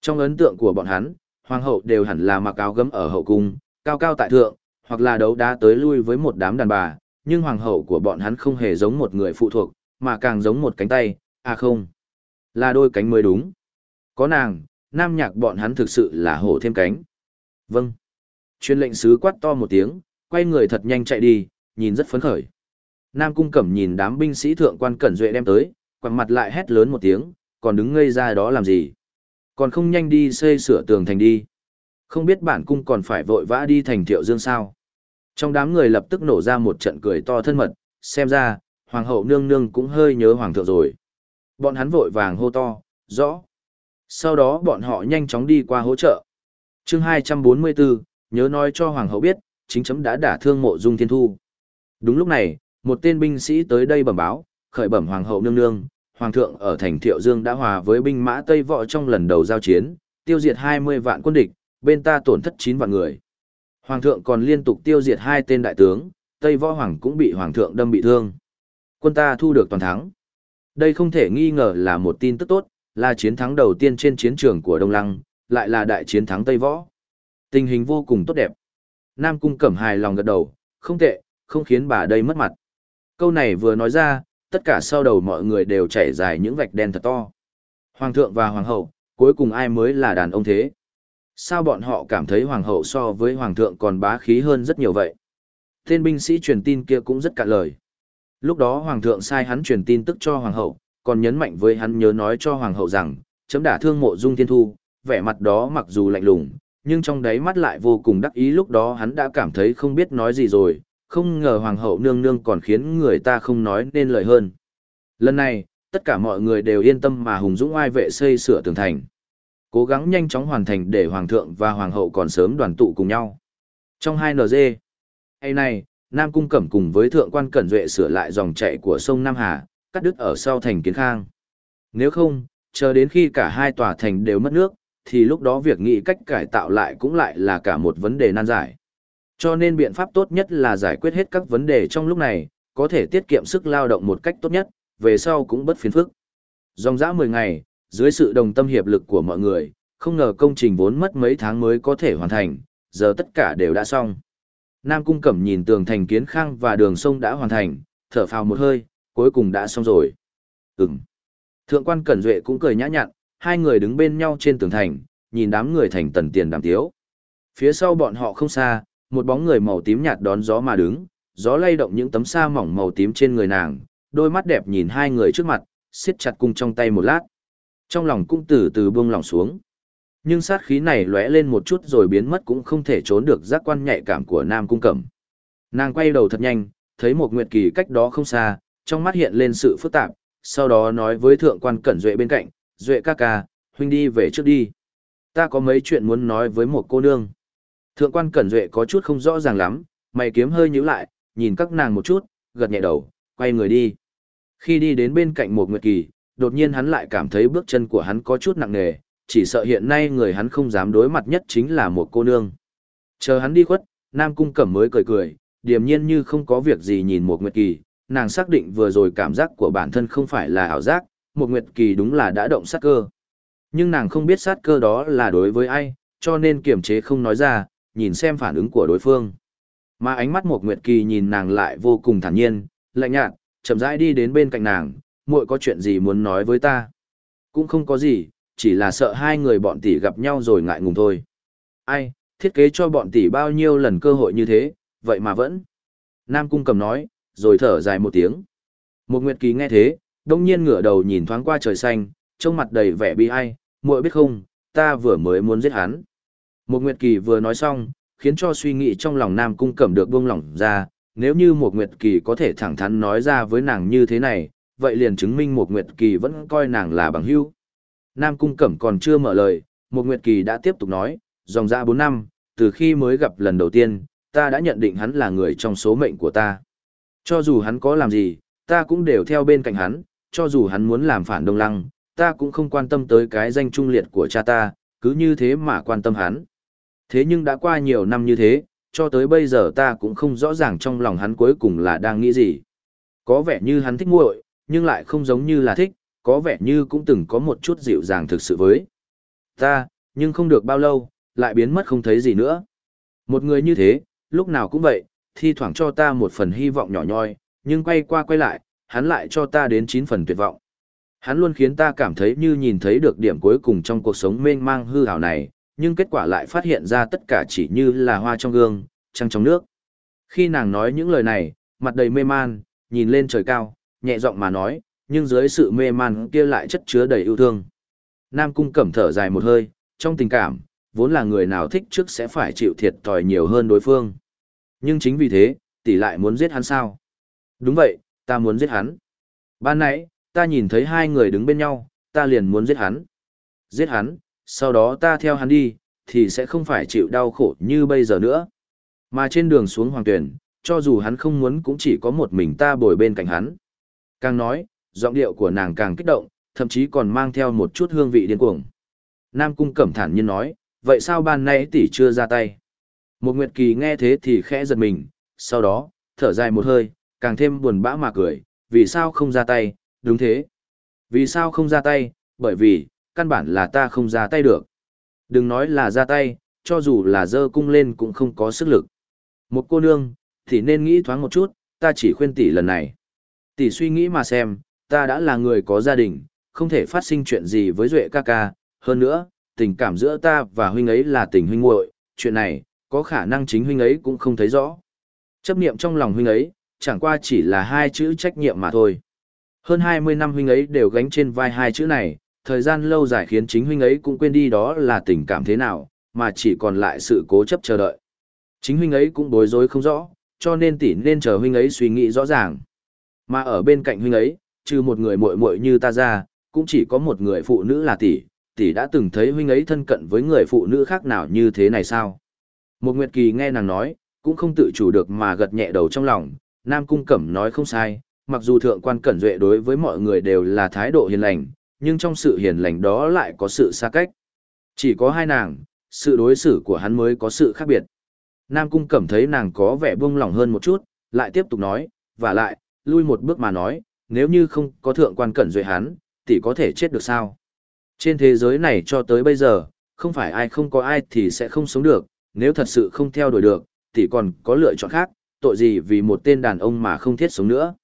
Trong ấn tượng của bọn hắn, hoàng hậu đều hẳn là mặc áo gấm ở hậu cung, cao cao tại thượng, hoặc là đấu đá tới lui với một đám đàn bà, nhưng hoàng hậu của bọn hắn không hề giống một người phụ thuộc, mà càng giống một cánh tay, à không, là đôi cánh mới đúng. Có nàng, nam nhạc bọn hắn thực sự là hổ thêm cánh. Vâng. Chuyên lệnh sứ quát to một tiếng, quay người thật nhanh chạy đi, nhìn rất phấn khởi. Nam cung cẩm nhìn đám binh sĩ thượng quan cẩn duệ đem tới, quẳng mặt lại hét lớn một tiếng, còn đứng ngây ra đó làm gì? Còn không nhanh đi xây sửa tường thành đi. Không biết bản cung còn phải vội vã đi thành thiệu dương sao? Trong đám người lập tức nổ ra một trận cười to thân mật, xem ra, hoàng hậu nương nương cũng hơi nhớ hoàng thượng rồi. Bọn hắn vội vàng hô to, rõ. Sau đó bọn họ nhanh chóng đi qua hỗ trợ. chương 244, nhớ nói cho hoàng hậu biết, chính chấm đã đả thương mộ dung thiên thu. Đúng lúc này, một tên binh sĩ tới đây bẩm báo, khởi bẩm hoàng hậu nương nương, hoàng thượng ở thành Thiệu Dương đã hòa với binh mã Tây Võ trong lần đầu giao chiến, tiêu diệt 20 vạn quân địch, bên ta tổn thất 9 vạn người. Hoàng thượng còn liên tục tiêu diệt hai tên đại tướng, Tây Võ Hoàng cũng bị Hoàng thượng đâm bị thương. Quân ta thu được toàn thắng. Đây không thể nghi ngờ là một tin tức tốt, là chiến thắng đầu tiên trên chiến trường của Đông Lăng, lại là đại chiến thắng Tây Võ. Tình hình vô cùng tốt đẹp. Nam Cung Cẩm hài lòng gật đầu, không tệ, không khiến bà đây mất mặt. Câu này vừa nói ra, tất cả sau đầu mọi người đều chảy dài những vạch đen thật to. Hoàng thượng và hoàng hậu, cuối cùng ai mới là đàn ông thế? Sao bọn họ cảm thấy hoàng hậu so với hoàng thượng còn bá khí hơn rất nhiều vậy? Tên binh sĩ truyền tin kia cũng rất cạn lời. Lúc đó hoàng thượng sai hắn truyền tin tức cho hoàng hậu, còn nhấn mạnh với hắn nhớ nói cho hoàng hậu rằng, chấm đả thương mộ dung thiên thu, vẻ mặt đó mặc dù lạnh lùng, nhưng trong đáy mắt lại vô cùng đắc ý lúc đó hắn đã cảm thấy không biết nói gì rồi, không ngờ hoàng hậu nương nương còn khiến người ta không nói nên lời hơn. Lần này, tất cả mọi người đều yên tâm mà hùng dũng ai vệ xây sửa tường thành. Cố gắng nhanh chóng hoàn thành để hoàng thượng và hoàng hậu còn sớm đoàn tụ cùng nhau. Trong hai NG, hay này, Nam Cung Cẩm cùng với thượng quan Cẩn Duệ sửa lại dòng chảy của sông Nam Hà, cắt đứt ở sau thành Kiến Khang. Nếu không, chờ đến khi cả hai tòa thành đều mất nước, thì lúc đó việc nghĩ cách cải tạo lại cũng lại là cả một vấn đề nan giải. Cho nên biện pháp tốt nhất là giải quyết hết các vấn đề trong lúc này, có thể tiết kiệm sức lao động một cách tốt nhất, về sau cũng bất phiền phức. Dòng dã 10 ngày, dưới sự đồng tâm hiệp lực của mọi người, không ngờ công trình vốn mất mấy tháng mới có thể hoàn thành, giờ tất cả đều đã xong. Nam Cung Cẩm nhìn tường thành kiến khang và đường sông đã hoàn thành, thở phào một hơi, cuối cùng đã xong rồi. Ừm. Thượng quan Cẩn Duệ cũng cười nhã nhặn, hai người đứng bên nhau trên tường thành, nhìn đám người thành tần tiền đàm tiếu. Phía sau bọn họ không xa, một bóng người màu tím nhạt đón gió mà đứng, gió lay động những tấm sa mỏng màu tím trên người nàng, đôi mắt đẹp nhìn hai người trước mặt, siết chặt cung trong tay một lát. Trong lòng cũng từ từ buông lòng xuống. Nhưng sát khí này lóe lên một chút rồi biến mất cũng không thể trốn được giác quan nhạy cảm của Nam Cung Cẩm. Nàng quay đầu thật nhanh, thấy một nguyệt kỳ cách đó không xa, trong mắt hiện lên sự phức tạp, sau đó nói với thượng quan Cẩn Duệ bên cạnh, Duệ ca ca, huynh đi về trước đi. Ta có mấy chuyện muốn nói với một cô nương. Thượng quan Cẩn Duệ có chút không rõ ràng lắm, mày kiếm hơi nhíu lại, nhìn các nàng một chút, gật nhẹ đầu, quay người đi. Khi đi đến bên cạnh một nguyệt kỳ, đột nhiên hắn lại cảm thấy bước chân của hắn có chút nặng nề, chỉ sợ hiện nay người hắn không dám đối mặt nhất chính là một cô nương. Chờ hắn đi khuất, Nam Cung Cẩm mới cười cười, điềm nhiên như không có việc gì nhìn một nguyệt kỳ, nàng xác định vừa rồi cảm giác của bản thân không phải là ảo giác, một nguyệt kỳ đúng là đã động sát cơ. Nhưng nàng không biết sát cơ đó là đối với ai, cho nên kiềm chế không nói ra, nhìn xem phản ứng của đối phương. Mà ánh mắt một nguyệt kỳ nhìn nàng lại vô cùng thản nhiên, lạnh nhạt, chậm rãi đi đến bên cạnh nàng, muội có chuyện gì muốn nói với ta? Cũng không có gì, chỉ là sợ hai người bọn tỷ gặp nhau rồi ngại ngùng thôi. Ai, thiết kế cho bọn tỷ bao nhiêu lần cơ hội như thế, vậy mà vẫn. Nam Cung cầm nói, rồi thở dài một tiếng. Một Nguyệt Kỳ nghe thế, đông nhiên ngửa đầu nhìn thoáng qua trời xanh, trông mặt đầy vẻ bi ai, muội biết không, ta vừa mới muốn giết hắn. Một Nguyệt Kỳ vừa nói xong, khiến cho suy nghĩ trong lòng Nam Cung Cẩm được buông lỏng ra, nếu như một Nguyệt Kỳ có thể thẳng thắn nói ra với nàng như thế này, vậy liền chứng minh một Nguyệt Kỳ vẫn coi nàng là bằng hữu. Nam Cung Cẩm còn chưa mở lời, một Nguyệt Kỳ đã tiếp tục nói, dòng ra 4 năm, từ khi mới gặp lần đầu tiên, ta đã nhận định hắn là người trong số mệnh của ta. Cho dù hắn có làm gì, ta cũng đều theo bên cạnh hắn, cho dù hắn muốn làm phản Đông Lăng, ta cũng không quan tâm tới cái danh trung liệt của cha ta, cứ như thế mà quan tâm hắn. Thế nhưng đã qua nhiều năm như thế, cho tới bây giờ ta cũng không rõ ràng trong lòng hắn cuối cùng là đang nghĩ gì. Có vẻ như hắn thích muội, nhưng lại không giống như là thích, có vẻ như cũng từng có một chút dịu dàng thực sự với. Ta, nhưng không được bao lâu, lại biến mất không thấy gì nữa. Một người như thế, lúc nào cũng vậy, thi thoảng cho ta một phần hy vọng nhỏ nhoi, nhưng quay qua quay lại, hắn lại cho ta đến 9 phần tuyệt vọng. Hắn luôn khiến ta cảm thấy như nhìn thấy được điểm cuối cùng trong cuộc sống mênh mang hư ảo này, nhưng kết quả lại phát hiện ra tất cả chỉ như là hoa trong gương, trăng trong nước. Khi nàng nói những lời này, mặt đầy mê man, nhìn lên trời cao, nhẹ giọng mà nói, nhưng dưới sự mê man kia lại chất chứa đầy yêu thương. Nam cung cẩm thở dài một hơi, trong tình cảm, vốn là người nào thích trước sẽ phải chịu thiệt thòi nhiều hơn đối phương. Nhưng chính vì thế, tỷ lại muốn giết hắn sao? Đúng vậy, ta muốn giết hắn. Ban nãy, ta nhìn thấy hai người đứng bên nhau, ta liền muốn giết hắn. Giết hắn, sau đó ta theo hắn đi, thì sẽ không phải chịu đau khổ như bây giờ nữa. Mà trên đường xuống hoàng tuyển, cho dù hắn không muốn cũng chỉ có một mình ta bồi bên cạnh hắn. Càng nói, giọng điệu của nàng càng kích động, thậm chí còn mang theo một chút hương vị điên cuồng. Nam Cung Cẩm thản nhiên nói, vậy sao ban nay tỷ chưa ra tay? Một Nguyệt Kỳ nghe thế thì khẽ giật mình, sau đó, thở dài một hơi, càng thêm buồn bã mà cười, vì sao không ra tay, đúng thế. Vì sao không ra tay, bởi vì, căn bản là ta không ra tay được. Đừng nói là ra tay, cho dù là dơ cung lên cũng không có sức lực. Một cô nương, thì nên nghĩ thoáng một chút, ta chỉ khuyên tỷ lần này. Tỷ suy nghĩ mà xem, ta đã là người có gia đình, không thể phát sinh chuyện gì với Duệ ca ca, hơn nữa, tình cảm giữa ta và huynh ấy là tình huynh muội, chuyện này, có khả năng chính huynh ấy cũng không thấy rõ. Chấp niệm trong lòng huynh ấy, chẳng qua chỉ là hai chữ trách nhiệm mà thôi. Hơn 20 năm huynh ấy đều gánh trên vai hai chữ này, thời gian lâu dài khiến chính huynh ấy cũng quên đi đó là tình cảm thế nào, mà chỉ còn lại sự cố chấp chờ đợi. Chính huynh ấy cũng bối rối không rõ, cho nên tỷ nên chờ huynh ấy suy nghĩ rõ ràng. Mà ở bên cạnh huynh ấy, trừ một người muội muội như ta ra, cũng chỉ có một người phụ nữ là tỷ, tỷ đã từng thấy huynh ấy thân cận với người phụ nữ khác nào như thế này sao? Một Nguyệt Kỳ nghe nàng nói, cũng không tự chủ được mà gật nhẹ đầu trong lòng, Nam Cung Cẩm nói không sai, mặc dù thượng quan cẩn duệ đối với mọi người đều là thái độ hiền lành, nhưng trong sự hiền lành đó lại có sự xa cách. Chỉ có hai nàng, sự đối xử của hắn mới có sự khác biệt. Nam Cung Cẩm thấy nàng có vẻ buông lỏng hơn một chút, lại tiếp tục nói, và lại, lui một bước mà nói, nếu như không có thượng quan cẩn duệ hắn, tỷ có thể chết được sao? Trên thế giới này cho tới bây giờ, không phải ai không có ai thì sẽ không sống được, nếu thật sự không theo đuổi được, thì còn có lựa chọn khác, tội gì vì một tên đàn ông mà không thiết sống nữa.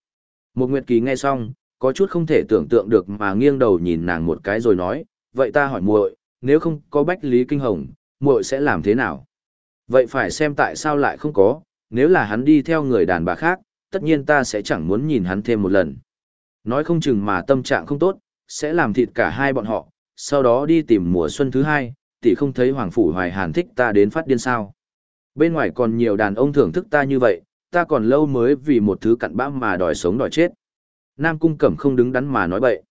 Một Nguyệt Kỳ nghe xong, có chút không thể tưởng tượng được mà nghiêng đầu nhìn nàng một cái rồi nói, vậy ta hỏi muội, nếu không có Bách Lý Kinh Hồng, muội sẽ làm thế nào? Vậy phải xem tại sao lại không có, nếu là hắn đi theo người đàn bà khác, tất nhiên ta sẽ chẳng muốn nhìn hắn thêm một lần. Nói không chừng mà tâm trạng không tốt, sẽ làm thịt cả hai bọn họ, sau đó đi tìm mùa xuân thứ hai, tỷ không thấy Hoàng Phủ Hoài Hàn thích ta đến phát điên sao. Bên ngoài còn nhiều đàn ông thưởng thức ta như vậy, ta còn lâu mới vì một thứ cặn bã mà đòi sống đòi chết. Nam Cung Cẩm không đứng đắn mà nói bậy.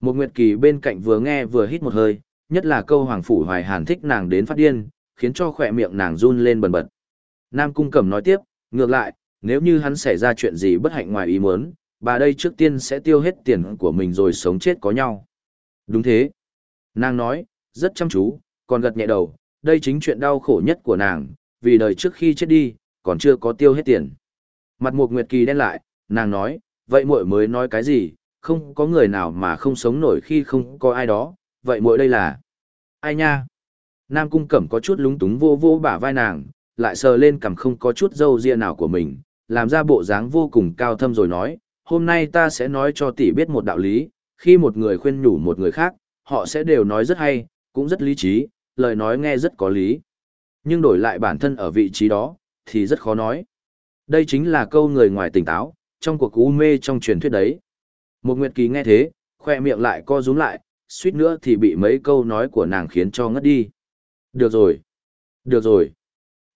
Một Nguyệt Kỳ bên cạnh vừa nghe vừa hít một hơi, nhất là câu Hoàng Phủ Hoài Hàn thích nàng đến phát điên, khiến cho khỏe miệng nàng run lên bần bật. Nam Cung Cẩm nói tiếp, ngược lại, nếu như hắn xảy ra chuyện gì bất hạnh ngoài ý muốn, bà đây trước tiên sẽ tiêu hết tiền của mình rồi sống chết có nhau. Đúng thế. Nàng nói, rất chăm chú, còn gật nhẹ đầu, đây chính chuyện đau khổ nhất của nàng, vì đời trước khi chết đi, còn chưa có tiêu hết tiền. Mặt Mục nguyệt kỳ đen lại, nàng nói, vậy muội mới nói cái gì, không có người nào mà không sống nổi khi không có ai đó, vậy muội đây là... Ai nha? Nam cung cẩm có chút lúng túng vô vô bả vai nàng, lại sờ lên cằm không có chút dâu ria nào của mình, làm ra bộ dáng vô cùng cao thâm rồi nói, hôm nay ta sẽ nói cho tỷ biết một đạo lý, khi một người khuyên nhủ một người khác, họ sẽ đều nói rất hay, cũng rất lý trí, lời nói nghe rất có lý. Nhưng đổi lại bản thân ở vị trí đó, thì rất khó nói. Đây chính là câu người ngoài tỉnh táo, trong cuộc u mê trong truyền thuyết đấy. Một Nguyệt Kỳ nghe thế, khoe miệng lại co rúm lại, suýt nữa thì bị mấy câu nói của nàng khiến cho ngất đi. Được rồi. Được rồi.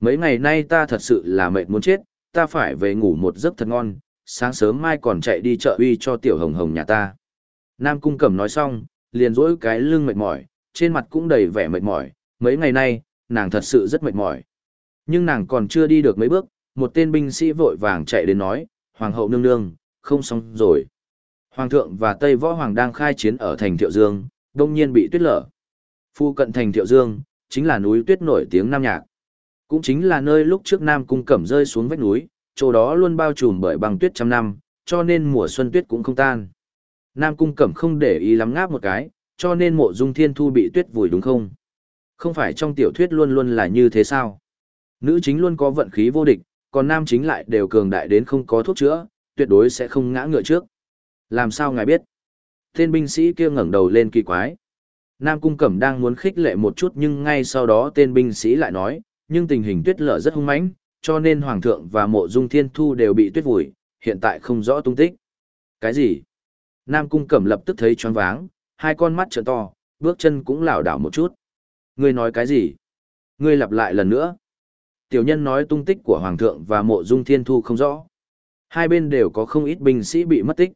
Mấy ngày nay ta thật sự là mệt muốn chết, ta phải về ngủ một giấc thật ngon, sáng sớm mai còn chạy đi chợ uy cho tiểu hồng hồng nhà ta. Nam Cung Cẩm nói xong, liền dỗi cái lưng mệt mỏi, trên mặt cũng đầy vẻ mệt mỏi, mấy ngày nay, nàng thật sự rất mệt mỏi. Nhưng nàng còn chưa đi được mấy bước, một tên binh sĩ vội vàng chạy đến nói, Hoàng hậu nương nương, không xong rồi. Hoàng thượng và Tây Võ Hoàng đang khai chiến ở thành Thiệu Dương, đông nhiên bị tuyết lở. Phu cận thành Thiệu Dương, chính là núi tuyết nổi tiếng Nam Nhạc. Cũng chính là nơi lúc trước Nam Cung Cẩm rơi xuống vách núi, chỗ đó luôn bao trùm bởi băng tuyết trăm năm, cho nên mùa xuân tuyết cũng không tan. Nam Cung Cẩm không để ý lắm ngáp một cái, cho nên mộ dung thiên thu bị tuyết vùi đúng không? Không phải trong tiểu thuyết luôn luôn là như thế sao? Nữ chính luôn có vận khí vô địch, còn nam chính lại đều cường đại đến không có thuốc chữa, tuyệt đối sẽ không ngã ngựa trước. Làm sao ngài biết? Tên binh sĩ kia ngẩng đầu lên kỳ quái. Nam Cung Cẩm đang muốn khích lệ một chút nhưng ngay sau đó tên binh sĩ lại nói, nhưng tình hình tuyết lở rất hung mãnh, cho nên Hoàng thượng và mộ dung thiên thu đều bị tuyết vùi, hiện tại không rõ tung tích. Cái gì? Nam Cung Cẩm lập tức thấy choáng váng, hai con mắt trợn to, bước chân cũng lảo đảo một chút. Ngươi nói cái gì? Ngươi lặp lại lần nữa. Tiểu nhân nói tung tích của Hoàng thượng và mộ dung thiên thu không rõ. Hai bên đều có không ít binh sĩ bị mất tích.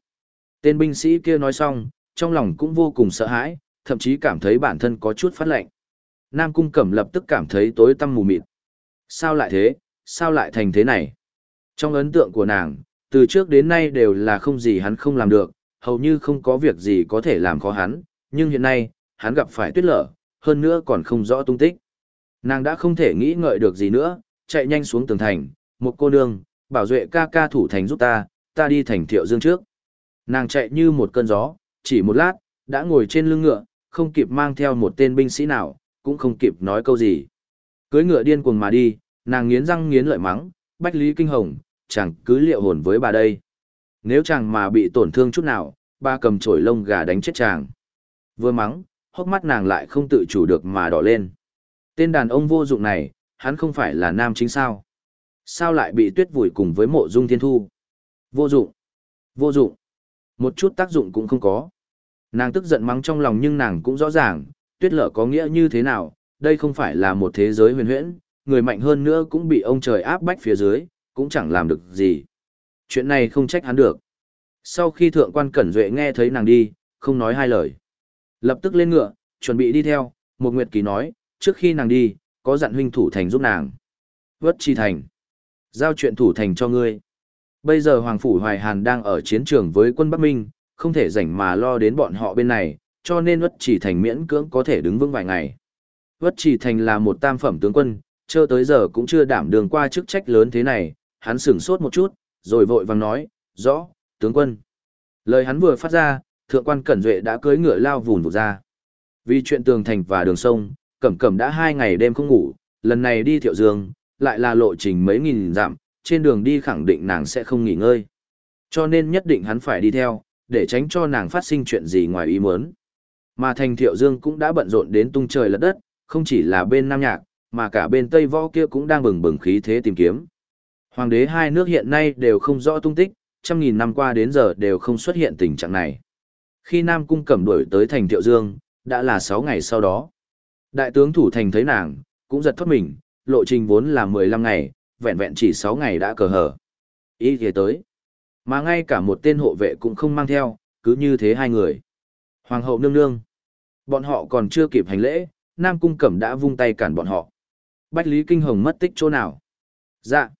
Tên binh sĩ kia nói xong, trong lòng cũng vô cùng sợ hãi, thậm chí cảm thấy bản thân có chút phát lệnh. Nam Cung Cẩm lập tức cảm thấy tối tăm mù mịt. Sao lại thế, sao lại thành thế này? Trong ấn tượng của nàng, từ trước đến nay đều là không gì hắn không làm được, hầu như không có việc gì có thể làm khó hắn, nhưng hiện nay, hắn gặp phải tuyết lở, hơn nữa còn không rõ tung tích. Nàng đã không thể nghĩ ngợi được gì nữa, chạy nhanh xuống tường thành, một cô nương, bảo duệ ca ca thủ thành giúp ta, ta đi thành thiệu dương trước. Nàng chạy như một cơn gió, chỉ một lát, đã ngồi trên lưng ngựa, không kịp mang theo một tên binh sĩ nào, cũng không kịp nói câu gì. Cưới ngựa điên cuồng mà đi, nàng nghiến răng nghiến lợi mắng, Bách Lý Kinh Hồng, chẳng cứ liệu hồn với bà đây. Nếu chàng mà bị tổn thương chút nào, ba cầm chổi lông gà đánh chết chàng. Vừa mắng, hốc mắt nàng lại không tự chủ được mà đỏ lên. Tên đàn ông vô dụng này, hắn không phải là nam chính sao. Sao lại bị tuyết vùi cùng với mộ dung thiên thu? Vô dụng. Vô dụng. Một chút tác dụng cũng không có. Nàng tức giận mắng trong lòng nhưng nàng cũng rõ ràng, tuyết lở có nghĩa như thế nào, đây không phải là một thế giới huyền huyễn, người mạnh hơn nữa cũng bị ông trời áp bách phía dưới, cũng chẳng làm được gì. Chuyện này không trách hắn được. Sau khi thượng quan Cẩn Duệ nghe thấy nàng đi, không nói hai lời. Lập tức lên ngựa, chuẩn bị đi theo, một nguyệt kỳ nói, trước khi nàng đi, có dặn huynh thủ thành giúp nàng. Vất chi thành. Giao chuyện thủ thành cho ngươi. Bây giờ Hoàng Phủ Hoài Hàn đang ở chiến trường với quân Bắc Minh, không thể rảnh mà lo đến bọn họ bên này, cho nên Vất chỉ thành miễn cưỡng có thể đứng vững vài ngày. Vất chỉ thành là một tam phẩm tướng quân, chưa tới giờ cũng chưa đảm đường qua chức trách lớn thế này, hắn sửng sốt một chút, rồi vội vàng nói, rõ, tướng quân. Lời hắn vừa phát ra, thượng quan Cẩn Duệ đã cưỡi ngựa lao vùn vụt ra. Vì chuyện tường thành và đường sông, Cẩm Cẩm đã hai ngày đêm không ngủ, lần này đi Thiệu Dương, lại là lộ trình mấy nghìn dặm, trên đường đi khẳng định nàng sẽ không nghỉ ngơi. Cho nên nhất định hắn phải đi theo, để tránh cho nàng phát sinh chuyện gì ngoài ý muốn. Mà thành Thiệu Dương cũng đã bận rộn đến tung trời lật đất, không chỉ là bên Nam Nhạc, mà cả bên Tây Võ kia cũng đang bừng bừng khí thế tìm kiếm. Hoàng đế hai nước hiện nay đều không rõ tung tích, trăm nghìn năm qua đến giờ đều không xuất hiện tình trạng này. Khi Nam Cung cẩm đuổi tới thành Thiệu Dương, đã là 6 ngày sau đó. Đại tướng thủ thành thấy nàng, cũng giật thoát mình, lộ trình vốn là 15 ngày, vẹn vẹn chỉ 6 ngày đã cờ hở. Ý thế tới. Mà ngay cả một tên hộ vệ cũng không mang theo, cứ như thế hai người. Hoàng hậu nương nương. Bọn họ còn chưa kịp hành lễ, Nam Cung Cẩm đã vung tay cản bọn họ. Bách Lý Kinh Hồng mất tích chỗ nào? Dạ.